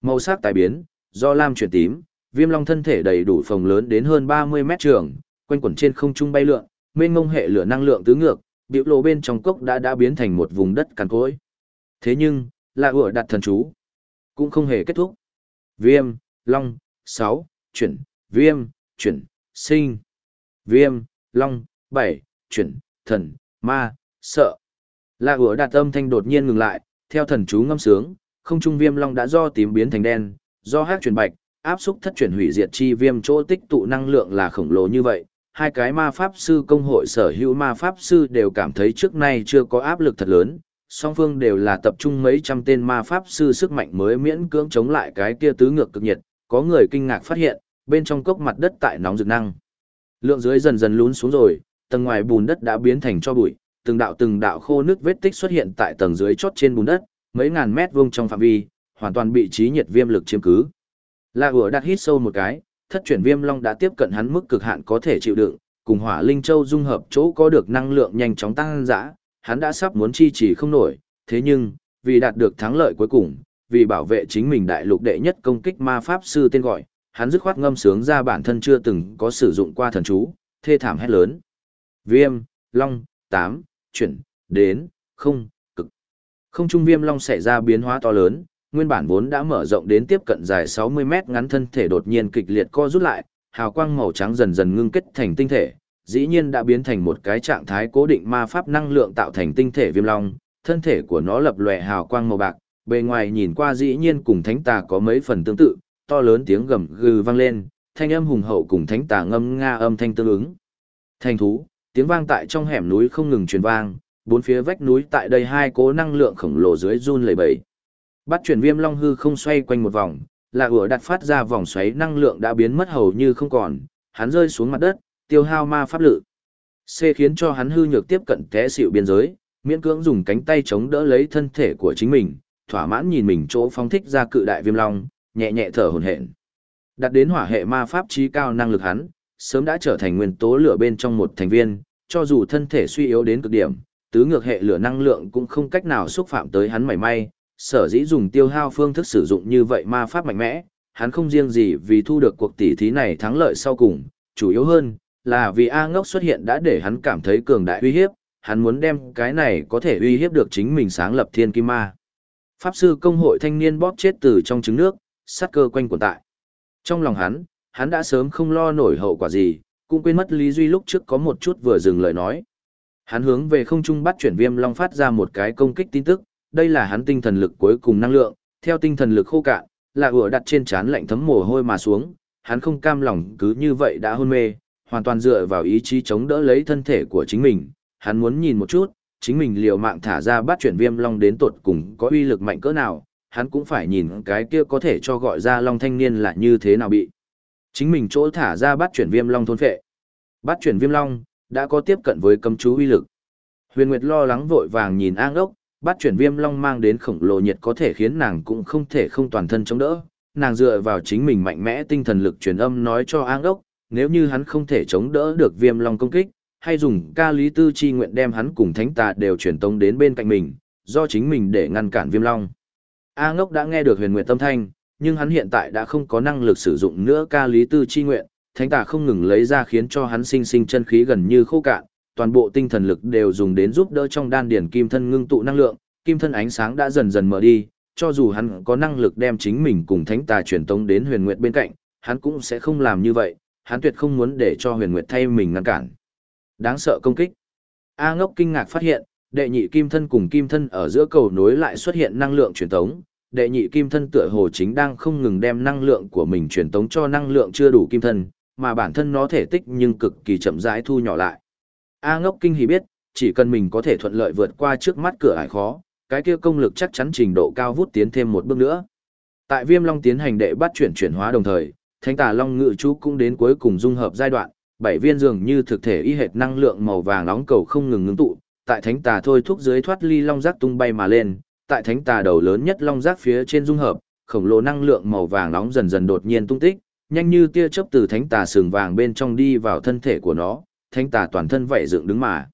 Màu sắc tài biến, do lam chuyển tím, viêm long thân thể đầy đủ phồng lớn đến hơn 30 mét trường, quanh quẩn trên không trung bay lượn, mênh ngông hệ lửa năng lượng tứ ngược, biểu lộ bên trong cốc đã đã biến thành một vùng đất cằn cỗi. Thế nhưng, là ủa đặt thần chú, cũng không hề kết thúc. Viêm, long, Sáu chuyển, viêm, chuyển, sinh. Viêm, long, Bảy chuyển, thần, ma, sợ. Là ủa đặt âm thanh đột nhiên ngừng lại, theo thần chú ngâm sướng, không trung viêm long đã do tím biến thành đen, do hát chuyển bạch, áp xúc thất chuyển hủy diệt chi viêm chỗ tích tụ năng lượng là khổng lồ như vậy. Hai cái ma pháp sư công hội sở hữu ma pháp sư đều cảm thấy trước nay chưa có áp lực thật lớn, song phương đều là tập trung mấy trăm tên ma pháp sư sức mạnh mới miễn cưỡng chống lại cái kia tứ ngược cực nhiệt, có người kinh ngạc phát hiện, bên trong cốc mặt đất tại nóng rực năng. Lượng dưới dần dần lún xuống rồi, tầng ngoài bùn đất đã biến thành cho bụi, từng đạo từng đạo khô nước vết tích xuất hiện tại tầng dưới chót trên bùn đất, mấy ngàn mét vuông trong phạm vi, hoàn toàn bị trí nhiệt viêm lực chiếm cứ. La Hựa đặt hít sâu một cái, thất chuyển viêm long đã tiếp cận hắn mức cực hạn có thể chịu đựng, cùng hỏa linh châu dung hợp chỗ có được năng lượng nhanh chóng tăng dã, hắn đã sắp muốn chi trì không nổi, thế nhưng, vì đạt được thắng lợi cuối cùng, vì bảo vệ chính mình đại lục đệ nhất công kích ma pháp sư tên gọi, hắn dứt khoát ngâm sướng ra bản thân chưa từng có sử dụng qua thần chú, thê thảm hét lớn. Viêm, long, tám, chuyển, đến, không, cực. Không trung viêm long xảy ra biến hóa to lớn, nguyên bản vốn đã mở rộng đến tiếp cận dài 60 mét ngắn thân thể đột nhiên kịch liệt co rút lại, hào quang màu trắng dần dần ngưng kết thành tinh thể, dĩ nhiên đã biến thành một cái trạng thái cố định ma pháp năng lượng tạo thành tinh thể viêm long, thân thể của nó lập lòe hào quang màu bạc, bề ngoài nhìn qua dĩ nhiên cùng thánh tà có mấy phần tương tự, to lớn tiếng gầm gừ vang lên, thanh âm hùng hậu cùng thánh tà ngâm nga âm thanh tương ứng. Thành thú, tiếng vang tại trong hẻm núi không ngừng truyền vang, bốn phía vách núi tại đây hai cố năng lượng khổng lồ dưới run lẩy bẩy. Bắt chuyển viêm long hư không xoay quanh một vòng, là ủa đặt phát ra vòng xoáy năng lượng đã biến mất hầu như không còn, hắn rơi xuống mặt đất, tiêu hao ma pháp lực, C khiến cho hắn hư nhược tiếp cận té xịu biên giới, miễn cưỡng dùng cánh tay chống đỡ lấy thân thể của chính mình, thỏa mãn nhìn mình chỗ phóng thích ra cự đại viêm long, nhẹ nhẹ thở hổn hển. Đặt đến hỏa hệ ma pháp trí cao năng lực hắn, sớm đã trở thành nguyên tố lửa bên trong một thành viên, cho dù thân thể suy yếu đến cực điểm, tứ ngược hệ lửa năng lượng cũng không cách nào xúc phạm tới hắn mảy may, sở dĩ dùng tiêu hao phương thức sử dụng như vậy ma pháp mạnh mẽ, hắn không riêng gì vì thu được cuộc tỷ thí này thắng lợi sau cùng, chủ yếu hơn là vì A ngốc xuất hiện đã để hắn cảm thấy cường đại uy hiếp, hắn muốn đem cái này có thể uy hiếp được chính mình sáng lập thiên kim ma. Pháp sư công hội thanh niên bóp chết từ trong trứng nước, sát cơ quanh quẩn tại. Trong lòng hắn, hắn đã sớm không lo nổi hậu quả gì, cũng quên mất Lý Duy lúc trước có một chút vừa dừng lời nói. Hắn hướng về không trung bắt chuyển viêm long phát ra một cái công kích tin tức, đây là hắn tinh thần lực cuối cùng năng lượng, theo tinh thần lực khô cạn, là ủa đặt trên trán lạnh thấm mồ hôi mà xuống, hắn không cam lòng cứ như vậy đã hôn mê, hoàn toàn dựa vào ý chí chống đỡ lấy thân thể của chính mình, hắn muốn nhìn một chút, chính mình liều mạng thả ra bắt chuyển viêm long đến tột cùng có uy lực mạnh cỡ nào, hắn cũng phải nhìn cái kia có thể cho gọi ra long thanh niên là như thế nào bị. Chính mình chỗ thả ra bắt chuyển viêm long thôn phệ. Bắt chuyển viêm long, đã có tiếp cận với cấm chú uy lực. Huyền Nguyệt lo lắng vội vàng nhìn An Đốc, bắt chuyển viêm long mang đến khổng lồ nhiệt có thể khiến nàng cũng không thể không toàn thân chống đỡ. Nàng dựa vào chính mình mạnh mẽ tinh thần lực truyền âm nói cho An Đốc, nếu như hắn không thể chống đỡ được viêm long công kích, hay dùng ca lý tư chi nguyện đem hắn cùng thánh tà đều truyền tống đến bên cạnh mình, do chính mình để ngăn cản viêm long. A ngốc đã nghe được huyền nguyện tâm thanh, nhưng hắn hiện tại đã không có năng lực sử dụng nữa ca lý tư chi nguyện, thánh tà không ngừng lấy ra khiến cho hắn sinh sinh chân khí gần như khô cạn, toàn bộ tinh thần lực đều dùng đến giúp đỡ trong đan điển kim thân ngưng tụ năng lượng, kim thân ánh sáng đã dần dần mở đi, cho dù hắn có năng lực đem chính mình cùng thánh tà truyền tống đến huyền nguyệt bên cạnh, hắn cũng sẽ không làm như vậy, hắn tuyệt không muốn để cho huyền nguyệt thay mình ngăn cản. Đáng sợ công kích. A ngốc kinh ngạc phát hiện, đệ nhị kim thân cùng kim thân ở giữa cầu nối lại xuất hiện năng lượng truyền tống, đệ nhị kim thân tựa hồ chính đang không ngừng đem năng lượng của mình truyền tống cho năng lượng chưa đủ kim thân, mà bản thân nó thể tích nhưng cực kỳ chậm rãi thu nhỏ lại. A ngốc kinh hỉ biết, chỉ cần mình có thể thuận lợi vượt qua trước mắt cửa ải khó, cái kia công lực chắc chắn trình độ cao vút tiến thêm một bước nữa. Tại Viêm Long tiến hành đệ bắt chuyển chuyển hóa đồng thời, Thánh Tà Long Ngự chú cũng đến cuối cùng dung hợp giai đoạn, bảy viên dường như thực thể y hệt năng lượng màu vàng nóng cầu không ngừng ngưng tụ, tại Thánh Tà thôi thúc dưới thoát ly long giác tung bay mà lên, tại Thánh Tà đầu lớn nhất long giác phía trên dung hợp, khổng lồ năng lượng màu vàng nóng dần dần đột nhiên tung tích, nhanh như tia chớp từ Thánh Tà sừng vàng bên trong đi vào thân thể của nó, Thanh Tà toàn thân vảy dựng đứng mà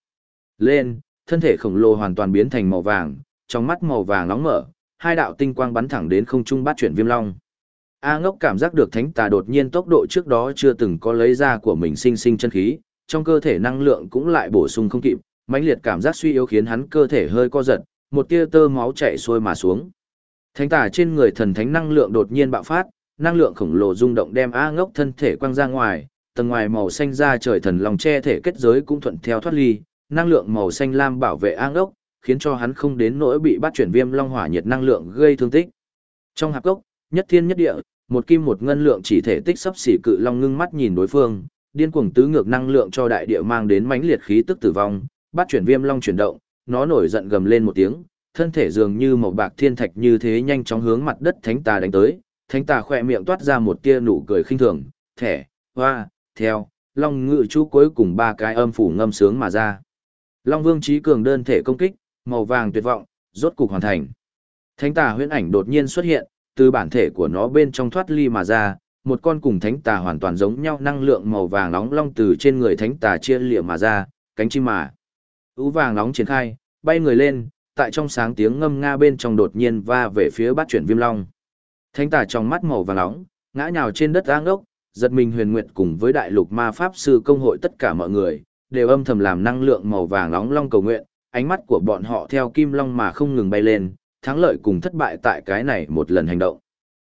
lên, thân thể khổng lồ hoàn toàn biến thành màu vàng, trong mắt màu vàng nóng mở, hai đạo tinh quang bắn thẳng đến không trung bát chuyển viêm long. A ngốc cảm giác được thánh tà đột nhiên tốc độ trước đó chưa từng có lấy ra của mình sinh sinh chân khí, trong cơ thể năng lượng cũng lại bổ sung không kịp, mãnh liệt cảm giác suy yếu khiến hắn cơ thể hơi co giật, một tia tơ máu chảy xuôi mà xuống. Thánh tà trên người thần thánh năng lượng đột nhiên bạo phát, năng lượng khổng lồ rung động đem A ngốc thân thể quăng ra ngoài, tầng ngoài màu xanh ra trời thần lòng che thể kết giới cũng thuận theo thoát ly, năng lượng màu xanh lam bảo vệ an ốc, khiến cho hắn không đến nỗi bị bắt chuyển viêm long hỏa nhiệt năng lượng gây thương tích. Trong hạp gốc, nhất thiên nhất địa, một kim một ngân lượng chỉ thể tích sắp xỉ cự long ngưng mắt nhìn đối phương, điên cuồng tứ ngược năng lượng cho đại địa mang đến mãnh liệt khí tức tử vong, bắt chuyển viêm long chuyển động, nó nổi giận gầm lên một tiếng, thân thể dường như một bạc thiên thạch như thế nhanh chóng hướng mặt đất thánh tà đánh tới, thánh tà khỏe miệng toát ra một tia nụ cười khinh thường, thẻ, hoa, theo, long ngự chú cuối cùng ba cái âm phủ ngâm sướng mà ra. Long vương trí cường đơn thể công kích, màu vàng tuyệt vọng, rốt cục hoàn thành. Thánh tà huyễn ảnh đột nhiên xuất hiện, từ bản thể của nó bên trong thoát ly mà ra, một con cùng thánh tà hoàn toàn giống nhau năng lượng màu vàng nóng long từ trên người thánh tà chia lịa mà ra, cánh chim mà. Ú vàng nóng triển khai, bay người lên, tại trong sáng tiếng ngâm nga bên trong đột nhiên va về phía bát chuyển viêm long. Thánh tà trong mắt màu vàng nóng, ngã nhào trên đất áng ốc, giật mình huyền nguyện cùng với đại lục ma pháp sư công hội tất cả mọi người, đều âm thầm làm năng lượng màu vàng nóng long cầu nguyện, ánh mắt của bọn họ theo kim long mà không ngừng bay lên, thắng lợi cùng thất bại tại cái này một lần hành động.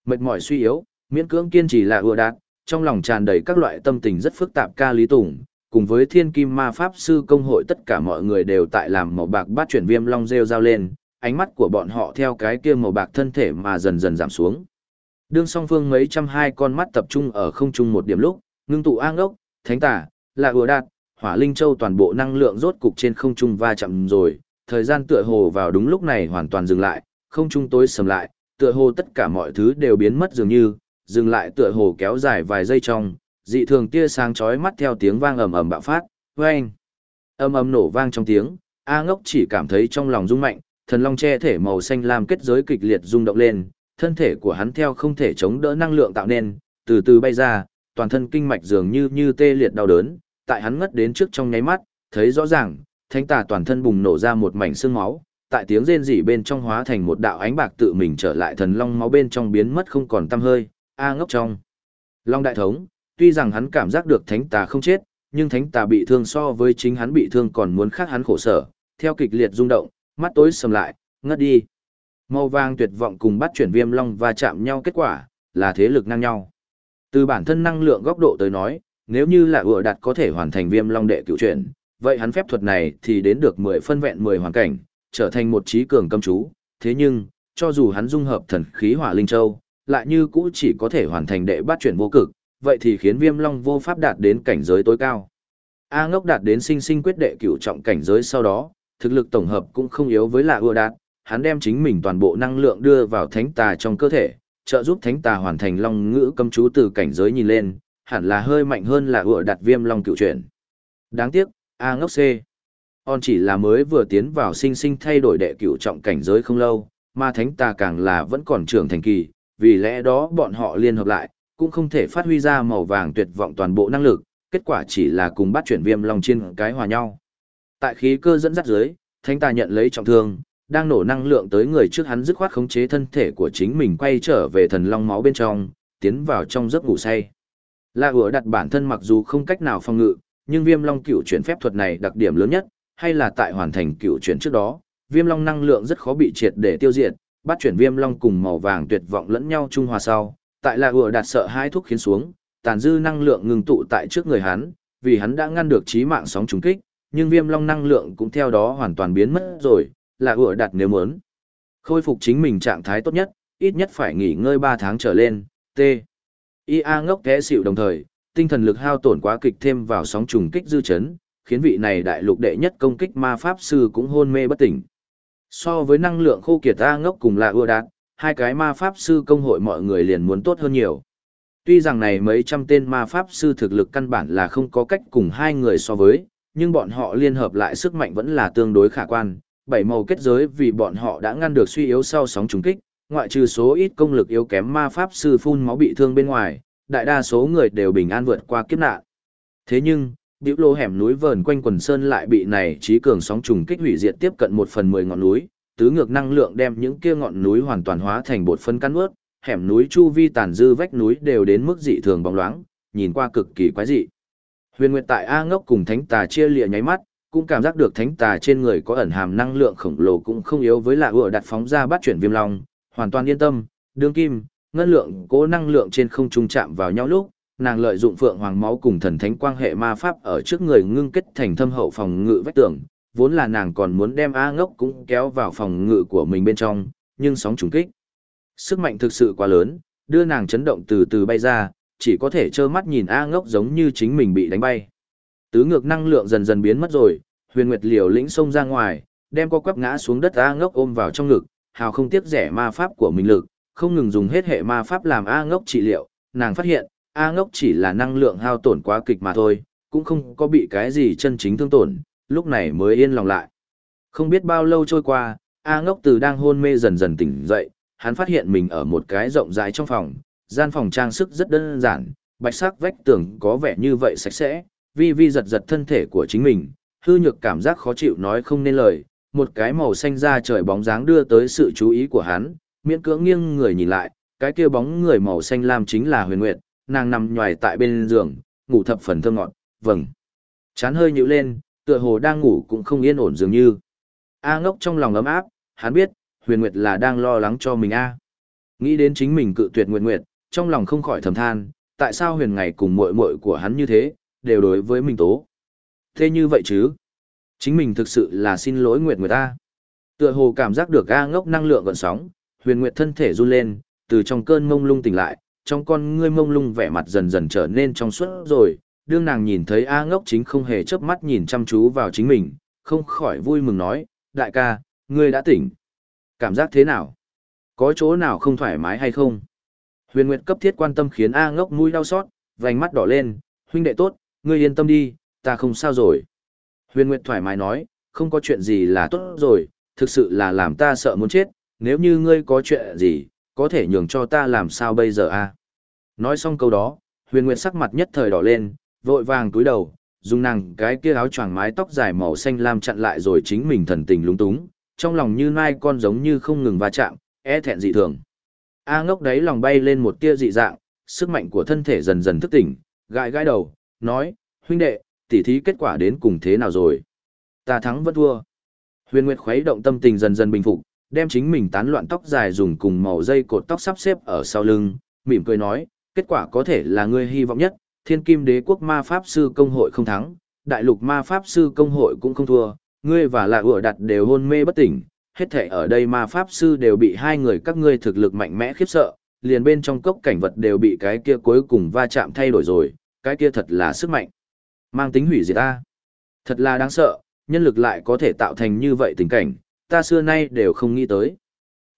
Mệt mỏi suy yếu, miễn cưỡng kiên trì là ưa đạt, trong lòng tràn đầy các loại tâm tình rất phức tạp ca lý tùng, cùng với thiên kim ma pháp sư công hội tất cả mọi người đều tại làm màu bạc bát chuyển viêm long rêu rao lên, ánh mắt của bọn họ theo cái kia màu bạc thân thể mà dần dần giảm xuống. Đương song phương mấy trăm hai con mắt tập trung ở không trung một điểm lúc, ngưng tụ an ốc, thánh tả, là vừa đạt, hỏa linh châu toàn bộ năng lượng rốt cục trên không trung va chạm rồi, thời gian tựa hồ vào đúng lúc này hoàn toàn dừng lại, không trung tối sầm lại, tựa hồ tất cả mọi thứ đều biến mất dường như, dừng lại tựa hồ kéo dài vài giây trong, dị thường tia sáng chói mắt theo tiếng vang ầm ầm bạo phát, vang. Ầm ầm nổ vang trong tiếng, A Ngốc chỉ cảm thấy trong lòng rung mạnh, thần long che thể màu xanh lam kết giới kịch liệt rung động lên, thân thể của hắn theo không thể chống đỡ năng lượng tạo nên, từ từ bay ra, toàn thân kinh mạch dường như như tê liệt đau đớn, tại hắn ngất đến trước trong nháy mắt, thấy rõ ràng, thánh tà toàn thân bùng nổ ra một mảnh xương máu, tại tiếng rên rỉ bên trong hóa thành một đạo ánh bạc tự mình trở lại thần long máu bên trong biến mất không còn tăm hơi, a ngốc trong. Long đại thống, tuy rằng hắn cảm giác được thánh tà không chết, nhưng thánh tà bị thương so với chính hắn bị thương còn muốn khác hắn khổ sở, theo kịch liệt rung động, mắt tối sầm lại, ngất đi. Màu vàng tuyệt vọng cùng bắt chuyển viêm long và chạm nhau kết quả, là thế lực ngang nhau. Từ bản thân năng lượng góc độ tới nói, nếu như là ựa đạt có thể hoàn thành viêm long đệ cựu chuyển, vậy hắn phép thuật này thì đến được 10 phân vẹn 10 hoàn cảnh, trở thành một trí cường cầm chú. Thế nhưng, cho dù hắn dung hợp thần khí hỏa linh châu, lại như cũ chỉ có thể hoàn thành đệ bát chuyển vô cực, vậy thì khiến viêm long vô pháp đạt đến cảnh giới tối cao. A ngốc đạt đến sinh sinh quyết đệ cửu trọng cảnh giới sau đó, thực lực tổng hợp cũng không yếu với lạ ưa đạt, hắn đem chính mình toàn bộ năng lượng đưa vào thánh tà trong cơ thể, trợ giúp thánh tà hoàn thành long ngữ cấm chú từ cảnh giới nhìn lên, hẳn là hơi mạnh hơn là ựa đặt viêm long cựu chuyển. Đáng tiếc, A ngốc C. On chỉ là mới vừa tiến vào sinh sinh thay đổi đệ cựu trọng cảnh giới không lâu, mà thánh tà càng là vẫn còn trưởng thành kỳ, vì lẽ đó bọn họ liên hợp lại, cũng không thể phát huy ra màu vàng tuyệt vọng toàn bộ năng lực, kết quả chỉ là cùng bắt chuyển viêm long trên cái hòa nhau. Tại khí cơ dẫn dắt dưới, thánh tà nhận lấy trọng thương, đang nổ năng lượng tới người trước hắn dứt khoát khống chế thân thể của chính mình quay trở về thần long máu bên trong, tiến vào trong giấc ngủ say. La ủa đặt bản thân mặc dù không cách nào phòng ngự, nhưng viêm long cựu chuyển phép thuật này đặc điểm lớn nhất, hay là tại hoàn thành cựu chuyển trước đó, viêm long năng lượng rất khó bị triệt để tiêu diệt, bắt chuyển viêm long cùng màu vàng tuyệt vọng lẫn nhau trung hòa sau, tại La ủa đặt sợ hai thuốc khiến xuống, tàn dư năng lượng ngừng tụ tại trước người hắn, vì hắn đã ngăn được chí mạng sóng trùng kích, nhưng viêm long năng lượng cũng theo đó hoàn toàn biến mất rồi, là ủa đặt nếu muốn khôi phục chính mình trạng thái tốt nhất, ít nhất phải nghỉ ngơi 3 tháng trở lên, T. IA ngốc té xịu đồng thời, tinh thần lực hao tổn quá kịch thêm vào sóng trùng kích dư chấn, khiến vị này đại lục đệ nhất công kích ma pháp sư cũng hôn mê bất tỉnh. So với năng lượng khô kiệt A ngốc cùng là ưa đạt, hai cái ma pháp sư công hội mọi người liền muốn tốt hơn nhiều. Tuy rằng này mấy trăm tên ma pháp sư thực lực căn bản là không có cách cùng hai người so với, nhưng bọn họ liên hợp lại sức mạnh vẫn là tương đối khả quan. Bảy màu kết giới vì bọn họ đã ngăn được suy yếu sau sóng trùng kích, ngoại trừ số ít công lực yếu kém ma pháp sư phun máu bị thương bên ngoài, đại đa số người đều bình an vượt qua kiếp nạn. Thế nhưng, biểu lô hẻm núi vờn quanh quần sơn lại bị này trí cường sóng trùng kích hủy diệt tiếp cận một phần mười ngọn núi, tứ ngược năng lượng đem những kia ngọn núi hoàn toàn hóa thành bột phân cắn ướt, hẻm núi chu vi tàn dư vách núi đều đến mức dị thường bóng loáng, nhìn qua cực kỳ quái dị. Huyền Nguyệt tại A Ngốc cùng Thánh Tà chia lìa nháy mắt, cũng cảm giác được Thánh Tà trên người có ẩn hàm năng lượng khổng lồ cũng không yếu với lạ ủa đặt phóng ra bắt chuyển viêm long, hoàn toàn yên tâm, đương kim, ngân lượng cố năng lượng trên không trung chạm vào nhau lúc, nàng lợi dụng phượng hoàng máu cùng thần thánh quang hệ ma pháp ở trước người ngưng kết thành thâm hậu phòng ngự vách tường, vốn là nàng còn muốn đem A ngốc cũng kéo vào phòng ngự của mình bên trong, nhưng sóng trùng kích. Sức mạnh thực sự quá lớn, đưa nàng chấn động từ từ bay ra, chỉ có thể trơ mắt nhìn A ngốc giống như chính mình bị đánh bay. Tứ ngược năng lượng dần dần biến mất rồi, huyền nguyệt liều lĩnh xông ra ngoài, đem co quắp ngã xuống đất A ngốc ôm vào trong ngực, hào không tiếc rẻ ma pháp của mình lực, không ngừng dùng hết hệ ma pháp làm A ngốc trị liệu, nàng phát hiện, A ngốc chỉ là năng lượng hao tổn quá kịch mà thôi, cũng không có bị cái gì chân chính thương tổn, lúc này mới yên lòng lại. Không biết bao lâu trôi qua, A ngốc từ đang hôn mê dần dần tỉnh dậy, hắn phát hiện mình ở một cái rộng rãi trong phòng, gian phòng trang sức rất đơn giản, bạch sắc vách tường có vẻ như vậy sạch sẽ, vi vi giật giật thân thể của chính mình, hư nhược cảm giác khó chịu nói không nên lời, một cái màu xanh da trời bóng dáng đưa tới sự chú ý của hắn, miễn cưỡng nghiêng người nhìn lại, cái kia bóng người màu xanh lam chính là Huyền Nguyệt, nàng nằm nhòi tại bên giường, ngủ thập phần thơ ngọt, vâng. Chán hơi nhíu lên, tựa hồ đang ngủ cũng không yên ổn dường như. A ngốc trong lòng ấm áp, hắn biết, Huyền Nguyệt là đang lo lắng cho mình a. Nghĩ đến chính mình cự tuyệt Nguyệt Nguyệt, trong lòng không khỏi thầm than, tại sao Huyền ngày cùng muội muội của hắn như thế, đều đối với mình tố. Thế như vậy chứ? Chính mình thực sự là xin lỗi Nguyệt người ta. Tựa hồ cảm giác được A ngốc năng lượng gợn sóng, Huyền Nguyệt thân thể run lên, từ trong cơn mông lung tỉnh lại, trong con ngươi mông lung vẻ mặt dần dần trở nên trong suốt rồi, đương nàng nhìn thấy A ngốc chính không hề chớp mắt nhìn chăm chú vào chính mình, không khỏi vui mừng nói, đại ca, ngươi đã tỉnh. Cảm giác thế nào? Có chỗ nào không thoải mái hay không? Huyền Nguyệt cấp thiết quan tâm khiến A ngốc mũi đau xót, vành mắt đỏ lên, huynh đệ tốt, ngươi yên tâm đi, ta không sao rồi. Huyền Nguyệt thoải mái nói, không có chuyện gì là tốt rồi, thực sự là làm ta sợ muốn chết, nếu như ngươi có chuyện gì, có thể nhường cho ta làm sao bây giờ a? Nói xong câu đó, Huyền Nguyệt sắc mặt nhất thời đỏ lên, vội vàng túi đầu, dùng nàng cái kia áo choàng mái tóc dài màu xanh lam chặn lại rồi chính mình thần tình lúng túng, trong lòng như nai con giống như không ngừng va chạm, e thẹn dị thường. A ngốc đấy lòng bay lên một tia dị dạng, sức mạnh của thân thể dần dần thức tỉnh, gãi gãi đầu, nói, huynh đệ, tỉ thí kết quả đến cùng thế nào rồi? Ta thắng vẫn thua. Huyền Nguyệt khuấy động tâm tình dần dần bình phục, đem chính mình tán loạn tóc dài dùng cùng màu dây cột tóc sắp xếp ở sau lưng, mỉm cười nói, kết quả có thể là ngươi hy vọng nhất, thiên kim đế quốc ma pháp sư công hội không thắng, đại lục ma pháp sư công hội cũng không thua, ngươi và là ủa đặt đều hôn mê bất tỉnh, hết thể ở đây ma pháp sư đều bị hai người các ngươi thực lực mạnh mẽ khiếp sợ, liền bên trong cốc cảnh vật đều bị cái kia cuối cùng va chạm thay đổi rồi, cái kia thật là sức mạnh. Mang tính hủy diệt ta. Thật là đáng sợ, nhân lực lại có thể tạo thành như vậy tình cảnh, ta xưa nay đều không nghĩ tới.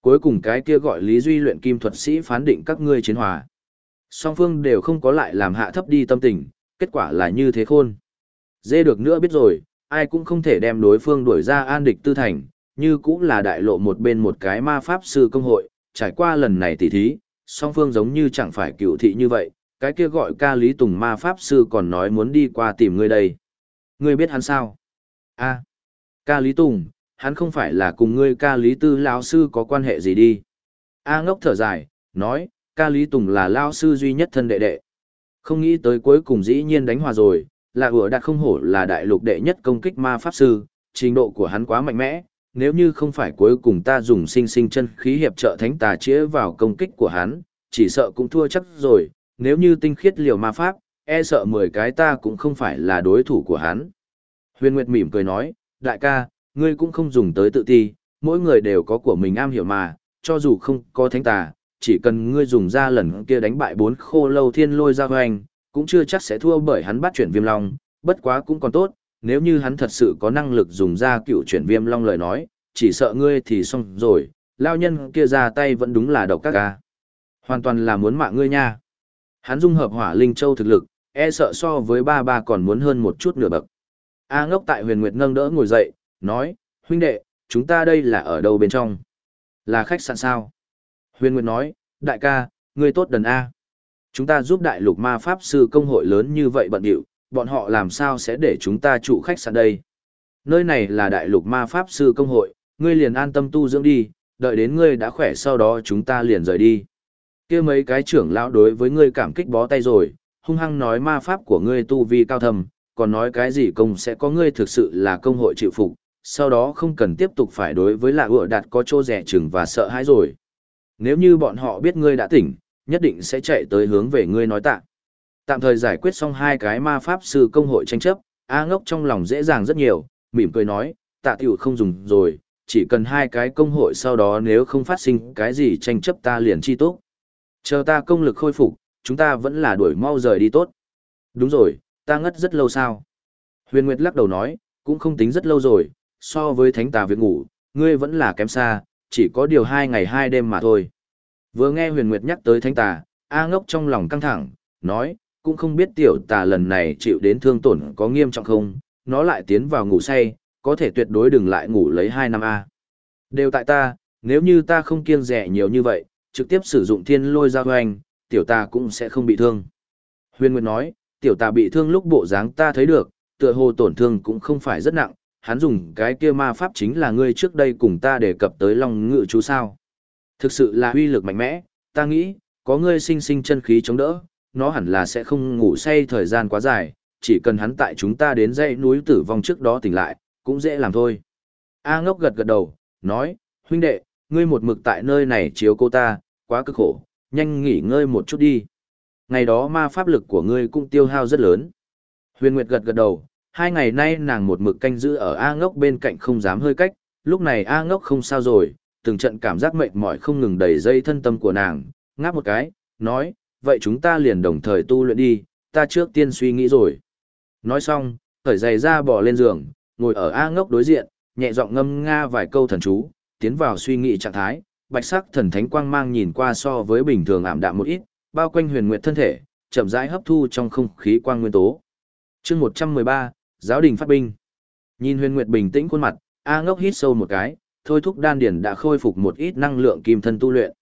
Cuối cùng cái kia gọi Lý Duy luyện kim thuật sĩ phán định các ngươi chiến hòa. Song phương đều không có lại làm hạ thấp đi tâm tình, kết quả là như thế khôn. Dê được nữa biết rồi, ai cũng không thể đem đối phương đuổi ra an địch tư thành, như cũng là đại lộ một bên một cái ma pháp sư công hội, trải qua lần này tỉ thí, song phương giống như chẳng phải cựu thị như vậy, cái kia gọi ca Lý Tùng ma pháp sư còn nói muốn đi qua tìm ngươi đây. Ngươi biết hắn sao? a à, ca Lý Tùng, hắn không phải là cùng ngươi ca Lý Tư lão sư có quan hệ gì đi. A ngốc thở dài, nói, ca Lý Tùng là lao sư duy nhất thân đệ đệ. Không nghĩ tới cuối cùng dĩ nhiên đánh hòa rồi, là ủa đạt không hổ là đại lục đệ nhất công kích ma pháp sư, trình độ của hắn quá mạnh mẽ, nếu như không phải cuối cùng ta dùng sinh sinh chân khí hiệp trợ thánh tà chĩa vào công kích của hắn, chỉ sợ cũng thua chắc rồi, nếu như tinh khiết liều ma pháp, e sợ 10 cái ta cũng không phải là đối thủ của hắn. Huyền Nguyệt mỉm cười nói, đại ca, ngươi cũng không dùng tới tự ti, mỗi người đều có của mình am hiểu mà, cho dù không có thánh tà, chỉ cần ngươi dùng ra lần kia đánh bại bốn khô lâu thiên lôi ra hoành, cũng chưa chắc sẽ thua bởi hắn bắt chuyển viêm long, bất quá cũng còn tốt, nếu như hắn thật sự có năng lực dùng ra cựu chuyển viêm long lời nói, chỉ sợ ngươi thì xong rồi, lao nhân kia ra tay vẫn đúng là độc các ca. Hoàn toàn là muốn mạng ngươi nha. Hắn dung hợp hỏa linh châu thực lực, e sợ so với ba ba còn muốn hơn một chút nửa bậc. A ngốc tại huyền nguyệt nâng đỡ ngồi dậy, nói, huynh đệ, chúng ta đây là ở đâu bên trong? Là khách sạn sao? Huyền nguyệt nói, đại ca, ngươi tốt đần A. Chúng ta giúp đại lục ma pháp sư công hội lớn như vậy bận điệu, bọn họ làm sao sẽ để chúng ta trụ khách sạn đây? Nơi này là đại lục ma pháp sư công hội, ngươi liền an tâm tu dưỡng đi, đợi đến ngươi đã khỏe sau đó chúng ta liền rời đi kia mấy cái trưởng lão đối với ngươi cảm kích bó tay rồi, hung hăng nói ma pháp của ngươi tu vi cao thầm, còn nói cái gì công sẽ có ngươi thực sự là công hội chịu phục, sau đó không cần tiếp tục phải đối với lạ ựa đạt có chỗ rẻ chừng và sợ hãi rồi. Nếu như bọn họ biết ngươi đã tỉnh, nhất định sẽ chạy tới hướng về ngươi nói tạ. Tạm thời giải quyết xong hai cái ma pháp sư công hội tranh chấp, A ngốc trong lòng dễ dàng rất nhiều, mỉm cười nói, tạ tiểu không dùng rồi, chỉ cần hai cái công hội sau đó nếu không phát sinh cái gì tranh chấp ta liền chi tốt. Chờ ta công lực khôi phục, chúng ta vẫn là đuổi mau rời đi tốt. Đúng rồi, ta ngất rất lâu sao? Huyền Nguyệt lắc đầu nói, cũng không tính rất lâu rồi, so với thánh tà việc ngủ, ngươi vẫn là kém xa, chỉ có điều hai ngày hai đêm mà thôi. Vừa nghe Huyền Nguyệt nhắc tới thánh tà, A ngốc trong lòng căng thẳng, nói, cũng không biết tiểu tà lần này chịu đến thương tổn có nghiêm trọng không, nó lại tiến vào ngủ say, có thể tuyệt đối đừng lại ngủ lấy hai năm A. Đều tại ta, nếu như ta không kiêng rẻ nhiều như vậy, trực tiếp sử dụng thiên lôi giao hoành, tiểu ta cũng sẽ không bị thương. Huyền Nguyệt nói, tiểu ta bị thương lúc bộ dáng ta thấy được, tựa hồ tổn thương cũng không phải rất nặng, hắn dùng cái kia ma pháp chính là ngươi trước đây cùng ta đề cập tới lòng ngự chú sao. Thực sự là uy lực mạnh mẽ, ta nghĩ, có ngươi sinh sinh chân khí chống đỡ, nó hẳn là sẽ không ngủ say thời gian quá dài, chỉ cần hắn tại chúng ta đến dãy núi tử vong trước đó tỉnh lại, cũng dễ làm thôi. A ngốc gật gật đầu, nói, huynh đệ, ngươi một mực tại nơi này chiếu cô ta, quá cực khổ, nhanh nghỉ ngơi một chút đi. Ngày đó ma pháp lực của ngươi cũng tiêu hao rất lớn. Huyền Nguyệt gật gật đầu, hai ngày nay nàng một mực canh giữ ở A ngốc bên cạnh không dám hơi cách, lúc này A ngốc không sao rồi, từng trận cảm giác mệt mỏi không ngừng đầy dây thân tâm của nàng, ngáp một cái, nói, vậy chúng ta liền đồng thời tu luyện đi, ta trước tiên suy nghĩ rồi. Nói xong, khởi giày ra bỏ lên giường, ngồi ở A ngốc đối diện, nhẹ giọng ngâm nga vài câu thần chú, tiến vào suy nghĩ trạng thái, bạch sắc thần thánh quang mang nhìn qua so với bình thường ảm đạm một ít, bao quanh huyền nguyệt thân thể, chậm rãi hấp thu trong không khí quang nguyên tố. Chương 113, giáo đình phát binh. Nhìn huyền nguyệt bình tĩnh khuôn mặt, A ngốc hít sâu một cái, thôi thúc đan điển đã khôi phục một ít năng lượng kim thân tu luyện.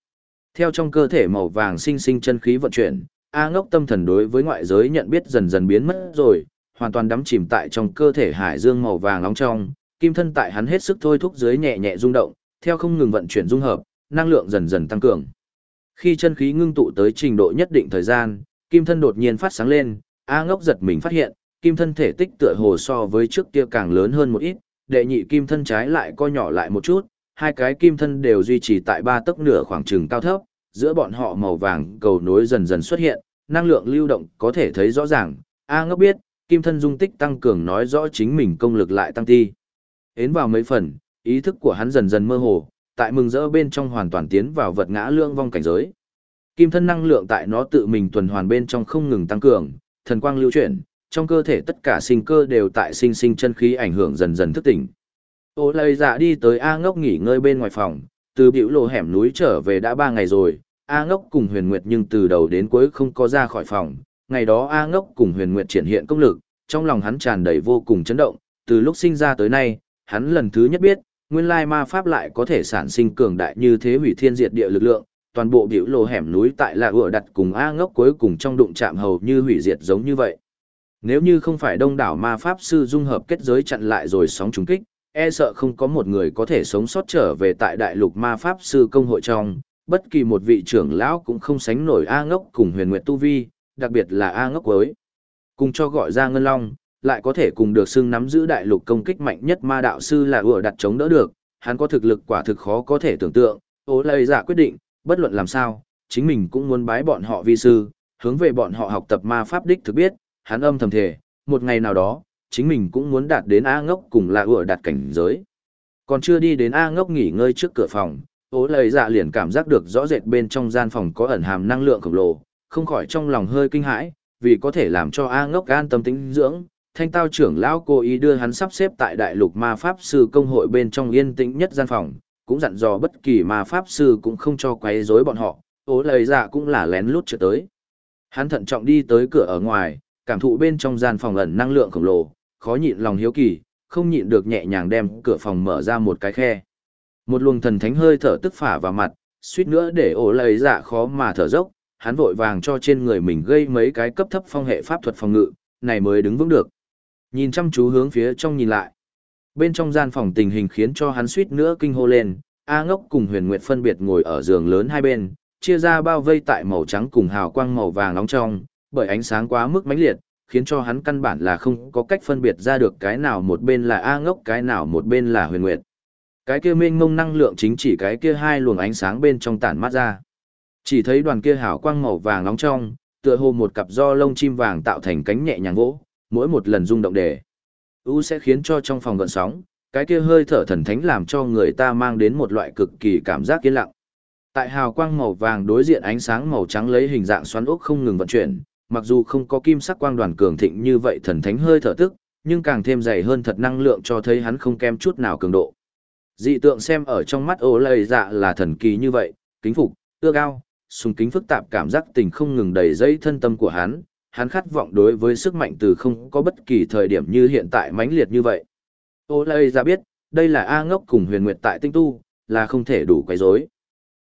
Theo trong cơ thể màu vàng sinh sinh chân khí vận chuyển, A ngốc tâm thần đối với ngoại giới nhận biết dần dần biến mất rồi, hoàn toàn đắm chìm tại trong cơ thể hải dương màu vàng nóng trong, kim thân tại hắn hết sức thôi thúc dưới nhẹ nhẹ rung động, theo không ngừng vận chuyển dung hợp, năng lượng dần dần tăng cường. Khi chân khí ngưng tụ tới trình độ nhất định thời gian, kim thân đột nhiên phát sáng lên, A ngốc giật mình phát hiện, kim thân thể tích tựa hồ so với trước kia càng lớn hơn một ít, đệ nhị kim thân trái lại co nhỏ lại một chút, hai cái kim thân đều duy trì tại ba tấc nửa khoảng trừng cao thấp, giữa bọn họ màu vàng cầu nối dần dần xuất hiện, năng lượng lưu động có thể thấy rõ ràng, A ngốc biết, kim thân dung tích tăng cường nói rõ chính mình công lực lại tăng ti. Hến vào mấy phần, ý thức của hắn dần dần mơ hồ, tại mừng rỡ bên trong hoàn toàn tiến vào vật ngã lương vong cảnh giới. Kim thân năng lượng tại nó tự mình tuần hoàn bên trong không ngừng tăng cường, thần quang lưu chuyển, trong cơ thể tất cả sinh cơ đều tại sinh sinh chân khí ảnh hưởng dần dần thức tỉnh. Ô lây dạ đi tới A ngốc nghỉ ngơi bên ngoài phòng, từ biểu lộ hẻm núi trở về đã ba ngày rồi, A ngốc cùng huyền nguyệt nhưng từ đầu đến cuối không có ra khỏi phòng. Ngày đó A ngốc cùng huyền nguyệt triển hiện công lực, trong lòng hắn tràn đầy vô cùng chấn động, từ lúc sinh ra tới nay, hắn lần thứ nhất biết, nguyên lai ma pháp lại có thể sản sinh cường đại như thế hủy thiên diệt địa lực lượng, toàn bộ biểu lộ hẻm núi tại là ựa đặt cùng A ngốc cuối cùng trong đụng chạm hầu như hủy diệt giống như vậy. Nếu như không phải đông đảo ma pháp sư dung hợp kết giới chặn lại rồi sóng trúng kích, e sợ không có một người có thể sống sót trở về tại đại lục ma pháp sư công hội trong, bất kỳ một vị trưởng lão cũng không sánh nổi A ngốc cùng huyền nguyệt tu vi, đặc biệt là A ngốc với. Cùng cho gọi ra ngân long, lại có thể cùng được xưng nắm giữ đại lục công kích mạnh nhất ma đạo sư là ủa đặt chống đỡ được, hắn có thực lực quả thực khó có thể tưởng tượng, ố lây giả quyết định, bất luận làm sao, chính mình cũng muốn bái bọn họ vi sư, hướng về bọn họ học tập ma pháp đích thực biết, hắn âm thầm thể, một ngày nào đó, chính mình cũng muốn đạt đến A ngốc cùng là ủa đạt cảnh giới. Còn chưa đi đến A ngốc nghỉ ngơi trước cửa phòng, ố lời dạ liền cảm giác được rõ rệt bên trong gian phòng có ẩn hàm năng lượng khổng lồ, không khỏi trong lòng hơi kinh hãi, vì có thể làm cho A ngốc an tâm tĩnh dưỡng, thanh tao trưởng lão cố ý đưa hắn sắp xếp tại đại lục ma pháp sư công hội bên trong yên tĩnh nhất gian phòng, cũng dặn dò bất kỳ ma pháp sư cũng không cho quấy rối bọn họ, ố lời dạ cũng là lén lút trở tới. Hắn thận trọng đi tới cửa ở ngoài, cảm thụ bên trong gian phòng ẩn năng lượng khổng lồ, khó nhịn lòng hiếu kỳ, không nhịn được nhẹ nhàng đem cửa phòng mở ra một cái khe. Một luồng thần thánh hơi thở tức phả vào mặt, suýt nữa để ổ Lời dạ khó mà thở dốc, hắn vội vàng cho trên người mình gây mấy cái cấp thấp phong hệ pháp thuật phòng ngự, này mới đứng vững được. Nhìn chăm chú hướng phía trong nhìn lại. Bên trong gian phòng tình hình khiến cho hắn suýt nữa kinh hô lên, A ngốc cùng huyền nguyệt phân biệt ngồi ở giường lớn hai bên, chia ra bao vây tại màu trắng cùng hào quang màu vàng nóng trong, bởi ánh sáng quá mức mãnh liệt, khiến cho hắn căn bản là không có cách phân biệt ra được cái nào một bên là A ngốc cái nào một bên là huyền nguyệt. Cái kia mênh mông năng lượng chính chỉ cái kia hai luồng ánh sáng bên trong tản mát ra. Chỉ thấy đoàn kia hào quang màu vàng nóng trong, tựa hồ một cặp do lông chim vàng tạo thành cánh nhẹ nhàng vỗ, mỗi một lần rung động đề. U sẽ khiến cho trong phòng gợn sóng, cái kia hơi thở thần thánh làm cho người ta mang đến một loại cực kỳ cảm giác yên lặng. Tại hào quang màu vàng đối diện ánh sáng màu trắng lấy hình dạng xoắn ốc không ngừng vận chuyển, mặc dù không có kim sắc quang đoàn cường thịnh như vậy thần thánh hơi thở tức, nhưng càng thêm dày hơn thật năng lượng cho thấy hắn không kém chút nào cường độ. Dị tượng xem ở trong mắt ô lầy dạ là thần kỳ như vậy, kính phục, ưa cao, sùng kính phức tạp cảm giác tình không ngừng đầy dây thân tâm của hắn, hắn khát vọng đối với sức mạnh từ không có bất kỳ thời điểm như hiện tại mãnh liệt như vậy. Ô lầy ra biết, đây là A ngốc cùng huyền nguyệt tại tinh tu, là không thể đủ quấy rối.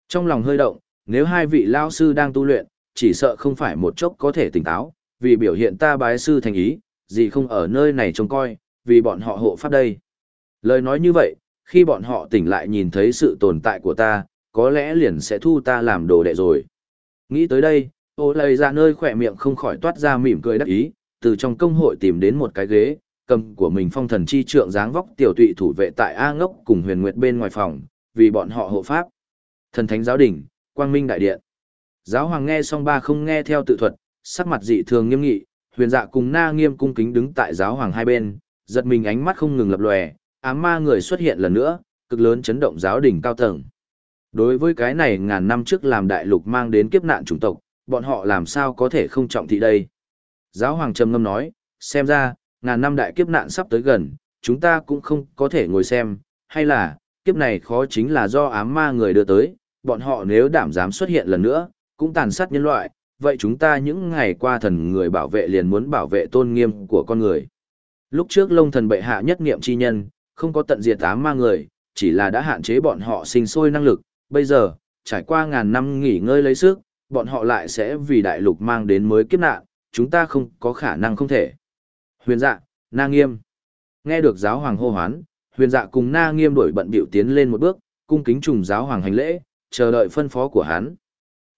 Trong lòng hơi động, nếu hai vị lao sư đang tu luyện, chỉ sợ không phải một chốc có thể tỉnh táo, vì biểu hiện ta bái sư thành ý, gì không ở nơi này trông coi, vì bọn họ hộ pháp đây. Lời nói như vậy, khi bọn họ tỉnh lại nhìn thấy sự tồn tại của ta, có lẽ liền sẽ thu ta làm đồ đệ rồi. Nghĩ tới đây, ô lầy ra nơi khỏe miệng không khỏi toát ra mỉm cười đắc ý, từ trong công hội tìm đến một cái ghế, cầm của mình phong thần chi trượng dáng vóc tiểu tụy thủ vệ tại A ngốc cùng huyền nguyệt bên ngoài phòng, vì bọn họ hộ pháp. Thần thánh giáo đỉnh, quang minh đại điện. Giáo hoàng nghe xong ba không nghe theo tự thuật, sắc mặt dị thường nghiêm nghị, huyền dạ cùng na nghiêm cung kính đứng tại giáo hoàng hai bên, giật mình ánh mắt không ngừng lập lòe, ám ma người xuất hiện lần nữa, cực lớn chấn động giáo đỉnh cao tầng. Đối với cái này ngàn năm trước làm đại lục mang đến kiếp nạn chủng tộc, bọn họ làm sao có thể không trọng thị đây. Giáo hoàng trầm ngâm nói, xem ra, ngàn năm đại kiếp nạn sắp tới gần, chúng ta cũng không có thể ngồi xem, hay là, kiếp này khó chính là do ám ma người đưa tới, bọn họ nếu đảm dám xuất hiện lần nữa, cũng tàn sát nhân loại, vậy chúng ta những ngày qua thần người bảo vệ liền muốn bảo vệ tôn nghiêm của con người. Lúc trước lông thần bệ hạ nhất nghiệm chi nhân, không có tận diệt ám ma người, chỉ là đã hạn chế bọn họ sinh sôi năng lực, bây giờ, trải qua ngàn năm nghỉ ngơi lấy sức, bọn họ lại sẽ vì đại lục mang đến mới kiếp nạn, chúng ta không có khả năng không thể. Huyền dạ, na nghiêm. Nghe được giáo hoàng hô hoán, huyền dạ cùng na nghiêm đổi bận biểu tiến lên một bước, cung kính trùng giáo hoàng hành lễ, chờ đợi phân phó của hắn.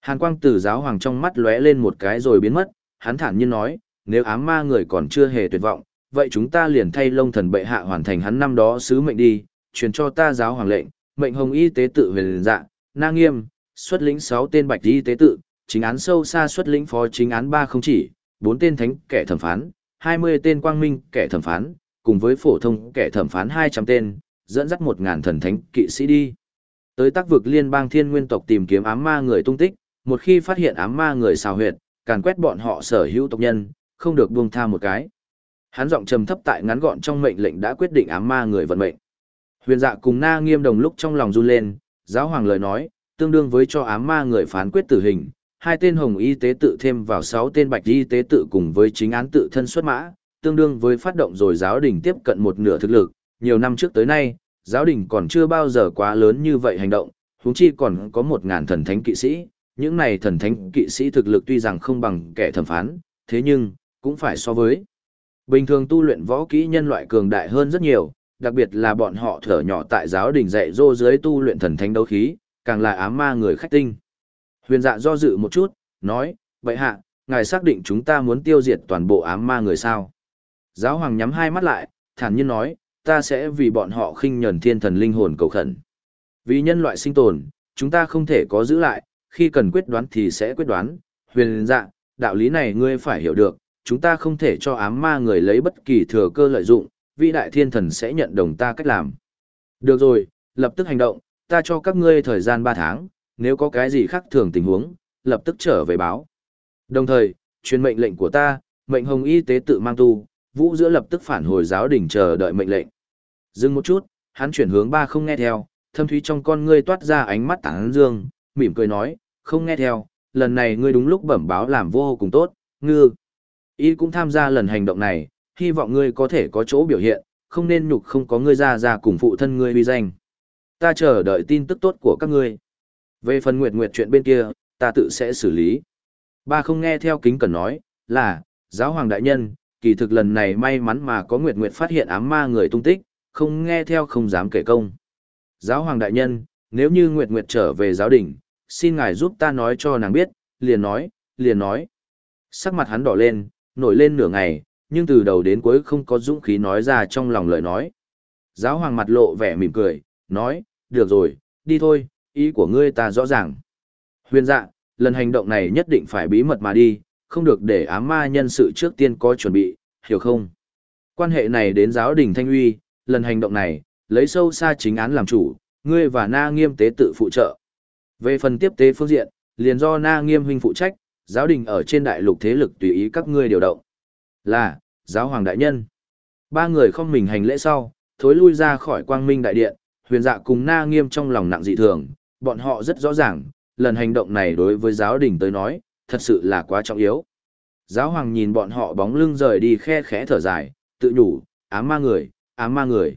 Hàn quang từ giáo hoàng trong mắt lóe lên một cái rồi biến mất, hắn thản nhiên nói, nếu ám ma người còn chưa hề tuyệt vọng, vậy chúng ta liền thay lông thần bệ hạ hoàn thành hắn năm đó sứ mệnh đi, truyền cho ta giáo hoàng lệnh, mệnh hồng y tế tự huyền dạ, na nghiêm, xuất lĩnh 6 tên bạch y tế tự, chính án sâu xa xuất lĩnh phó chính án ba không chỉ, bốn tên thánh kẻ thẩm phán, 20 tên quang minh kẻ thẩm phán, cùng với phổ thông kẻ thẩm phán 200 tên, dẫn dắt một ngàn thần thánh kỵ sĩ đi. Tới tác vực liên bang thiên nguyên tộc tìm kiếm ám ma người tung tích, một khi phát hiện ám ma người xào huyệt, càn quét bọn họ sở hữu tộc nhân, không được buông tha một cái. Hắn giọng trầm thấp tại ngắn gọn trong mệnh lệnh đã quyết định ám ma người vận mệnh. Huyền dạ cùng na nghiêm đồng lúc trong lòng run lên, giáo hoàng lời nói, tương đương với cho ám ma người phán quyết tử hình, hai tên hồng y tế tự thêm vào sáu tên bạch y tế tự cùng với chính án tự thân xuất mã, tương đương với phát động rồi giáo đình tiếp cận một nửa thực lực, nhiều năm trước tới nay, giáo đình còn chưa bao giờ quá lớn như vậy hành động, huống chi còn có một ngàn thần thánh kỵ sĩ, những này thần thánh kỵ sĩ thực lực tuy rằng không bằng kẻ thẩm phán, thế nhưng, cũng phải so với. Bình thường tu luyện võ kỹ nhân loại cường đại hơn rất nhiều, đặc biệt là bọn họ thở nhỏ tại giáo đình dạy dô dưới tu luyện thần thánh đấu khí, càng là ám ma người khách tinh. Huyền dạ do dự một chút, nói, vậy hạ, ngài xác định chúng ta muốn tiêu diệt toàn bộ ám ma người sao. Giáo hoàng nhắm hai mắt lại, thản nhiên nói, ta sẽ vì bọn họ khinh nhẫn thiên thần linh hồn cầu khẩn. Vì nhân loại sinh tồn, chúng ta không thể có giữ lại, khi cần quyết đoán thì sẽ quyết đoán. Huyền dạ, đạo lý này ngươi phải hiểu được, chúng ta không thể cho ám ma người lấy bất kỳ thừa cơ lợi dụng, Vị đại thiên thần sẽ nhận đồng ta cách làm. Được rồi, lập tức hành động, ta cho các ngươi thời gian 3 tháng, nếu có cái gì khác thường tình huống, lập tức trở về báo. Đồng thời, truyền mệnh lệnh của ta, mệnh hồng y tế tự mang tu, vũ giữa lập tức phản hồi giáo đình chờ đợi mệnh lệnh. Dừng một chút, hắn chuyển hướng ba không nghe theo, thâm thúy trong con ngươi toát ra ánh mắt tảng dương, mỉm cười nói, không nghe theo, lần này ngươi đúng lúc bẩm báo làm vô cùng tốt, ngư. Y cũng tham gia lần hành động này, hy vọng ngươi có thể có chỗ biểu hiện, không nên nhục không có ngươi ra ra cùng phụ thân ngươi uy danh. Ta chờ đợi tin tức tốt của các ngươi. Về phần nguyệt nguyệt chuyện bên kia, ta tự sẽ xử lý. Ba không nghe theo kính cần nói, là, giáo hoàng đại nhân, kỳ thực lần này may mắn mà có nguyệt nguyệt phát hiện ám ma người tung tích, không nghe theo không dám kể công. Giáo hoàng đại nhân, nếu như nguyệt nguyệt trở về giáo đình, xin ngài giúp ta nói cho nàng biết, liền nói, liền nói. Sắc mặt hắn đỏ lên, nổi lên nửa ngày, nhưng từ đầu đến cuối không có dũng khí nói ra trong lòng lời nói. Giáo hoàng mặt lộ vẻ mỉm cười, nói, được rồi, đi thôi, ý của ngươi ta rõ ràng. Huyền dạ, lần hành động này nhất định phải bí mật mà đi, không được để ám ma nhân sự trước tiên có chuẩn bị, hiểu không? Quan hệ này đến giáo đình Thanh Uy, lần hành động này, lấy sâu xa chính án làm chủ, ngươi và Na Nghiêm tế tự phụ trợ. Về phần tiếp tế phương diện, liền do Na Nghiêm huynh phụ trách, giáo đình ở trên đại lục thế lực tùy ý các ngươi điều động. Là, giáo hoàng đại nhân. Ba người không mình hành lễ sau, thối lui ra khỏi quang minh đại điện, huyền dạ cùng Na Nghiêm trong lòng nặng dị thường, bọn họ rất rõ ràng, lần hành động này đối với giáo đình tới nói, thật sự là quá trọng yếu. Giáo hoàng nhìn bọn họ bóng lưng rời đi khe khẽ thở dài, tự nhủ, ám ma người, ám ma người.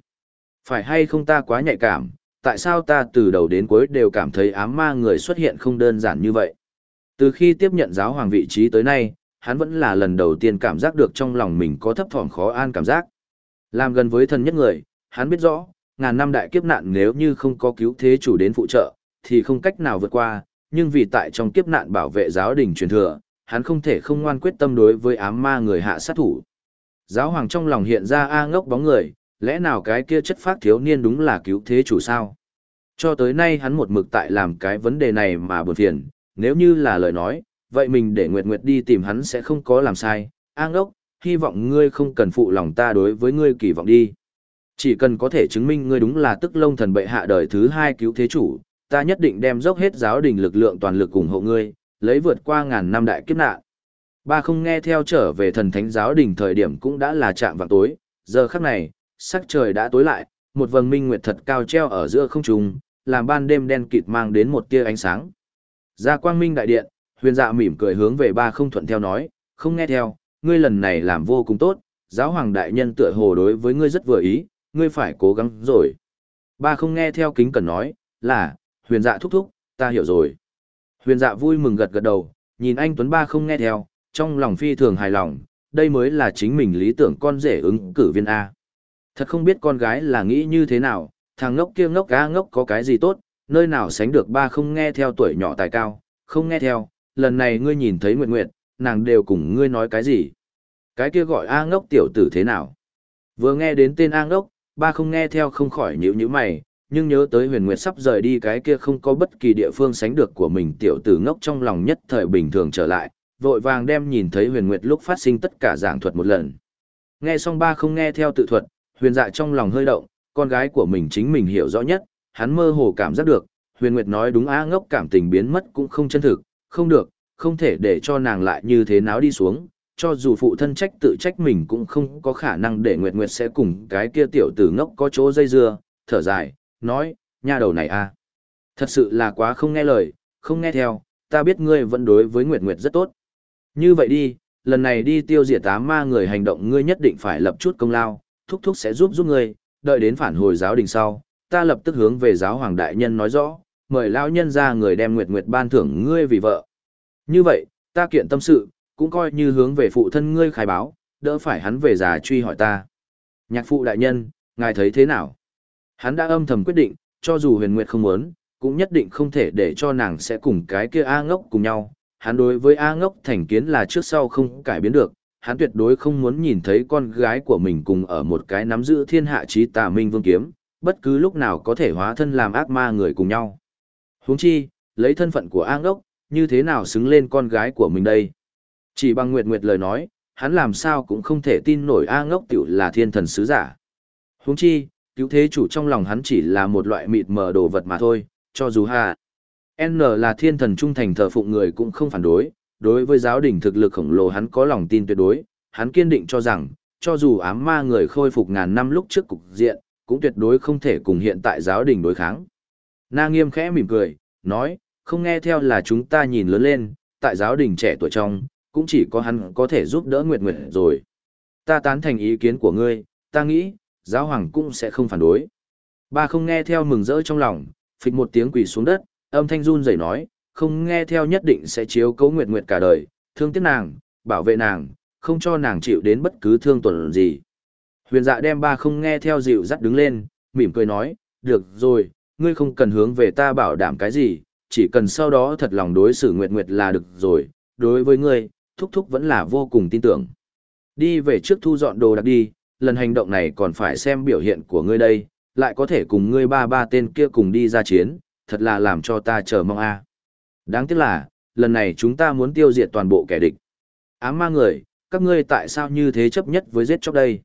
Phải hay không ta quá nhạy cảm, tại sao ta từ đầu đến cuối đều cảm thấy ám ma người xuất hiện không đơn giản như vậy. Từ khi tiếp nhận giáo hoàng vị trí tới nay, hắn vẫn là lần đầu tiên cảm giác được trong lòng mình có thấp thỏm khó an cảm giác. Làm gần với thần nhất người, hắn biết rõ, ngàn năm đại kiếp nạn nếu như không có cứu thế chủ đến phụ trợ, thì không cách nào vượt qua, nhưng vì tại trong kiếp nạn bảo vệ giáo đình truyền thừa, hắn không thể không ngoan quyết tâm đối với ám ma người hạ sát thủ. Giáo hoàng trong lòng hiện ra A ngốc bóng người, lẽ nào cái kia chất phát thiếu niên đúng là cứu thế chủ sao? Cho tới nay hắn một mực tại làm cái vấn đề này mà buồn phiền, nếu như là lời nói, vậy mình để Nguyệt Nguyệt đi tìm hắn sẽ không có làm sai. A ngốc, hy vọng ngươi không cần phụ lòng ta đối với ngươi kỳ vọng đi. Chỉ cần có thể chứng minh ngươi đúng là tức lông thần bệ hạ đời thứ hai cứu thế chủ, ta nhất định đem dốc hết giáo đình lực lượng toàn lực ủng hộ ngươi, lấy vượt qua ngàn năm đại kiếp nạn. Ba không nghe theo trở về thần thánh giáo đình thời điểm cũng đã là chạm vào tối, giờ khắc này, sắc trời đã tối lại, một vầng minh nguyệt thật cao treo ở giữa không trung, làm ban đêm đen kịt mang đến một tia ánh sáng. Ra quang minh đại điện, huyền dạ mỉm cười hướng về ba không thuận theo nói, không nghe theo, ngươi lần này làm vô cùng tốt, giáo hoàng đại nhân tựa hồ đối với ngươi rất vừa ý, ngươi phải cố gắng rồi. Ba không nghe theo kính cần nói, là, huyền dạ thúc thúc, ta hiểu rồi. Huyền dạ vui mừng gật gật đầu, nhìn anh Tuấn Ba không nghe theo, trong lòng phi thường hài lòng, đây mới là chính mình lý tưởng con rể ứng cử viên A. Thật không biết con gái là nghĩ như thế nào, thằng ngốc kia ngốc cá ngốc có cái gì tốt, nơi nào sánh được ba không nghe theo tuổi nhỏ tài cao, không nghe theo, lần này ngươi nhìn thấy Nguyệt Nguyệt, nàng đều cùng ngươi nói cái gì. Cái kia gọi A ngốc tiểu tử thế nào? Vừa nghe đến tên A ngốc, ba không nghe theo không khỏi nhíu nhíu mày, nhưng nhớ tới huyền nguyệt sắp rời đi cái kia không có bất kỳ địa phương sánh được của mình tiểu tử ngốc trong lòng nhất thời bình thường trở lại, vội vàng đem nhìn thấy huyền nguyệt lúc phát sinh tất cả giảng thuật một lần. Nghe xong ba không nghe theo tự thuật, huyền dạ trong lòng hơi động, con gái của mình chính mình hiểu rõ nhất, hắn mơ hồ cảm giác được, huyền nguyệt nói đúng á ngốc cảm tình biến mất cũng không chân thực, không được, không thể để cho nàng lại như thế nào đi xuống, cho dù phụ thân trách tự trách mình cũng không có khả năng để nguyệt nguyệt sẽ cùng cái kia tiểu tử ngốc có chỗ dây dưa, thở dài, nói, nha đầu này a Thật sự là quá không nghe lời, không nghe theo, ta biết ngươi vẫn đối với Nguyệt Nguyệt rất tốt. Như vậy đi, lần này đi tiêu diệt tám ma người hành động ngươi nhất định phải lập chút công lao, thúc thúc sẽ giúp giúp ngươi, đợi đến phản hồi giáo đình sau, ta lập tức hướng về giáo hoàng đại nhân nói rõ, mời lão nhân ra người đem Nguyệt Nguyệt ban thưởng ngươi vì vợ. Như vậy, ta kiện tâm sự, cũng coi như hướng về phụ thân ngươi khai báo, đỡ phải hắn về già truy hỏi ta. Nhạc phụ đại nhân, ngài thấy thế nào? Hắn đã âm thầm quyết định, cho dù huyền nguyệt không muốn, cũng nhất định không thể để cho nàng sẽ cùng cái kia A ngốc cùng nhau. Hắn đối với A ngốc thành kiến là trước sau không cải biến được, hắn tuyệt đối không muốn nhìn thấy con gái của mình cùng ở một cái nắm giữ thiên hạ trí tà minh vương kiếm, bất cứ lúc nào có thể hóa thân làm ác ma người cùng nhau. Huống chi, lấy thân phận của A ngốc, như thế nào xứng lên con gái của mình đây? Chỉ bằng Nguyệt Nguyệt lời nói, hắn làm sao cũng không thể tin nổi A ngốc tiểu là thiên thần sứ giả. Huống chi, cứu thế chủ trong lòng hắn chỉ là một loại mịt mờ đồ vật mà thôi, cho dù hà. N là thiên thần trung thành thờ phụng người cũng không phản đối, đối với giáo đình thực lực khổng lồ hắn có lòng tin tuyệt đối, hắn kiên định cho rằng, cho dù ám ma người khôi phục ngàn năm lúc trước cục diện, cũng tuyệt đối không thể cùng hiện tại giáo đình đối kháng. Na nghiêm khẽ mỉm cười, nói, không nghe theo là chúng ta nhìn lớn lên, tại giáo đình trẻ tuổi trong, cũng chỉ có hắn có thể giúp đỡ Nguyệt Nguyệt rồi. Ta tán thành ý kiến của ngươi, ta nghĩ, giáo hoàng cũng sẽ không phản đối. Ba không nghe theo mừng rỡ trong lòng, phịch một tiếng quỳ xuống đất, âm thanh run rẩy nói, không nghe theo nhất định sẽ chiếu cấu Nguyệt Nguyệt cả đời, thương tiếc nàng, bảo vệ nàng, không cho nàng chịu đến bất cứ thương tổn gì. Huyền dạ đem ba không nghe theo dịu dắt đứng lên, mỉm cười nói, được rồi, ngươi không cần hướng về ta bảo đảm cái gì, chỉ cần sau đó thật lòng đối xử Nguyệt Nguyệt là được rồi, đối với ngươi, thúc thúc vẫn là vô cùng tin tưởng. Đi về trước thu dọn đồ đặc đi, lần hành động này còn phải xem biểu hiện của ngươi đây, lại có thể cùng ngươi ba ba tên kia cùng đi ra chiến, thật là làm cho ta chờ mong a. À. Đáng tiếc là, lần này chúng ta muốn tiêu diệt toàn bộ kẻ địch. Ám ma người, các ngươi tại sao như thế chấp nhất với giết chóc đây?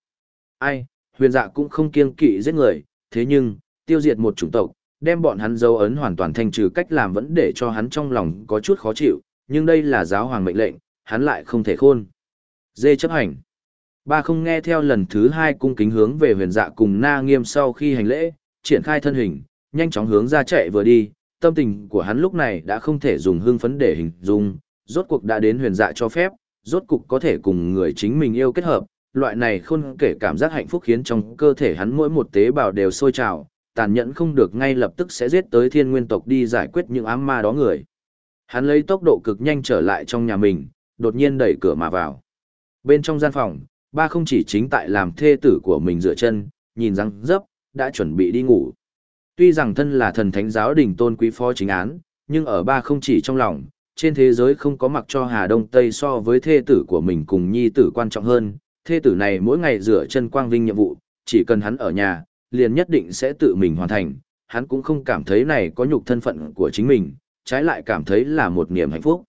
Ai, huyền dạ cũng không kiêng kỵ giết người, thế nhưng, tiêu diệt một chủng tộc, đem bọn hắn dấu ấn hoàn toàn thanh trừ cách làm vẫn để cho hắn trong lòng có chút khó chịu, nhưng đây là giáo hoàng mệnh lệnh, hắn lại không thể khôn. Dê chấp hành. Ba không nghe theo lần thứ hai cung kính hướng về huyền dạ cùng na nghiêm sau khi hành lễ, triển khai thân hình, nhanh chóng hướng ra chạy vừa đi, tâm tình của hắn lúc này đã không thể dùng hưng phấn để hình dung, rốt cuộc đã đến huyền dạ cho phép, rốt cuộc có thể cùng người chính mình yêu kết hợp, loại này không kể cảm giác hạnh phúc khiến trong cơ thể hắn mỗi một tế bào đều sôi trào, tàn nhẫn không được ngay lập tức sẽ giết tới thiên nguyên tộc đi giải quyết những ám ma đó người. Hắn lấy tốc độ cực nhanh trở lại trong nhà mình, đột nhiên đẩy cửa mà vào. Bên trong gian phòng, ba không chỉ chính tại làm thê tử của mình dựa chân, nhìn răng dấp, đã chuẩn bị đi ngủ. Tuy rằng thân là thần thánh giáo đình tôn quý phó chính án, nhưng ở ba không chỉ trong lòng, trên thế giới không có mặc cho Hà Đông Tây so với thê tử của mình cùng nhi tử quan trọng hơn, thê tử này mỗi ngày rửa chân quang vinh nhiệm vụ, chỉ cần hắn ở nhà, liền nhất định sẽ tự mình hoàn thành, hắn cũng không cảm thấy này có nhục thân phận của chính mình, trái lại cảm thấy là một niềm hạnh phúc.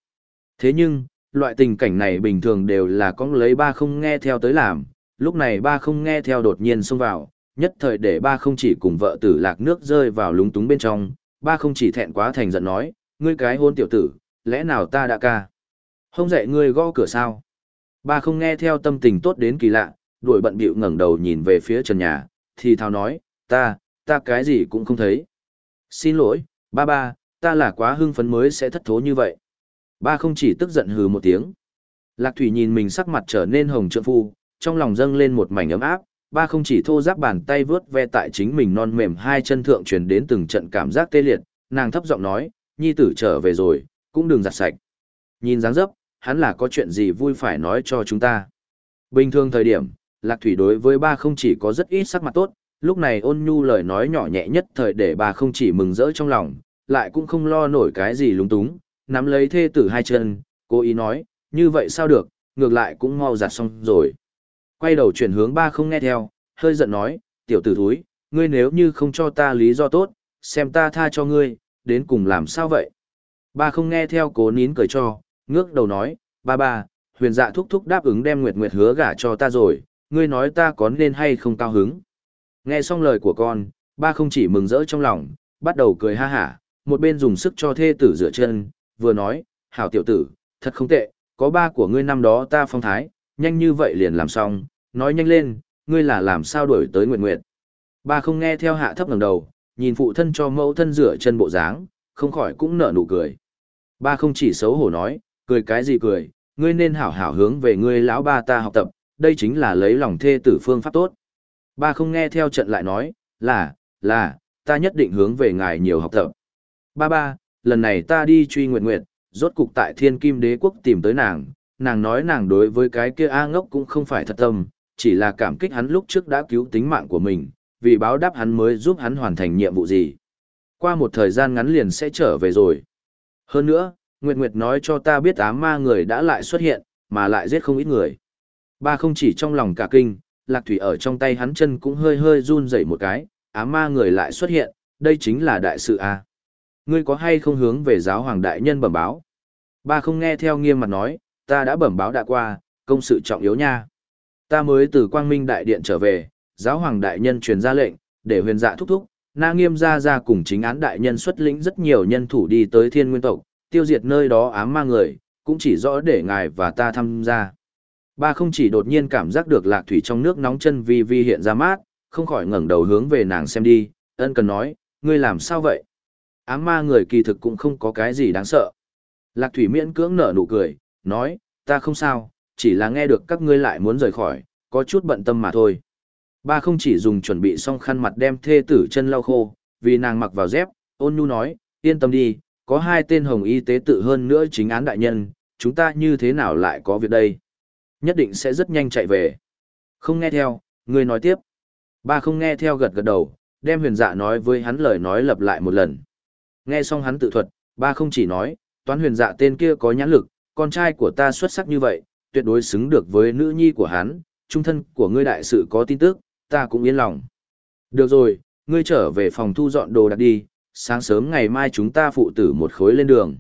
Thế nhưng, loại tình cảnh này bình thường đều là con lấy ba không nghe theo tới làm, lúc này ba không nghe theo đột nhiên xông vào, nhất thời để ba không chỉ cùng vợ tử lạc nước rơi vào lúng túng bên trong, ba không chỉ thẹn quá thành giận nói, ngươi cái hôn tiểu tử, lẽ nào ta đã ca? Không dạy ngươi gõ cửa sao? Ba không nghe theo tâm tình tốt đến kỳ lạ, đuổi bận bịu ngẩng đầu nhìn về phía trần nhà, thì thào nói, ta, ta cái gì cũng không thấy. Xin lỗi, ba ba, ta là quá hưng phấn mới sẽ thất thố như vậy. Ba không chỉ tức giận hừ một tiếng. Lạc Thủy nhìn mình sắc mặt trở nên hồng trượng phu, trong lòng dâng lên một mảnh ấm áp, ba không chỉ thô giáp bàn tay vướt ve tại chính mình non mềm hai chân thượng truyền đến từng trận cảm giác tê liệt, nàng thấp giọng nói, nhi tử trở về rồi, cũng đừng giặt sạch. Nhìn dáng dấp, hắn là có chuyện gì vui phải nói cho chúng ta. Bình thường thời điểm, Lạc Thủy đối với ba không chỉ có rất ít sắc mặt tốt, lúc này ôn nhu lời nói nhỏ nhẹ nhất thời để bà không chỉ mừng rỡ trong lòng, lại cũng không lo nổi cái gì lúng túng, nắm lấy thê tử hai chân, cố ý nói, như vậy sao được, ngược lại cũng mau giặt xong rồi. Quay đầu chuyển hướng ba không nghe theo, hơi giận nói, tiểu tử thúi, ngươi nếu như không cho ta lý do tốt, xem ta tha cho ngươi, đến cùng làm sao vậy? Ba không nghe theo cố nín cười cho, ngước đầu nói, ba ba, huyền dạ thúc thúc đáp ứng đem Nguyệt Nguyệt hứa gả cho ta rồi, ngươi nói ta có nên hay không cao hứng. Nghe xong lời của con, ba không chỉ mừng rỡ trong lòng, bắt đầu cười ha hả, một bên dùng sức cho thê tử rửa chân, vừa nói, hảo tiểu tử, thật không tệ, có ba của ngươi năm đó ta phong thái, nhanh như vậy liền làm xong, nói nhanh lên, ngươi là làm sao đuổi tới Nguyệt Nguyệt. Ba không nghe theo hạ thấp ngẩng đầu, nhìn phụ thân cho mẫu thân rửa chân bộ dáng, không khỏi cũng nở nụ cười. Ba không chỉ xấu hổ nói, cười cái gì cười, ngươi nên hảo hảo hướng về ngươi lão ba ta học tập, đây chính là lấy lòng thê tử phương pháp tốt. Ba không nghe theo trận lại nói, là, là, ta nhất định hướng về ngài nhiều học tập. Ba ba, lần này ta đi truy nguyện nguyện, rốt cục tại thiên kim đế quốc tìm tới nàng, nàng nói nàng đối với cái kia A ngốc cũng không phải thật tâm, chỉ là cảm kích hắn lúc trước đã cứu tính mạng của mình, vì báo đáp hắn mới giúp hắn hoàn thành nhiệm vụ gì. Qua một thời gian ngắn liền sẽ trở về rồi. Hơn nữa, Nguyệt Nguyệt nói cho ta biết ám ma người đã lại xuất hiện, mà lại giết không ít người. Ba không chỉ trong lòng cả kinh, lạc thủy ở trong tay hắn chân cũng hơi hơi run rẩy một cái, ám ma người lại xuất hiện, đây chính là đại sự a. À. Ngươi có hay không hướng về giáo hoàng đại nhân bẩm báo? Ba không nghe theo nghiêm mặt nói, ta đã bẩm báo đã qua, công sự trọng yếu nha. Ta mới từ quang minh đại điện trở về, giáo hoàng đại nhân truyền ra lệnh, để huyền dạ thúc thúc, na nghiêm ra ra cùng chính án đại nhân xuất lĩnh rất nhiều nhân thủ đi tới thiên nguyên tộc, tiêu diệt nơi đó ám ma người, cũng chỉ rõ để ngài và ta tham gia. Ba không chỉ đột nhiên cảm giác được lạc thủy trong nước nóng chân vi vi hiện ra mát, không khỏi ngẩng đầu hướng về nàng xem đi, ân cần nói, ngươi làm sao vậy? Ám ma người kỳ thực cũng không có cái gì đáng sợ. Lạc thủy miễn cưỡng nở nụ cười, nói, ta không sao, chỉ là nghe được các ngươi lại muốn rời khỏi, có chút bận tâm mà thôi. Ba không chỉ dùng chuẩn bị xong khăn mặt đem thê tử chân lau khô, vì nàng mặc vào dép, ôn nhu nói, yên tâm đi, có hai tên hồng y tế tự hơn nữa chính án đại nhân, chúng ta như thế nào lại có việc đây? Nhất định sẽ rất nhanh chạy về. Không nghe theo, người nói tiếp. Ba không nghe theo gật gật đầu, đem huyền dạ nói với hắn lời nói lặp lại một lần. Nghe xong hắn tự thuật, ba không chỉ nói, toán huyền dạ tên kia có nhãn lực, con trai của ta xuất sắc như vậy, tuyệt đối xứng được với nữ nhi của hắn, trung thân của ngươi đại sự có tin tức, ta cũng yên lòng. Được rồi, ngươi trở về phòng thu dọn đồ đặt đi, sáng sớm ngày mai chúng ta phụ tử một khối lên đường.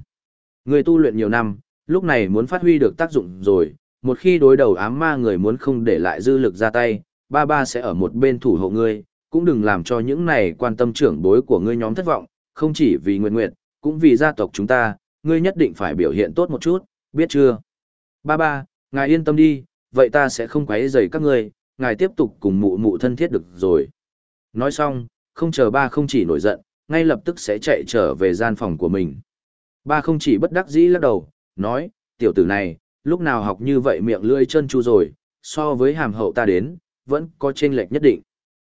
Ngươi tu luyện nhiều năm, lúc này muốn phát huy được tác dụng rồi, một khi đối đầu ám ma người muốn không để lại dư lực ra tay, ba ba sẽ ở một bên thủ hộ ngươi, cũng đừng làm cho những này quan tâm trưởng bối của ngươi nhóm thất vọng, không chỉ vì nguyện nguyện, cũng vì gia tộc chúng ta, ngươi nhất định phải biểu hiện tốt một chút, biết chưa? Ba ba, ngài yên tâm đi, vậy ta sẽ không quấy rầy các ngươi, ngài tiếp tục cùng mụ mụ thân thiết được rồi. Nói xong, không chờ ba không chỉ nổi giận, ngay lập tức sẽ chạy trở về gian phòng của mình. Ba không chỉ bất đắc dĩ lắc đầu, nói, tiểu tử này, lúc nào học như vậy miệng lưỡi chân chu rồi, so với hàm hậu ta đến, vẫn có chênh lệch nhất định.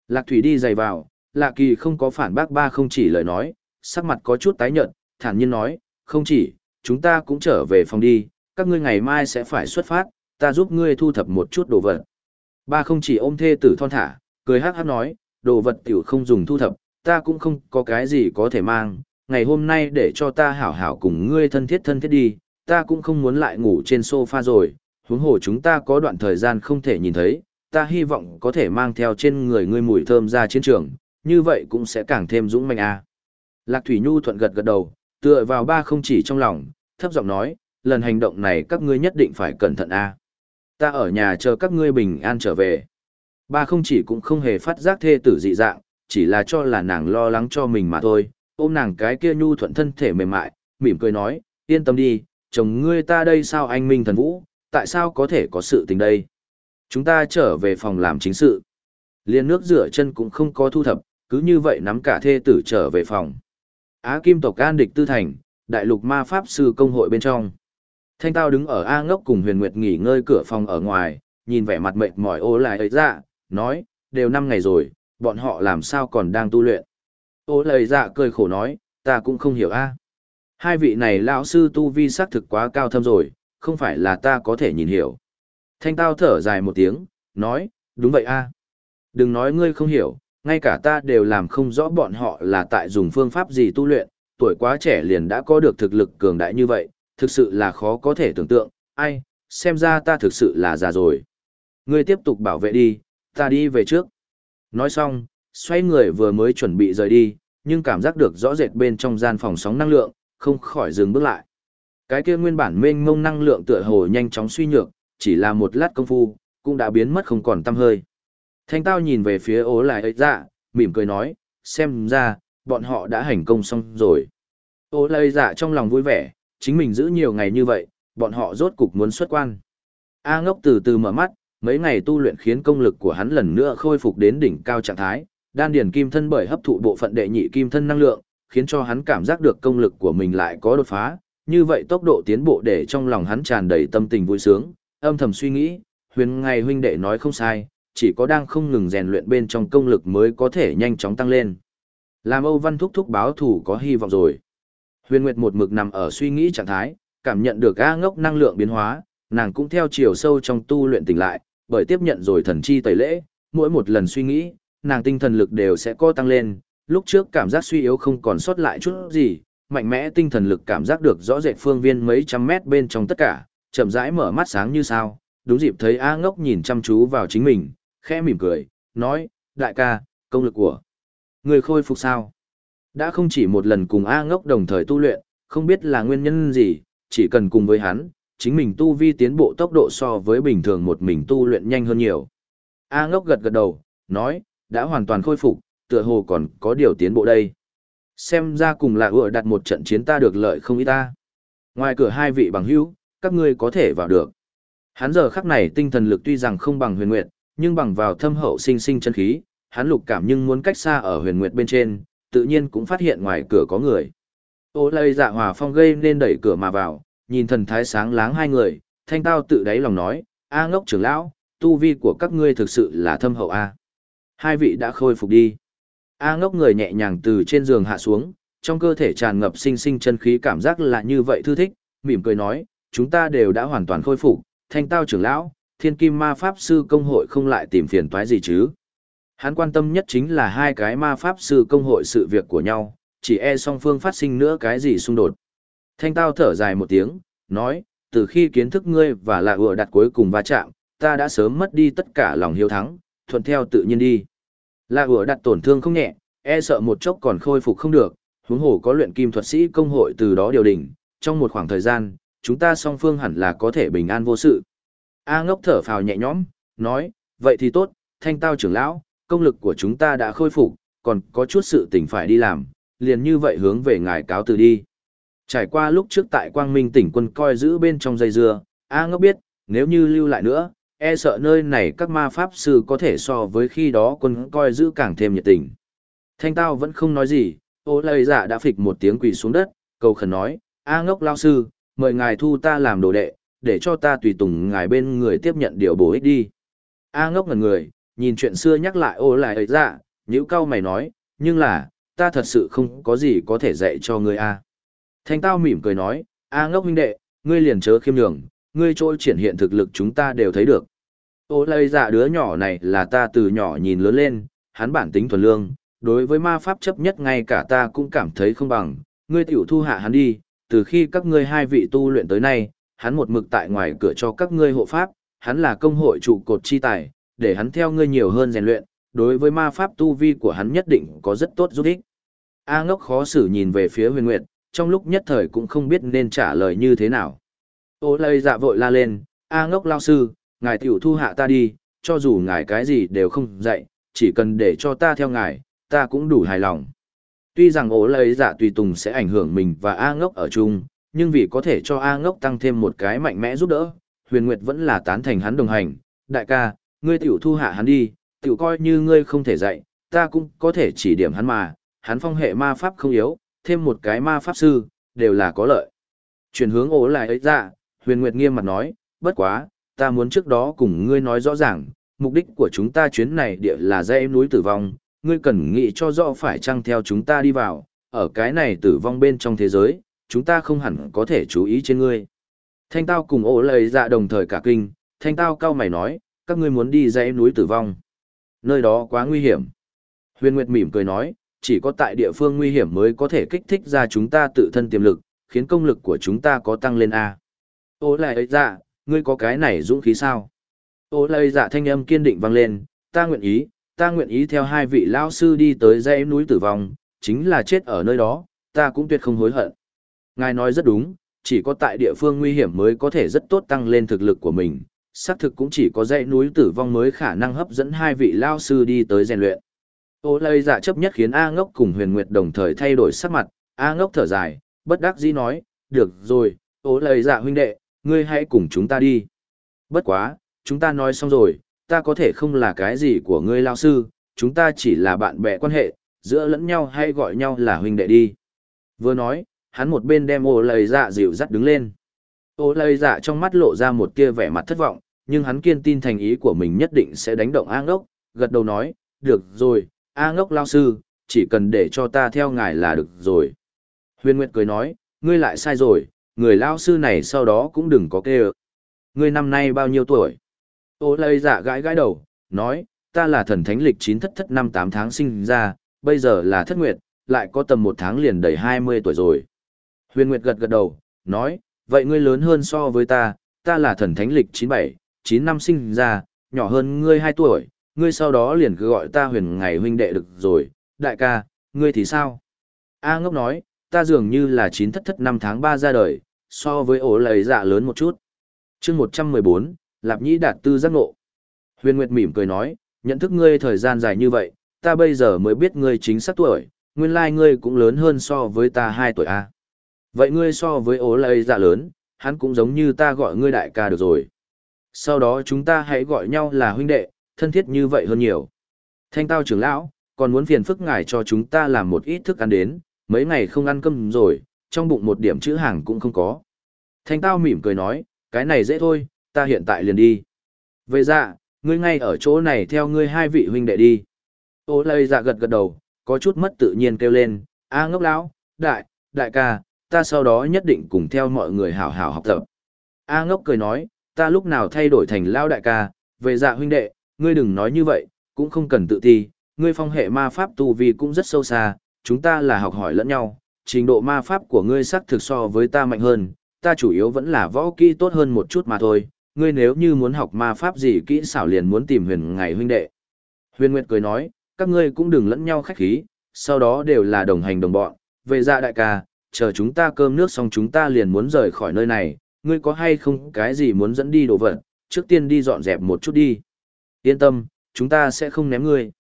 Lạc Thủy đi giày vào, Lạc Kỳ không có phản bác ba không chỉ lời nói, sắc mặt có chút tái nhợt, thản nhiên nói, không chỉ, chúng ta cũng trở về phòng đi, các ngươi ngày mai sẽ phải xuất phát, ta giúp ngươi thu thập một chút đồ vật. Ba không chỉ ôm thê tử thon thả, cười hát hát nói, đồ vật tiểu không dùng thu thập, ta cũng không có cái gì có thể mang, ngày hôm nay để cho ta hảo hảo cùng ngươi thân thiết thân thiết đi, ta cũng không muốn lại ngủ trên sofa rồi, huống hồ chúng ta có đoạn thời gian không thể nhìn thấy, ta hy vọng có thể mang theo trên người ngươi mùi thơm ra chiến trường, như vậy cũng sẽ càng thêm dũng mạnh a. À. Lạc Thủy Nhu thuận gật gật đầu, tựa vào ba không chỉ trong lòng, thấp giọng nói, lần hành động này các ngươi nhất định phải cẩn thận a. À. Ta ở nhà chờ các ngươi bình an trở về. Ba không chỉ cũng không hề phát giác thê tử dị dạng, chỉ là cho là nàng lo lắng cho mình mà thôi, ôm nàng cái kia nhu thuận thân thể mềm mại, mỉm cười nói, yên tâm đi, chồng ngươi ta đây sao anh minh thần vũ, tại sao có thể có sự tình đây? Chúng ta trở về phòng làm chính sự. Liên nước rửa chân cũng không có thu thập, cứ như vậy nắm cả thê tử trở về phòng. Á Kim tộc an địch tư thành, đại lục ma pháp sư công hội bên trong. Thanh Tao đứng ở A ngốc cùng huyền nguyệt nghỉ ngơi cửa phòng ở ngoài, nhìn vẻ mặt mệt mỏi ô lại ấy ra, nói, đều năm ngày rồi, bọn họ làm sao còn đang tu luyện. Ô lời dạ cười khổ nói, ta cũng không hiểu a. Hai vị này lão sư tu vi xác thực quá cao thâm rồi, không phải là ta có thể nhìn hiểu. Thanh tao thở dài một tiếng, nói, đúng vậy a. Đừng nói ngươi không hiểu, ngay cả ta đều làm không rõ bọn họ là tại dùng phương pháp gì tu luyện, tuổi quá trẻ liền đã có được thực lực cường đại như vậy, thực sự là khó có thể tưởng tượng, ai, xem ra ta thực sự là già rồi. Ngươi tiếp tục bảo vệ đi, ta đi về trước. Nói xong, xoay người vừa mới chuẩn bị rời đi, nhưng cảm giác được rõ rệt bên trong gian phòng sóng năng lượng, không khỏi dừng bước lại. Cái kia nguyên bản mênh mông năng lượng tựa hồ nhanh chóng suy nhược, chỉ là một lát công phu, cũng đã biến mất không còn tăm hơi. Thanh tao nhìn về phía ố lại ấy dạ, mỉm cười nói, xem ra, bọn họ đã hành công xong rồi. Ố lại dạ trong lòng vui vẻ, chính mình giữ nhiều ngày như vậy, bọn họ rốt cục muốn xuất quan. A ngốc từ từ mở mắt, mấy ngày tu luyện khiến công lực của hắn lần nữa khôi phục đến đỉnh cao trạng thái, đan điền kim thân bởi hấp thụ bộ phận đệ nhị kim thân năng lượng, khiến cho hắn cảm giác được công lực của mình lại có đột phá, như vậy tốc độ tiến bộ để trong lòng hắn tràn đầy tâm tình vui sướng, âm thầm suy nghĩ, huyền ngày huynh đệ nói không sai, chỉ có đang không ngừng rèn luyện bên trong công lực mới có thể nhanh chóng tăng lên. Làm Âu Văn thúc thúc báo thủ có hy vọng rồi. Huyền Nguyệt một mực nằm ở suy nghĩ trạng thái, cảm nhận được A ngốc năng lượng biến hóa, nàng cũng theo chiều sâu trong tu luyện tỉnh lại, bởi tiếp nhận rồi thần chi tẩy lễ, mỗi một lần suy nghĩ, nàng tinh thần lực đều sẽ có tăng lên, lúc trước cảm giác suy yếu không còn sót lại chút gì, mạnh mẽ tinh thần lực cảm giác được rõ rệt phương viên mấy trăm mét bên trong tất cả, chậm rãi mở mắt sáng như sao, đúng dịp thấy A ngốc nhìn chăm chú vào chính mình, khẽ mỉm cười, nói, đại ca, công lực của người khôi phục sao? Đã không chỉ một lần cùng A ngốc đồng thời tu luyện, không biết là nguyên nhân gì, chỉ cần cùng với hắn, chính mình tu vi tiến bộ tốc độ so với bình thường một mình tu luyện nhanh hơn nhiều. A ngốc gật gật đầu, nói, đã hoàn toàn khôi phục, tựa hồ còn có điều tiến bộ đây. Xem ra cùng là vừa đặt một trận chiến ta được lợi không ít ta. Ngoài cửa hai vị bằng hữu, các ngươi có thể vào được. Hắn giờ khắc này tinh thần lực tuy rằng không bằng huyền nguyệt, nhưng bằng vào thâm hậu sinh sinh chân khí, hắn lục cảm nhưng muốn cách xa ở huyền nguyệt bên trên, tự nhiên cũng phát hiện ngoài cửa có người. Ô lây dạ hòa phong gây nên đẩy cửa mà vào, nhìn thần thái sáng láng hai người, thanh tao tự đáy lòng nói, A ngốc trưởng lão, tu vi của các ngươi thực sự là thâm hậu A. Hai vị đã khôi phục đi. A ngốc người nhẹ nhàng từ trên giường hạ xuống, trong cơ thể tràn ngập sinh sinh chân khí cảm giác là như vậy thư thích, mỉm cười nói, chúng ta đều đã hoàn toàn khôi phục, thanh tao trưởng lão, thiên kim ma pháp sư công hội không lại tìm phiền toái gì chứ. Hắn quan tâm nhất chính là hai cái ma pháp sư công hội sự việc của nhau, chỉ e song phương phát sinh nữa cái gì xung đột. Thanh tao thở dài một tiếng, nói, từ khi kiến thức ngươi và là ựa đặt cuối cùng va chạm, ta đã sớm mất đi tất cả lòng hiếu thắng, thuận theo tự nhiên đi. Là ựa đặt tổn thương không nhẹ, e sợ một chốc còn khôi phục không được, huống hồ có luyện kim thuật sĩ công hội từ đó điều đình, trong một khoảng thời gian, chúng ta song phương hẳn là có thể bình an vô sự. A ngốc thở phào nhẹ nhõm, nói, vậy thì tốt, thanh tao trưởng lão, công lực của chúng ta đã khôi phục, còn có chút sự tình phải đi làm, liền như vậy hướng về ngài cáo từ đi. Trải qua lúc trước tại Quang Minh tỉnh quân coi giữ bên trong dây dưa, A ngốc biết, nếu như lưu lại nữa, e sợ nơi này các ma pháp sư có thể so với khi đó quân coi giữ càng thêm nhiệt tình. Thanh tao vẫn không nói gì, ô lời giả dạ đã phịch một tiếng quỳ xuống đất, cầu khẩn nói, A ngốc lao sư, mời ngài thu ta làm đồ đệ, để cho ta tùy tùng ngài bên người tiếp nhận điều bổ ích đi. A ngốc ngần người, nhìn chuyện xưa nhắc lại ô lại ấy dạ, nhữ cao mày nói, nhưng là, ta thật sự không có gì có thể dạy cho ngươi A. Thanh tao mỉm cười nói, A ngốc huynh đệ, ngươi liền chớ khiêm nhường, ngươi trôi triển hiện thực lực chúng ta đều thấy được. Ô lây dạ đứa nhỏ này là ta từ nhỏ nhìn lớn lên, hắn bản tính thuần lương, đối với ma pháp chấp nhất ngay cả ta cũng cảm thấy không bằng, ngươi tiểu thu hạ hắn đi, từ khi các ngươi hai vị tu luyện tới nay, hắn một mực tại ngoài cửa cho các ngươi hộ pháp, hắn là công hội trụ cột chi tài, để hắn theo ngươi nhiều hơn rèn luyện, đối với ma pháp tu vi của hắn nhất định có rất tốt giúp ích. A ngốc khó xử nhìn về phía huyền nguyệt, trong lúc nhất thời cũng không biết nên trả lời như thế nào. Ô lây dạ vội la lên, A ngốc lao sư, ngài tiểu thu hạ ta đi, cho dù ngài cái gì đều không dạy, chỉ cần để cho ta theo ngài, ta cũng đủ hài lòng. Tuy rằng ố lấy dạ tùy tùng sẽ ảnh hưởng mình và A ngốc ở chung, nhưng vì có thể cho A ngốc tăng thêm một cái mạnh mẽ giúp đỡ, huyền nguyệt vẫn là tán thành hắn đồng hành. Đại ca, ngươi tiểu thu hạ hắn đi, tiểu coi như ngươi không thể dạy, ta cũng có thể chỉ điểm hắn mà, hắn phong hệ ma pháp không yếu, thêm một cái ma pháp sư, đều là có lợi. Chuyển hướng ố lại ấy ra huyền nguyệt nghiêm mặt nói, bất quá, ta muốn trước đó cùng ngươi nói rõ ràng, mục đích của chúng ta chuyến này địa là dãy núi tử vong, ngươi cần nghĩ cho rõ phải chăng theo chúng ta đi vào, ở cái này tử vong bên trong thế giới, chúng ta không hẳn có thể chú ý trên ngươi. Thanh tao cùng ổ lời dạ đồng thời cả kinh, thanh tao cao mày nói, các ngươi muốn đi dãy núi tử vong. Nơi đó quá nguy hiểm. Huyền Nguyệt mỉm cười nói, chỉ có tại địa phương nguy hiểm mới có thể kích thích ra chúng ta tự thân tiềm lực, khiến công lực của chúng ta có tăng lên A. Ô lại dạ, ngươi có cái này dũng khí sao? Ô lời dạ thanh âm kiên định vang lên, ta nguyện ý, ta nguyện ý theo hai vị lao sư đi tới dãy núi tử vong, chính là chết ở nơi đó, ta cũng tuyệt không hối hận. Ngài nói rất đúng, chỉ có tại địa phương nguy hiểm mới có thể rất tốt tăng lên thực lực của mình, xác thực cũng chỉ có dãy núi tử vong mới khả năng hấp dẫn hai vị lao sư đi tới rèn luyện. Ô Lây dạ chấp nhất khiến A ngốc cùng huyền nguyệt đồng thời thay đổi sắc mặt, A ngốc thở dài, bất đắc dĩ nói, được rồi, ô Lây dạ huynh đệ, ngươi hãy cùng chúng ta đi. Bất quá, chúng ta nói xong rồi, ta có thể không là cái gì của ngươi lao sư, chúng ta chỉ là bạn bè quan hệ, giữa lẫn nhau hay gọi nhau là huynh đệ đi. Vừa nói, hắn một bên đem ô lời dạ dịu dắt đứng lên. Ô lời dạ trong mắt lộ ra một kia vẻ mặt thất vọng, nhưng hắn kiên tin thành ý của mình nhất định sẽ đánh động A ngốc, gật đầu nói, được rồi, A ngốc lao sư, chỉ cần để cho ta theo ngài là được rồi. Huyền Nguyệt cười nói, ngươi lại sai rồi, người lao sư này sau đó cũng đừng có kê ợ. Ngươi năm nay bao nhiêu tuổi? Ô lây dạ gãi gãi đầu, nói, ta là thần thánh lịch chín thất thất năm tám tháng sinh ra, bây giờ là thất nguyệt, lại có tầm một tháng liền đầy hai mươi tuổi rồi. Huyền Nguyệt gật gật đầu, nói, vậy ngươi lớn hơn so với ta, ta là thần thánh lịch chín bảy, chín năm sinh ra, nhỏ hơn ngươi hai tuổi, ngươi sau đó liền cứ gọi ta huyền ngày huynh đệ được rồi, đại ca, ngươi thì sao? A ngốc nói, ta dường như là chín thất thất năm tháng ba ra đời, so với ổ lầy dạ lớn một chút. chương một trăm mười bốn Lạp Nhĩ đạt tư giác ngộ. Huyền Nguyệt mỉm cười nói, nhận thức ngươi thời gian dài như vậy, ta bây giờ mới biết ngươi chính xác tuổi, nguyên lai ngươi cũng lớn hơn so với ta 2 tuổi a. Vậy ngươi so với ố lây dạ lớn, hắn cũng giống như ta gọi ngươi đại ca được rồi. Sau đó chúng ta hãy gọi nhau là huynh đệ, thân thiết như vậy hơn nhiều. Thanh tao trưởng lão, còn muốn phiền phức ngài cho chúng ta làm một ít thức ăn đến, mấy ngày không ăn cơm rồi, trong bụng một điểm chữ hàng cũng không có. Thanh tao mỉm cười nói, cái này dễ thôi, ta hiện tại liền đi. Vậy dạ, ngươi ngay ở chỗ này theo ngươi hai vị huynh đệ đi. Ô lây dạ gật gật đầu, có chút mất tự nhiên kêu lên, a ngốc lão, đại, đại ca, ta sau đó nhất định cùng theo mọi người hảo hảo học tập. A ngốc cười nói, ta lúc nào thay đổi thành lao đại ca, về dạ huynh đệ, ngươi đừng nói như vậy, cũng không cần tự ti, ngươi phong hệ ma pháp tu vi cũng rất sâu xa, chúng ta là học hỏi lẫn nhau, trình độ ma pháp của ngươi sắc thực so với ta mạnh hơn, ta chủ yếu vẫn là võ kỹ tốt hơn một chút mà thôi, ngươi nếu như muốn học ma pháp gì kỹ xảo liền muốn tìm huyền ngày huynh đệ. Huyền Nguyệt cười nói, các ngươi cũng đừng lẫn nhau khách khí, sau đó đều là đồng hành đồng bọn, về dạ đại ca, chờ chúng ta cơm nước xong chúng ta liền muốn rời khỏi nơi này, ngươi có hay không cái gì muốn dẫn đi đồ vật, trước tiên đi dọn dẹp một chút đi. Yên tâm, chúng ta sẽ không ném ngươi.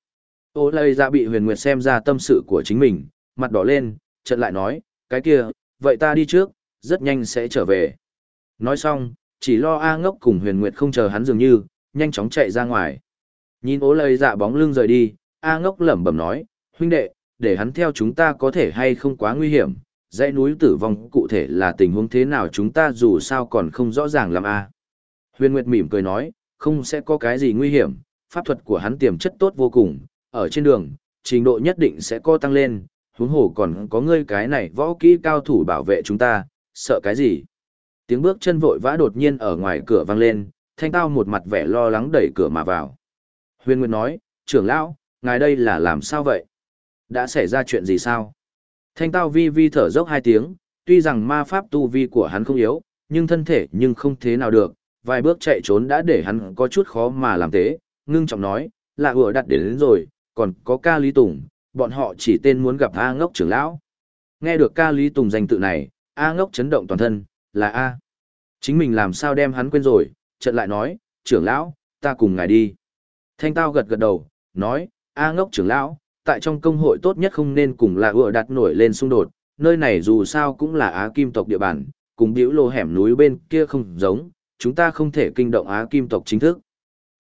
Ô lây ra bị huyền nguyệt xem ra tâm sự của chính mình, mặt đỏ lên, trận lại nói, cái kia, vậy ta đi trước, rất nhanh sẽ trở về. Nói xong, chỉ lo A ngốc cùng huyền nguyệt không chờ hắn dường như, nhanh chóng chạy ra ngoài. Nhìn ố lây dạ bóng lưng rời đi, A ngốc lẩm bẩm nói, huynh đệ, để hắn theo chúng ta có thể hay không quá nguy hiểm, dãy núi tử vong cụ thể là tình huống thế nào chúng ta dù sao còn không rõ ràng làm A. Huyền Nguyệt mỉm cười nói, không sẽ có cái gì nguy hiểm, pháp thuật của hắn tiềm chất tốt vô cùng, ở trên đường, trình độ nhất định sẽ co tăng lên, huống hồ còn có ngươi cái này võ kỹ cao thủ bảo vệ chúng ta, sợ cái gì. Tiếng bước chân vội vã đột nhiên ở ngoài cửa vang lên, thanh tao một mặt vẻ lo lắng đẩy cửa mà vào. Huyền Nguyệt nói, trưởng lão, ngài đây là làm sao vậy? Đã xảy ra chuyện gì sao? Thanh tao vi vi thở dốc hai tiếng, tuy rằng ma pháp tu vi của hắn không yếu, nhưng thân thể nhưng không thế nào được, vài bước chạy trốn đã để hắn có chút khó mà làm thế, ngưng trọng nói, là vừa đặt đến, đến rồi, còn có ca Lý Tùng, bọn họ chỉ tên muốn gặp A ngốc trưởng lão. Nghe được ca Lý Tùng danh tự này, A ngốc chấn động toàn thân, là A. Chính mình làm sao đem hắn quên rồi, trận lại nói, trưởng lão, ta cùng ngài đi. Thanh tao gật gật đầu, nói, A ngốc trưởng lão, tại trong công hội tốt nhất không nên cùng là ựa đặt nổi lên xung đột, nơi này dù sao cũng là Á Kim tộc địa bàn, cùng biểu lô hẻm núi bên kia không giống, chúng ta không thể kinh động Á Kim tộc chính thức.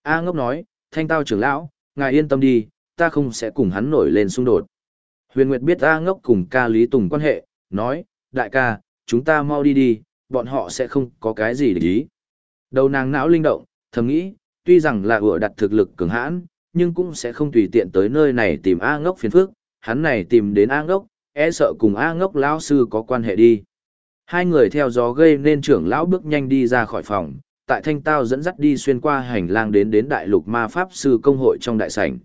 A ngốc nói, thanh tao trưởng lão, ngài yên tâm đi, ta không sẽ cùng hắn nổi lên xung đột. Huyền Nguyệt biết A ngốc cùng ca Lý Tùng quan hệ, nói, đại ca, chúng ta mau đi đi, bọn họ sẽ không có cái gì để ý. Đầu nàng não linh động, thầm nghĩ, tuy rằng là ựa đặt thực lực cường hãn, nhưng cũng sẽ không tùy tiện tới nơi này tìm A ngốc phiền phức, hắn này tìm đến A ngốc, e sợ cùng A ngốc lão sư có quan hệ đi. Hai người theo gió gây nên trưởng lão bước nhanh đi ra khỏi phòng, tại thanh tao dẫn dắt đi xuyên qua hành lang đến đến đại lục ma pháp sư công hội trong đại sảnh.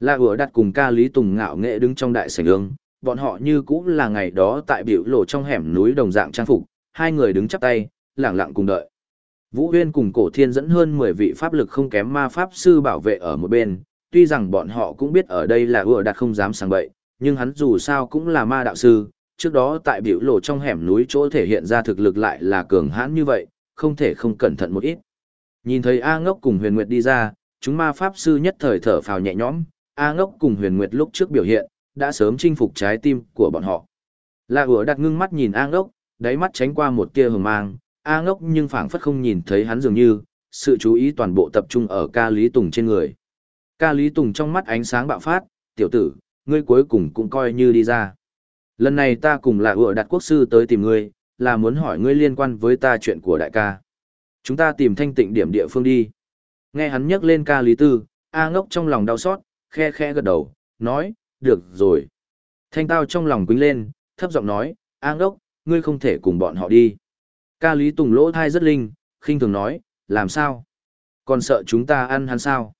La ủa đặt cùng ca Lý Tùng ngạo nghệ đứng trong đại sảnh ương, bọn họ như cũng là ngày đó tại biểu lộ trong hẻm núi đồng dạng trang phục, hai người đứng chắp tay, lặng lặng cùng đợi. Vũ Huyên cùng Cổ Thiên dẫn hơn 10 vị pháp lực không kém ma pháp sư bảo vệ ở một bên, tuy rằng bọn họ cũng biết ở đây là vừa đặt không dám sang bậy, nhưng hắn dù sao cũng là ma đạo sư, trước đó tại biểu lộ trong hẻm núi chỗ thể hiện ra thực lực lại là cường hãn như vậy, không thể không cẩn thận một ít. Nhìn thấy A Ngốc cùng Huyền Nguyệt đi ra, chúng ma pháp sư nhất thời thở phào nhẹ nhõm, A Ngốc cùng Huyền Nguyệt lúc trước biểu hiện, đã sớm chinh phục trái tim của bọn họ. La Hứa đặt ngưng mắt nhìn A Ngốc, đáy mắt tránh qua một tia hừng mang, A Ngốc nhưng phảng phất không nhìn thấy hắn dường như, sự chú ý toàn bộ tập trung ở ca Lý Tùng trên người. Ca Lý Tùng trong mắt ánh sáng bạo phát, tiểu tử, ngươi cuối cùng cũng coi như đi ra. Lần này ta cùng là ựa đặt quốc sư tới tìm ngươi, là muốn hỏi ngươi liên quan với ta chuyện của đại ca. Chúng ta tìm thanh tịnh điểm địa phương đi. Nghe hắn nhắc lên ca Lý Tư, A ngốc trong lòng đau xót, khe khe gật đầu, nói, được rồi. Thanh tao trong lòng quính lên, thấp giọng nói, A ngốc, ngươi không thể cùng bọn họ đi. Ca Lý Tùng lỗ thai rất linh, khinh thường nói, làm sao? Còn sợ chúng ta ăn hắn sao?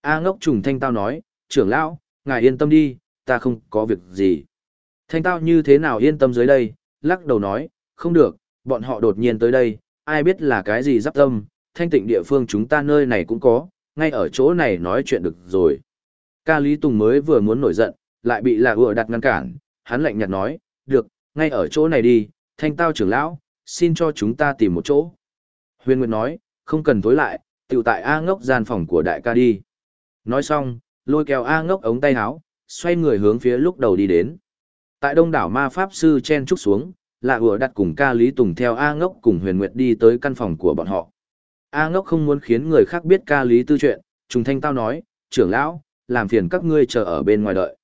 A ngốc trùng thanh tao nói, trưởng lão, ngài yên tâm đi, ta không có việc gì. Thanh tao như thế nào yên tâm dưới đây, lắc đầu nói, không được, bọn họ đột nhiên tới đây, ai biết là cái gì giáp tâm, thanh tịnh địa phương chúng ta nơi này cũng có, ngay ở chỗ này nói chuyện được rồi. Ca Lý Tùng mới vừa muốn nổi giận, lại bị là ựa đặt ngăn cản, hắn lạnh nhạt nói, được, ngay ở chỗ này đi, thanh tao trưởng lão, xin cho chúng ta tìm một chỗ. Huyền Nguyệt nói, không cần tối lại, tiểu tại A ngốc gian phòng của đại ca đi. Nói xong, lôi kéo A ngốc ống tay áo, xoay người hướng phía lúc đầu đi đến. Tại đông đảo ma pháp sư chen trúc xuống, là vừa đặt cùng ca Lý Tùng theo A ngốc cùng huyền nguyệt đi tới căn phòng của bọn họ. A ngốc không muốn khiến người khác biết ca Lý tư chuyện, trùng thanh tao nói, trưởng lão, làm phiền các ngươi chờ ở bên ngoài đợi.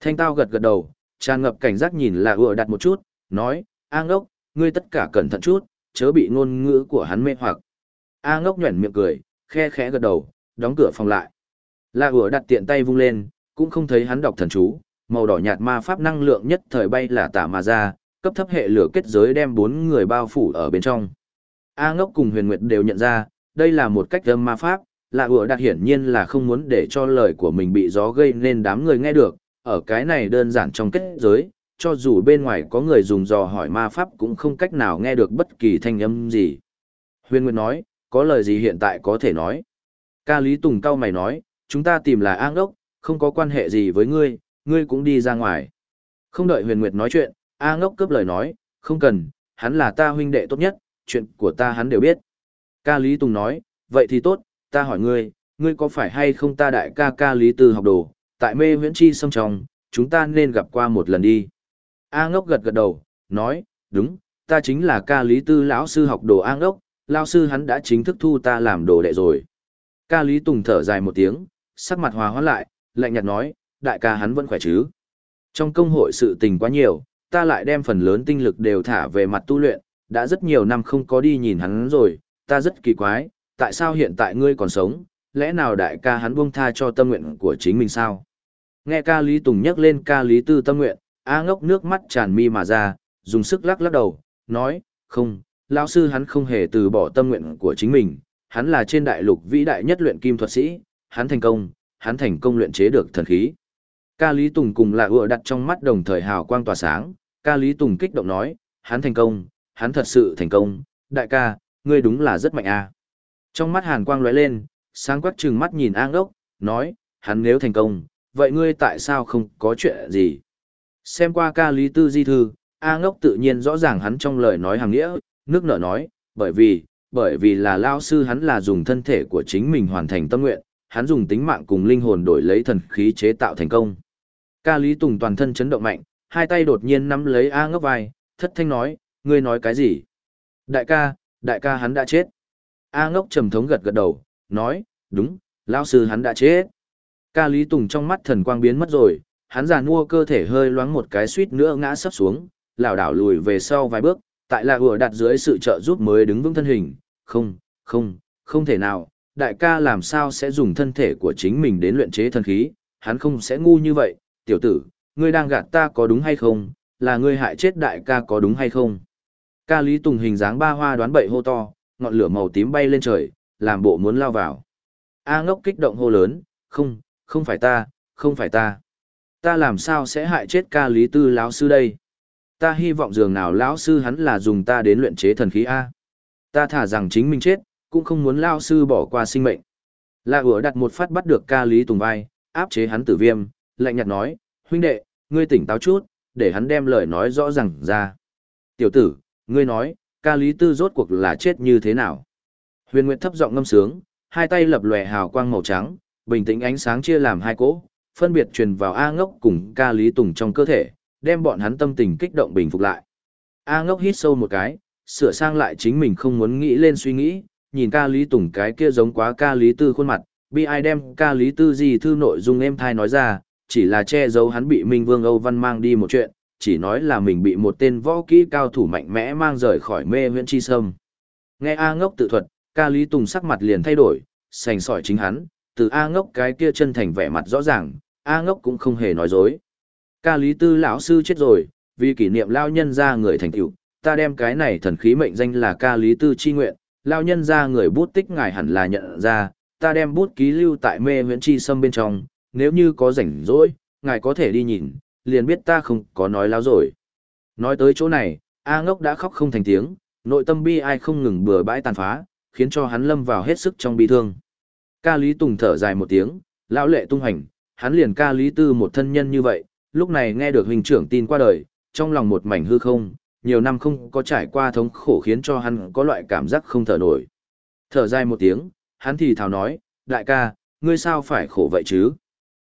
Thanh tao gật gật đầu, tràn ngập cảnh giác nhìn là vừa đặt một chút, nói, A ngốc, ngươi tất cả cẩn thận chút, chớ bị ngôn ngữ của hắn mê hoặc. A ngốc nhuẩn miệng cười, khe khẽ gật đầu, đóng cửa phòng lại. La ủa đặt tiện tay vung lên, cũng không thấy hắn đọc thần chú, màu đỏ nhạt ma pháp năng lượng nhất thời bay là tả mà ra, cấp thấp hệ lửa kết giới đem bốn người bao phủ ở bên trong. A ngốc cùng huyền nguyệt đều nhận ra, đây là một cách âm ma pháp, là vừa đặt hiển nhiên là không muốn để cho lời của mình bị gió gây nên đám người nghe được, ở cái này đơn giản trong kết giới, cho dù bên ngoài có người dùng dò hỏi ma pháp cũng không cách nào nghe được bất kỳ thanh âm gì. Huyền Nguyệt nói, có lời gì hiện tại có thể nói. Ca Lý Tùng cao mày nói, chúng ta tìm là An ngốc, không có quan hệ gì với ngươi, ngươi cũng đi ra ngoài. Không đợi Huyền Nguyệt nói chuyện, A ngốc cướp lời nói, không cần, hắn là ta huynh đệ tốt nhất, chuyện của ta hắn đều biết. Ca Lý Tùng nói, vậy thì tốt, ta hỏi ngươi, ngươi có phải hay không ta đại ca ca Lý Tư học đồ, tại mê huyễn chi sông trong, chúng ta nên gặp qua một lần đi. A ngốc gật gật đầu, nói, đúng, ta chính là ca Lý Tư lão sư học đồ A ngốc, lão sư hắn đã chính thức thu ta làm đồ đệ rồi. Ca Lý Tùng thở dài một tiếng, sắc mặt hòa hoãn lại, lạnh nhạt nói, đại ca hắn vẫn khỏe chứ. Trong công hội sự tình quá nhiều, ta lại đem phần lớn tinh lực đều thả về mặt tu luyện, đã rất nhiều năm không có đi nhìn hắn rồi, ta rất kỳ quái, tại sao hiện tại ngươi còn sống, lẽ nào đại ca hắn buông tha cho tâm nguyện của chính mình sao? Nghe ca Lý Tùng nhắc lên ca Lý Tư tâm nguyện, A ngốc nước mắt tràn mi mà ra, dùng sức lắc lắc đầu, nói, không, lão sư hắn không hề từ bỏ tâm nguyện của chính mình, hắn là trên đại lục vĩ đại nhất luyện kim thuật sĩ, hắn thành công, hắn thành công luyện chế được thần khí. Ca Lý Tùng cùng là ựa đặt trong mắt đồng thời hào quang tỏa sáng, ca Lý Tùng kích động nói, hắn thành công, hắn thật sự thành công, đại ca, ngươi đúng là rất mạnh a. Trong mắt hàn quang lóe lên, sáng quắc trừng mắt nhìn A ngốc, nói, hắn nếu thành công, vậy ngươi tại sao không có chuyện gì? Xem qua ca lý tư di thư, A ngốc tự nhiên rõ ràng hắn trong lời nói hàng nghĩa, nước nở nói, bởi vì, bởi vì là lao sư hắn là dùng thân thể của chính mình hoàn thành tâm nguyện, hắn dùng tính mạng cùng linh hồn đổi lấy thần khí chế tạo thành công. Ca Lý Tùng toàn thân chấn động mạnh, hai tay đột nhiên nắm lấy A ngốc vai, thất thanh nói, ngươi nói cái gì? Đại ca, đại ca hắn đã chết. A ngốc trầm thống gật gật đầu, nói, đúng, lao sư hắn đã chết. Ca Lý Tùng trong mắt thần quang biến mất rồi, hắn già nua cơ thể hơi loáng một cái suýt nữa ngã sấp xuống, lảo đảo lùi về sau vài bước, tại là vừa đặt dưới sự trợ giúp mới đứng vững thân hình, không, không, không thể nào, đại ca làm sao sẽ dùng thân thể của chính mình đến luyện chế thần khí, hắn không sẽ ngu như vậy, tiểu tử, ngươi đang gạt ta có đúng hay không, là ngươi hại chết đại ca có đúng hay không. Ca Lý Tùng hình dáng ba hoa đoán bậy hô to, ngọn lửa màu tím bay lên trời, làm bộ muốn lao vào. A ngốc kích động hô lớn, không, không phải ta, không phải ta. Ta làm sao sẽ hại chết ca lý tư lão sư đây? Ta hy vọng dường nào lão sư hắn là dùng ta đến luyện chế thần khí A. Ta thả rằng chính mình chết, cũng không muốn lão sư bỏ qua sinh mệnh. La ủa đặt một phát bắt được ca lý tùng vai, áp chế hắn tử viêm, lạnh nhạt nói, huynh đệ, ngươi tỉnh táo chút, để hắn đem lời nói rõ ràng ra. Tiểu tử, ngươi nói, ca lý tư rốt cuộc là chết như thế nào? Huyền Nguyệt thấp giọng ngâm sướng, hai tay lập lòe hào quang màu trắng, bình tĩnh ánh sáng chia làm hai cỗ, phân biệt truyền vào A ngốc cùng ca lý tùng trong cơ thể, đem bọn hắn tâm tình kích động bình phục lại. A ngốc hít sâu một cái, sửa sang lại chính mình không muốn nghĩ lên suy nghĩ, nhìn ca lý tùng cái kia giống quá ca lý tư khuôn mặt, bi ai đem ca lý tư gì thư nội dung em thai nói ra, chỉ là che giấu hắn bị Minh Vương Âu Văn mang đi một chuyện, chỉ nói là mình bị một tên võ kỹ cao thủ mạnh mẽ mang rời khỏi mê huyện chi sâm. Nghe A ngốc tự thuật, ca lý tùng sắc mặt liền thay đổi, sành sỏi chính hắn, từ A ngốc cái kia chân thành vẻ mặt rõ ràng, A ngốc cũng không hề nói dối. Ca lý tư lão sư chết rồi, vì kỷ niệm lao nhân ra người thành tựu, ta đem cái này thần khí mệnh danh là ca lý tư chi nguyện, lao nhân ra người bút tích ngài hẳn là nhận ra, ta đem bút ký lưu tại mê nguyễn chi sâm bên trong, nếu như có rảnh rỗi, ngài có thể đi nhìn, liền biết ta không có nói láo rồi. Nói tới chỗ này, A ngốc đã khóc không thành tiếng, nội tâm bi ai không ngừng bừa bãi tàn phá, khiến cho hắn lâm vào hết sức trong bi thương. Ca Lý Tùng thở dài một tiếng, lão lệ tung hành, hắn liền ca Lý Tư một thân nhân như vậy, lúc này nghe được huynh trưởng tin qua đời, trong lòng một mảnh hư không, nhiều năm không có trải qua thống khổ khiến cho hắn có loại cảm giác không thở nổi. Thở dài một tiếng, hắn thì thào nói, đại ca, ngươi sao phải khổ vậy chứ?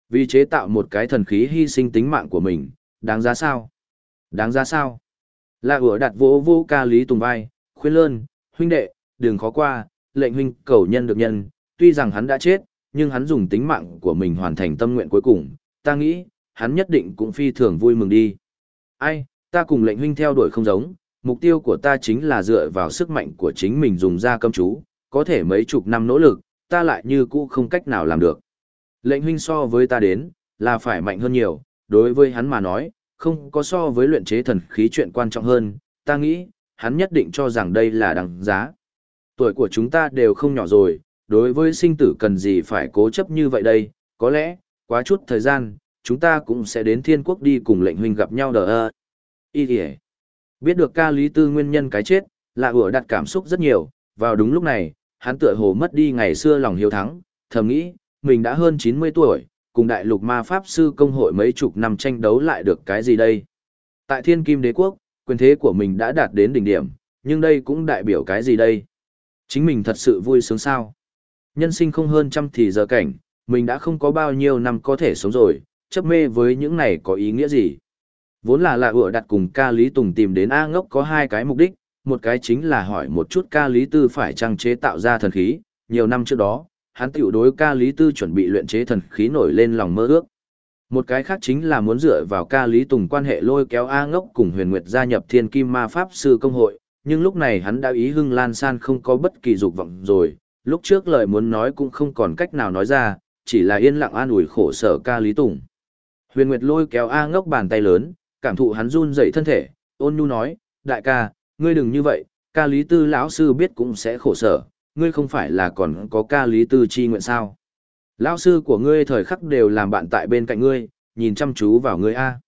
Vì chế tạo một cái thần khí hy sinh tính mạng của mình, đáng giá sao? Đáng giá sao? Là ủa đặt vỗ vô ca lý tùng vai, khuyên lơn, huynh đệ, đừng khó qua, lệnh huynh cầu nhân được nhân, tuy rằng hắn đã chết, nhưng hắn dùng tính mạng của mình hoàn thành tâm nguyện cuối cùng, ta nghĩ, hắn nhất định cũng phi thường vui mừng đi. Ai, ta cùng lệnh huynh theo đuổi không giống, mục tiêu của ta chính là dựa vào sức mạnh của chính mình dùng ra cấm chú, có thể mấy chục năm nỗ lực, ta lại như cũ không cách nào làm được. Lệnh huynh so với ta đến, là phải mạnh hơn nhiều, đối với hắn mà nói, không có so với luyện chế thần khí chuyện quan trọng hơn, ta nghĩ, hắn nhất định cho rằng đây là đằng giá. Tuổi của chúng ta đều không nhỏ rồi, đối với sinh tử cần gì phải cố chấp như vậy đây, có lẽ, quá chút thời gian, chúng ta cũng sẽ đến thiên quốc đi cùng lệnh huynh gặp nhau đờ ơ. Ý kìa. Biết được ca lý tư nguyên nhân cái chết, là ủa đặt cảm xúc rất nhiều, vào đúng lúc này, hắn tựa hồ mất đi ngày xưa lòng hiếu thắng, thầm nghĩ, mình đã hơn 90 tuổi, cùng đại lục ma pháp sư công hội mấy chục năm tranh đấu lại được cái gì đây? Tại thiên kim đế quốc, quyền thế của mình đã đạt đến đỉnh điểm, nhưng đây cũng đại biểu cái gì đây? Chính mình thật sự vui sướng sao? Nhân sinh không hơn trăm thì giờ cảnh, mình đã không có bao nhiêu năm có thể sống rồi, chấp mê với những này có ý nghĩa gì? Vốn là là ủa đặt cùng ca Lý Tùng tìm đến A ngốc có hai cái mục đích, một cái chính là hỏi một chút ca Lý Tư phải trang chế tạo ra thần khí, nhiều năm trước đó, hắn tiểu đối ca Lý Tư chuẩn bị luyện chế thần khí nổi lên lòng mơ ước. Một cái khác chính là muốn dựa vào ca Lý Tùng quan hệ lôi kéo A ngốc cùng huyền nguyệt gia nhập thiên kim ma pháp sư công hội, nhưng lúc này hắn đã ý hưng lan san không có bất kỳ dục vọng rồi, lúc trước lời muốn nói cũng không còn cách nào nói ra, chỉ là yên lặng an ủi khổ sở ca Lý Tùng. Huyền Nguyệt lôi kéo A ngốc bàn tay lớn, cảm thụ hắn run dậy thân thể, ôn nhu nói, đại ca, ngươi đừng như vậy, ca Lý Tư lão sư biết cũng sẽ khổ sở, ngươi không phải là còn có ca Lý Tư chi nguyện sao. Lão sư của ngươi thời khắc đều làm bạn tại bên cạnh ngươi, nhìn chăm chú vào ngươi A.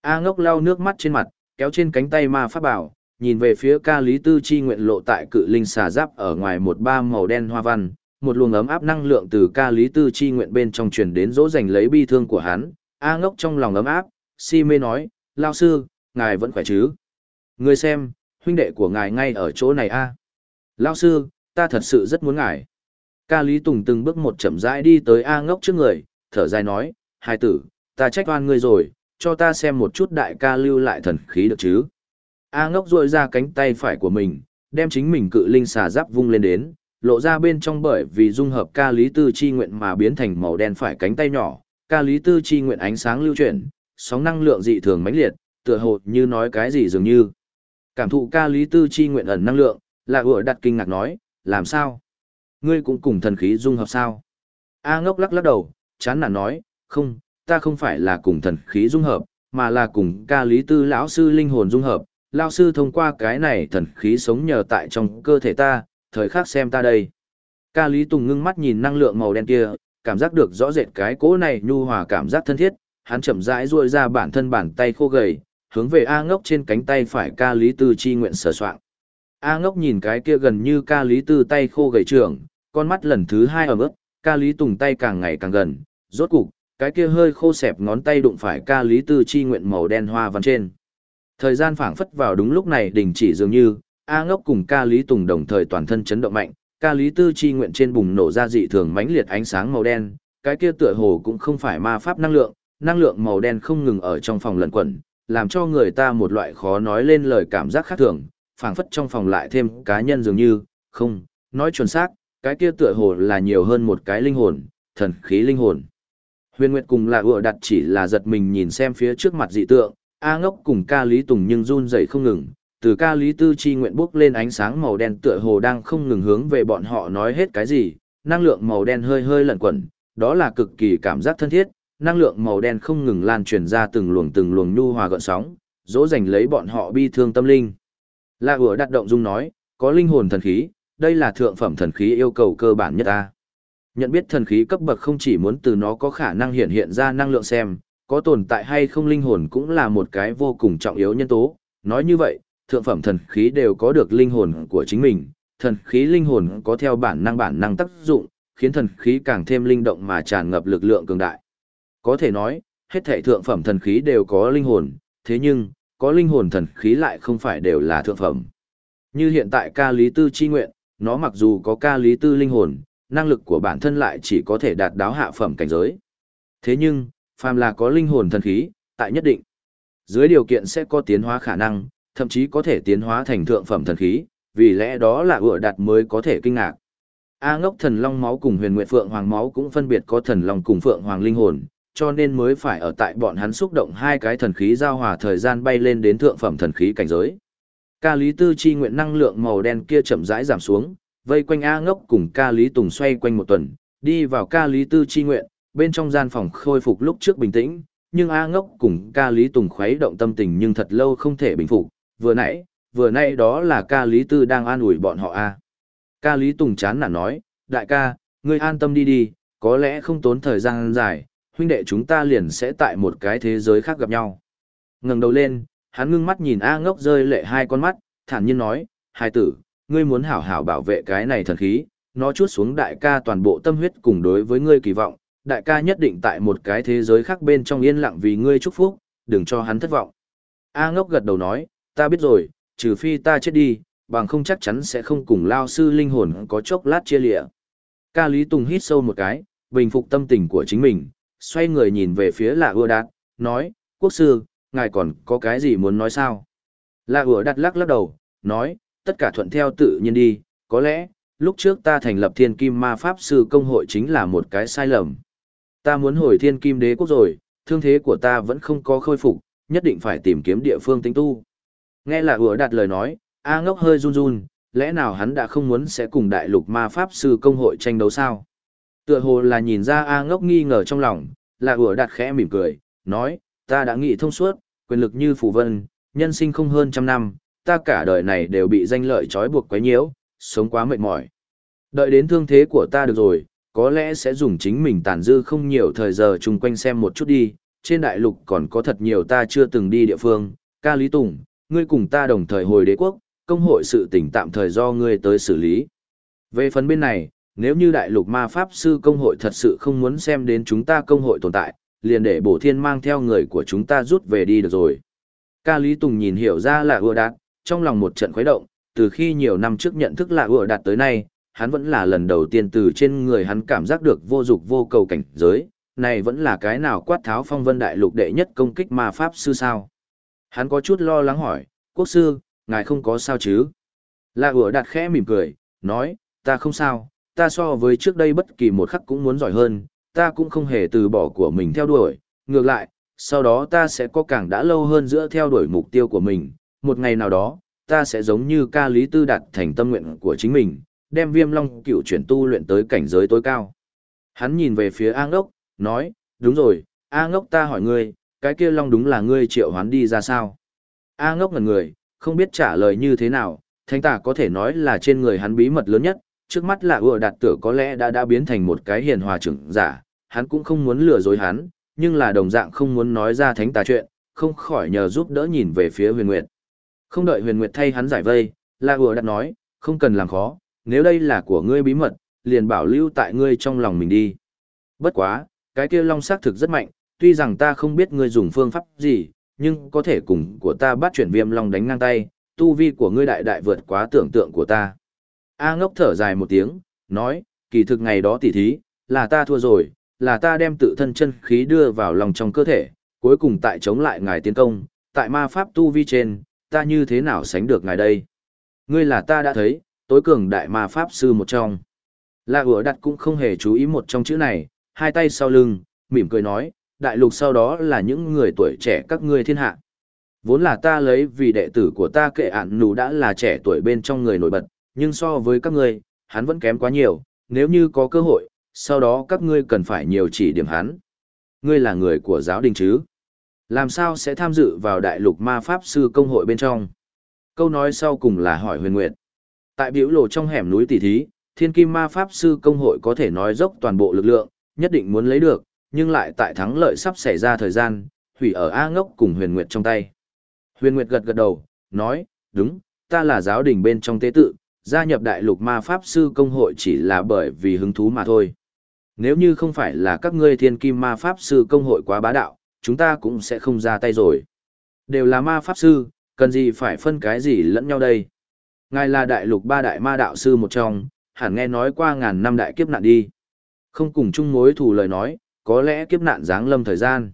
A ngốc lau nước mắt trên mặt, kéo trên cánh tay ma pháp bảo, nhìn về phía ca lý tư chi nguyện lộ tại cự linh xà giáp ở ngoài một ba màu đen hoa văn, một luồng ấm áp năng lượng từ ca lý tư chi nguyện bên trong truyền đến dỗ dành lấy bi thương của hắn, A ngốc trong lòng ấm áp, si mê nói, lao sư, ngài vẫn khỏe chứ? Người xem, huynh đệ của ngài ngay ở chỗ này a. À? Lao sư, ta thật sự rất muốn ngài. Ca Lý Tùng từng bước một chậm rãi đi tới A ngốc trước người, thở dài nói, hai tử, ta trách oan ngươi rồi, cho ta xem một chút đại ca lưu lại thần khí được chứ. A ngốc rội ra cánh tay phải của mình, đem chính mình cự linh xà giáp vung lên đến, lộ ra bên trong bởi vì dung hợp ca lý tư chi nguyện mà biến thành màu đen phải cánh tay nhỏ, ca lý tư chi nguyện ánh sáng lưu chuyển, sóng năng lượng dị thường mãnh liệt, tựa hồ như nói cái gì dường như. Cảm thụ ca lý tư chi nguyện ẩn năng lượng, là vừa đặt kinh ngạc nói, làm sao? Ngươi cũng cùng thần khí dung hợp sao? A ngốc lắc lắc đầu, chán nản nói, không, ta không phải là cùng thần khí dung hợp, mà là cùng ca lý tư lão sư linh hồn dung hợp, lao sư thông qua cái này thần khí sống nhờ tại trong cơ thể ta, thời khắc xem ta đây. Ca Lý Tùng ngưng mắt nhìn năng lượng màu đen kia, cảm giác được rõ rệt cái cỗ này nhu hòa cảm giác thân thiết, hắn chậm rãi duỗi ra bản thân bàn tay khô gầy, hướng về A Ngốc trên cánh tay phải Ca Lý Tư chi nguyện sờ soạn. A Ngốc nhìn cái kia gần như Ca Lý Tư tay khô gầy trưởng, con mắt lần thứ hai ở mức, Ca Lý Tùng tay càng ngày càng gần, rốt cục, cái kia hơi khô xẹp ngón tay đụng phải Ca Lý Tư chi nguyện màu đen hoa văn trên. Thời gian phảng phất vào đúng lúc này đình chỉ dường như, A Ngốc cùng Ca Lý Tùng đồng thời toàn thân chấn động mạnh, Ca Lý Tư chi nguyện trên bùng nổ ra dị thường mãnh liệt ánh sáng màu đen, cái kia tựa hồ cũng không phải ma pháp năng lượng, năng lượng màu đen không ngừng ở trong phòng lẩn quẩn, làm cho người ta một loại khó nói lên lời cảm giác khác thường, phảng phất trong phòng lại thêm cá nhân dường như, không, nói chuẩn xác, cái kia tựa hồ là nhiều hơn một cái linh hồn, thần khí linh hồn. Huyền Nguyệt cùng là ựa đặt chỉ là giật mình nhìn xem phía trước mặt dị tượng, A ngốc cùng ca Lý Tùng nhưng run rẩy không ngừng, từ ca Lý Tư chi nguyện bốc lên ánh sáng màu đen tựa hồ đang không ngừng hướng về bọn họ nói hết cái gì, năng lượng màu đen hơi hơi lẩn quẩn, đó là cực kỳ cảm giác thân thiết, năng lượng màu đen không ngừng lan truyền ra từng luồng từng luồng nhu hòa gợn sóng, dỗ dành lấy bọn họ bi thương tâm linh. La Hứa đặt động dung nói, có linh hồn thần khí, đây là thượng phẩm thần khí yêu cầu cơ bản nhất ta. Nhận biết thần khí cấp bậc không chỉ muốn từ nó có khả năng hiện hiện ra năng lượng xem, có tồn tại hay không linh hồn cũng là một cái vô cùng trọng yếu nhân tố. Nói như vậy, thượng phẩm thần khí đều có được linh hồn của chính mình, thần khí linh hồn có theo bản năng bản năng tác dụng, khiến thần khí càng thêm linh động mà tràn ngập lực lượng cường đại. Có thể nói, hết thảy thượng phẩm thần khí đều có linh hồn, thế nhưng, có linh hồn thần khí lại không phải đều là thượng phẩm. Như hiện tại ca lý tư chi nguyện, nó mặc dù có ca lý tư linh hồn, năng lực của bản thân lại chỉ có thể đạt đáo hạ phẩm cảnh giới. Thế nhưng, phàm là có linh hồn thần khí, tại nhất định. Dưới điều kiện sẽ có tiến hóa khả năng, thậm chí có thể tiến hóa thành thượng phẩm thần khí, vì lẽ đó là ựa đặt mới có thể kinh ngạc. A ngốc thần long máu cùng huyền nguyệt phượng hoàng máu cũng phân biệt có thần long cùng phượng hoàng linh hồn, cho nên mới phải ở tại bọn hắn xúc động hai cái thần khí giao hòa thời gian bay lên đến thượng phẩm thần khí cảnh giới. Ca Lý Tư chi nguyện năng lượng màu đen kia chậm rãi giảm xuống, vây quanh A ngốc cùng Ca Lý Tùng xoay quanh một tuần, đi vào Ca Lý Tư chi nguyện, bên trong gian phòng khôi phục lúc trước bình tĩnh, nhưng A ngốc cùng Ca Lý Tùng khuấy động tâm tình nhưng thật lâu không thể bình phục, vừa nãy, vừa nãy đó là Ca Lý Tư đang an ủi bọn họ A. Ca Lý Tùng chán nản nói, đại ca, ngươi an tâm đi đi, có lẽ không tốn thời gian dài, huynh đệ chúng ta liền sẽ tại một cái thế giới khác gặp nhau. Ngẩng đầu lên, hắn ngưng mắt nhìn A ngốc rơi lệ hai con mắt, thản nhiên nói, hai tử, ngươi muốn hảo hảo bảo vệ cái này thần khí, nó chút xuống đại ca toàn bộ tâm huyết cùng đối với ngươi kỳ vọng, đại ca nhất định tại một cái thế giới khác bên trong yên lặng vì ngươi chúc phúc, đừng cho hắn thất vọng. A ngốc gật đầu nói, ta biết rồi, trừ phi ta chết đi, bằng không chắc chắn sẽ không cùng lao sư linh hồn có chốc lát chia lịa. Ca Lý Tùng hít sâu một cái, bình phục tâm tình của chính mình, xoay người nhìn về phía lạ ưa đạt, nói, quốc sư, ngài còn có cái gì muốn nói sao? Lạ ưa đạt lắc lắc đầu, nói, tất cả thuận theo tự nhiên đi, có lẽ, lúc trước ta thành lập thiên kim ma pháp sư công hội chính là một cái sai lầm. Ta muốn hồi thiên kim đế quốc rồi, thương thế của ta vẫn không có khôi phục, nhất định phải tìm kiếm địa phương tinh tu. Nghe là ủa đặt lời nói, A ngốc hơi run run, lẽ nào hắn đã không muốn sẽ cùng đại lục ma pháp sư công hội tranh đấu sao? Tựa hồ là nhìn ra A ngốc nghi ngờ trong lòng, là ủa đặt khẽ mỉm cười, nói, ta đã nghĩ thông suốt, quyền lực như phù vân, nhân sinh không hơn trăm năm, ta cả đời này đều bị danh lợi trói buộc quấy nhiễu, sống quá mệt mỏi. Đợi đến thương thế của ta được rồi, có lẽ sẽ dùng chính mình tàn dư không nhiều thời giờ chung quanh xem một chút đi, trên đại lục còn có thật nhiều ta chưa từng đi địa phương, ca Lý Tùng, ngươi cùng ta đồng thời hồi đế quốc, công hội sự tỉnh tạm thời do ngươi tới xử lý. Về phần bên này, nếu như đại lục ma pháp sư công hội thật sự không muốn xem đến chúng ta công hội tồn tại, liền để bổ thiên mang theo người của chúng ta rút về đi được rồi. Ca Lý Tùng nhìn hiểu ra là ưa đạt, trong lòng một trận khuấy động, từ khi nhiều năm trước nhận thức là ưa đạt tới nay, hắn vẫn là lần đầu tiên từ trên người hắn cảm giác được vô dục vô cầu cảnh giới, này vẫn là cái nào quát tháo phong vân đại lục đệ nhất công kích ma pháp sư sao. Hắn có chút lo lắng hỏi, quốc sư, ngài không có sao chứ? Lạ ủa đặt khẽ mỉm cười, nói, ta không sao, ta so với trước đây bất kỳ một khắc cũng muốn giỏi hơn, ta cũng không hề từ bỏ của mình theo đuổi, ngược lại, sau đó ta sẽ có càng đã lâu hơn giữa theo đuổi mục tiêu của mình, một ngày nào đó, ta sẽ giống như ca lý tư đạt thành tâm nguyện của chính mình, đem viêm long cựu chuyển tu luyện tới cảnh giới tối cao. Hắn nhìn về phía A ngốc, nói, đúng rồi, A ngốc ta hỏi ngươi, cái kia long đúng là ngươi triệu hoán đi ra sao? A ngốc ngần người, không biết trả lời như thế nào, thánh tà có thể nói là trên người hắn bí mật lớn nhất, trước mắt là ưa đạt tử có lẽ đã đã biến thành một cái hiền hòa trưởng giả, hắn cũng không muốn lừa dối hắn, nhưng là đồng dạng không muốn nói ra thánh tà chuyện, không khỏi nhờ giúp đỡ nhìn về phía huyền nguyệt. Không đợi huyền nguyệt thay hắn giải vây, là ưa đạt nói, không cần làm khó, nếu đây là của ngươi bí mật, liền bảo lưu tại ngươi trong lòng mình đi. Bất quá, cái kia long xác thực rất mạnh, tuy rằng ta không biết ngươi dùng phương pháp gì, nhưng có thể cùng của ta bắt chuyển viêm long đánh ngang tay, tu vi của ngươi đại đại vượt quá tưởng tượng của ta. A ngốc thở dài một tiếng, nói, kỳ thực ngày đó tỉ thí, là ta thua rồi, là ta đem tự thân chân khí đưa vào lòng trong cơ thể, cuối cùng tại chống lại ngài tiến công, tại ma pháp tu vi trên, ta như thế nào sánh được ngài đây? Ngươi là ta đã thấy, tối cường đại ma pháp sư một trong. La ủa đặt cũng không hề chú ý một trong chữ này, hai tay sau lưng, mỉm cười nói, đại lục sau đó là những người tuổi trẻ các ngươi thiên hạ. Vốn là ta lấy vì đệ tử của ta kệ ản nụ đã là trẻ tuổi bên trong người nổi bật, nhưng so với các ngươi, hắn vẫn kém quá nhiều, nếu như có cơ hội, sau đó các ngươi cần phải nhiều chỉ điểm hắn. Ngươi là người của giáo đình chứ? Làm sao sẽ tham dự vào đại lục ma pháp sư công hội bên trong? Câu nói sau cùng là hỏi huyền nguyệt. Tại biểu lộ trong hẻm núi tỷ thí, thiên kim ma pháp sư công hội có thể nói dốc toàn bộ lực lượng, nhất định muốn lấy được, nhưng lại tại thắng lợi sắp xảy ra thời gian, hủy ở A ngốc cùng huyền nguyệt trong tay. Huyền nguyệt gật gật đầu, nói, đúng, ta là giáo đình bên trong tế tự, gia nhập đại lục ma pháp sư công hội chỉ là bởi vì hứng thú mà thôi. Nếu như không phải là các ngươi thiên kim ma pháp sư công hội quá bá đạo, chúng ta cũng sẽ không ra tay rồi. Đều là ma pháp sư, cần gì phải phân cái gì lẫn nhau đây. Ngài là đại lục ba đại ma đạo sư một trong, hẳn nghe nói qua ngàn năm đại kiếp nạn đi. Không cùng chung mối thù lời nói, có lẽ kiếp nạn giáng lâm thời gian.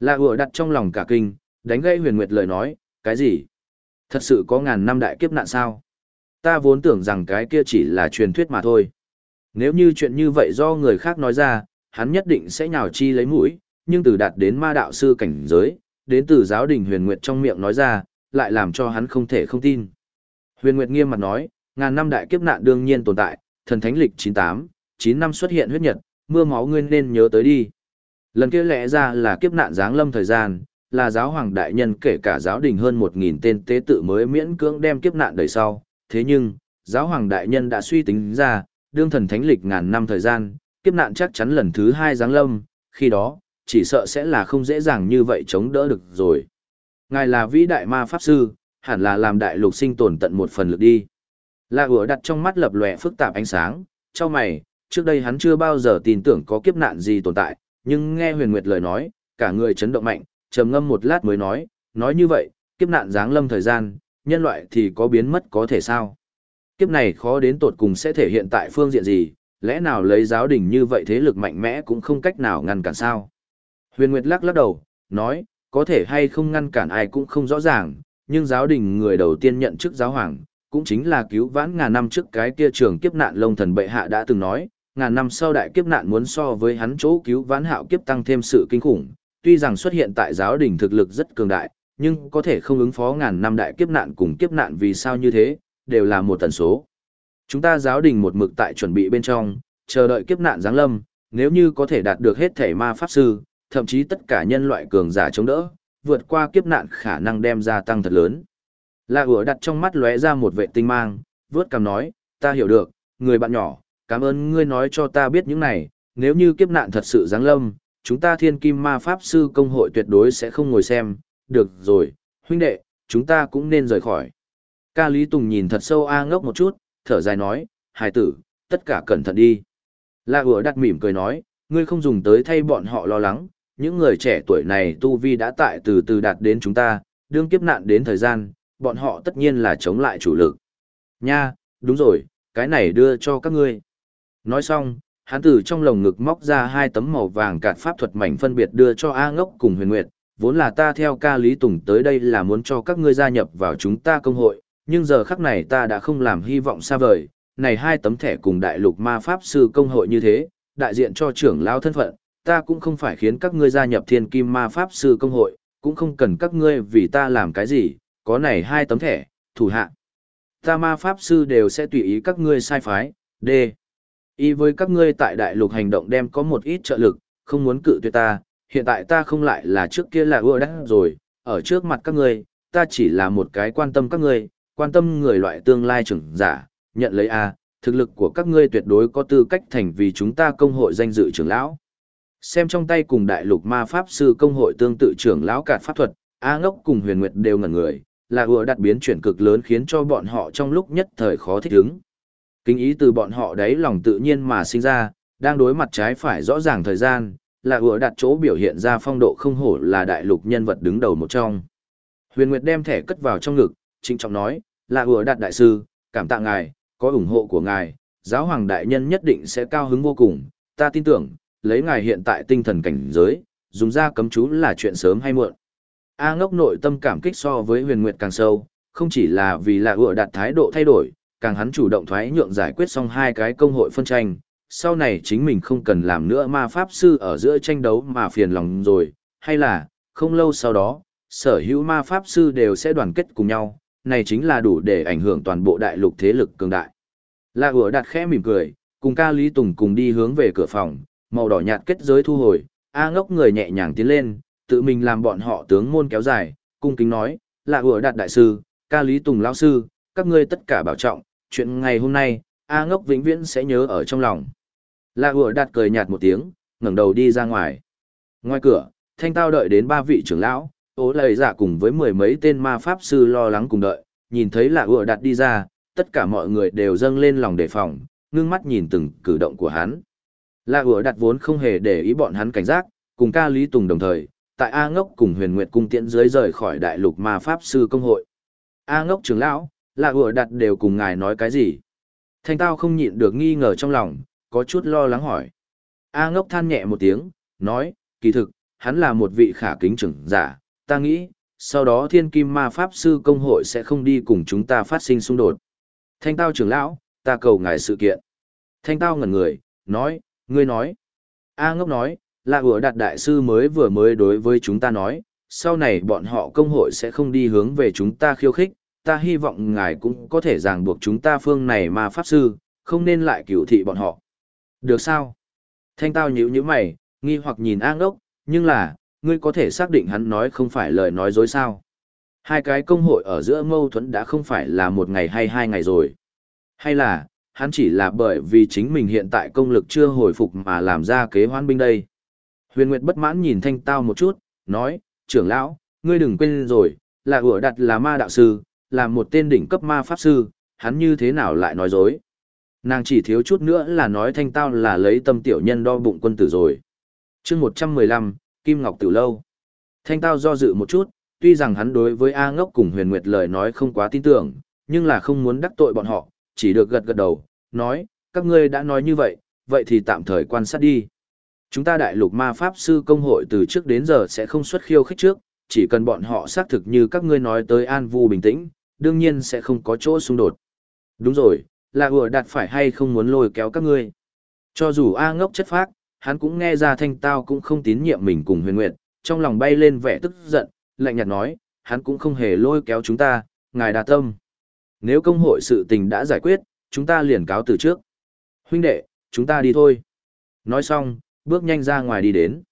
Là vừa đặt trong lòng cả kinh, đánh gây huyền nguyệt lời nói, cái gì? Thật sự có ngàn năm đại kiếp nạn sao? Ta vốn tưởng rằng cái kia chỉ là truyền thuyết mà thôi. Nếu như chuyện như vậy do người khác nói ra, hắn nhất định sẽ nhào chi lấy mũi, nhưng từ đạt đến ma đạo sư cảnh giới, đến từ giáo đình huyền nguyệt trong miệng nói ra, lại làm cho hắn không thể không tin. Huyền Nguyệt nghiêm mặt nói, ngàn năm đại kiếp nạn đương nhiên tồn tại, thần thánh lịch 98, 9 năm xuất hiện huyết nhật, mưa máu ngươi nên nhớ tới đi. Lần kia lẽ ra là kiếp nạn giáng lâm thời gian, là giáo hoàng đại nhân kể cả giáo đình hơn 1.000 tên tế tự mới miễn cưỡng đem kiếp nạn đời sau. Thế nhưng, giáo hoàng đại nhân đã suy tính ra, đương thần thánh lịch ngàn năm thời gian, kiếp nạn chắc chắn lần thứ hai giáng lâm, khi đó, chỉ sợ sẽ là không dễ dàng như vậy chống đỡ được rồi. Ngài là vĩ đại ma pháp sư, hẳn là làm đại lục sinh tồn tận một phần lực đi. La ủa đặt trong mắt lập lòe phức tạp ánh sáng, cho mày, trước đây hắn chưa bao giờ tin tưởng có kiếp nạn gì tồn tại, nhưng nghe huyền nguyệt lời nói, cả người chấn động mạnh, trầm ngâm một lát mới nói, nói như vậy, kiếp nạn giáng lâm thời gian, nhân loại thì có biến mất có thể sao? Kiếp này khó đến tột cùng sẽ thể hiện tại phương diện gì, lẽ nào lấy giáo đình như vậy thế lực mạnh mẽ cũng không cách nào ngăn cản sao? Huyền Nguyệt lắc lắc đầu, nói, có thể hay không ngăn cản ai cũng không rõ ràng, nhưng giáo đình người đầu tiên nhận chức giáo hoàng, cũng chính là cứu vãn ngàn năm trước cái kia trường kiếp nạn lông thần bệ hạ đã từng nói, ngàn năm sau đại kiếp nạn muốn so với hắn chỗ cứu vãn hạo kiếp tăng thêm sự kinh khủng, tuy rằng xuất hiện tại giáo đình thực lực rất cường đại, nhưng có thể không ứng phó ngàn năm đại kiếp nạn cùng kiếp nạn vì sao như thế, đều là một tần số. Chúng ta giáo đình một mực tại chuẩn bị bên trong, chờ đợi kiếp nạn giáng lâm, nếu như có thể đạt được hết thể ma pháp sư, thậm chí tất cả nhân loại cường giả chống đỡ, vượt qua kiếp nạn khả năng đem ra tăng thật lớn. La ủa đặt trong mắt lóe ra một vệ tinh mang, vớt cằm nói, ta hiểu được, người bạn nhỏ, cảm ơn ngươi nói cho ta biết những này, nếu như kiếp nạn thật sự giáng lâm, chúng ta thiên kim ma pháp sư công hội tuyệt đối sẽ không ngồi xem, được rồi, huynh đệ, chúng ta cũng nên rời khỏi. Ca Lý Tùng nhìn thật sâu A ngốc một chút, thở dài nói, hài tử, tất cả cẩn thận đi. La ủa đặt mỉm cười nói, ngươi không dùng tới thay bọn họ lo lắng, những người trẻ tuổi này tu vi đã tại từ từ đạt đến chúng ta, đương kiếp nạn đến thời gian, bọn họ tất nhiên là chống lại chủ lực. Nha, đúng rồi, cái này đưa cho các ngươi. Nói xong, hắn từ trong lồng ngực móc ra hai tấm màu vàng cạt pháp thuật mảnh phân biệt đưa cho A ngốc cùng huyền nguyệt, vốn là ta theo ca Lý Tùng tới đây là muốn cho các ngươi gia nhập vào chúng ta công hội, nhưng giờ khắc này ta đã không làm hy vọng xa vời, này hai tấm thẻ cùng đại lục ma pháp sư công hội như thế, đại diện cho trưởng lao thân phận, ta cũng không phải khiến các ngươi gia nhập thiên kim ma pháp sư công hội, cũng không cần các ngươi vì ta làm cái gì, có này hai tấm thẻ, thủ hạ. Ta ma pháp sư đều sẽ tùy ý các ngươi sai phái, D. Y với các ngươi tại đại lục hành động đem có một ít trợ lực, không muốn cự tuyệt ta, hiện tại ta không lại là trước kia là ưa đắc rồi, ở trước mặt các ngươi, ta chỉ là một cái quan tâm các ngươi, quan tâm người loại tương lai trưởng giả, nhận lấy A, thực lực của các ngươi tuyệt đối có tư cách thành vì chúng ta công hội danh dự trưởng lão. Xem trong tay cùng đại lục ma pháp sư công hội tương tự trưởng lão cạt pháp thuật, A ngốc cùng huyền nguyệt đều ngẩn người, là ùa đặt biến chuyển cực lớn khiến cho bọn họ trong lúc nhất thời khó thích ứng. Kinh ý từ bọn họ đấy lòng tự nhiên mà sinh ra, đang đối mặt trái phải rõ ràng thời gian, là ùa đặt chỗ biểu hiện ra phong độ không hổ là đại lục nhân vật đứng đầu một trong. Huyền Nguyệt đem thẻ cất vào trong ngực, trịnh trọng nói, là ùa đặt đại sư, cảm tạ ngài, có ủng hộ của ngài, giáo hoàng đại nhân nhất định sẽ cao hứng vô cùng, ta tin tưởng, lấy ngài hiện tại tinh thần cảnh giới, dùng ra cấm chú là chuyện sớm hay muộn. A ngốc nội tâm cảm kích so với huyền nguyệt càng sâu, không chỉ là vì là ựa đạt thái độ thay đổi, càng hắn chủ động thoái nhượng giải quyết xong hai cái công hội phân tranh, sau này chính mình không cần làm nữa ma pháp sư ở giữa tranh đấu mà phiền lòng rồi, hay là, không lâu sau đó, sở hữu ma pháp sư đều sẽ đoàn kết cùng nhau, này chính là đủ để ảnh hưởng toàn bộ đại lục thế lực cường đại. La ựa đạt khẽ mỉm cười, cùng ca Lý Tùng cùng đi hướng về cửa phòng, màu đỏ nhạt kết giới thu hồi, A ngốc người nhẹ nhàng tiến lên, tự mình làm bọn họ tướng môn kéo dài, cung kính nói, là vừa đạt đại sư, ca lý tùng lão sư, các ngươi tất cả bảo trọng, chuyện ngày hôm nay, A ngốc vĩnh viễn sẽ nhớ ở trong lòng. Là vừa đạt cười nhạt một tiếng, ngẩng đầu đi ra ngoài. Ngoài cửa, thanh tao đợi đến ba vị trưởng lão, ố lời giả dạ cùng với mười mấy tên ma pháp sư lo lắng cùng đợi, nhìn thấy là vừa đạt đi ra, tất cả mọi người đều dâng lên lòng đề phòng, ngưng mắt nhìn từng cử động của hắn. Lạ ủa đặt vốn không hề để ý bọn hắn cảnh giác, cùng ca Lý Tùng đồng thời, tại A ngốc cùng huyền nguyệt cung tiễn dưới rời khỏi đại lục ma pháp sư công hội. A ngốc trưởng lão, lạ ủa đặt đều cùng ngài nói cái gì? Thanh tao không nhịn được nghi ngờ trong lòng, có chút lo lắng hỏi. A ngốc than nhẹ một tiếng, nói, kỳ thực, hắn là một vị khả kính trưởng giả, ta nghĩ, sau đó thiên kim ma pháp sư công hội sẽ không đi cùng chúng ta phát sinh xung đột. Thanh tao trưởng lão, ta cầu ngài sự kiện. Thanh tao ngẩn người, nói, ngươi nói. A ngốc nói, là ủa đạt đại sư mới vừa mới đối với chúng ta nói, sau này bọn họ công hội sẽ không đi hướng về chúng ta khiêu khích, ta hy vọng ngài cũng có thể ràng buộc chúng ta phương này mà pháp sư, không nên lại cửu thị bọn họ. Được sao? Thanh tao nhíu nhíu mày, nghi hoặc nhìn A ngốc, nhưng là, ngươi có thể xác định hắn nói không phải lời nói dối sao. Hai cái công hội ở giữa mâu thuẫn đã không phải là một ngày hay hai ngày rồi. Hay là, hắn chỉ là bởi vì chính mình hiện tại công lực chưa hồi phục mà làm ra kế hoan binh đây. Huyền Nguyệt bất mãn nhìn thanh tao một chút, nói, trưởng lão, ngươi đừng quên rồi, là ủa đặt là ma đạo sư, là một tên đỉnh cấp ma pháp sư, hắn như thế nào lại nói dối. Nàng chỉ thiếu chút nữa là nói thanh tao là lấy tâm tiểu nhân đo bụng quân tử rồi. chương 115, Kim Ngọc Tử Lâu. Thanh Tao do dự một chút, tuy rằng hắn đối với A ngốc cùng huyền nguyệt lời nói không quá tin tưởng, nhưng là không muốn đắc tội bọn họ, chỉ được gật gật đầu, nói, các ngươi đã nói như vậy, vậy thì tạm thời quan sát đi. Chúng ta đại lục ma pháp sư công hội từ trước đến giờ sẽ không xuất khiêu khích trước, chỉ cần bọn họ xác thực như các ngươi nói tới an vu bình tĩnh, đương nhiên sẽ không có chỗ xung đột. Đúng rồi, là vừa đặt phải hay không muốn lôi kéo các ngươi. Cho dù A ngốc chất phác, hắn cũng nghe ra thanh tao cũng không tín nhiệm mình cùng huyền nguyệt, trong lòng bay lên vẻ tức giận, lạnh nhạt nói, hắn cũng không hề lôi kéo chúng ta, ngài đa tâm. Nếu công hội sự tình đã giải quyết, chúng ta liền cáo từ trước. Huynh đệ, chúng ta đi thôi. Nói xong, bước nhanh ra ngoài đi đến.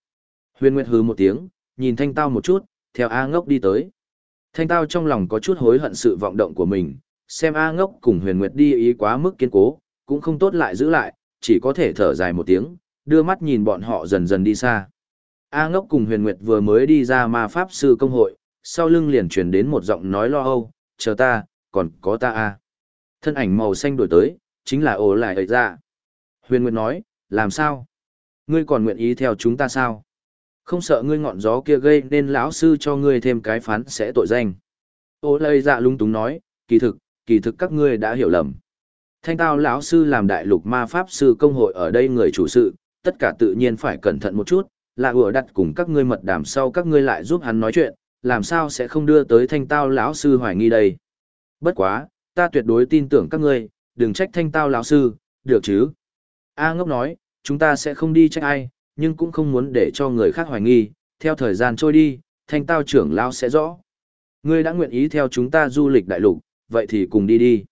Huyền Nguyệt hứ một tiếng, nhìn thanh tao một chút, theo A ngốc đi tới. Thanh tao trong lòng có chút hối hận sự vọng động của mình, xem A ngốc cùng huyền Nguyệt đi ý quá mức kiên cố, cũng không tốt lại giữ lại, chỉ có thể thở dài một tiếng, đưa mắt nhìn bọn họ dần dần đi xa. A ngốc cùng huyền nguyệt vừa mới đi ra ma pháp sư công hội, sau lưng liền truyền đến một giọng nói lo âu, chờ ta, còn có ta a. Thân ảnh màu xanh đổi tới, chính là ổ lại ấy ra. Huyền nguyệt nói, làm sao? Ngươi còn nguyện ý theo chúng ta sao? Không sợ ngươi ngọn gió kia gây nên lão sư cho ngươi thêm cái phán sẽ tội danh. Ô lây dạ lung túng nói, kỳ thực, kỳ thực các ngươi đã hiểu lầm. Thanh tao lão sư làm đại lục ma pháp sư công hội ở đây người chủ sự, tất cả tự nhiên phải cẩn thận một chút, là ủa đặt cùng các ngươi mật đàm sau các ngươi lại giúp hắn nói chuyện, làm sao sẽ không đưa tới thanh tao lão sư hoài nghi đây. Bất quá, ta tuyệt đối tin tưởng các ngươi, đừng trách thanh tao lão sư, được chứ. A ngốc nói, chúng ta sẽ không đi trách ai, nhưng cũng không muốn để cho người khác hoài nghi, theo thời gian trôi đi, thanh tao trưởng lão sẽ rõ. Ngươi đã nguyện ý theo chúng ta du lịch đại lục, vậy thì cùng đi đi.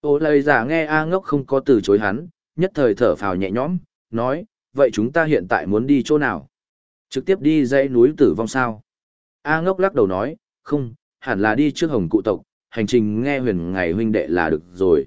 Ô lời giả nghe A ngốc không có từ chối hắn, nhất thời thở phào nhẹ nhõm, nói, vậy chúng ta hiện tại muốn đi chỗ nào? Trực tiếp đi dãy núi tử vong sao? A ngốc lắc đầu nói, không, hẳn là đi trước hồng cụ tộc, hành trình nghe huyền ngày huynh đệ là được rồi.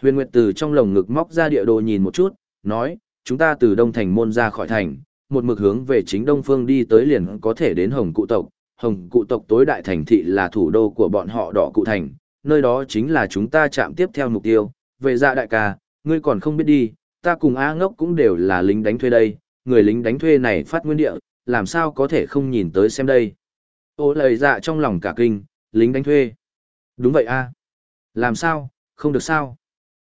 Huyền Nguyệt từ trong lồng ngực móc ra địa đồ nhìn một chút, nói, chúng ta từ đông thành môn ra khỏi thành, một mực hướng về chính đông phương đi tới liền có thể đến hồng cụ tộc. Hồng cụ tộc tối đại thành thị là thủ đô của bọn họ đỏ cụ thành, nơi đó chính là chúng ta chạm tiếp theo mục tiêu. Về dạ đại ca, ngươi còn không biết đi, ta cùng A ngốc cũng đều là lính đánh thuê đây, người lính đánh thuê này phát nguyên địa, làm sao có thể không nhìn tới xem đây. Ô lời dạ trong lòng cả kinh, lính đánh thuê. Đúng vậy a Làm sao, không được sao.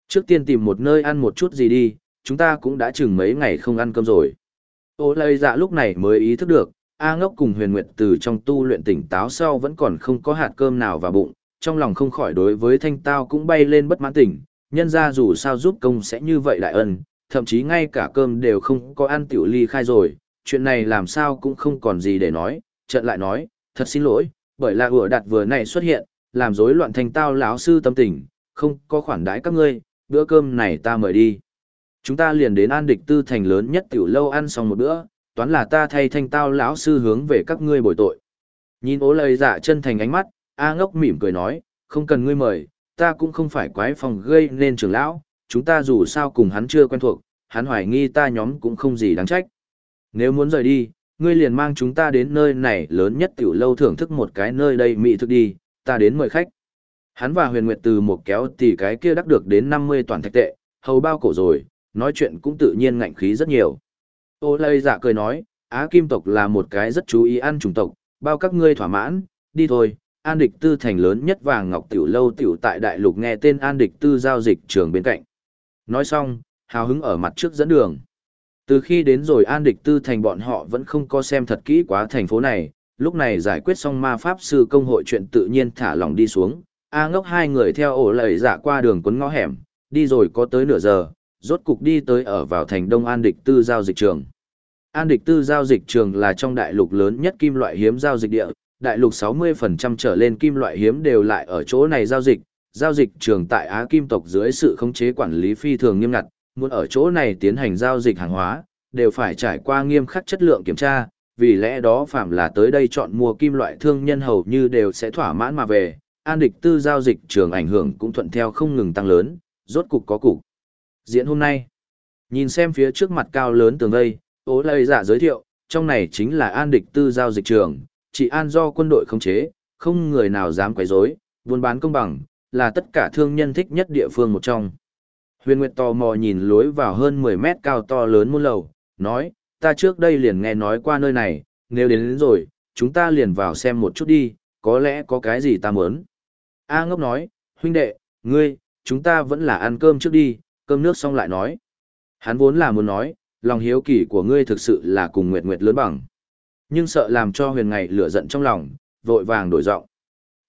Trước tiên tìm một nơi ăn một chút gì đi, chúng ta cũng đã chừng mấy ngày không ăn cơm rồi. Ô lây dạ lúc này mới ý thức được, A ngốc cùng huyền nguyệt từ trong tu luyện tỉnh táo sau vẫn còn không có hạt cơm nào vào bụng, trong lòng không khỏi đối với thanh tao cũng bay lên bất mãn tỉnh, nhân ra dù sao giúp công sẽ như vậy đại ân, thậm chí ngay cả cơm đều không có ăn tiểu ly khai rồi, chuyện này làm sao cũng không còn gì để nói, trận lại nói, thật xin lỗi, bởi là ủa đặt vừa này xuất hiện, làm rối loạn thành tao lão sư tâm tình, không có khoản đãi các ngươi, bữa cơm này ta mời đi. Chúng ta liền đến an địch tư thành lớn nhất tiểu lâu ăn xong một bữa, toán là ta thay thanh tao lão sư hướng về các ngươi bồi tội. Nhìn ố lời dạ chân thành ánh mắt, A ngốc mỉm cười nói, không cần ngươi mời, ta cũng không phải quái phòng gây nên trưởng lão, chúng ta dù sao cùng hắn chưa quen thuộc, hắn hoài nghi ta nhóm cũng không gì đáng trách. Nếu muốn rời đi, ngươi liền mang chúng ta đến nơi này lớn nhất tiểu lâu thưởng thức một cái nơi đây mị thức đi, ta đến mời khách. Hắn và huyền nguyệt từ một kéo thì cái kia đắc được đến 50 toàn thạch tệ, hầu bao cổ rồi, nói chuyện cũng tự nhiên ngạnh khí rất nhiều. Ô lây dạ cười nói, Á Kim tộc là một cái rất chú ý ăn chủng tộc, bao các ngươi thỏa mãn, đi thôi, an địch tư thành lớn nhất vàng ngọc tiểu lâu tiểu tại đại lục nghe tên an địch tư giao dịch trường bên cạnh. Nói xong, hào hứng ở mặt trước dẫn đường. Từ khi đến rồi an địch tư thành bọn họ vẫn không có xem thật kỹ quá thành phố này, lúc này giải quyết xong ma pháp sư công hội chuyện tự nhiên thả lòng đi xuống. A ngốc hai người theo ổ lầy dạ qua đường quấn ngõ hẻm, đi rồi có tới nửa giờ, rốt cục đi tới ở vào thành đông an địch tư giao dịch trường. An địch tư giao dịch trường là trong đại lục lớn nhất kim loại hiếm giao dịch địa, đại lục 60% trở lên kim loại hiếm đều lại ở chỗ này giao dịch, giao dịch trường tại Á Kim tộc dưới sự khống chế quản lý phi thường nghiêm ngặt, muốn ở chỗ này tiến hành giao dịch hàng hóa, đều phải trải qua nghiêm khắc chất lượng kiểm tra, vì lẽ đó phạm là tới đây chọn mua kim loại thương nhân hầu như đều sẽ thỏa mãn mà về, an địch tư giao dịch trường ảnh hưởng cũng thuận theo không ngừng tăng lớn, rốt cục có cục. Diễn hôm nay, nhìn xem phía trước mặt cao lớn tường vây, ố lây giả giới thiệu, trong này chính là an địch tư giao dịch trường, chỉ an do quân đội khống chế, không người nào dám quấy rối, buôn bán công bằng, là tất cả thương nhân thích nhất địa phương một trong. Huyền Nguyệt tò mò nhìn lối vào hơn 10 mét cao to lớn muôn lầu, nói, ta trước đây liền nghe nói qua nơi này, nếu đến, đến rồi, chúng ta liền vào xem một chút đi, có lẽ có cái gì ta muốn. A ngốc nói, huynh đệ, ngươi, chúng ta vẫn là ăn cơm trước đi, cơm nước xong lại nói. Hắn vốn là muốn nói, lòng hiếu kỳ của ngươi thực sự là cùng Nguyệt Nguyệt lớn bằng. Nhưng sợ làm cho huyền ngày lửa giận trong lòng, vội vàng đổi giọng.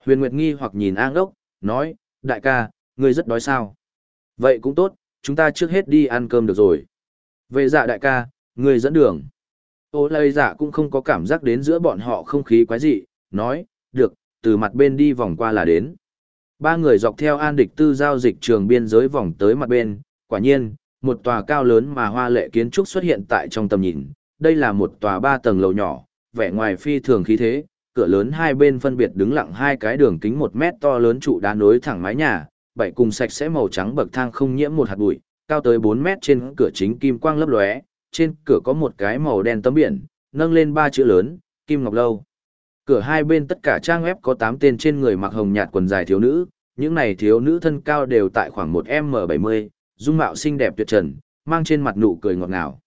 Huyền Nguyệt nghi hoặc nhìn A ngốc, nói, đại ca, ngươi rất đói sao. Vậy cũng tốt, chúng ta trước hết đi ăn cơm được rồi. Về dạ đại ca, ngươi dẫn đường. Ô lây dạ cũng không có cảm giác đến giữa bọn họ không khí quái dị, nói, được, từ mặt bên đi vòng qua là đến. Ba người dọc theo an địch tư giao dịch trường biên giới vòng tới mặt bên, quả nhiên, một tòa cao lớn mà hoa lệ kiến trúc xuất hiện tại trong tầm nhìn. Đây là một tòa ba tầng lầu nhỏ, vẻ ngoài phi thường khí thế, cửa lớn hai bên phân biệt đứng lặng hai cái đường kính một mét to lớn trụ đá nối thẳng mái nhà, bảy cùng sạch sẽ màu trắng bậc thang không nhiễm một hạt bụi, cao tới 4 mét trên cửa chính kim quang lấp lóe, trên cửa có một cái màu đen tấm biển, nâng lên ba chữ lớn, Kim Ngọc Lâu. Cửa hai bên tất cả trang web có 8 tên trên người mặc hồng nhạt quần dài thiếu nữ, những này thiếu nữ thân cao đều tại khoảng 1m70, dung mạo xinh đẹp tuyệt trần, mang trên mặt nụ cười ngọt ngào.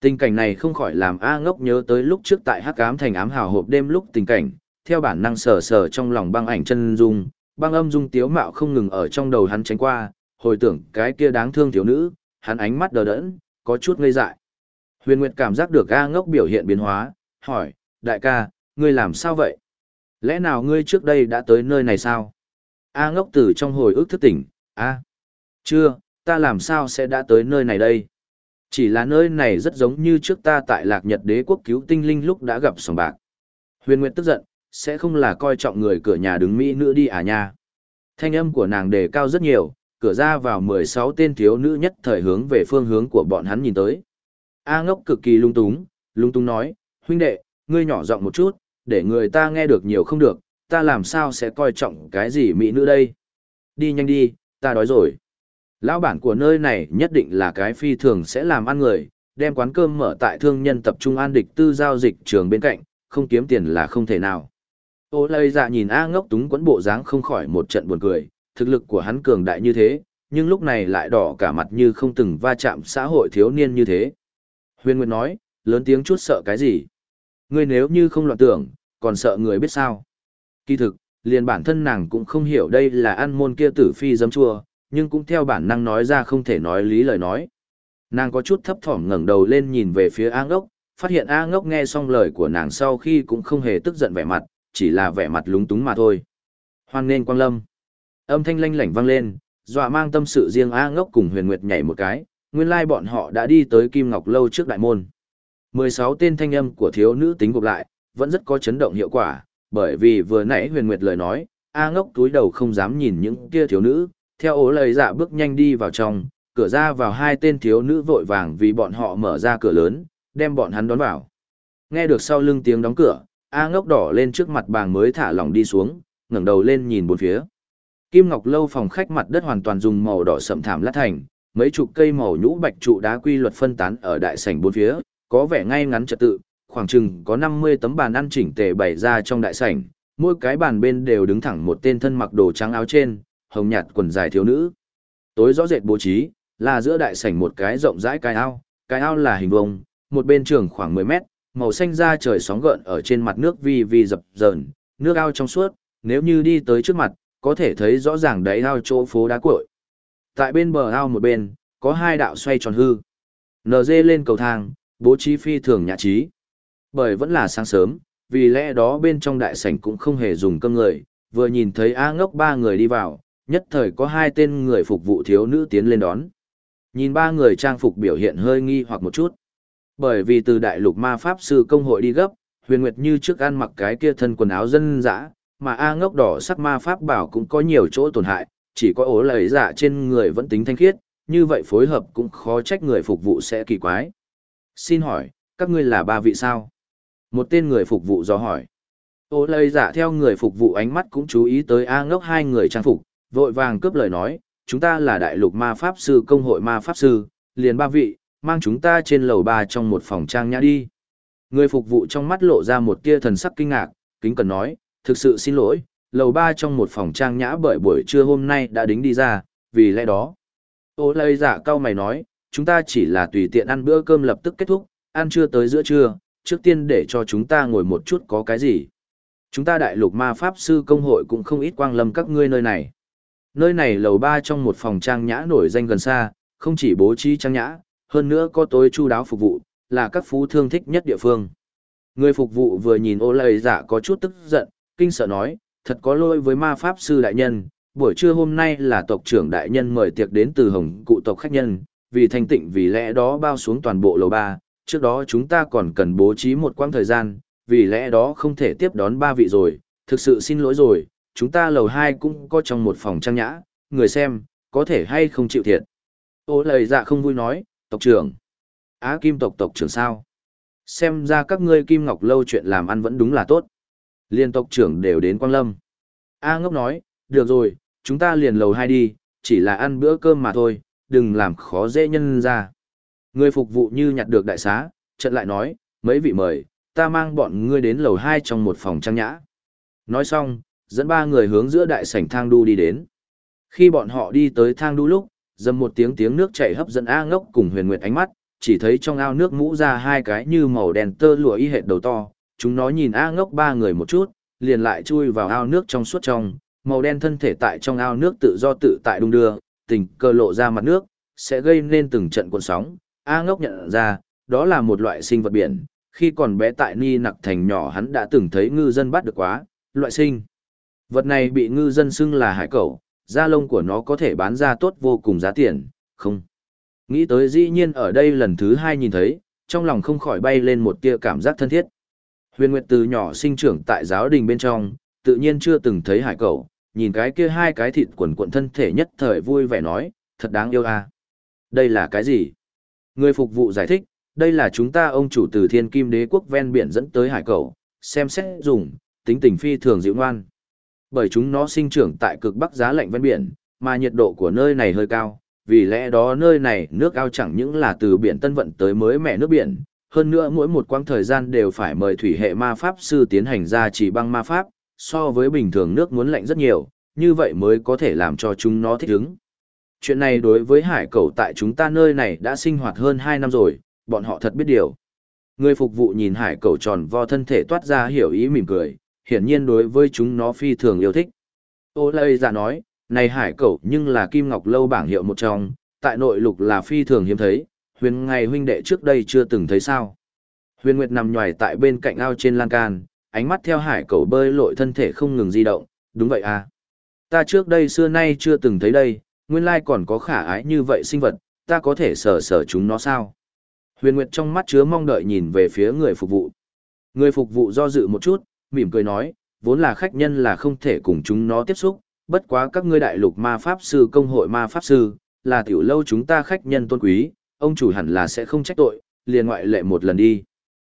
Tình cảnh này không khỏi làm A ngốc nhớ tới lúc trước tại Hắc Ám thành ám hào hộp đêm lúc tình cảnh, theo bản năng sờ sờ trong lòng băng ảnh chân dung, băng âm dung tiếu mạo không ngừng ở trong đầu hắn tránh qua, hồi tưởng cái kia đáng thương thiếu nữ, hắn ánh mắt đờ đẫn, có chút ngây dại. Huyền Nguyệt cảm giác được A ngốc biểu hiện biến hóa, hỏi, đại ca, ngươi làm sao vậy? Lẽ nào ngươi trước đây đã tới nơi này sao? A ngốc từ trong hồi ức thức tỉnh, A. chưa, ta làm sao sẽ đã tới nơi này đây? Chỉ là nơi này rất giống như trước ta tại lạc nhật đế quốc cứu tinh linh lúc đã gặp sòng bạc. Huyền Nguyệt tức giận, sẽ không là coi trọng người cửa nhà đứng Mỹ nữ đi à nha. Thanh âm của nàng đề cao rất nhiều, cửa ra vào 16 tên thiếu nữ nhất thời hướng về phương hướng của bọn hắn nhìn tới. A ngốc cực kỳ lung túng, lung túng nói, huynh đệ, ngươi nhỏ giọng một chút, để người ta nghe được nhiều không được, ta làm sao sẽ coi trọng cái gì mỹ nữ đây. Đi nhanh đi, ta đói rồi. Lão bản của nơi này nhất định là cái phi thường sẽ làm ăn người, đem quán cơm mở tại thương nhân tập trung an địch tư giao dịch trường bên cạnh, không kiếm tiền là không thể nào. Ô lây dạ nhìn A ngốc túng quấn bộ dáng không khỏi một trận buồn cười, thực lực của hắn cường đại như thế, nhưng lúc này lại đỏ cả mặt như không từng va chạm xã hội thiếu niên như thế. Huyền Nguyệt nói, lớn tiếng chút sợ cái gì? Ngươi nếu như không loạn tưởng, còn sợ người biết sao? Kỳ thực, liền bản thân nàng cũng không hiểu đây là ăn môn kia tử phi dấm chua, nhưng cũng theo bản năng nói ra không thể nói lý lời nói. Nàng có chút thấp thỏm ngẩng đầu lên nhìn về phía A ngốc, phát hiện A ngốc nghe xong lời của nàng sau khi cũng không hề tức giận vẻ mặt, chỉ là vẻ mặt lúng túng mà thôi. Hoan nên quang lâm. Âm thanh lanh lảnh vang lên, dọa mang tâm sự riêng A ngốc cùng huyền nguyệt nhảy một cái, nguyên lai bọn họ đã đi tới Kim Ngọc Lâu trước đại môn. 16 tên thanh âm của thiếu nữ tính gộp lại, vẫn rất có chấn động hiệu quả, bởi vì vừa nãy huyền nguyệt lời nói, A ngốc túi đầu không dám nhìn những kia thiếu nữ, theo ố lời dạ bước nhanh đi vào trong, cửa ra vào hai tên thiếu nữ vội vàng vì bọn họ mở ra cửa lớn, đem bọn hắn đón vào. Nghe được sau lưng tiếng đóng cửa, A ngốc đỏ lên trước mặt bàng mới thả lỏng đi xuống, ngẩng đầu lên nhìn bốn phía. Kim Ngọc lâu phòng khách mặt đất hoàn toàn dùng màu đỏ sậm thảm lát thành, mấy chục cây màu nhũ bạch trụ đá quy luật phân tán ở đại sảnh bốn phía, có vẻ ngay ngắn trật tự, khoảng chừng có 50 tấm bàn ăn chỉnh tề bày ra trong đại sảnh, mỗi cái bàn bên đều đứng thẳng một tên thân mặc đồ trắng áo trên, hồng nhạt quần dài thiếu nữ. Tối rõ rệt bố trí, là giữa đại sảnh một cái rộng rãi cái ao, cái ao là hình vuông, một bên trường khoảng 10 mét, màu xanh da trời sóng gợn ở trên mặt nước vi vi dập dờn, nước ao trong suốt, nếu như đi tới trước mặt, có thể thấy rõ ràng đáy ao chỗ phố đá cuội. Tại bên bờ ao một bên, có hai đạo xoay tròn hư. NG lên cầu thang, bố trí phi thường nhã trí. Bởi vẫn là sáng sớm, vì lẽ đó bên trong đại sảnh cũng không hề dùng cơm người, vừa nhìn thấy A ngốc ba người đi vào, nhất thời có hai tên người phục vụ thiếu nữ tiến lên đón. Nhìn ba người trang phục biểu hiện hơi nghi hoặc một chút. Bởi vì từ đại lục ma pháp sư công hội đi gấp, huyền nguyệt như trước ăn mặc cái kia thân quần áo dân dã, mà A ngốc đỏ sắc ma pháp bảo cũng có nhiều chỗ tổn hại, chỉ có ố lời dạ trên người vẫn tính thanh khiết, như vậy phối hợp cũng khó trách người phục vụ sẽ kỳ quái. Xin hỏi, các ngươi là ba vị sao? Một tên người phục vụ do hỏi. Ô lời dạ theo người phục vụ ánh mắt cũng chú ý tới A ngốc hai người trang phục, vội vàng cướp lời nói, chúng ta là đại lục ma pháp sư công hội ma pháp sư, liền ba vị, mang chúng ta trên lầu ba trong một phòng trang nhã đi. Người phục vụ trong mắt lộ ra một tia thần sắc kinh ngạc, kính cần nói, thực sự xin lỗi, lầu ba trong một phòng trang nhã bởi buổi trưa hôm nay đã đính đi ra, vì lẽ đó. Ô lây dạ giả cao mày nói, chúng ta chỉ là tùy tiện ăn bữa cơm lập tức kết thúc, ăn trưa tới giữa trưa, trước tiên để cho chúng ta ngồi một chút có cái gì. Chúng ta đại lục ma pháp sư công hội cũng không ít quang lâm các ngươi nơi này. Nơi này lầu ba trong một phòng trang nhã nổi danh gần xa, không chỉ bố trí trang nhã, hơn nữa có tối chu đáo phục vụ, là các phú thương thích nhất địa phương. Người phục vụ vừa nhìn ô lầy giả dạ có chút tức giận, kinh sợ nói, thật có lỗi với ma pháp sư đại nhân, buổi trưa hôm nay là tộc trưởng đại nhân mời tiệc đến từ hồng cụ tộc khách nhân, vì thanh tịnh vì lẽ đó bao xuống toàn bộ lầu ba, trước đó chúng ta còn cần bố trí một quãng thời gian, vì lẽ đó không thể tiếp đón ba vị rồi, thực sự xin lỗi rồi, chúng ta lầu hai cũng có trong một phòng trang nhã, người xem, có thể hay không chịu thiệt. Ô lời dạ không vui nói, tộc trưởng. Á kim tộc tộc trưởng sao? Xem ra các ngươi kim ngọc lâu chuyện làm ăn vẫn đúng là tốt. Liên tộc trưởng đều đến Quang Lâm. A ngốc nói, được rồi, chúng ta liền lầu hai đi, chỉ là ăn bữa cơm mà thôi, đừng làm khó dễ nhân ra. Người phục vụ như nhặt được đại xá, trận lại nói, mấy vị mời, ta mang bọn ngươi đến lầu hai trong một phòng trang nhã. Nói xong, dẫn ba người hướng giữa đại sảnh thang đu đi đến. Khi bọn họ đi tới thang đu lúc, dầm một tiếng tiếng nước chảy hấp dẫn A ngốc cùng huyền nguyệt ánh mắt, chỉ thấy trong ao nước mũ ra hai cái như màu đèn tơ lụa y hệt đầu to, chúng nó nhìn A ngốc ba người một chút, liền lại chui vào ao nước trong suốt trong, màu đen thân thể tại trong ao nước tự do tự tại đung đưa, tình cơ lộ ra mặt nước, sẽ gây nên từng trận cuộn sóng. A ngốc nhận ra, đó là một loại sinh vật biển, khi còn bé tại Ni Nặc Thành nhỏ hắn đã từng thấy ngư dân bắt được quá, loại sinh. Vật này bị ngư dân xưng là hải cẩu, da lông của nó có thể bán ra tốt vô cùng giá tiền, không. Nghĩ tới dĩ nhiên ở đây lần thứ hai nhìn thấy, trong lòng không khỏi bay lên một tia cảm giác thân thiết. Huyền Nguyệt từ nhỏ sinh trưởng tại giáo đình bên trong, tự nhiên chưa từng thấy hải cẩu, nhìn cái kia hai cái thịt quần cuộn thân thể nhất thời vui vẻ nói, thật đáng yêu a. Đây là cái gì? Người phục vụ giải thích, đây là chúng ta ông chủ từ thiên kim đế quốc ven biển dẫn tới hải cẩu, xem xét dùng, tính tình phi thường dịu ngoan. Bởi chúng nó sinh trưởng tại cực bắc giá lạnh ven biển, mà nhiệt độ của nơi này hơi cao, vì lẽ đó nơi này nước ao chẳng những là từ biển Tân Vận tới mới mẻ nước biển, hơn nữa mỗi một quãng thời gian đều phải mời thủy hệ ma pháp sư tiến hành ra chỉ băng ma pháp, so với bình thường nước muốn lạnh rất nhiều, như vậy mới có thể làm cho chúng nó thích ứng. Chuyện này đối với hải cầu tại chúng ta nơi này đã sinh hoạt hơn 2 năm rồi, bọn họ thật biết điều. Người phục vụ nhìn hải cầu tròn vo thân thể toát ra hiểu ý mỉm cười, hiển nhiên đối với chúng nó phi thường yêu thích. Ô lây giả nói, này hải cầu nhưng là kim ngọc lâu bảng hiệu một trong, tại nội lục là phi thường hiếm thấy, huyền ngày huynh đệ trước đây chưa từng thấy sao. Huyền Nguyệt nằm nhòi tại bên cạnh ao trên lan can, ánh mắt theo hải cầu bơi lội thân thể không ngừng di động, đúng vậy à. Ta trước đây xưa nay chưa từng thấy đây, nguyên lai còn có khả ái như vậy sinh vật, ta có thể sờ sờ chúng nó sao? Huyền Nguyệt trong mắt chứa mong đợi nhìn về phía người phục vụ. Người phục vụ do dự một chút, mỉm cười nói, vốn là khách nhân là không thể cùng chúng nó tiếp xúc, bất quá các ngươi đại lục ma pháp sư công hội ma pháp sư, là tiểu lâu chúng ta khách nhân tôn quý, ông chủ hẳn là sẽ không trách tội, liền ngoại lệ một lần đi.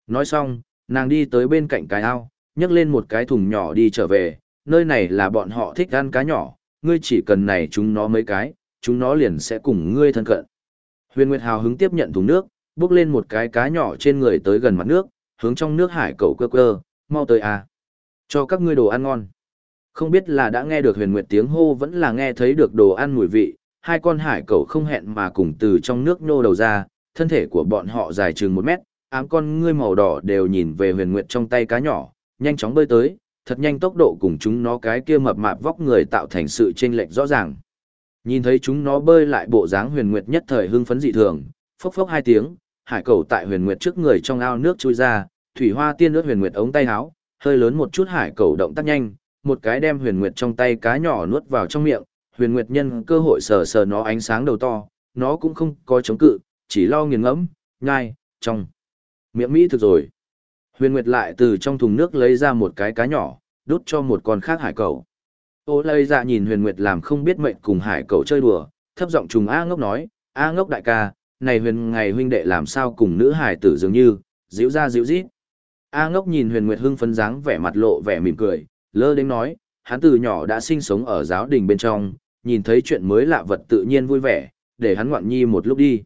Nói xong, nàng đi tới bên cạnh cái ao, nhấc lên một cái thùng nhỏ đi trở về, nơi này là bọn họ thích ăn cá nhỏ, ngươi chỉ cần này chúng nó mấy cái, chúng nó liền sẽ cùng ngươi thân cận. Huyền Nguyệt hào hứng tiếp nhận thùng nước, bước lên một cái cá nhỏ trên người tới gần mặt nước, hướng trong nước hải cầu cơ cơ, mau tới à. Cho các ngươi đồ ăn ngon. Không biết là đã nghe được huyền nguyệt tiếng hô vẫn là nghe thấy được đồ ăn mùi vị, hai con hải cầu không hẹn mà cùng từ trong nước nô đầu ra, thân thể của bọn họ dài chừng một mét, ám con ngươi màu đỏ đều nhìn về huyền nguyệt trong tay cá nhỏ, nhanh chóng bơi tới, thật nhanh tốc độ cùng chúng nó cái kia mập mạp vóc người tạo thành sự chênh lệch rõ ràng. Nhìn thấy chúng nó bơi lại bộ dáng huyền nguyệt nhất thời hưng phấn dị thường, phốc phốc hai tiếng, hải cầu tại huyền nguyệt trước người trong ao nước chui ra, thủy hoa tiên ướt huyền nguyệt ống tay áo, hơi lớn một chút hải cầu động tác nhanh, một cái đem huyền nguyệt trong tay cá nhỏ nuốt vào trong miệng, huyền nguyệt nhân cơ hội sờ sờ nó ánh sáng đầu to, nó cũng không có chống cự, chỉ lo nghiền ngẫm, nhai, trong miệng mỹ thực rồi. Huyền nguyệt lại từ trong thùng nước lấy ra một cái cá nhỏ, đút cho một con khác hải cầu. Ô lây dạ nhìn huyền nguyệt làm không biết mệnh cùng hải cầu chơi đùa, thấp giọng trùng A ngốc nói, A ngốc đại ca, này huyền ngày huynh đệ làm sao cùng nữ hải tử dường như, dịu ra dịu rít. A ngốc nhìn huyền nguyệt hưng phấn dáng vẻ mặt lộ vẻ mỉm cười, lơ đến nói, hắn từ nhỏ đã sinh sống ở giáo đình bên trong, nhìn thấy chuyện mới lạ vật tự nhiên vui vẻ, để hắn ngoạn nhi một lúc đi.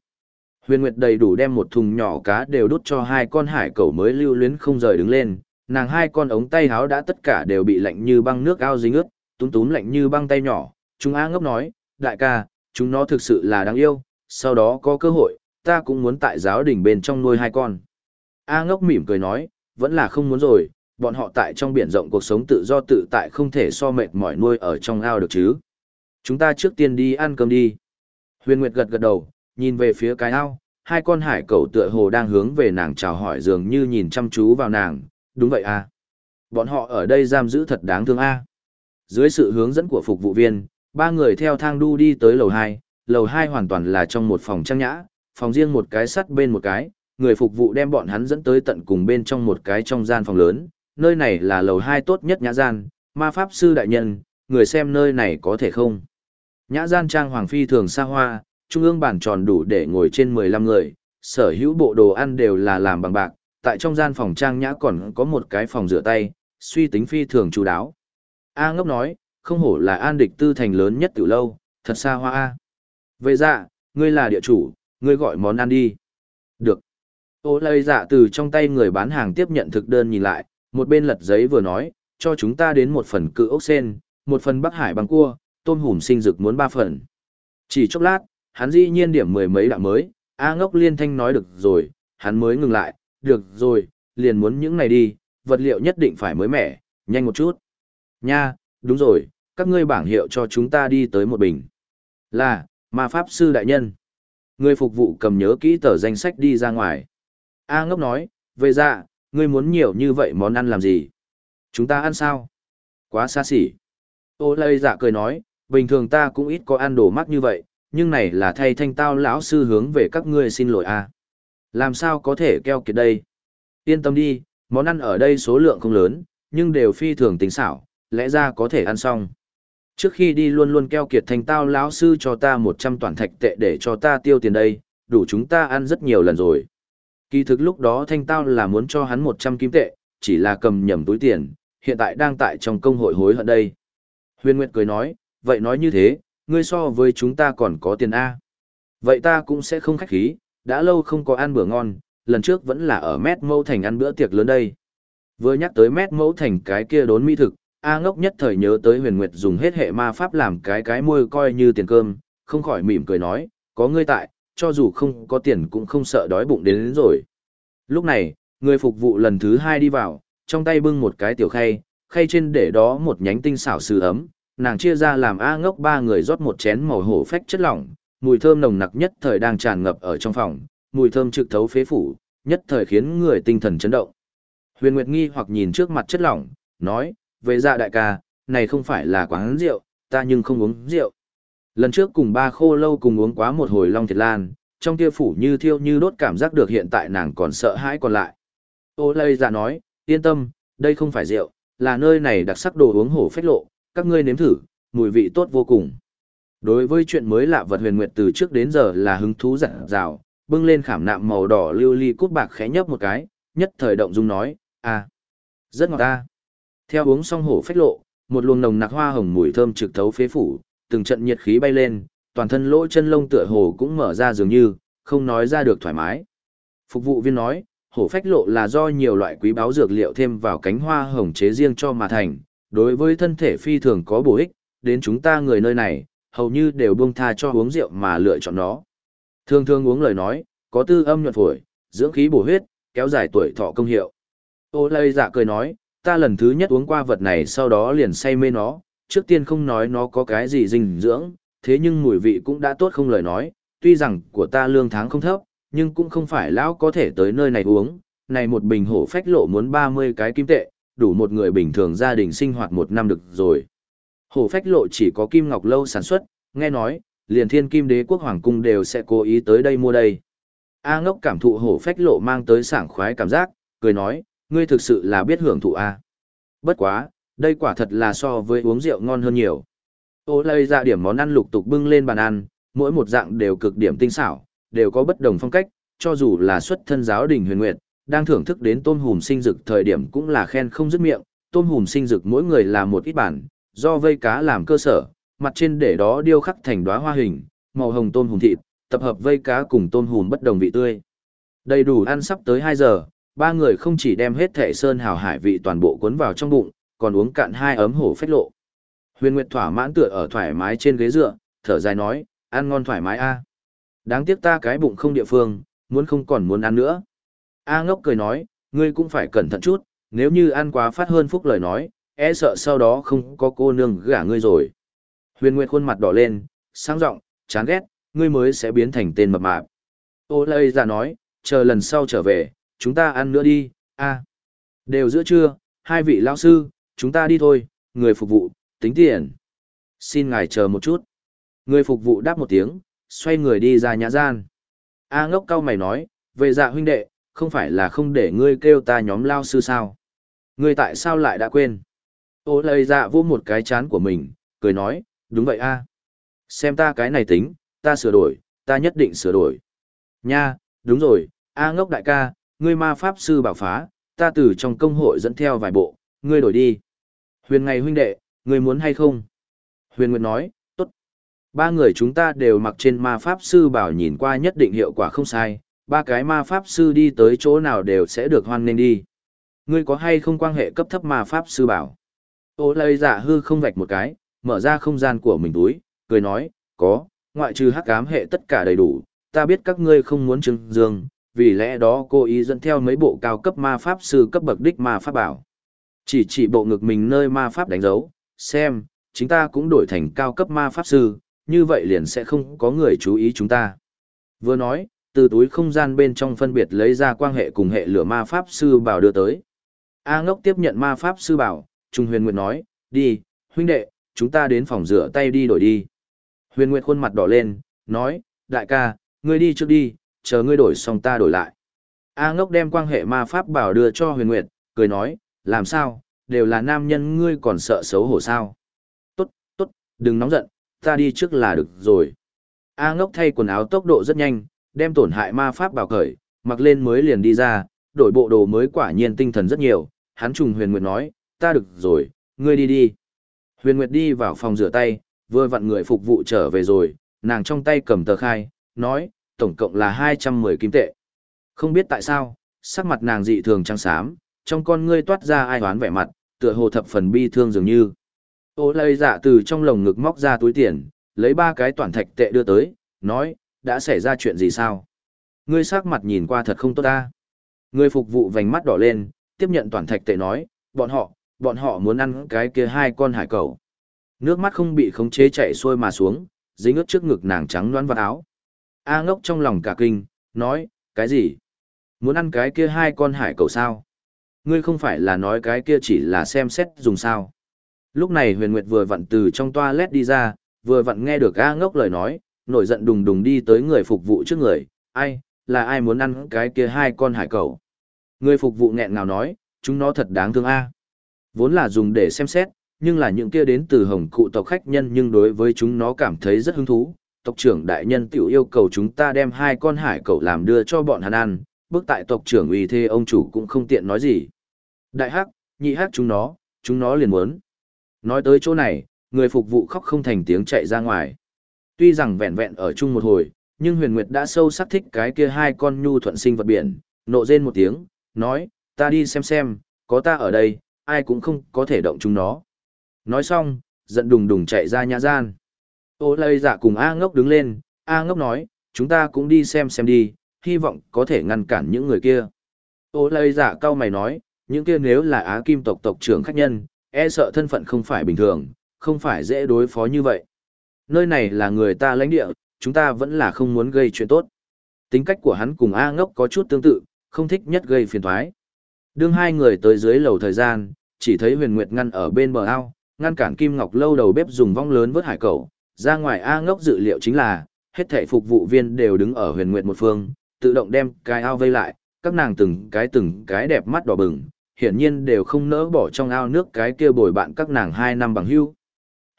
Huyền Nguyệt đầy đủ đem một thùng nhỏ cá đều đút cho hai con hải cẩu mới lưu luyến không rời đứng lên, nàng hai con ống tay háo đã tất cả đều bị lạnh như băng nước ao dính ướt, túm túm lạnh như băng tay nhỏ. Chúng A ngốc nói, đại ca, chúng nó thực sự là đáng yêu, sau đó có cơ hội, ta cũng muốn tại giáo đình bên trong nuôi hai con. A ngốc mỉm cười nói, vẫn là không muốn rồi, bọn họ tại trong biển rộng cuộc sống tự do tự tại không thể so mệt mỏi nuôi ở trong ao được chứ. Chúng ta trước tiên đi ăn cơm đi. Huyền Nguyệt gật gật đầu, nhìn về phía cái ao, hai con hải cẩu tựa hồ đang hướng về nàng chào hỏi dường như nhìn chăm chú vào nàng, đúng vậy à. Bọn họ ở đây giam giữ thật đáng thương a. À. Dưới sự hướng dẫn của phục vụ viên, ba người theo thang đu đi tới lầu 2, lầu 2 hoàn toàn là trong một phòng trang nhã, phòng riêng một cái sắt bên một cái, người phục vụ đem bọn hắn dẫn tới tận cùng bên trong một cái trong gian phòng lớn, nơi này là lầu 2 tốt nhất nhã gian, ma pháp sư đại nhân, người xem nơi này có thể không. Nhã gian trang hoàng phi thường xa hoa, trung ương bàn tròn đủ để ngồi trên 15 người, sở hữu bộ đồ ăn đều là làm bằng bạc, tại trong gian phòng trang nhã còn có một cái phòng rửa tay, suy tính phi thường chú đáo. A ngốc nói, không hổ là an địch tư thành lớn nhất từ lâu, thật xa hoa A. Vậy dạ, ngươi là địa chủ, ngươi gọi món ăn đi. Được. Ô lây dạ từ trong tay người bán hàng tiếp nhận thực đơn nhìn lại, một bên lật giấy vừa nói, cho chúng ta đến một phần cự ốc sen, một phần bắc hải bằng cua, tôm hùm sinh dực muốn ba phần. Chỉ chốc lát, hắn dĩ nhiên điểm mười mấy đạo mới, A ngốc liên thanh nói được rồi, hắn mới ngừng lại, được rồi, liền muốn những này đi, vật liệu nhất định phải mới mẻ, nhanh một chút. Nha, đúng rồi, các ngươi bảng hiệu cho chúng ta đi tới một bình. Là, ma pháp sư đại nhân. Người phục vụ cầm nhớ kỹ tờ danh sách đi ra ngoài. A ngốc nói, về ra, ngươi muốn nhiều như vậy món ăn làm gì? Chúng ta ăn sao? Quá xa xỉ. Ô lây dạ cười nói, bình thường ta cũng ít có ăn đồ mắc như vậy, nhưng này là thay thanh tao lão sư hướng về các ngươi xin lỗi à. Làm sao có thể keo kiệt đây? Yên tâm đi, món ăn ở đây số lượng không lớn, nhưng đều phi thường tính xảo, lẽ ra có thể ăn xong. Trước khi đi luôn luôn keo kiệt thanh tao lão sư cho ta 100 toàn thạch tệ để cho ta tiêu tiền đây, đủ chúng ta ăn rất nhiều lần rồi. Kỳ thực lúc đó thanh tao là muốn cho hắn 100 kim tệ, chỉ là cầm nhầm túi tiền, hiện tại đang tại trong công hội hối hận đây. Huyền Nguyệt cười nói, vậy nói như thế, ngươi so với chúng ta còn có tiền A. Vậy ta cũng sẽ không khách khí, đã lâu không có ăn bữa ngon, lần trước vẫn là ở mét mẫu thành ăn bữa tiệc lớn đây. Vừa nhắc tới mét mẫu thành cái kia đốn mỹ thực, A ngốc nhất thời nhớ tới huyền nguyệt dùng hết hệ ma pháp làm cái cái môi coi như tiền cơm, không khỏi mỉm cười nói, có ngươi tại, cho dù không có tiền cũng không sợ đói bụng đến, đến rồi. Lúc này, người phục vụ lần thứ hai đi vào, trong tay bưng một cái tiểu khay, khay trên để đó một nhánh tinh xảo sứ ấm, nàng chia ra làm A ngốc ba người rót một chén màu hổ phách chất lỏng, mùi thơm nồng nặc nhất thời đang tràn ngập ở trong phòng, mùi thơm trực thấu phế phủ, nhất thời khiến người tinh thần chấn động. Huyền Nguyệt nghi hoặc nhìn trước mặt chất lỏng, nói, về dạ đại ca, này không phải là quán rượu, ta nhưng không uống rượu. Lần trước cùng ba khô lâu cùng uống quá một hồi long thiệt lan, trong kia phủ như thiêu như đốt cảm giác được hiện tại nàng còn sợ hãi còn lại. Ô lây dạ nói, yên tâm, đây không phải rượu, là nơi này đặc sắc đồ uống hổ phách lộ, các ngươi nếm thử, mùi vị tốt vô cùng. Đối với chuyện mới lạ vật huyền nguyệt từ trước đến giờ là hứng thú dặn dào, bưng lên khảm nạm màu đỏ lưu ly cút bạc khẽ nhấp một cái, nhất thời động dung nói, à, rất ngọt ta. Theo uống xong hổ phách lộ, một luồng nồng nặc hoa hồng mùi thơm trực thấu phế phủ, từng trận nhiệt khí bay lên, toàn thân lỗ chân lông tựa hồ cũng mở ra dường như, không nói ra được thoải mái. Phục vụ viên nói, hổ phách lộ là do nhiều loại quý báu dược liệu thêm vào cánh hoa hồng chế riêng cho mà thành, đối với thân thể phi thường có bổ ích, đến chúng ta người nơi này, hầu như đều buông tha cho uống rượu mà lựa chọn nó. Thường thường uống lời nói, có tư âm nhuận phổi, dưỡng khí bổ huyết, kéo dài tuổi thọ công hiệu. Ô lây dạ cười nói, ta lần thứ nhất uống qua vật này sau đó liền say mê nó, trước tiên không nói nó có cái gì dinh dưỡng, thế nhưng mùi vị cũng đã tốt không lời nói, tuy rằng của ta lương tháng không thấp, nhưng cũng không phải lão có thể tới nơi này uống, này một bình hổ phách lộ muốn 30 cái kim tệ, đủ một người bình thường gia đình sinh hoạt một năm được rồi. Hổ phách lộ chỉ có kim ngọc lâu sản xuất, nghe nói, liền thiên kim đế quốc hoàng cung đều sẽ cố ý tới đây mua đây. A ngốc cảm thụ hổ phách lộ mang tới sảng khoái cảm giác, cười nói, ngươi thực sự là biết hưởng thụ A. Bất quá, đây quả thật là so với uống rượu ngon hơn nhiều. Ô lây ra điểm món ăn lục tục bưng lên bàn ăn, mỗi một dạng đều cực điểm tinh xảo, đều có bất đồng phong cách, cho dù là xuất thân giáo đình huyền nguyệt, đang thưởng thức đến tôm hùm sinh dực thời điểm cũng là khen không dứt miệng, tôm hùm sinh dực mỗi người làm một ít bản, do vây cá làm cơ sở, mặt trên để đó điêu khắc thành đóa hoa hình, màu hồng tôm hùm thịt, tập hợp vây cá cùng tôm hùm bất đồng vị tươi. Đầy đủ ăn sắp tới 2 giờ, ba người không chỉ đem hết thể sơn hào hải vị toàn bộ cuốn vào trong bụng, còn uống cạn hai ấm hổ phách lộ. Huyền Nguyệt thỏa mãn tựa ở thoải mái trên ghế dựa, thở dài nói, ăn ngon thoải mái a. Đáng tiếc ta cái bụng không địa phương, muốn không còn muốn ăn nữa. A ngốc cười nói, ngươi cũng phải cẩn thận chút, nếu như ăn quá phát hơn phúc lời nói, e sợ sau đó không có cô nương gả ngươi rồi. Huyền Nguyệt khuôn mặt đỏ lên, sáng giọng, chán ghét, ngươi mới sẽ biến thành tên mập mạp. Ô lây ra nói, chờ lần sau trở về, chúng ta ăn nữa đi, a. Đều giữa trưa, hai vị lão sư, chúng ta đi thôi, người phục vụ, tính tiền. Xin ngài chờ một chút. Người phục vụ đáp một tiếng, xoay người đi ra nhà gian. A ngốc cao mày nói, về dạ huynh đệ, không phải là không để ngươi kêu ta nhóm lao sư sao? Ngươi tại sao lại đã quên? Ô lời dạ vô một cái chán của mình, cười nói, đúng vậy a. Xem ta cái này tính, ta sửa đổi, ta nhất định sửa đổi. Nha, đúng rồi, A ngốc đại ca, ngươi ma pháp sư bảo phá, ta từ trong công hội dẫn theo vài bộ, ngươi đổi đi. Huyền ngày huynh đệ, ngươi muốn hay không? Huyền Nguyệt nói, tốt. Ba người chúng ta đều mặc trên ma pháp sư bảo nhìn qua nhất định hiệu quả không sai, ba cái ma pháp sư đi tới chỗ nào đều sẽ được hoan nghênh đi. Ngươi có hay không quan hệ cấp thấp ma pháp sư bảo? Ô lây giả hư không vạch một cái, mở ra không gian của mình túi, cười nói, có, ngoại trừ hắc ám hệ tất cả đầy đủ, ta biết các ngươi không muốn trưng dương, vì lẽ đó cô ý dẫn theo mấy bộ cao cấp ma pháp sư cấp bậc đích ma pháp bảo. Chỉ chỉ bộ ngực mình nơi ma pháp đánh dấu, xem, chúng ta cũng đổi thành cao cấp ma pháp sư, như vậy liền sẽ không có người chú ý chúng ta. Vừa nói, từ túi không gian bên trong phân biệt lấy ra quan hệ cùng hệ lửa ma pháp sư bảo đưa tới. A ngốc tiếp nhận ma pháp sư bảo, Trung Huyền Nguyệt nói, đi, huynh đệ, chúng ta đến phòng rửa tay đi đổi đi. Huyền Nguyệt khuôn mặt đỏ lên, nói, đại ca, ngươi đi trước đi, chờ ngươi đổi xong ta đổi lại. A ngốc đem quan hệ ma pháp bảo đưa cho Huyền Nguyệt, cười nói, làm sao, đều là nam nhân ngươi còn sợ xấu hổ sao. Tốt, tốt, đừng nóng giận, ta đi trước là được rồi. A ngốc thay quần áo tốc độ rất nhanh, đem tổn hại ma pháp bảo khởi, mặc lên mới liền đi ra, đổi bộ đồ mới quả nhiên tinh thần rất nhiều, hắn trùng huyền nguyệt nói, ta được rồi, ngươi đi đi. Huyền nguyệt đi vào phòng rửa tay, vừa vặn người phục vụ trở về rồi, nàng trong tay cầm tờ khai, nói, tổng cộng là 210 kim tệ. Không biết tại sao, sắc mặt nàng dị thường trắng xám, trong con ngươi toát ra ai hoán vẻ mặt, tựa hồ thập phần bi thương dường như. Ô lây dạ từ trong lồng ngực móc ra túi tiền, lấy ba cái toàn thạch tệ đưa tới, nói, đã xảy ra chuyện gì sao? Ngươi sắc mặt nhìn qua thật không tốt ta. Người phục vụ vành mắt đỏ lên, tiếp nhận toàn thạch tệ nói, bọn họ, bọn họ muốn ăn cái kia hai con hải cẩu. Nước mắt không bị khống chế chạy xuôi mà xuống, dính ướt trước ngực nàng trắng loãng vào áo. A ngốc trong lòng cả kinh, nói, cái gì? Muốn ăn cái kia hai con hải cẩu sao? Ngươi không phải là nói cái kia chỉ là xem xét dùng sao? Lúc này huyền nguyệt vừa vặn từ trong toilet đi ra, vừa vặn nghe được A ngốc lời nói, nổi giận đùng đùng đi tới người phục vụ trước người, ai, là ai muốn ăn cái kia hai con hải cẩu. Người phục vụ nghẹn ngào nói, chúng nó thật đáng thương a. Vốn là dùng để xem xét, nhưng là những kia đến từ hồng cụ tộc khách nhân nhưng đối với chúng nó cảm thấy rất hứng thú. Tộc trưởng đại nhân tiểu yêu cầu chúng ta đem hai con hải cẩu làm đưa cho bọn hắn ăn, bước tại tộc trưởng uy thê ông chủ cũng không tiện nói gì. Đại hắc, nhị hắc chúng nó, chúng nó liền muốn. Nói tới chỗ này, người phục vụ khóc không thành tiếng chạy ra ngoài. Tuy rằng vẹn vẹn ở chung một hồi, nhưng huyền nguyệt đã sâu sắc thích cái kia hai con nhu thuận sinh vật biển, nộ rên một tiếng, nói, ta đi xem xem, có ta ở đây, ai cũng không có thể động chúng nó. Nói xong, giận đùng đùng chạy ra nhà gian. Ô lây dạ cùng A ngốc đứng lên, A ngốc nói, chúng ta cũng đi xem xem đi, hy vọng có thể ngăn cản những người kia. Ô lây dạ cao mày nói, những kia nếu là Á Kim tộc tộc trưởng khách nhân, e sợ thân phận không phải bình thường, không phải dễ đối phó như vậy nơi này là người ta lãnh địa, chúng ta vẫn là không muốn gây chuyện tốt. Tính cách của hắn cùng A ngốc có chút tương tự, không thích nhất gây phiền thoái. Đương hai người tới dưới lầu thời gian, chỉ thấy huyền nguyệt ngăn ở bên bờ ao, ngăn cản Kim Ngọc lâu đầu bếp dùng vong lớn vớt hải cẩu. Ra ngoài A ngốc dự liệu chính là, hết thảy phục vụ viên đều đứng ở huyền nguyệt một phương, tự động đem cái ao vây lại, các nàng từng cái từng cái đẹp mắt đỏ bừng, hiển nhiên đều không nỡ bỏ trong ao nước cái kia bồi bạn các nàng hai năm bằng hưu.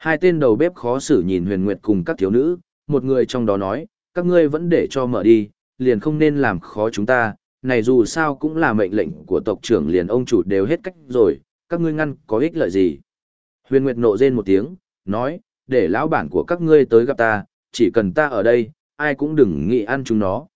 Hai tên đầu bếp khó xử nhìn huyền nguyệt cùng các thiếu nữ, một người trong đó nói, các ngươi vẫn để cho mở đi, liền không nên làm khó chúng ta, này dù sao cũng là mệnh lệnh của tộc trưởng liền ông chủ đều hết cách rồi, các ngươi ngăn có ích lợi gì. Huyền Nguyệt nộ rên một tiếng, nói, để lão bản của các ngươi tới gặp ta, chỉ cần ta ở đây, ai cũng đừng nghĩ ăn chúng nó.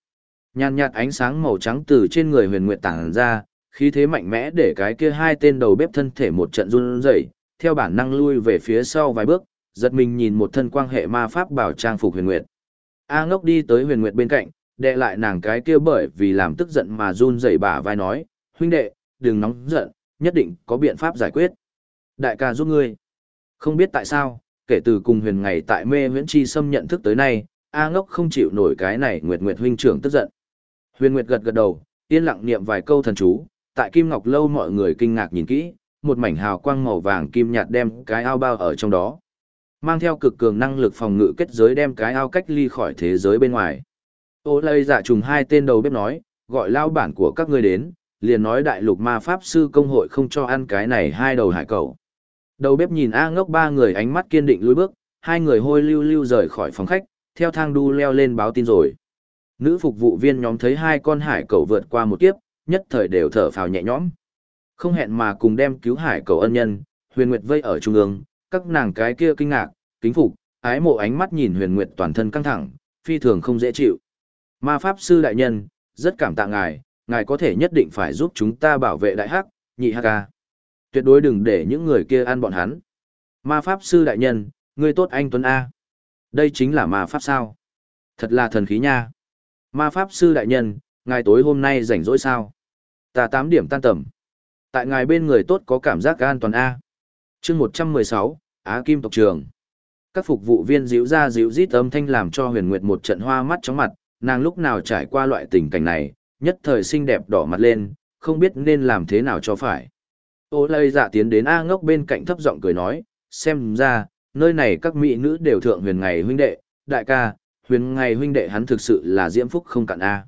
Nhàn nhạt ánh sáng màu trắng từ trên người huyền nguyệt tản ra, khí thế mạnh mẽ để cái kia hai tên đầu bếp thân thể một trận run rẩy, theo bản năng lui về phía sau vài bước, giật mình nhìn một thân quang hệ ma pháp bảo trang phục huyền nguyệt. A ngốc đi tới huyền nguyệt bên cạnh, đệ lại nàng cái kia bởi vì làm tức giận mà run rẩy bả vai nói, huynh đệ, đừng nóng giận, nhất định có biện pháp giải quyết. Đại ca giúp ngươi. Không biết tại sao, kể từ cùng huyền ngày tại mê huyễn chi xâm nhận thức tới nay, A ngốc không chịu nổi cái này nguyệt nguyệt huynh trưởng tức giận. Huyền nguyệt gật gật đầu, yên lặng niệm vài câu thần chú, tại Kim Ngọc Lâu mọi người kinh ngạc nhìn kỹ, một mảnh hào quang màu vàng kim nhạt đem cái ao bao ở trong đó. Mang theo cực cường năng lực phòng ngự kết giới đem cái ao cách ly khỏi thế giới bên ngoài. Ô lây dạ trùng hai tên đầu bếp nói, gọi lao bản của các ngươi đến, liền nói đại lục ma pháp sư công hội không cho ăn cái này hai đầu hải cầu. Đầu bếp nhìn A ngốc ba người ánh mắt kiên định lùi bước, hai người hôi lưu lưu rời khỏi phòng khách, theo thang đu leo lên báo tin rồi. Nữ phục vụ viên nhóm thấy hai con hải cầu vượt qua một kiếp, nhất thời đều thở phào nhẹ nhõm. Không hẹn mà cùng đem cứu hải cầu ân nhân, huyền nguyệt vây ở trung ương, các nàng cái kia kinh ngạc, kính phục, ái mộ ánh mắt nhìn huyền nguyệt toàn thân căng thẳng, phi thường không dễ chịu. Ma Pháp Sư Đại Nhân, rất cảm tạ ngài, ngài có thể nhất định phải giúp chúng ta bảo vệ đại hắc, nhị hắc ca. Tuyệt đối đừng để những người kia ăn bọn hắn. Ma Pháp Sư Đại Nhân, ngươi tốt anh Tuấn A. Đây chính là ma Pháp sao? Thật là thần khí nha. Ma Pháp Sư Đại Nhân, ngài tối hôm nay rảnh rỗi sao? Ta tám điểm tan tầm. Tại ngài bên người tốt có cảm giác an toàn A. chương một trăm mười sáu Á Kim tộc trường. Các phục vụ viên dịu ra dịu rít âm thanh làm cho huyền nguyệt một trận hoa mắt chóng mặt, nàng lúc nào trải qua loại tình cảnh này, nhất thời xinh đẹp đỏ mặt lên, không biết nên làm thế nào cho phải. Ô lây dạ tiến đến A ngốc bên cạnh thấp giọng cười nói, xem ra, nơi này các mỹ nữ đều thượng huyền ngày huynh đệ, đại ca, huyền ngày huynh đệ hắn thực sự là diễm phúc không cạn A.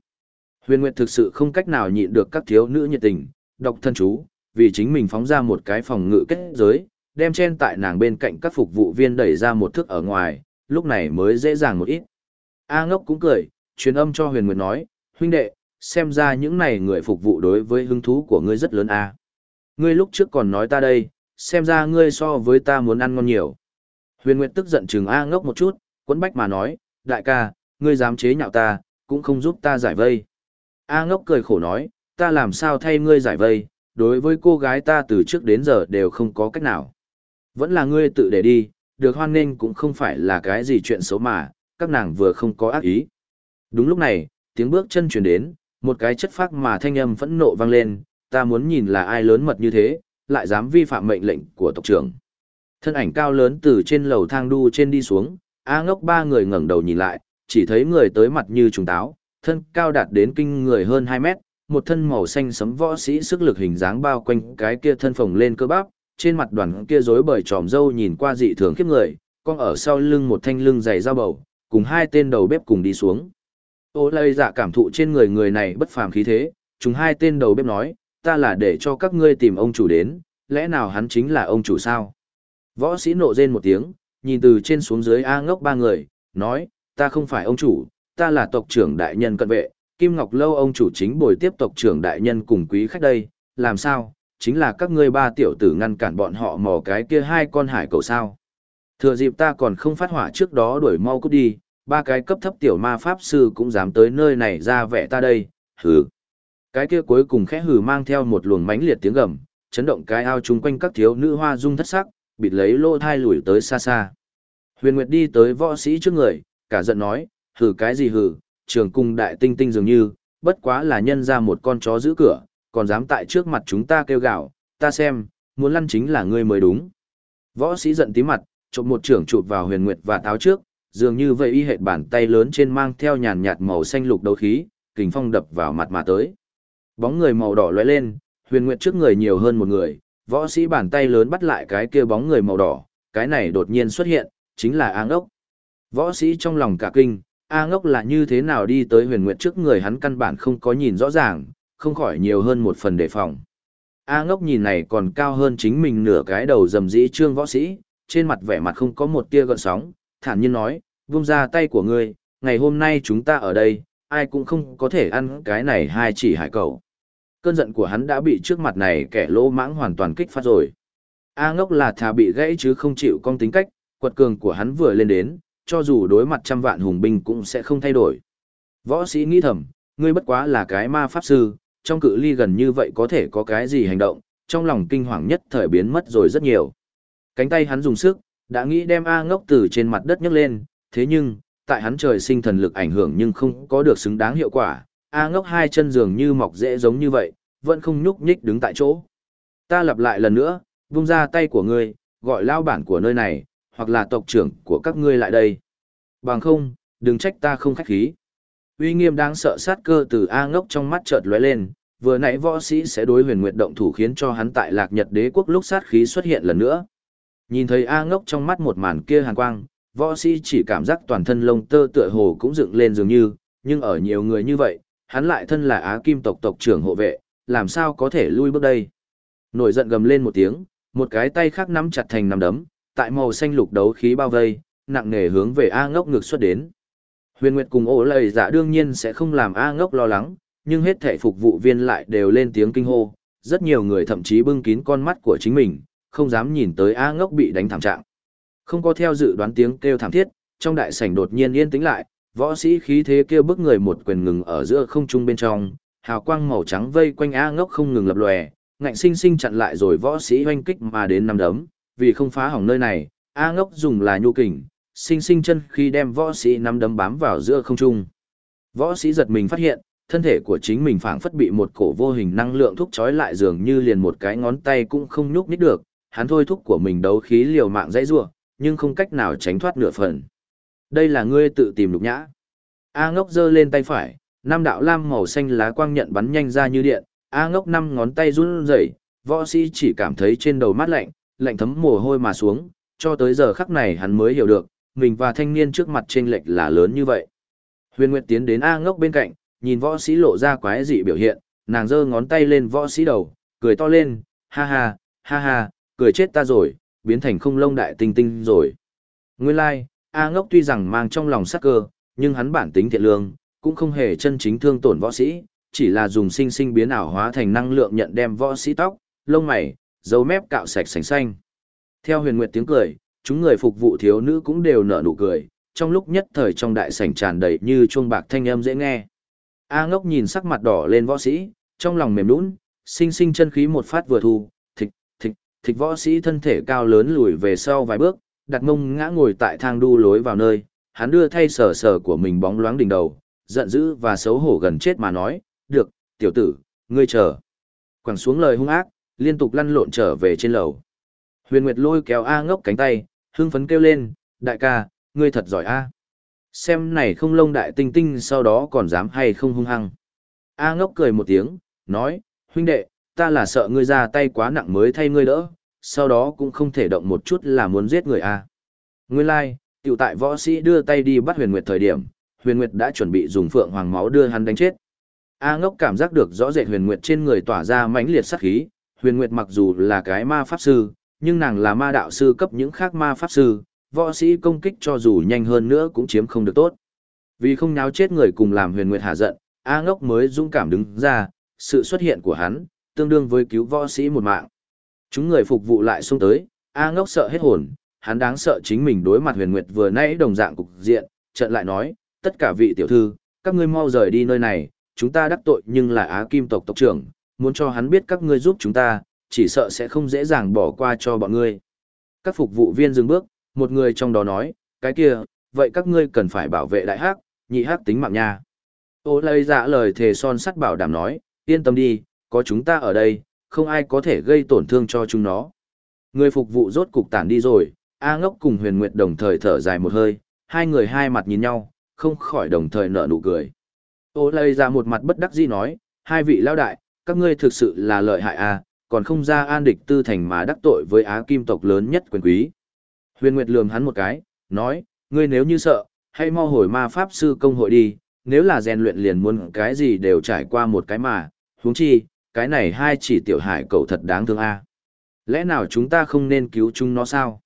Huyền Nguyệt thực sự không cách nào nhịn được các thiếu nữ nhiệt tình, độc thân chú, vì chính mình phóng ra một cái phòng ngự kết giới, đem chen tại nàng bên cạnh các phục vụ viên đẩy ra một thước ở ngoài, lúc này mới dễ dàng một ít. A ngốc cũng cười, truyền âm cho huyền nguyệt nói, huynh đệ, xem ra những này người phục vụ đối với hứng thú của ngươi rất lớn a. Ngươi lúc trước còn nói ta đây, xem ra ngươi so với ta muốn ăn ngon nhiều. Huyền Nguyệt tức giận chừng A ngốc một chút, quấn bách mà nói, đại ca, ngươi dám chế nhạo ta, cũng không giúp ta giải vây. A ngốc cười khổ nói, ta làm sao thay ngươi giải vây, đối với cô gái ta từ trước đến giờ đều không có cách nào. Vẫn là ngươi tự để đi, được hoan nghênh cũng không phải là cái gì chuyện xấu mà, các nàng vừa không có ác ý. Đúng lúc này, tiếng bước chân chuyển đến, một cái chất phác mà thanh âm phẫn nộ vang lên, ta muốn nhìn là ai lớn mật như thế, lại dám vi phạm mệnh lệnh của tộc trưởng. Thân ảnh cao lớn từ trên lầu thang đu trên đi xuống, A ngốc ba người ngẩng đầu nhìn lại, chỉ thấy người tới mặt như trùng táo, thân cao đạt đến kinh người hơn 2 mét, một thân màu xanh sấm võ sĩ sức lực hình dáng bao quanh cái kia thân phồng lên cơ bắp, trên mặt đoàn kia rối bời tròm dâu nhìn qua dị thường khiếp người, con ở sau lưng một thanh lưng dày dao bầu, cùng hai tên đầu bếp cùng đi xuống. Ô lây dạ cảm thụ trên người người này bất phàm khí thế, chúng hai tên đầu bếp nói, ta là để cho các ngươi tìm ông chủ đến, lẽ nào hắn chính là ông chủ sao? Võ sĩ nộ rên một tiếng, nhìn từ trên xuống dưới A ngốc ba người, nói, ta không phải ông chủ, ta là tộc trưởng đại nhân cận vệ, Kim Ngọc Lâu ông chủ chính bồi tiếp tộc trưởng đại nhân cùng quý khách đây, làm sao, chính là các ngươi ba tiểu tử ngăn cản bọn họ mò cái kia hai con hải cầu sao. Thừa dịp ta còn không phát hỏa trước đó đuổi mau cút đi, ba cái cấp thấp tiểu ma pháp sư cũng dám tới nơi này ra vẻ ta đây, hừ. Cái kia cuối cùng khẽ hừ mang theo một luồng mãnh liệt tiếng gầm, chấn động cái ao chung quanh các thiếu nữ hoa dung thất sắc, bịt lấy lô thai lùi tới xa xa. Huyền Nguyệt đi tới võ sĩ trước người, cả giận nói, hừ cái gì hừ, trường cung đại tinh tinh dường như, bất quá là nhân ra một con chó giữ cửa, còn dám tại trước mặt chúng ta kêu gạo, ta xem, muốn lăn chính là ngươi mới đúng. Võ sĩ giận tí mặt, chụp một trưởng chụp vào huyền nguyệt và táo trước, dường như vậy y hệt bàn tay lớn trên mang theo nhàn nhạt màu xanh lục đấu khí, kình phong đập vào mặt mà tới. Bóng người màu đỏ lóe lên, huyền nguyệt trước người nhiều hơn một người, võ sĩ bàn tay lớn bắt lại cái kia bóng người màu đỏ, cái này đột nhiên xuất hiện, chính là áng ốc. Võ sĩ trong lòng cả kinh, A ngốc là như thế nào đi tới huyền nguyệt trước người hắn căn bản không có nhìn rõ ràng, không khỏi nhiều hơn một phần đề phòng. A ngốc nhìn này còn cao hơn chính mình nửa cái đầu dầm dĩ trương võ sĩ, trên mặt vẻ mặt không có một tia gợn sóng, thản nhiên nói, vung ra tay của ngươi, ngày hôm nay chúng ta ở đây, ai cũng không có thể ăn cái này hai chỉ hải cầu. Cơn giận của hắn đã bị trước mặt này kẻ lỗ mãng hoàn toàn kích phát rồi. A ngốc là thà bị gãy chứ không chịu con tính cách, quật cường của hắn vừa lên đến, cho dù đối mặt trăm vạn hùng binh cũng sẽ không thay đổi. Võ sĩ nghĩ thầm, ngươi bất quá là cái ma pháp sư, trong cự ly gần như vậy có thể có cái gì hành động, trong lòng kinh hoàng nhất thời biến mất rồi rất nhiều. Cánh tay hắn dùng sức, đã nghĩ đem A ngốc từ trên mặt đất nhấc lên, thế nhưng, tại hắn trời sinh thần lực ảnh hưởng nhưng không có được xứng đáng hiệu quả, A ngốc hai chân dường như mọc dễ giống như vậy, vẫn không nhúc nhích đứng tại chỗ. Ta lặp lại lần nữa, vung ra tay của ngươi, gọi lao bản của nơi này, hoặc là tộc trưởng của các ngươi lại đây. Bằng không, đừng trách ta không khách khí. Uy nghiêm đáng sợ sát cơ từ A ngốc trong mắt chợt lóe lên, vừa nãy võ sĩ sẽ đối huyền nguyệt động thủ khiến cho hắn tại lạc nhật đế quốc lúc sát khí xuất hiện lần nữa. Nhìn thấy A ngốc trong mắt một màn kia hàn quang, võ sĩ chỉ cảm giác toàn thân lông tơ tựa hồ cũng dựng lên dường như, nhưng ở nhiều người như vậy, hắn lại thân là Á Kim tộc tộc trưởng hộ vệ, làm sao có thể lui bước đây. Nổi giận gầm lên một tiếng, một cái tay khác nắm chặt thành nắm đấm, tại màu xanh lục đấu khí bao vây, nặng nề hướng về A ngốc ngược xuất đến. Huyền Nguyệt cùng ổ lời giả đương nhiên sẽ không làm A ngốc lo lắng, nhưng hết thể phục vụ viên lại đều lên tiếng kinh hô, rất nhiều người thậm chí bưng kín con mắt của chính mình, không dám nhìn tới A ngốc bị đánh thảm trạng. Không có theo dự đoán tiếng kêu thảm thiết, trong đại sảnh đột nhiên yên tĩnh lại, võ sĩ khí thế kêu bức người một quyền ngừng ở giữa không trung bên trong, hào quang màu trắng vây quanh A ngốc không ngừng lập lòe, ngạnh sinh sinh chặn lại rồi võ sĩ hoanh kích mà đến năm đấm, vì không phá hỏng nơi này, A ngốc dùng là nhu kình, sinh sinh chân khi đem võ sĩ nắm đấm bám vào giữa không trung. Võ sĩ giật mình phát hiện, thân thể của chính mình phảng phất bị một cổ vô hình năng lượng thúc trói lại dường như liền một cái ngón tay cũng không nhúc nhích được, hắn thôi thúc của mình đấu khí liều mạng dãy rủa, nhưng không cách nào tránh thoát nửa phần. Đây là ngươi tự tìm lục nhã. A ngốc giơ lên tay phải, năm đạo lam màu xanh lá quang nhận bắn nhanh ra như điện, A ngốc năm ngón tay run rẩy, võ sĩ chỉ cảm thấy trên đầu mát lạnh, lạnh thấm mồ hôi mà xuống, cho tới giờ khắc này hắn mới hiểu được, mình và thanh niên trước mặt chênh lệch là lớn như vậy. Huyền Nguyệt tiến đến A ngốc bên cạnh, nhìn võ sĩ lộ ra quái dị biểu hiện, nàng giơ ngón tay lên võ sĩ đầu, cười to lên, ha ha, ha ha, cười chết ta rồi, biến thành không lông đại tinh tinh rồi. Nguyên lai, like, A ngốc tuy rằng mang trong lòng sắc cơ, nhưng hắn bản tính thiện lương, cũng không hề chân chính thương tổn võ sĩ, chỉ là dùng sinh sinh biến ảo hóa thành năng lượng nhận đem võ sĩ tóc, lông mày, dấu mép cạo sạch sành xanh. Theo huyền nguyệt tiếng cười, chúng người phục vụ thiếu nữ cũng đều nở nụ cười, trong lúc nhất thời trong đại sảnh tràn đầy như chuông bạc thanh âm dễ nghe. A ngốc nhìn sắc mặt đỏ lên võ sĩ, trong lòng mềm nũng, sinh sinh chân khí một phát vừa thu, thịch, thịch, thịch võ sĩ thân thể cao lớn lùi về sau vài bước, đặt mông ngã ngồi tại thang đu lối vào nơi, hắn đưa thay sờ sờ của mình bóng loáng đỉnh đầu, giận dữ và xấu hổ gần chết mà nói, được, tiểu tử, ngươi chờ. Quẳng xuống lời hung ác, liên tục lăn lộn trở về trên lầu. Huyền Nguyệt lôi kéo A ngốc cánh tay, hưng phấn kêu lên, đại ca, ngươi thật giỏi A. Xem này không lông đại tinh tinh sau đó còn dám hay không hung hăng. A ngốc cười một tiếng, nói, huynh đệ, ta là sợ ngươi ra tay quá nặng mới thay ngươi đỡ, sau đó cũng không thể động một chút là muốn giết người A. Nguyên lai, like, tiểu tại võ sĩ đưa tay đi bắt huyền nguyệt thời điểm, huyền nguyệt đã chuẩn bị dùng phượng hoàng máu đưa hắn đánh chết. A ngốc cảm giác được rõ rệt huyền nguyệt trên người tỏa ra mãnh liệt sát khí, huyền nguyệt mặc dù là cái ma pháp sư, nhưng nàng là ma đạo sư cấp những khác ma pháp sư, võ sĩ công kích cho dù nhanh hơn nữa cũng chiếm không được tốt. Vì không nháo chết người cùng làm huyền nguyệt hạ giận, A ngốc mới dũng cảm đứng ra, sự xuất hiện của hắn, tương đương với cứu võ sĩ một mạng. Chúng người phục vụ lại xung tới, A ngốc sợ hết hồn, hắn đáng sợ chính mình đối mặt huyền nguyệt vừa nãy đồng dạng cục diện, trận lại nói, tất cả vị tiểu thư, các ngươi mau rời đi nơi này, chúng ta đắc tội nhưng là Á Kim tộc tộc trưởng, muốn cho hắn biết các ngươi giúp chúng ta, chỉ sợ sẽ không dễ dàng bỏ qua cho bọn ngươi. Các phục vụ viên dừng bước, một người trong đó nói, cái kia, vậy các ngươi cần phải bảo vệ đại hắc, nhị hắc tính mạng nha. Ô lây dạ lời thề son sắt bảo đảm nói, yên tâm đi, có chúng ta ở đây, không ai có thể gây tổn thương cho chúng nó. Người phục vụ rốt cục tản đi rồi, A ngốc cùng huyền nguyệt đồng thời thở dài một hơi, hai người hai mặt nhìn nhau, không khỏi đồng thời nở nụ cười. Ô lây ra một mặt bất đắc dĩ nói, hai vị lao đại, các ngươi thực sự là lợi hại à, còn không ra an địch tư thành mà đắc tội với á kim tộc lớn nhất quyền quý. Huyền Nguyệt lườm hắn một cái, nói, ngươi nếu như sợ, hãy mau hồi ma pháp sư công hội đi, nếu là rèn luyện liền muốn cái gì đều trải qua một cái mà, huống chi, cái này hai chỉ tiểu hải cậu thật đáng thương a. Lẽ nào chúng ta không nên cứu chúng nó sao?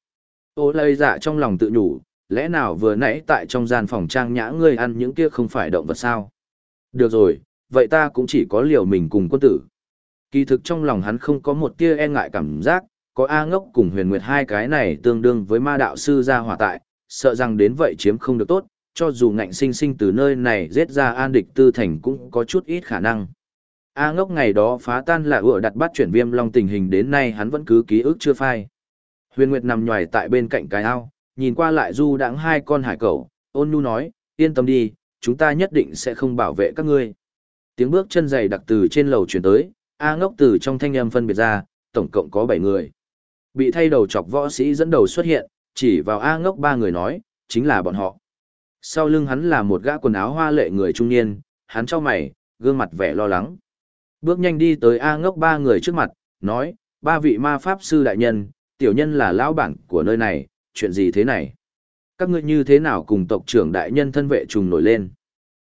Ô lây dạ trong lòng tự nhủ, lẽ nào vừa nãy tại trong gian phòng trang nhã ngươi ăn những kia không phải động vật sao? Được rồi, vậy ta cũng chỉ có liều mình cùng quân tử. Kỳ thực trong lòng hắn không có một tia e ngại cảm giác, có A ngốc cùng huyền nguyệt hai cái này tương đương với ma đạo sư gia hỏa tại, sợ rằng đến vậy chiếm không được tốt, cho dù ngạnh sinh sinh từ nơi này giết ra an địch tư thành cũng có chút ít khả năng. A ngốc ngày đó phá tan là ựa đặt bắt chuyển viêm long tình hình đến nay hắn vẫn cứ ký ức chưa phai. Huyền Nguyệt nằm nhòi tại bên cạnh cái ao, nhìn qua lại du đãng hai con hải cẩu, ôn nhu nói, yên tâm đi, chúng ta nhất định sẽ không bảo vệ các ngươi. Tiếng bước chân dày đặc từ trên lầu chuyển tới, A ngốc từ trong thanh âm phân biệt ra, tổng cộng có 7 người. Bị thay đầu chọc võ sĩ dẫn đầu xuất hiện, chỉ vào A ngốc ba người nói, chính là bọn họ. Sau lưng hắn là một gã quần áo hoa lệ người trung niên, hắn cho mày, gương mặt vẻ lo lắng. Bước nhanh đi tới A ngốc ba người trước mặt, nói, ba vị ma pháp sư đại nhân, tiểu nhân là lão bản của nơi này, chuyện gì thế này? Các ngươi như thế nào cùng tộc trưởng đại nhân thân vệ trùng nổi lên?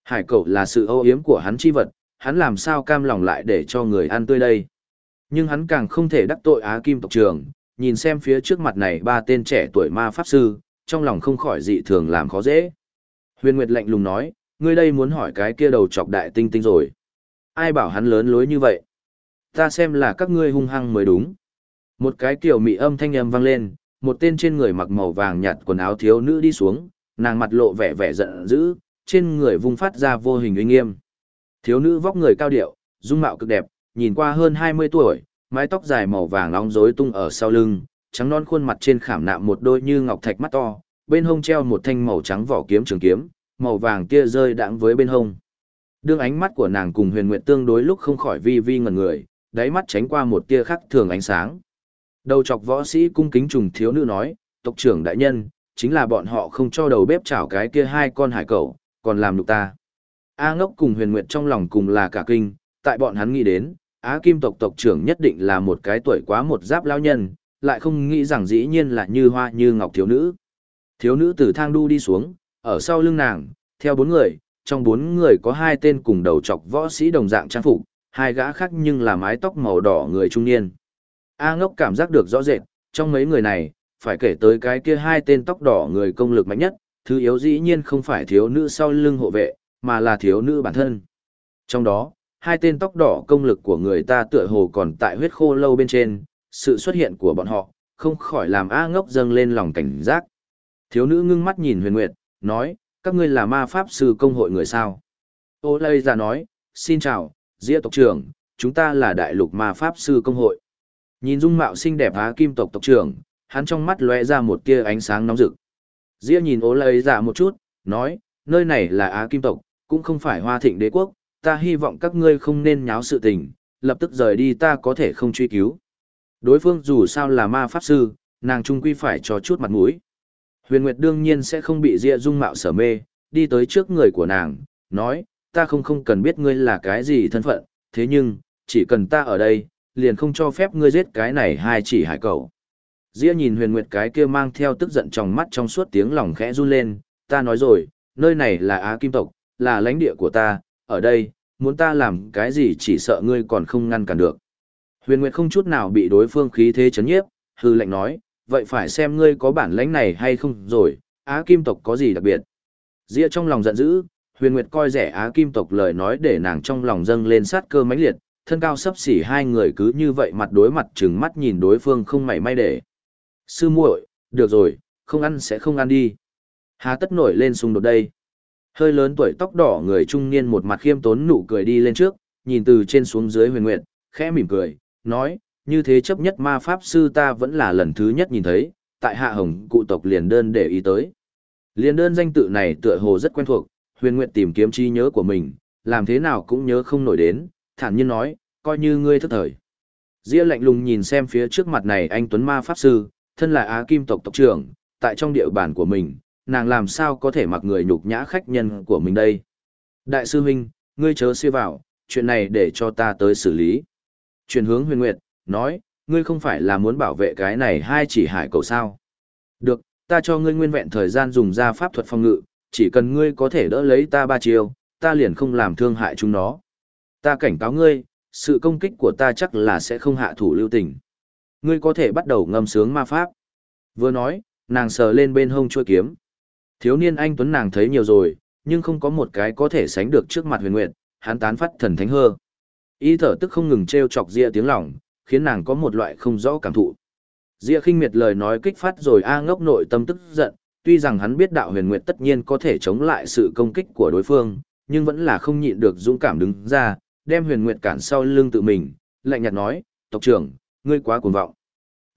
Hải cẩu là sự âu yếm của hắn chi vật, hắn làm sao cam lòng lại để cho người ăn tươi đây? Nhưng hắn càng không thể đắc tội Á Kim tộc trưởng, nhìn xem phía trước mặt này ba tên trẻ tuổi ma pháp sư, trong lòng không khỏi dị thường làm khó dễ. Huyền Nguyệt lạnh lùng nói, ngươi đây muốn hỏi cái kia đầu chọc đại tinh tinh rồi. Ai bảo hắn lớn lối như vậy? Ta xem là các ngươi hung hăng mới đúng. Một cái kiểu mị âm thanh âm vang lên, một tên trên người mặc màu vàng nhạt quần áo thiếu nữ đi xuống, nàng mặt lộ vẻ vẻ giận dữ, trên người vung phát ra vô hình uy nghiêm. Thiếu nữ vóc người cao điệu, dung mạo cực đẹp, nhìn qua hơn 20 tuổi, mái tóc dài màu vàng nóng rối tung ở sau lưng, trắng non khuôn mặt trên khảm nạm một đôi như ngọc thạch mắt to, bên hông treo một thanh màu trắng vỏ kiếm trường kiếm, màu vàng kia rơi đãng với bên hông. Đương ánh mắt của nàng cùng Huyền Nguyệt tương đối lúc không khỏi vi vi ngẩn người, đáy mắt tránh qua một tia khắc thường ánh sáng. Đầu chọc võ sĩ cung kính trùng thiếu nữ nói, tộc trưởng đại nhân, chính là bọn họ không cho đầu bếp chảo cái kia hai con hải cẩu, còn làm nhục ta. A ngốc cùng huyền nguyệt trong lòng cùng là cả kinh, tại bọn hắn nghĩ đến, Á Kim tộc tộc trưởng nhất định là một cái tuổi quá một giáp lao nhân, lại không nghĩ rằng dĩ nhiên là như hoa như ngọc thiếu nữ. Thiếu nữ từ thang đu đi xuống, ở sau lưng nàng, theo bốn người, trong bốn người có hai tên cùng đầu chọc võ sĩ đồng dạng trang phục, hai gã khác nhưng là mái tóc màu đỏ người trung niên. A ngốc cảm giác được rõ rệt, trong mấy người này, phải kể tới cái kia hai tên tóc đỏ người công lực mạnh nhất, thứ yếu dĩ nhiên không phải thiếu nữ sau lưng hộ vệ, mà là thiếu nữ bản thân. Trong đó, hai tên tóc đỏ công lực của người ta tựa hồ còn tại huyết khô lâu bên trên, sự xuất hiện của bọn họ, không khỏi làm A ngốc dâng lên lòng cảnh giác. Thiếu nữ ngưng mắt nhìn huyền nguyệt, nói, các ngươi là ma pháp sư công hội người sao. Ô lây ra nói, xin chào, Diệp tộc trưởng, chúng ta là đại lục ma pháp sư công hội. Nhìn dung mạo xinh đẹp Á Kim tộc tộc trưởng, hắn trong mắt lóe ra một tia ánh sáng nóng rực. Dĩa nhìn ố lấy dạ một chút, nói, nơi này là Á Kim tộc, cũng không phải Hoa Thịnh đế quốc, ta hy vọng các ngươi không nên nháo sự tình, lập tức rời đi ta có thể không truy cứu. Đối phương dù sao là ma pháp sư, nàng trung quy phải cho chút mặt mũi. Huyền Nguyệt đương nhiên sẽ không bị Dĩa dung mạo sở mê, đi tới trước người của nàng, nói, ta không không cần biết ngươi là cái gì thân phận, thế nhưng, chỉ cần ta ở đây, liền không cho phép ngươi giết cái này hai chỉ hải cầu. Dĩa nhìn huyền nguyệt cái kia mang theo tức giận trong mắt trong suốt tiếng lòng khẽ run lên, ta nói rồi, nơi này là Á Kim tộc, là lãnh địa của ta, ở đây, muốn ta làm cái gì chỉ sợ ngươi còn không ngăn cản được. Huyền Nguyệt không chút nào bị đối phương khí thế chấn nhiếp, hư lệnh nói, vậy phải xem ngươi có bản lãnh này hay không rồi, Á Kim tộc có gì đặc biệt. Dĩa trong lòng giận dữ, Huyền Nguyệt coi rẻ Á Kim tộc lời nói để nàng trong lòng dâng lên sát cơ mãnh liệt, thân cao sấp xỉ hai người cứ như vậy mặt đối mặt chừng mắt nhìn đối phương không mảy may để. Sư muội, được rồi, không ăn sẽ không ăn đi. Hà tất nổi lên xung đột đây. Hơi lớn tuổi tóc đỏ người trung niên một mặt khiêm tốn nụ cười đi lên trước, nhìn từ trên xuống dưới huyền nguyện, khẽ mỉm cười, nói, như thế chấp nhất ma pháp sư ta vẫn là lần thứ nhất nhìn thấy, tại hạ hồng cụ tộc liền đơn để ý tới. Liền đơn danh tự này tựa hồ rất quen thuộc, huyền nguyện tìm kiếm trí nhớ của mình, làm thế nào cũng nhớ không nổi đến, thản nhiên nói, coi như ngươi thức thời. Diệp lạnh lùng nhìn xem phía trước mặt này anh Tuấn Ma Pháp Sư, thân là Á Kim tộc tộc trưởng, tại trong địa bàn của mình, nàng làm sao có thể mặc người nhục nhã khách nhân của mình đây. Đại sư huynh, ngươi chớ xia vào, chuyện này để cho ta tới xử lý. Chuyển hướng huyền nguyệt, nói, ngươi không phải là muốn bảo vệ cái này hai chỉ hải cầu sao. Được, ta cho ngươi nguyên vẹn thời gian dùng ra pháp thuật phòng ngự, chỉ cần ngươi có thể đỡ lấy ta ba chiều, ta liền không làm thương hại chúng nó. Ta cảnh cáo ngươi, sự công kích của ta chắc là sẽ không hạ thủ lưu tình. Ngươi có thể bắt đầu ngâm sướng ma pháp. Vừa nói, nàng sờ lên bên hông chuôi kiếm. Thiếu niên anh Tuấn nàng thấy nhiều rồi, nhưng không có một cái có thể sánh được trước mặt huyền nguyệt, hắn tán phát thần thánh hơ. Y thở tức không ngừng treo chọc Diệp tiếng lòng, khiến nàng có một loại không rõ cảm thụ. Diệp khinh miệt lời nói kích phát rồi A ngốc nội tâm tức giận, tuy rằng hắn biết đạo huyền nguyệt tất nhiên có thể chống lại sự công kích của đối phương, nhưng vẫn là không nhịn được dũng cảm đứng ra, đem huyền nguyệt cản sau lưng tự mình, lạnh nhạt nói, tộc trưởng, ngươi quá cuồng vọng.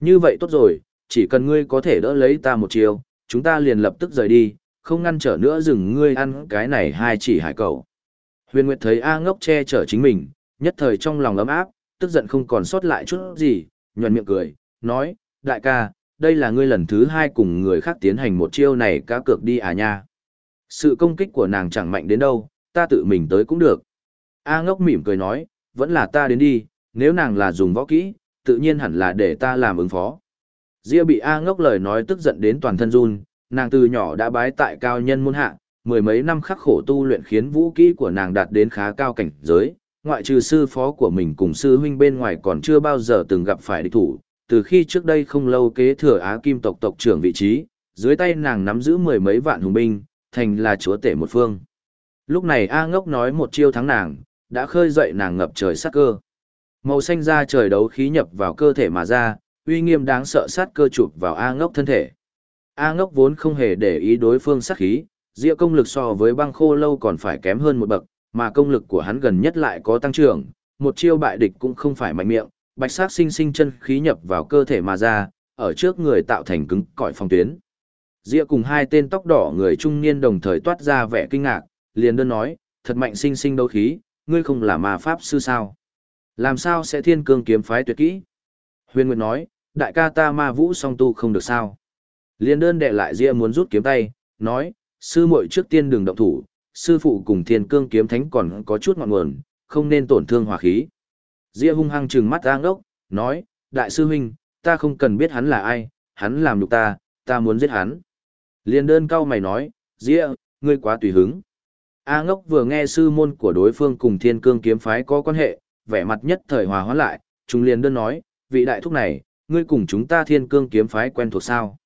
Như vậy tốt rồi, chỉ cần ngươi có thể đỡ lấy ta một chiều, chúng ta liền lập tức rời đi, không ngăn trở nữa dừng ngươi ăn cái này hai chỉ hải cầu. Huyền Nguyệt thấy A ngốc che chở chính mình, nhất thời trong lòng ấm áp, tức giận không còn sót lại chút gì, nhuận miệng cười, nói, đại ca, đây là ngươi lần thứ hai cùng người khác tiến hành một chiêu này cá cược đi à nha. Sự công kích của nàng chẳng mạnh đến đâu, ta tự mình tới cũng được. A ngốc mỉm cười nói, vẫn là ta đến đi, nếu nàng là dùng võ kỹ, tự nhiên hẳn là để ta làm ứng phó. Diệp bị A ngốc lời nói tức giận đến toàn thân run, nàng từ nhỏ đã bái tại cao nhân môn hạ, mười mấy năm khắc khổ tu luyện khiến vũ kỹ của nàng đạt đến khá cao cảnh giới, ngoại trừ sư phó của mình cùng sư huynh bên ngoài còn chưa bao giờ từng gặp phải địch thủ, từ khi trước đây không lâu kế thừa Á Kim tộc tộc trưởng vị trí, dưới tay nàng nắm giữ mười mấy vạn hùng binh, thành là chúa tể một phương. Lúc này A Ngốc nói một chiêu thắng nàng, đã khơi dậy nàng ngập trời sát cơ. Màu xanh da trời đấu khí nhập vào cơ thể mà ra, uy nghiêm đáng sợ sát cơ chụp vào A Ngốc thân thể. A Ngốc vốn không hề để ý đối phương sát khí, Diệu công lực so với băng khô lâu còn phải kém hơn một bậc, mà công lực của hắn gần nhất lại có tăng trưởng, một chiêu bại địch cũng không phải mạnh miệng, bạch sắc sinh sinh chân khí nhập vào cơ thể mà ra, ở trước người tạo thành cứng cỏi phong tuyến. Diệu cùng hai tên tóc đỏ người trung niên đồng thời toát ra vẻ kinh ngạc, liền đơn nói, thật mạnh sinh sinh đấu khí, ngươi không là ma pháp sư sao? Làm sao sẽ thiên cương kiếm phái tuyệt kỹ? Huyền Nguyệt nói, đại ca ta ma vũ song tu không được sao? Liên đơn đệ lại ria muốn rút kiếm tay, nói, sư muội trước tiên đừng động thủ, sư phụ cùng thiên cương kiếm thánh còn có chút ngọn nguồn, không nên tổn thương hòa khí. Diệp hung hăng trừng mắt giang đốc, nói, đại sư huynh, ta không cần biết hắn là ai, hắn làm nhục ta, ta muốn giết hắn. Liên đơn cao mày nói, Diệp, ngươi quá tùy hứng. A ngốc vừa nghe sư môn của đối phương cùng thiên cương kiếm phái có quan hệ, vẻ mặt nhất thời hòa hóa lại, chúng liền đơn nói, vị đại thúc này, ngươi cùng chúng ta thiên cương kiếm phái quen thuộc sao.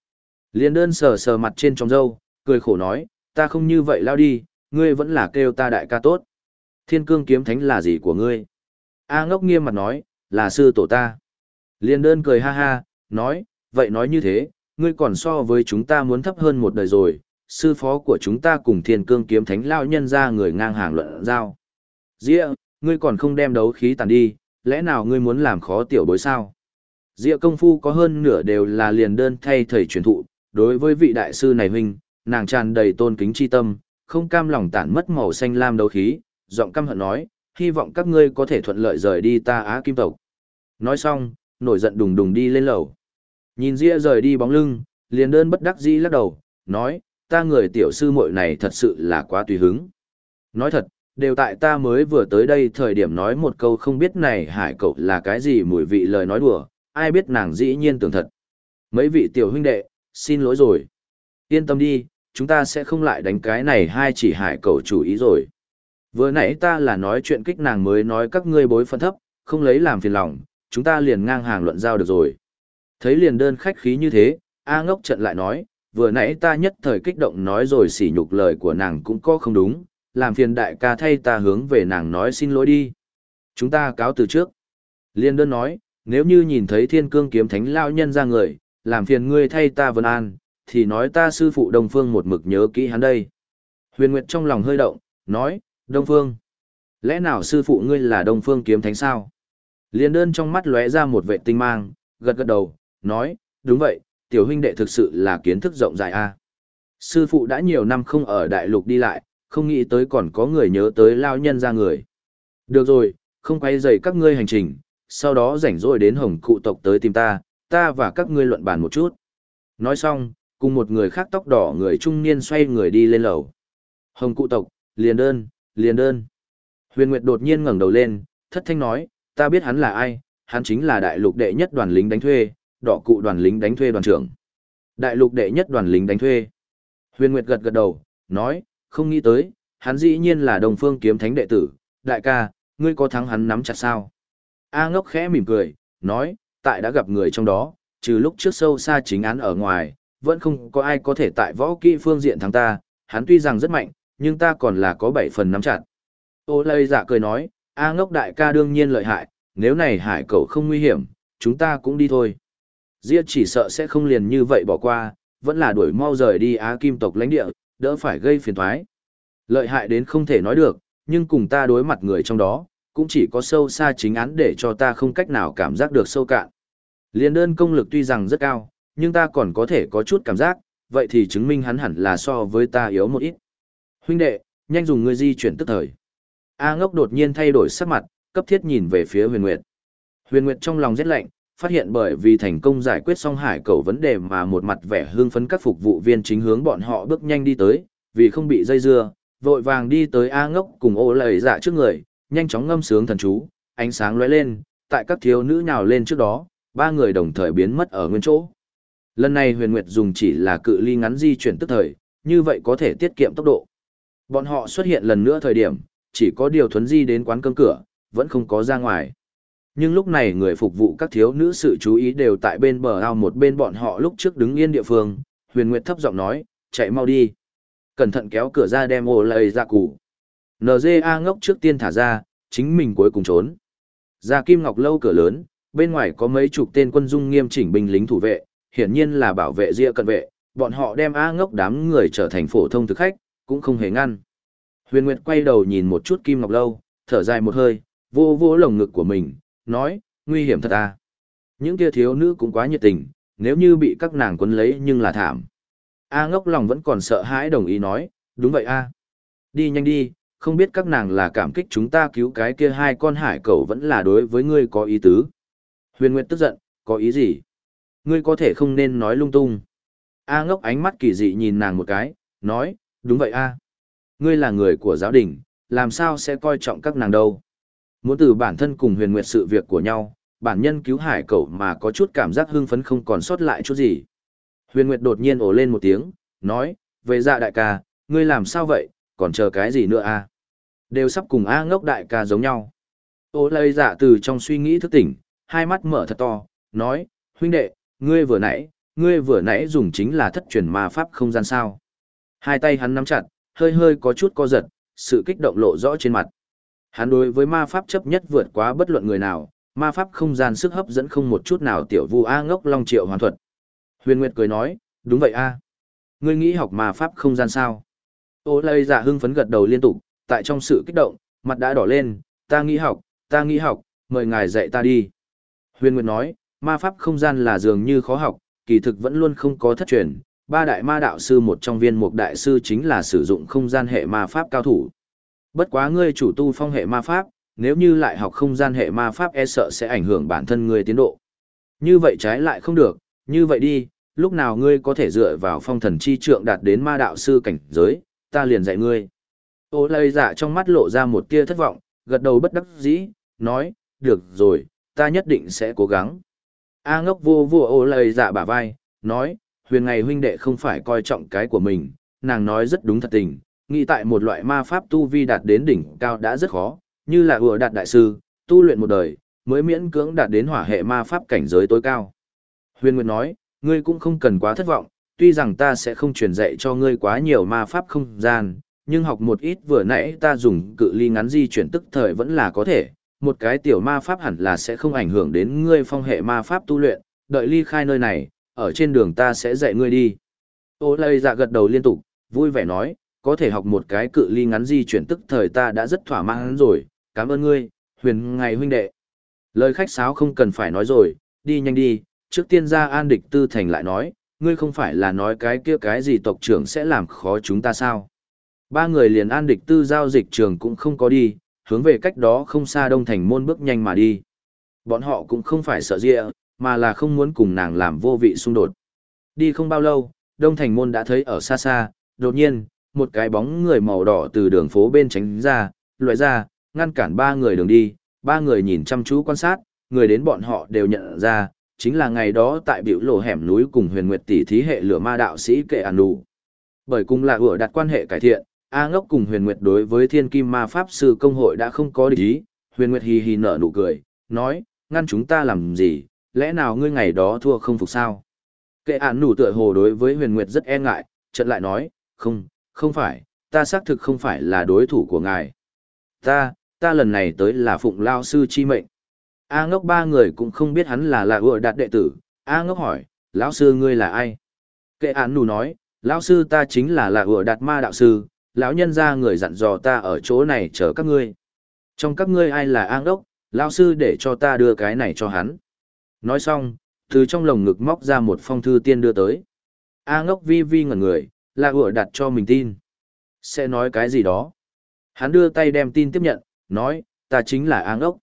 Liên đơn sờ sờ mặt trên trong râu, cười khổ nói, ta không như vậy lao đi, ngươi vẫn là kêu ta đại ca tốt. Thiên cương kiếm thánh là gì của ngươi? A ngốc nghiêm mặt nói, là sư tổ ta. Liên đơn cười ha ha, nói, vậy nói như thế, ngươi còn so với chúng ta muốn thấp hơn một đời rồi, sư phó của chúng ta cùng thiên cương kiếm thánh lao nhân ra người ngang hàng luận giao. Dĩa, ngươi còn không đem đấu khí tàn đi, lẽ nào ngươi muốn làm khó tiểu bối sao? Diệu công phu có hơn nửa đều là liền đơn thay thầy truyền thụ, đối với vị đại sư này huynh, nàng tràn đầy tôn kính chi tâm, không cam lòng tản mất màu xanh lam đấu khí, giọng căm hận nói, hy vọng các ngươi có thể thuận lợi rời đi ta Á Kim tộc. Nói xong, nổi giận đùng đùng đi lên lầu. Nhìn Ria rời đi bóng lưng, liền đơn bất đắc dĩ lắc đầu, nói, ta người tiểu sư muội này thật sự là quá tùy hứng. Nói thật, đều tại ta mới vừa tới đây thời điểm nói một câu không biết này hải cậu là cái gì mùi vị lời nói đùa, ai biết nàng dĩ nhiên tưởng thật. Mấy vị tiểu huynh đệ, xin lỗi rồi. Yên tâm đi, chúng ta sẽ không lại đánh cái này hai chỉ hải cậu chủ ý rồi. Vừa nãy ta là nói chuyện kích nàng mới nói các ngươi bối phân thấp, không lấy làm phiền lòng, chúng ta liền ngang hàng luận giao được rồi. Thấy liền đơn khách khí như thế, A ngốc trận lại nói, vừa nãy ta nhất thời kích động nói rồi sỉ nhục lời của nàng cũng có không đúng, làm phiền đại ca thay ta hướng về nàng nói xin lỗi đi. Chúng ta cáo từ trước. Liên đơn nói, nếu như nhìn thấy thiên cương kiếm thánh lao nhân ra người, làm phiền ngươi thay ta vân an, thì nói ta sư phụ Đông Phương một mực nhớ kỹ hắn đây. Huyền Nguyệt trong lòng hơi động, nói, Đông Phương. Lẽ nào sư phụ ngươi là Đông Phương kiếm thánh sao? Liên đơn trong mắt lóe ra một vệ tinh mang, gật gật đầu, nói, đúng vậy, tiểu huynh đệ thực sự là kiến thức rộng rãi a. Sư phụ đã nhiều năm không ở đại lục đi lại, không nghĩ tới còn có người nhớ tới lao nhân ra người. Được rồi, không quay dày các ngươi hành trình, sau đó rảnh rỗi đến hồng cụ tộc tới tìm ta, ta và các ngươi luận bàn một chút. Nói xong, cùng một người khác tóc đỏ người trung niên xoay người đi lên lầu. Hồng cụ tộc, liền đơn, liền đơn. Huyền Nguyệt đột nhiên ngẩng đầu lên, thất thanh nói, ta biết hắn là ai, hắn chính là đại lục đệ nhất đoàn lính đánh thuê, đỏ cụ đoàn lính đánh thuê đoàn trưởng. Đại lục đệ nhất đoàn lính đánh thuê. Huyền Nguyệt gật gật đầu, nói, không nghĩ tới, hắn dĩ nhiên là đồng phương kiếm thánh đệ tử, đại ca, ngươi có thắng hắn nắm chặt sao? A ngốc khẽ mỉm cười, nói, tại đã gặp người trong đó, trừ lúc trước sâu xa chính án ở ngoài, vẫn không có ai có thể tại võ kỹ phương diện thắng ta, hắn tuy rằng rất mạnh, nhưng ta còn là có bảy phần nắm chặt. Ô lây giả cười nói, A ngốc đại ca đương nhiên lợi hại, nếu này hải cậu không nguy hiểm, chúng ta cũng đi thôi. Diệp chỉ sợ sẽ không liền như vậy bỏ qua, vẫn là đuổi mau rời đi Á Kim tộc lãnh địa, đỡ phải gây phiền toái. Lợi hại đến không thể nói được, nhưng cùng ta đối mặt người trong đó, cũng chỉ có sâu xa chính án để cho ta không cách nào cảm giác được sâu cạn. Liên đơn công lực tuy rằng rất cao, nhưng ta còn có thể có chút cảm giác, vậy thì chứng minh hắn hẳn là so với ta yếu một ít. Huynh đệ, nhanh dùng ngươi di chuyển tức thời. A ngốc đột nhiên thay đổi sắc mặt, cấp thiết nhìn về phía huyền nguyệt. Huyền nguyệt trong lòng rất lạnh, phát hiện bởi vì thành công giải quyết xong hải cầu vấn đề mà một mặt vẻ hương phấn các phục vụ viên chính hướng bọn họ bước nhanh đi tới, vì không bị dây dưa, vội vàng đi tới A ngốc cùng ô lầy dạ trước người, nhanh chóng ngâm sướng thần chú, ánh sáng lóe lên, tại các thiếu nữ nhào lên trước đó, ba người đồng thời biến mất ở nguyên chỗ. Lần này huyền nguyệt dùng chỉ là cự ly ngắn di chuyển tức thời, như vậy có thể tiết kiệm tốc độ. Bọn họ xuất hiện lần nữa thời điểm, chỉ có điều thuấn di đến quán cơm cửa, vẫn không có ra ngoài. Nhưng lúc này người phục vụ các thiếu nữ sự chú ý đều tại bên bờ ao một bên bọn họ lúc trước đứng yên địa phương, huyền nguyệt thấp giọng nói, chạy mau đi. Cẩn thận kéo cửa ra đem ô lầy ra củ. NGA ngốc trước tiên thả ra, chính mình cuối cùng trốn. Ra kim ngọc lâu cửa lớn, bên ngoài có mấy chục tên quân dung nghiêm chỉnh binh lính thủ vệ, hiển nhiên là bảo vệ ria cận vệ, bọn họ đem A ngốc đám người trở thành phổ thông thực khách, cũng không hề ngăn. Huyền Nguyệt quay đầu nhìn một chút kim ngọc lâu, thở dài một hơi, vô vô lồng ngực của mình, nói, nguy hiểm thật à. Những kia thiếu nữ cũng quá nhiệt tình, nếu như bị các nàng quấn lấy nhưng là thảm. A ngốc lòng vẫn còn sợ hãi đồng ý nói, đúng vậy a Đi nhanh đi, không biết các nàng là cảm kích chúng ta cứu cái kia hai con hải cẩu vẫn là đối với ngươi có ý tứ. Huyền Nguyệt tức giận, có ý gì? Ngươi có thể không nên nói lung tung. A ngốc ánh mắt kỳ dị nhìn nàng một cái, nói, đúng vậy a Ngươi là người của giáo đình, làm sao sẽ coi trọng các nàng đâu? Muốn từ bản thân cùng huyền nguyệt sự việc của nhau, bản nhân cứu hải cẩu mà có chút cảm giác hưng phấn không còn sót lại chút gì. Huyền nguyệt đột nhiên ồ lên một tiếng, nói, về dạ đại ca, ngươi làm sao vậy, còn chờ cái gì nữa a Đều sắp cùng A ngốc đại ca giống nhau. Ô lây dạ từ trong suy nghĩ thức tỉnh, hai mắt mở thật to, nói, huynh đệ, ngươi vừa nãy, ngươi vừa nãy dùng chính là thất truyền ma pháp không gian sao. Hai tay hắn nắm chặt, hơi hơi có chút co giật, sự kích động lộ rõ trên mặt. Hắn đối với ma pháp chấp nhất vượt quá bất luận người nào, ma pháp không gian sức hấp dẫn không một chút nào tiểu vu A ngốc long triệu hoàn thuật. Huyền Nguyệt cười nói, đúng vậy A. Ngươi nghĩ học ma pháp không gian sao? Ô lây giả hưng phấn gật đầu liên tục, tại trong sự kích động, mặt đã đỏ lên, ta nghĩ học, ta nghĩ học, mời ngài dạy ta đi. Huyền Nguyệt nói, ma pháp không gian là dường như khó học, kỳ thực vẫn luôn không có thất truyền. Ba đại ma đạo sư một trong viên một đại sư chính là sử dụng không gian hệ ma pháp cao thủ. Bất quá ngươi chủ tu phong hệ ma pháp, nếu như lại học không gian hệ ma pháp e sợ sẽ ảnh hưởng bản thân ngươi tiến độ. Như vậy trái lại không được, như vậy đi, lúc nào ngươi có thể dựa vào phong thần chi trượng đạt đến ma đạo sư cảnh giới, ta liền dạy ngươi. Ô lây dạ trong mắt lộ ra một tia thất vọng, gật đầu bất đắc dĩ, nói, được rồi, ta nhất định sẽ cố gắng. A ngốc vô vô ô lây dạ bả vai, nói, huyền ngày huynh đệ không phải coi trọng cái của mình, nàng nói rất đúng thật tình, nghĩ tại một loại ma pháp tu vi đạt đến đỉnh cao đã rất khó, như là vừa đạt đại sư, tu luyện một đời, mới miễn cưỡng đạt đến hỏa hệ ma pháp cảnh giới tối cao. Huyền Nguyệt nói, ngươi cũng không cần quá thất vọng, tuy rằng ta sẽ không truyền dạy cho ngươi quá nhiều ma pháp không gian, nhưng học một ít vừa nãy ta dùng cự ly ngắn di chuyển tức thời vẫn là có thể, một cái tiểu ma pháp hẳn là sẽ không ảnh hưởng đến ngươi phong hệ ma pháp tu luyện, đợi ly khai nơi này, ở trên đường ta sẽ dạy ngươi đi. Ô lây dạ gật đầu liên tục, vui vẻ nói, có thể học một cái cự ly ngắn di chuyển tức thời ta đã rất thỏa mãn rồi, cảm ơn ngươi, huyền ngày huynh đệ. Lời khách sáo không cần phải nói rồi, đi nhanh đi, trước tiên ra an địch tư thành lại nói, ngươi không phải là nói cái kia cái gì tộc trưởng sẽ làm khó chúng ta sao. Ba người liền an địch tư giao dịch trường cũng không có đi, hướng về cách đó không xa đông thành môn bước nhanh mà đi. Bọn họ cũng không phải sợ dịa, mà là không muốn cùng nàng làm vô vị xung đột. Đi không bao lâu, đông thành môn đã thấy ở xa xa, đột nhiên, một cái bóng người màu đỏ từ đường phố bên tránh ra, loại ra, ngăn cản ba người đường đi, ba người nhìn chăm chú quan sát, người đến bọn họ đều nhận ra, chính là ngày đó tại biểu lộ hẻm núi cùng huyền nguyệt tỷ thí hệ lửa ma đạo sĩ kệ ản đủ. Bởi cùng là ủa đặt quan hệ cải thiện, A ngốc cùng huyền nguyệt đối với thiên kim ma pháp sư công hội đã không có địch ý, huyền nguyệt hì hì nở nụ cười, nói, ngăn chúng ta làm gì, lẽ nào ngươi ngày đó thua không phục sao? Kệ ản đủ tựa hồ đối với huyền nguyệt rất e ngại, trận lại nói, không, không phải, ta xác thực không phải là đối thủ của ngài. Ta, ta lần này tới là phụng lao sư chi mệnh. A ngốc ba người cũng không biết hắn là là ựa đạt đệ tử. A ngốc hỏi, lão sư ngươi là ai? Kệ án nù nói, lão sư ta chính là là ựa đạt ma đạo sư, lão nhân ra người dặn dò ta ở chỗ này chờ các ngươi. Trong các ngươi ai là A ngốc, lão sư để cho ta đưa cái này cho hắn. Nói xong, từ trong lồng ngực móc ra một phong thư tiên đưa tới. A ngốc vi vi ngẩn người, là ủa đặt cho mình tin. Sẽ nói cái gì đó. Hắn đưa tay đem tin tiếp nhận, nói, ta chính là A ngốc.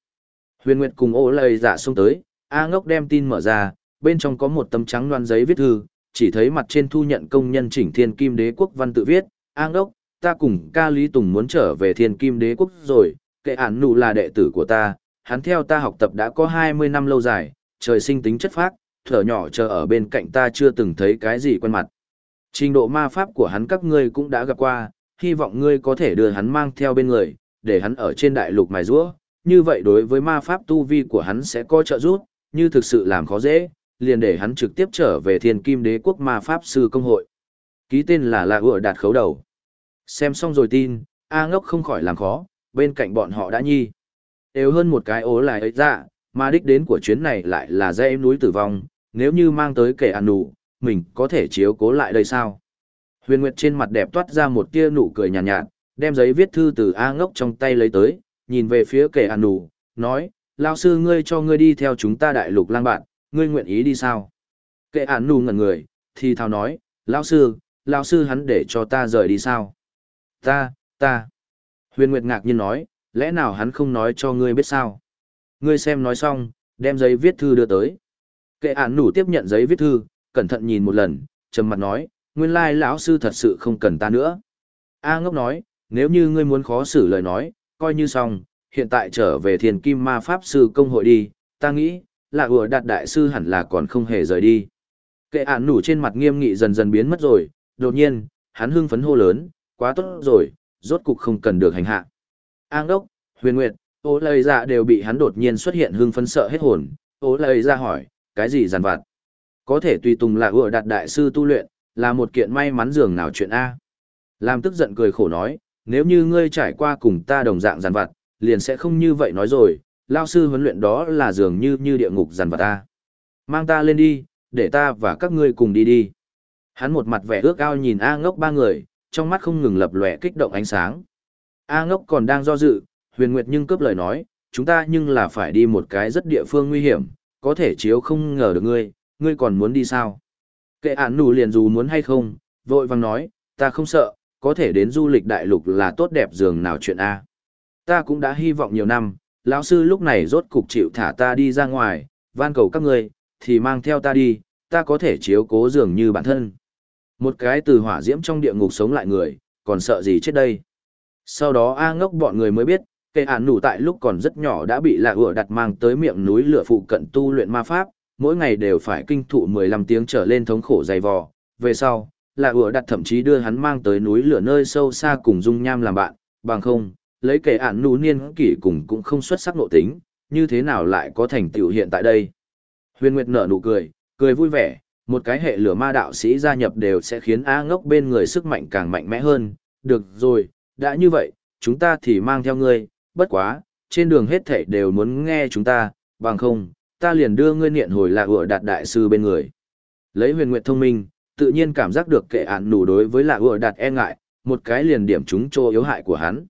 Huyền Nguyệt cùng ô lời giả dạ xông tới, A ngốc đem tin mở ra, bên trong có một tấm trắng loan giấy viết thư, chỉ thấy mặt trên thu nhận công nhân chỉnh thiên kim đế quốc văn tự viết, A ngốc, ta cùng ca Lý Tùng muốn trở về thiên kim đế quốc rồi, kệ ản nụ là đệ tử của ta, hắn theo ta học tập đã có 20 năm lâu dài, trời sinh tính chất phác, thở nhỏ chờ ở bên cạnh ta chưa từng thấy cái gì quen mặt. Trình độ ma pháp của hắn các ngươi cũng đã gặp qua, hy vọng ngươi có thể đưa hắn mang theo bên người, để hắn ở trên đại lục mài rũa, như vậy đối với ma pháp tu vi của hắn sẽ có trợ giúp, như thực sự làm khó dễ, liền để hắn trực tiếp trở về thiên kim đế quốc ma pháp sư công hội. Ký tên là là ựa đạt khấu đầu. Xem xong rồi tin, A ngốc không khỏi làm khó, bên cạnh bọn họ đã nhi. Đều hơn một cái ố lại ấy dạ, ra, mà đích đến của chuyến này lại là dãy núi tử vong, nếu như mang tới kẻ ăn nụ, mình có thể chiếu cố lại đây sao? Huyền Nguyệt trên mặt đẹp toát ra một tia nụ cười nhàn nhạt, nhạt, đem giấy viết thư từ A ngốc trong tay lấy tới, nhìn về phía kẻ An nụ, nói, lao sư ngươi cho ngươi đi theo chúng ta đại lục lang bạn, ngươi nguyện ý đi sao? Kệ An nụ ngẩn người, thì thào nói, lao sư, lao sư hắn để cho ta rời đi sao? Ta, ta. Huyền Nguyệt ngạc nhiên nói, lẽ nào hắn không nói cho ngươi biết sao? Ngươi xem nói xong, đem giấy viết thư đưa tới. Kệ An nủ tiếp nhận giấy viết thư, cẩn thận nhìn một lần, trầm mặt nói, nguyên lai lão sư thật sự không cần ta nữa. A ngốc nói, nếu như ngươi muốn khó xử lời nói, coi như xong, hiện tại trở về thiền kim ma pháp sư công hội đi, ta nghĩ, là vừa đạt đại sư hẳn là còn không hề rời đi. Kệ ản nủ trên mặt nghiêm nghị dần dần biến mất rồi, đột nhiên, hắn hưng phấn hô lớn, quá tốt rồi, rốt cục không cần được hành hạ. A ngốc, huyền nguyệt, ô lời dạ đều bị hắn đột nhiên xuất hiện hưng phấn sợ hết hồn, ô lời dạ hỏi, cái gì giàn vặt? Có thể tùy tùng là ựa đạt đại sư tu luyện, là một kiện may mắn dường nào chuyện A. Làm tức giận cười khổ nói, nếu như ngươi trải qua cùng ta đồng dạng giàn vặt, liền sẽ không như vậy nói rồi, lao sư huấn luyện đó là dường như như địa ngục giàn vặt ta. Mang ta lên đi, để ta và các ngươi cùng đi đi. Hắn một mặt vẻ ước ao nhìn A ngốc ba người, trong mắt không ngừng lập lòe kích động ánh sáng. A ngốc còn đang do dự, huyền nguyệt nhưng cướp lời nói, chúng ta nhưng là phải đi một cái rất địa phương nguy hiểm, có thể chiếu không ngờ được ngươi, ngươi còn muốn đi sao? Kệ ản nụ liền dù muốn hay không, vội vàng nói, ta không sợ, có thể đến du lịch đại lục là tốt đẹp dường nào chuyện A. Ta cũng đã hy vọng nhiều năm, lão sư lúc này rốt cục chịu thả ta đi ra ngoài, van cầu các ngươi, thì mang theo ta đi, ta có thể chiếu cố dường như bản thân. Một cái từ hỏa diễm trong địa ngục sống lại người, còn sợ gì chết đây? Sau đó A ngốc bọn người mới biết, kệ ản nụ tại lúc còn rất nhỏ đã bị lạ ựa đặt mang tới miệng núi lửa phụ cận tu luyện ma pháp, mỗi ngày đều phải kinh thụ 15 tiếng trở lên thống khổ dày vò. Về sau, là ủa đặt thậm chí đưa hắn mang tới núi lửa nơi sâu xa cùng dung nham làm bạn, bằng không, lấy kẻ ản nụ niên kỷ cùng cũng không xuất sắc nội tính, như thế nào lại có thành tựu hiện tại đây. Huyền Nguyệt nở nụ cười, cười vui vẻ, một cái hệ lửa ma đạo sĩ gia nhập đều sẽ khiến A ngốc bên người sức mạnh càng mạnh mẽ hơn, được rồi, đã như vậy, chúng ta thì mang theo ngươi, bất quá, trên đường hết thảy đều muốn nghe chúng ta, bằng không, ta liền đưa ngươi niệm hồi là ủa đạt đại sư bên người. Lấy huyền nguyệt thông minh, tự nhiên cảm giác được kệ án nủ đối với là ủa đạt e ngại, một cái liền điểm chúng chỗ yếu hại của hắn.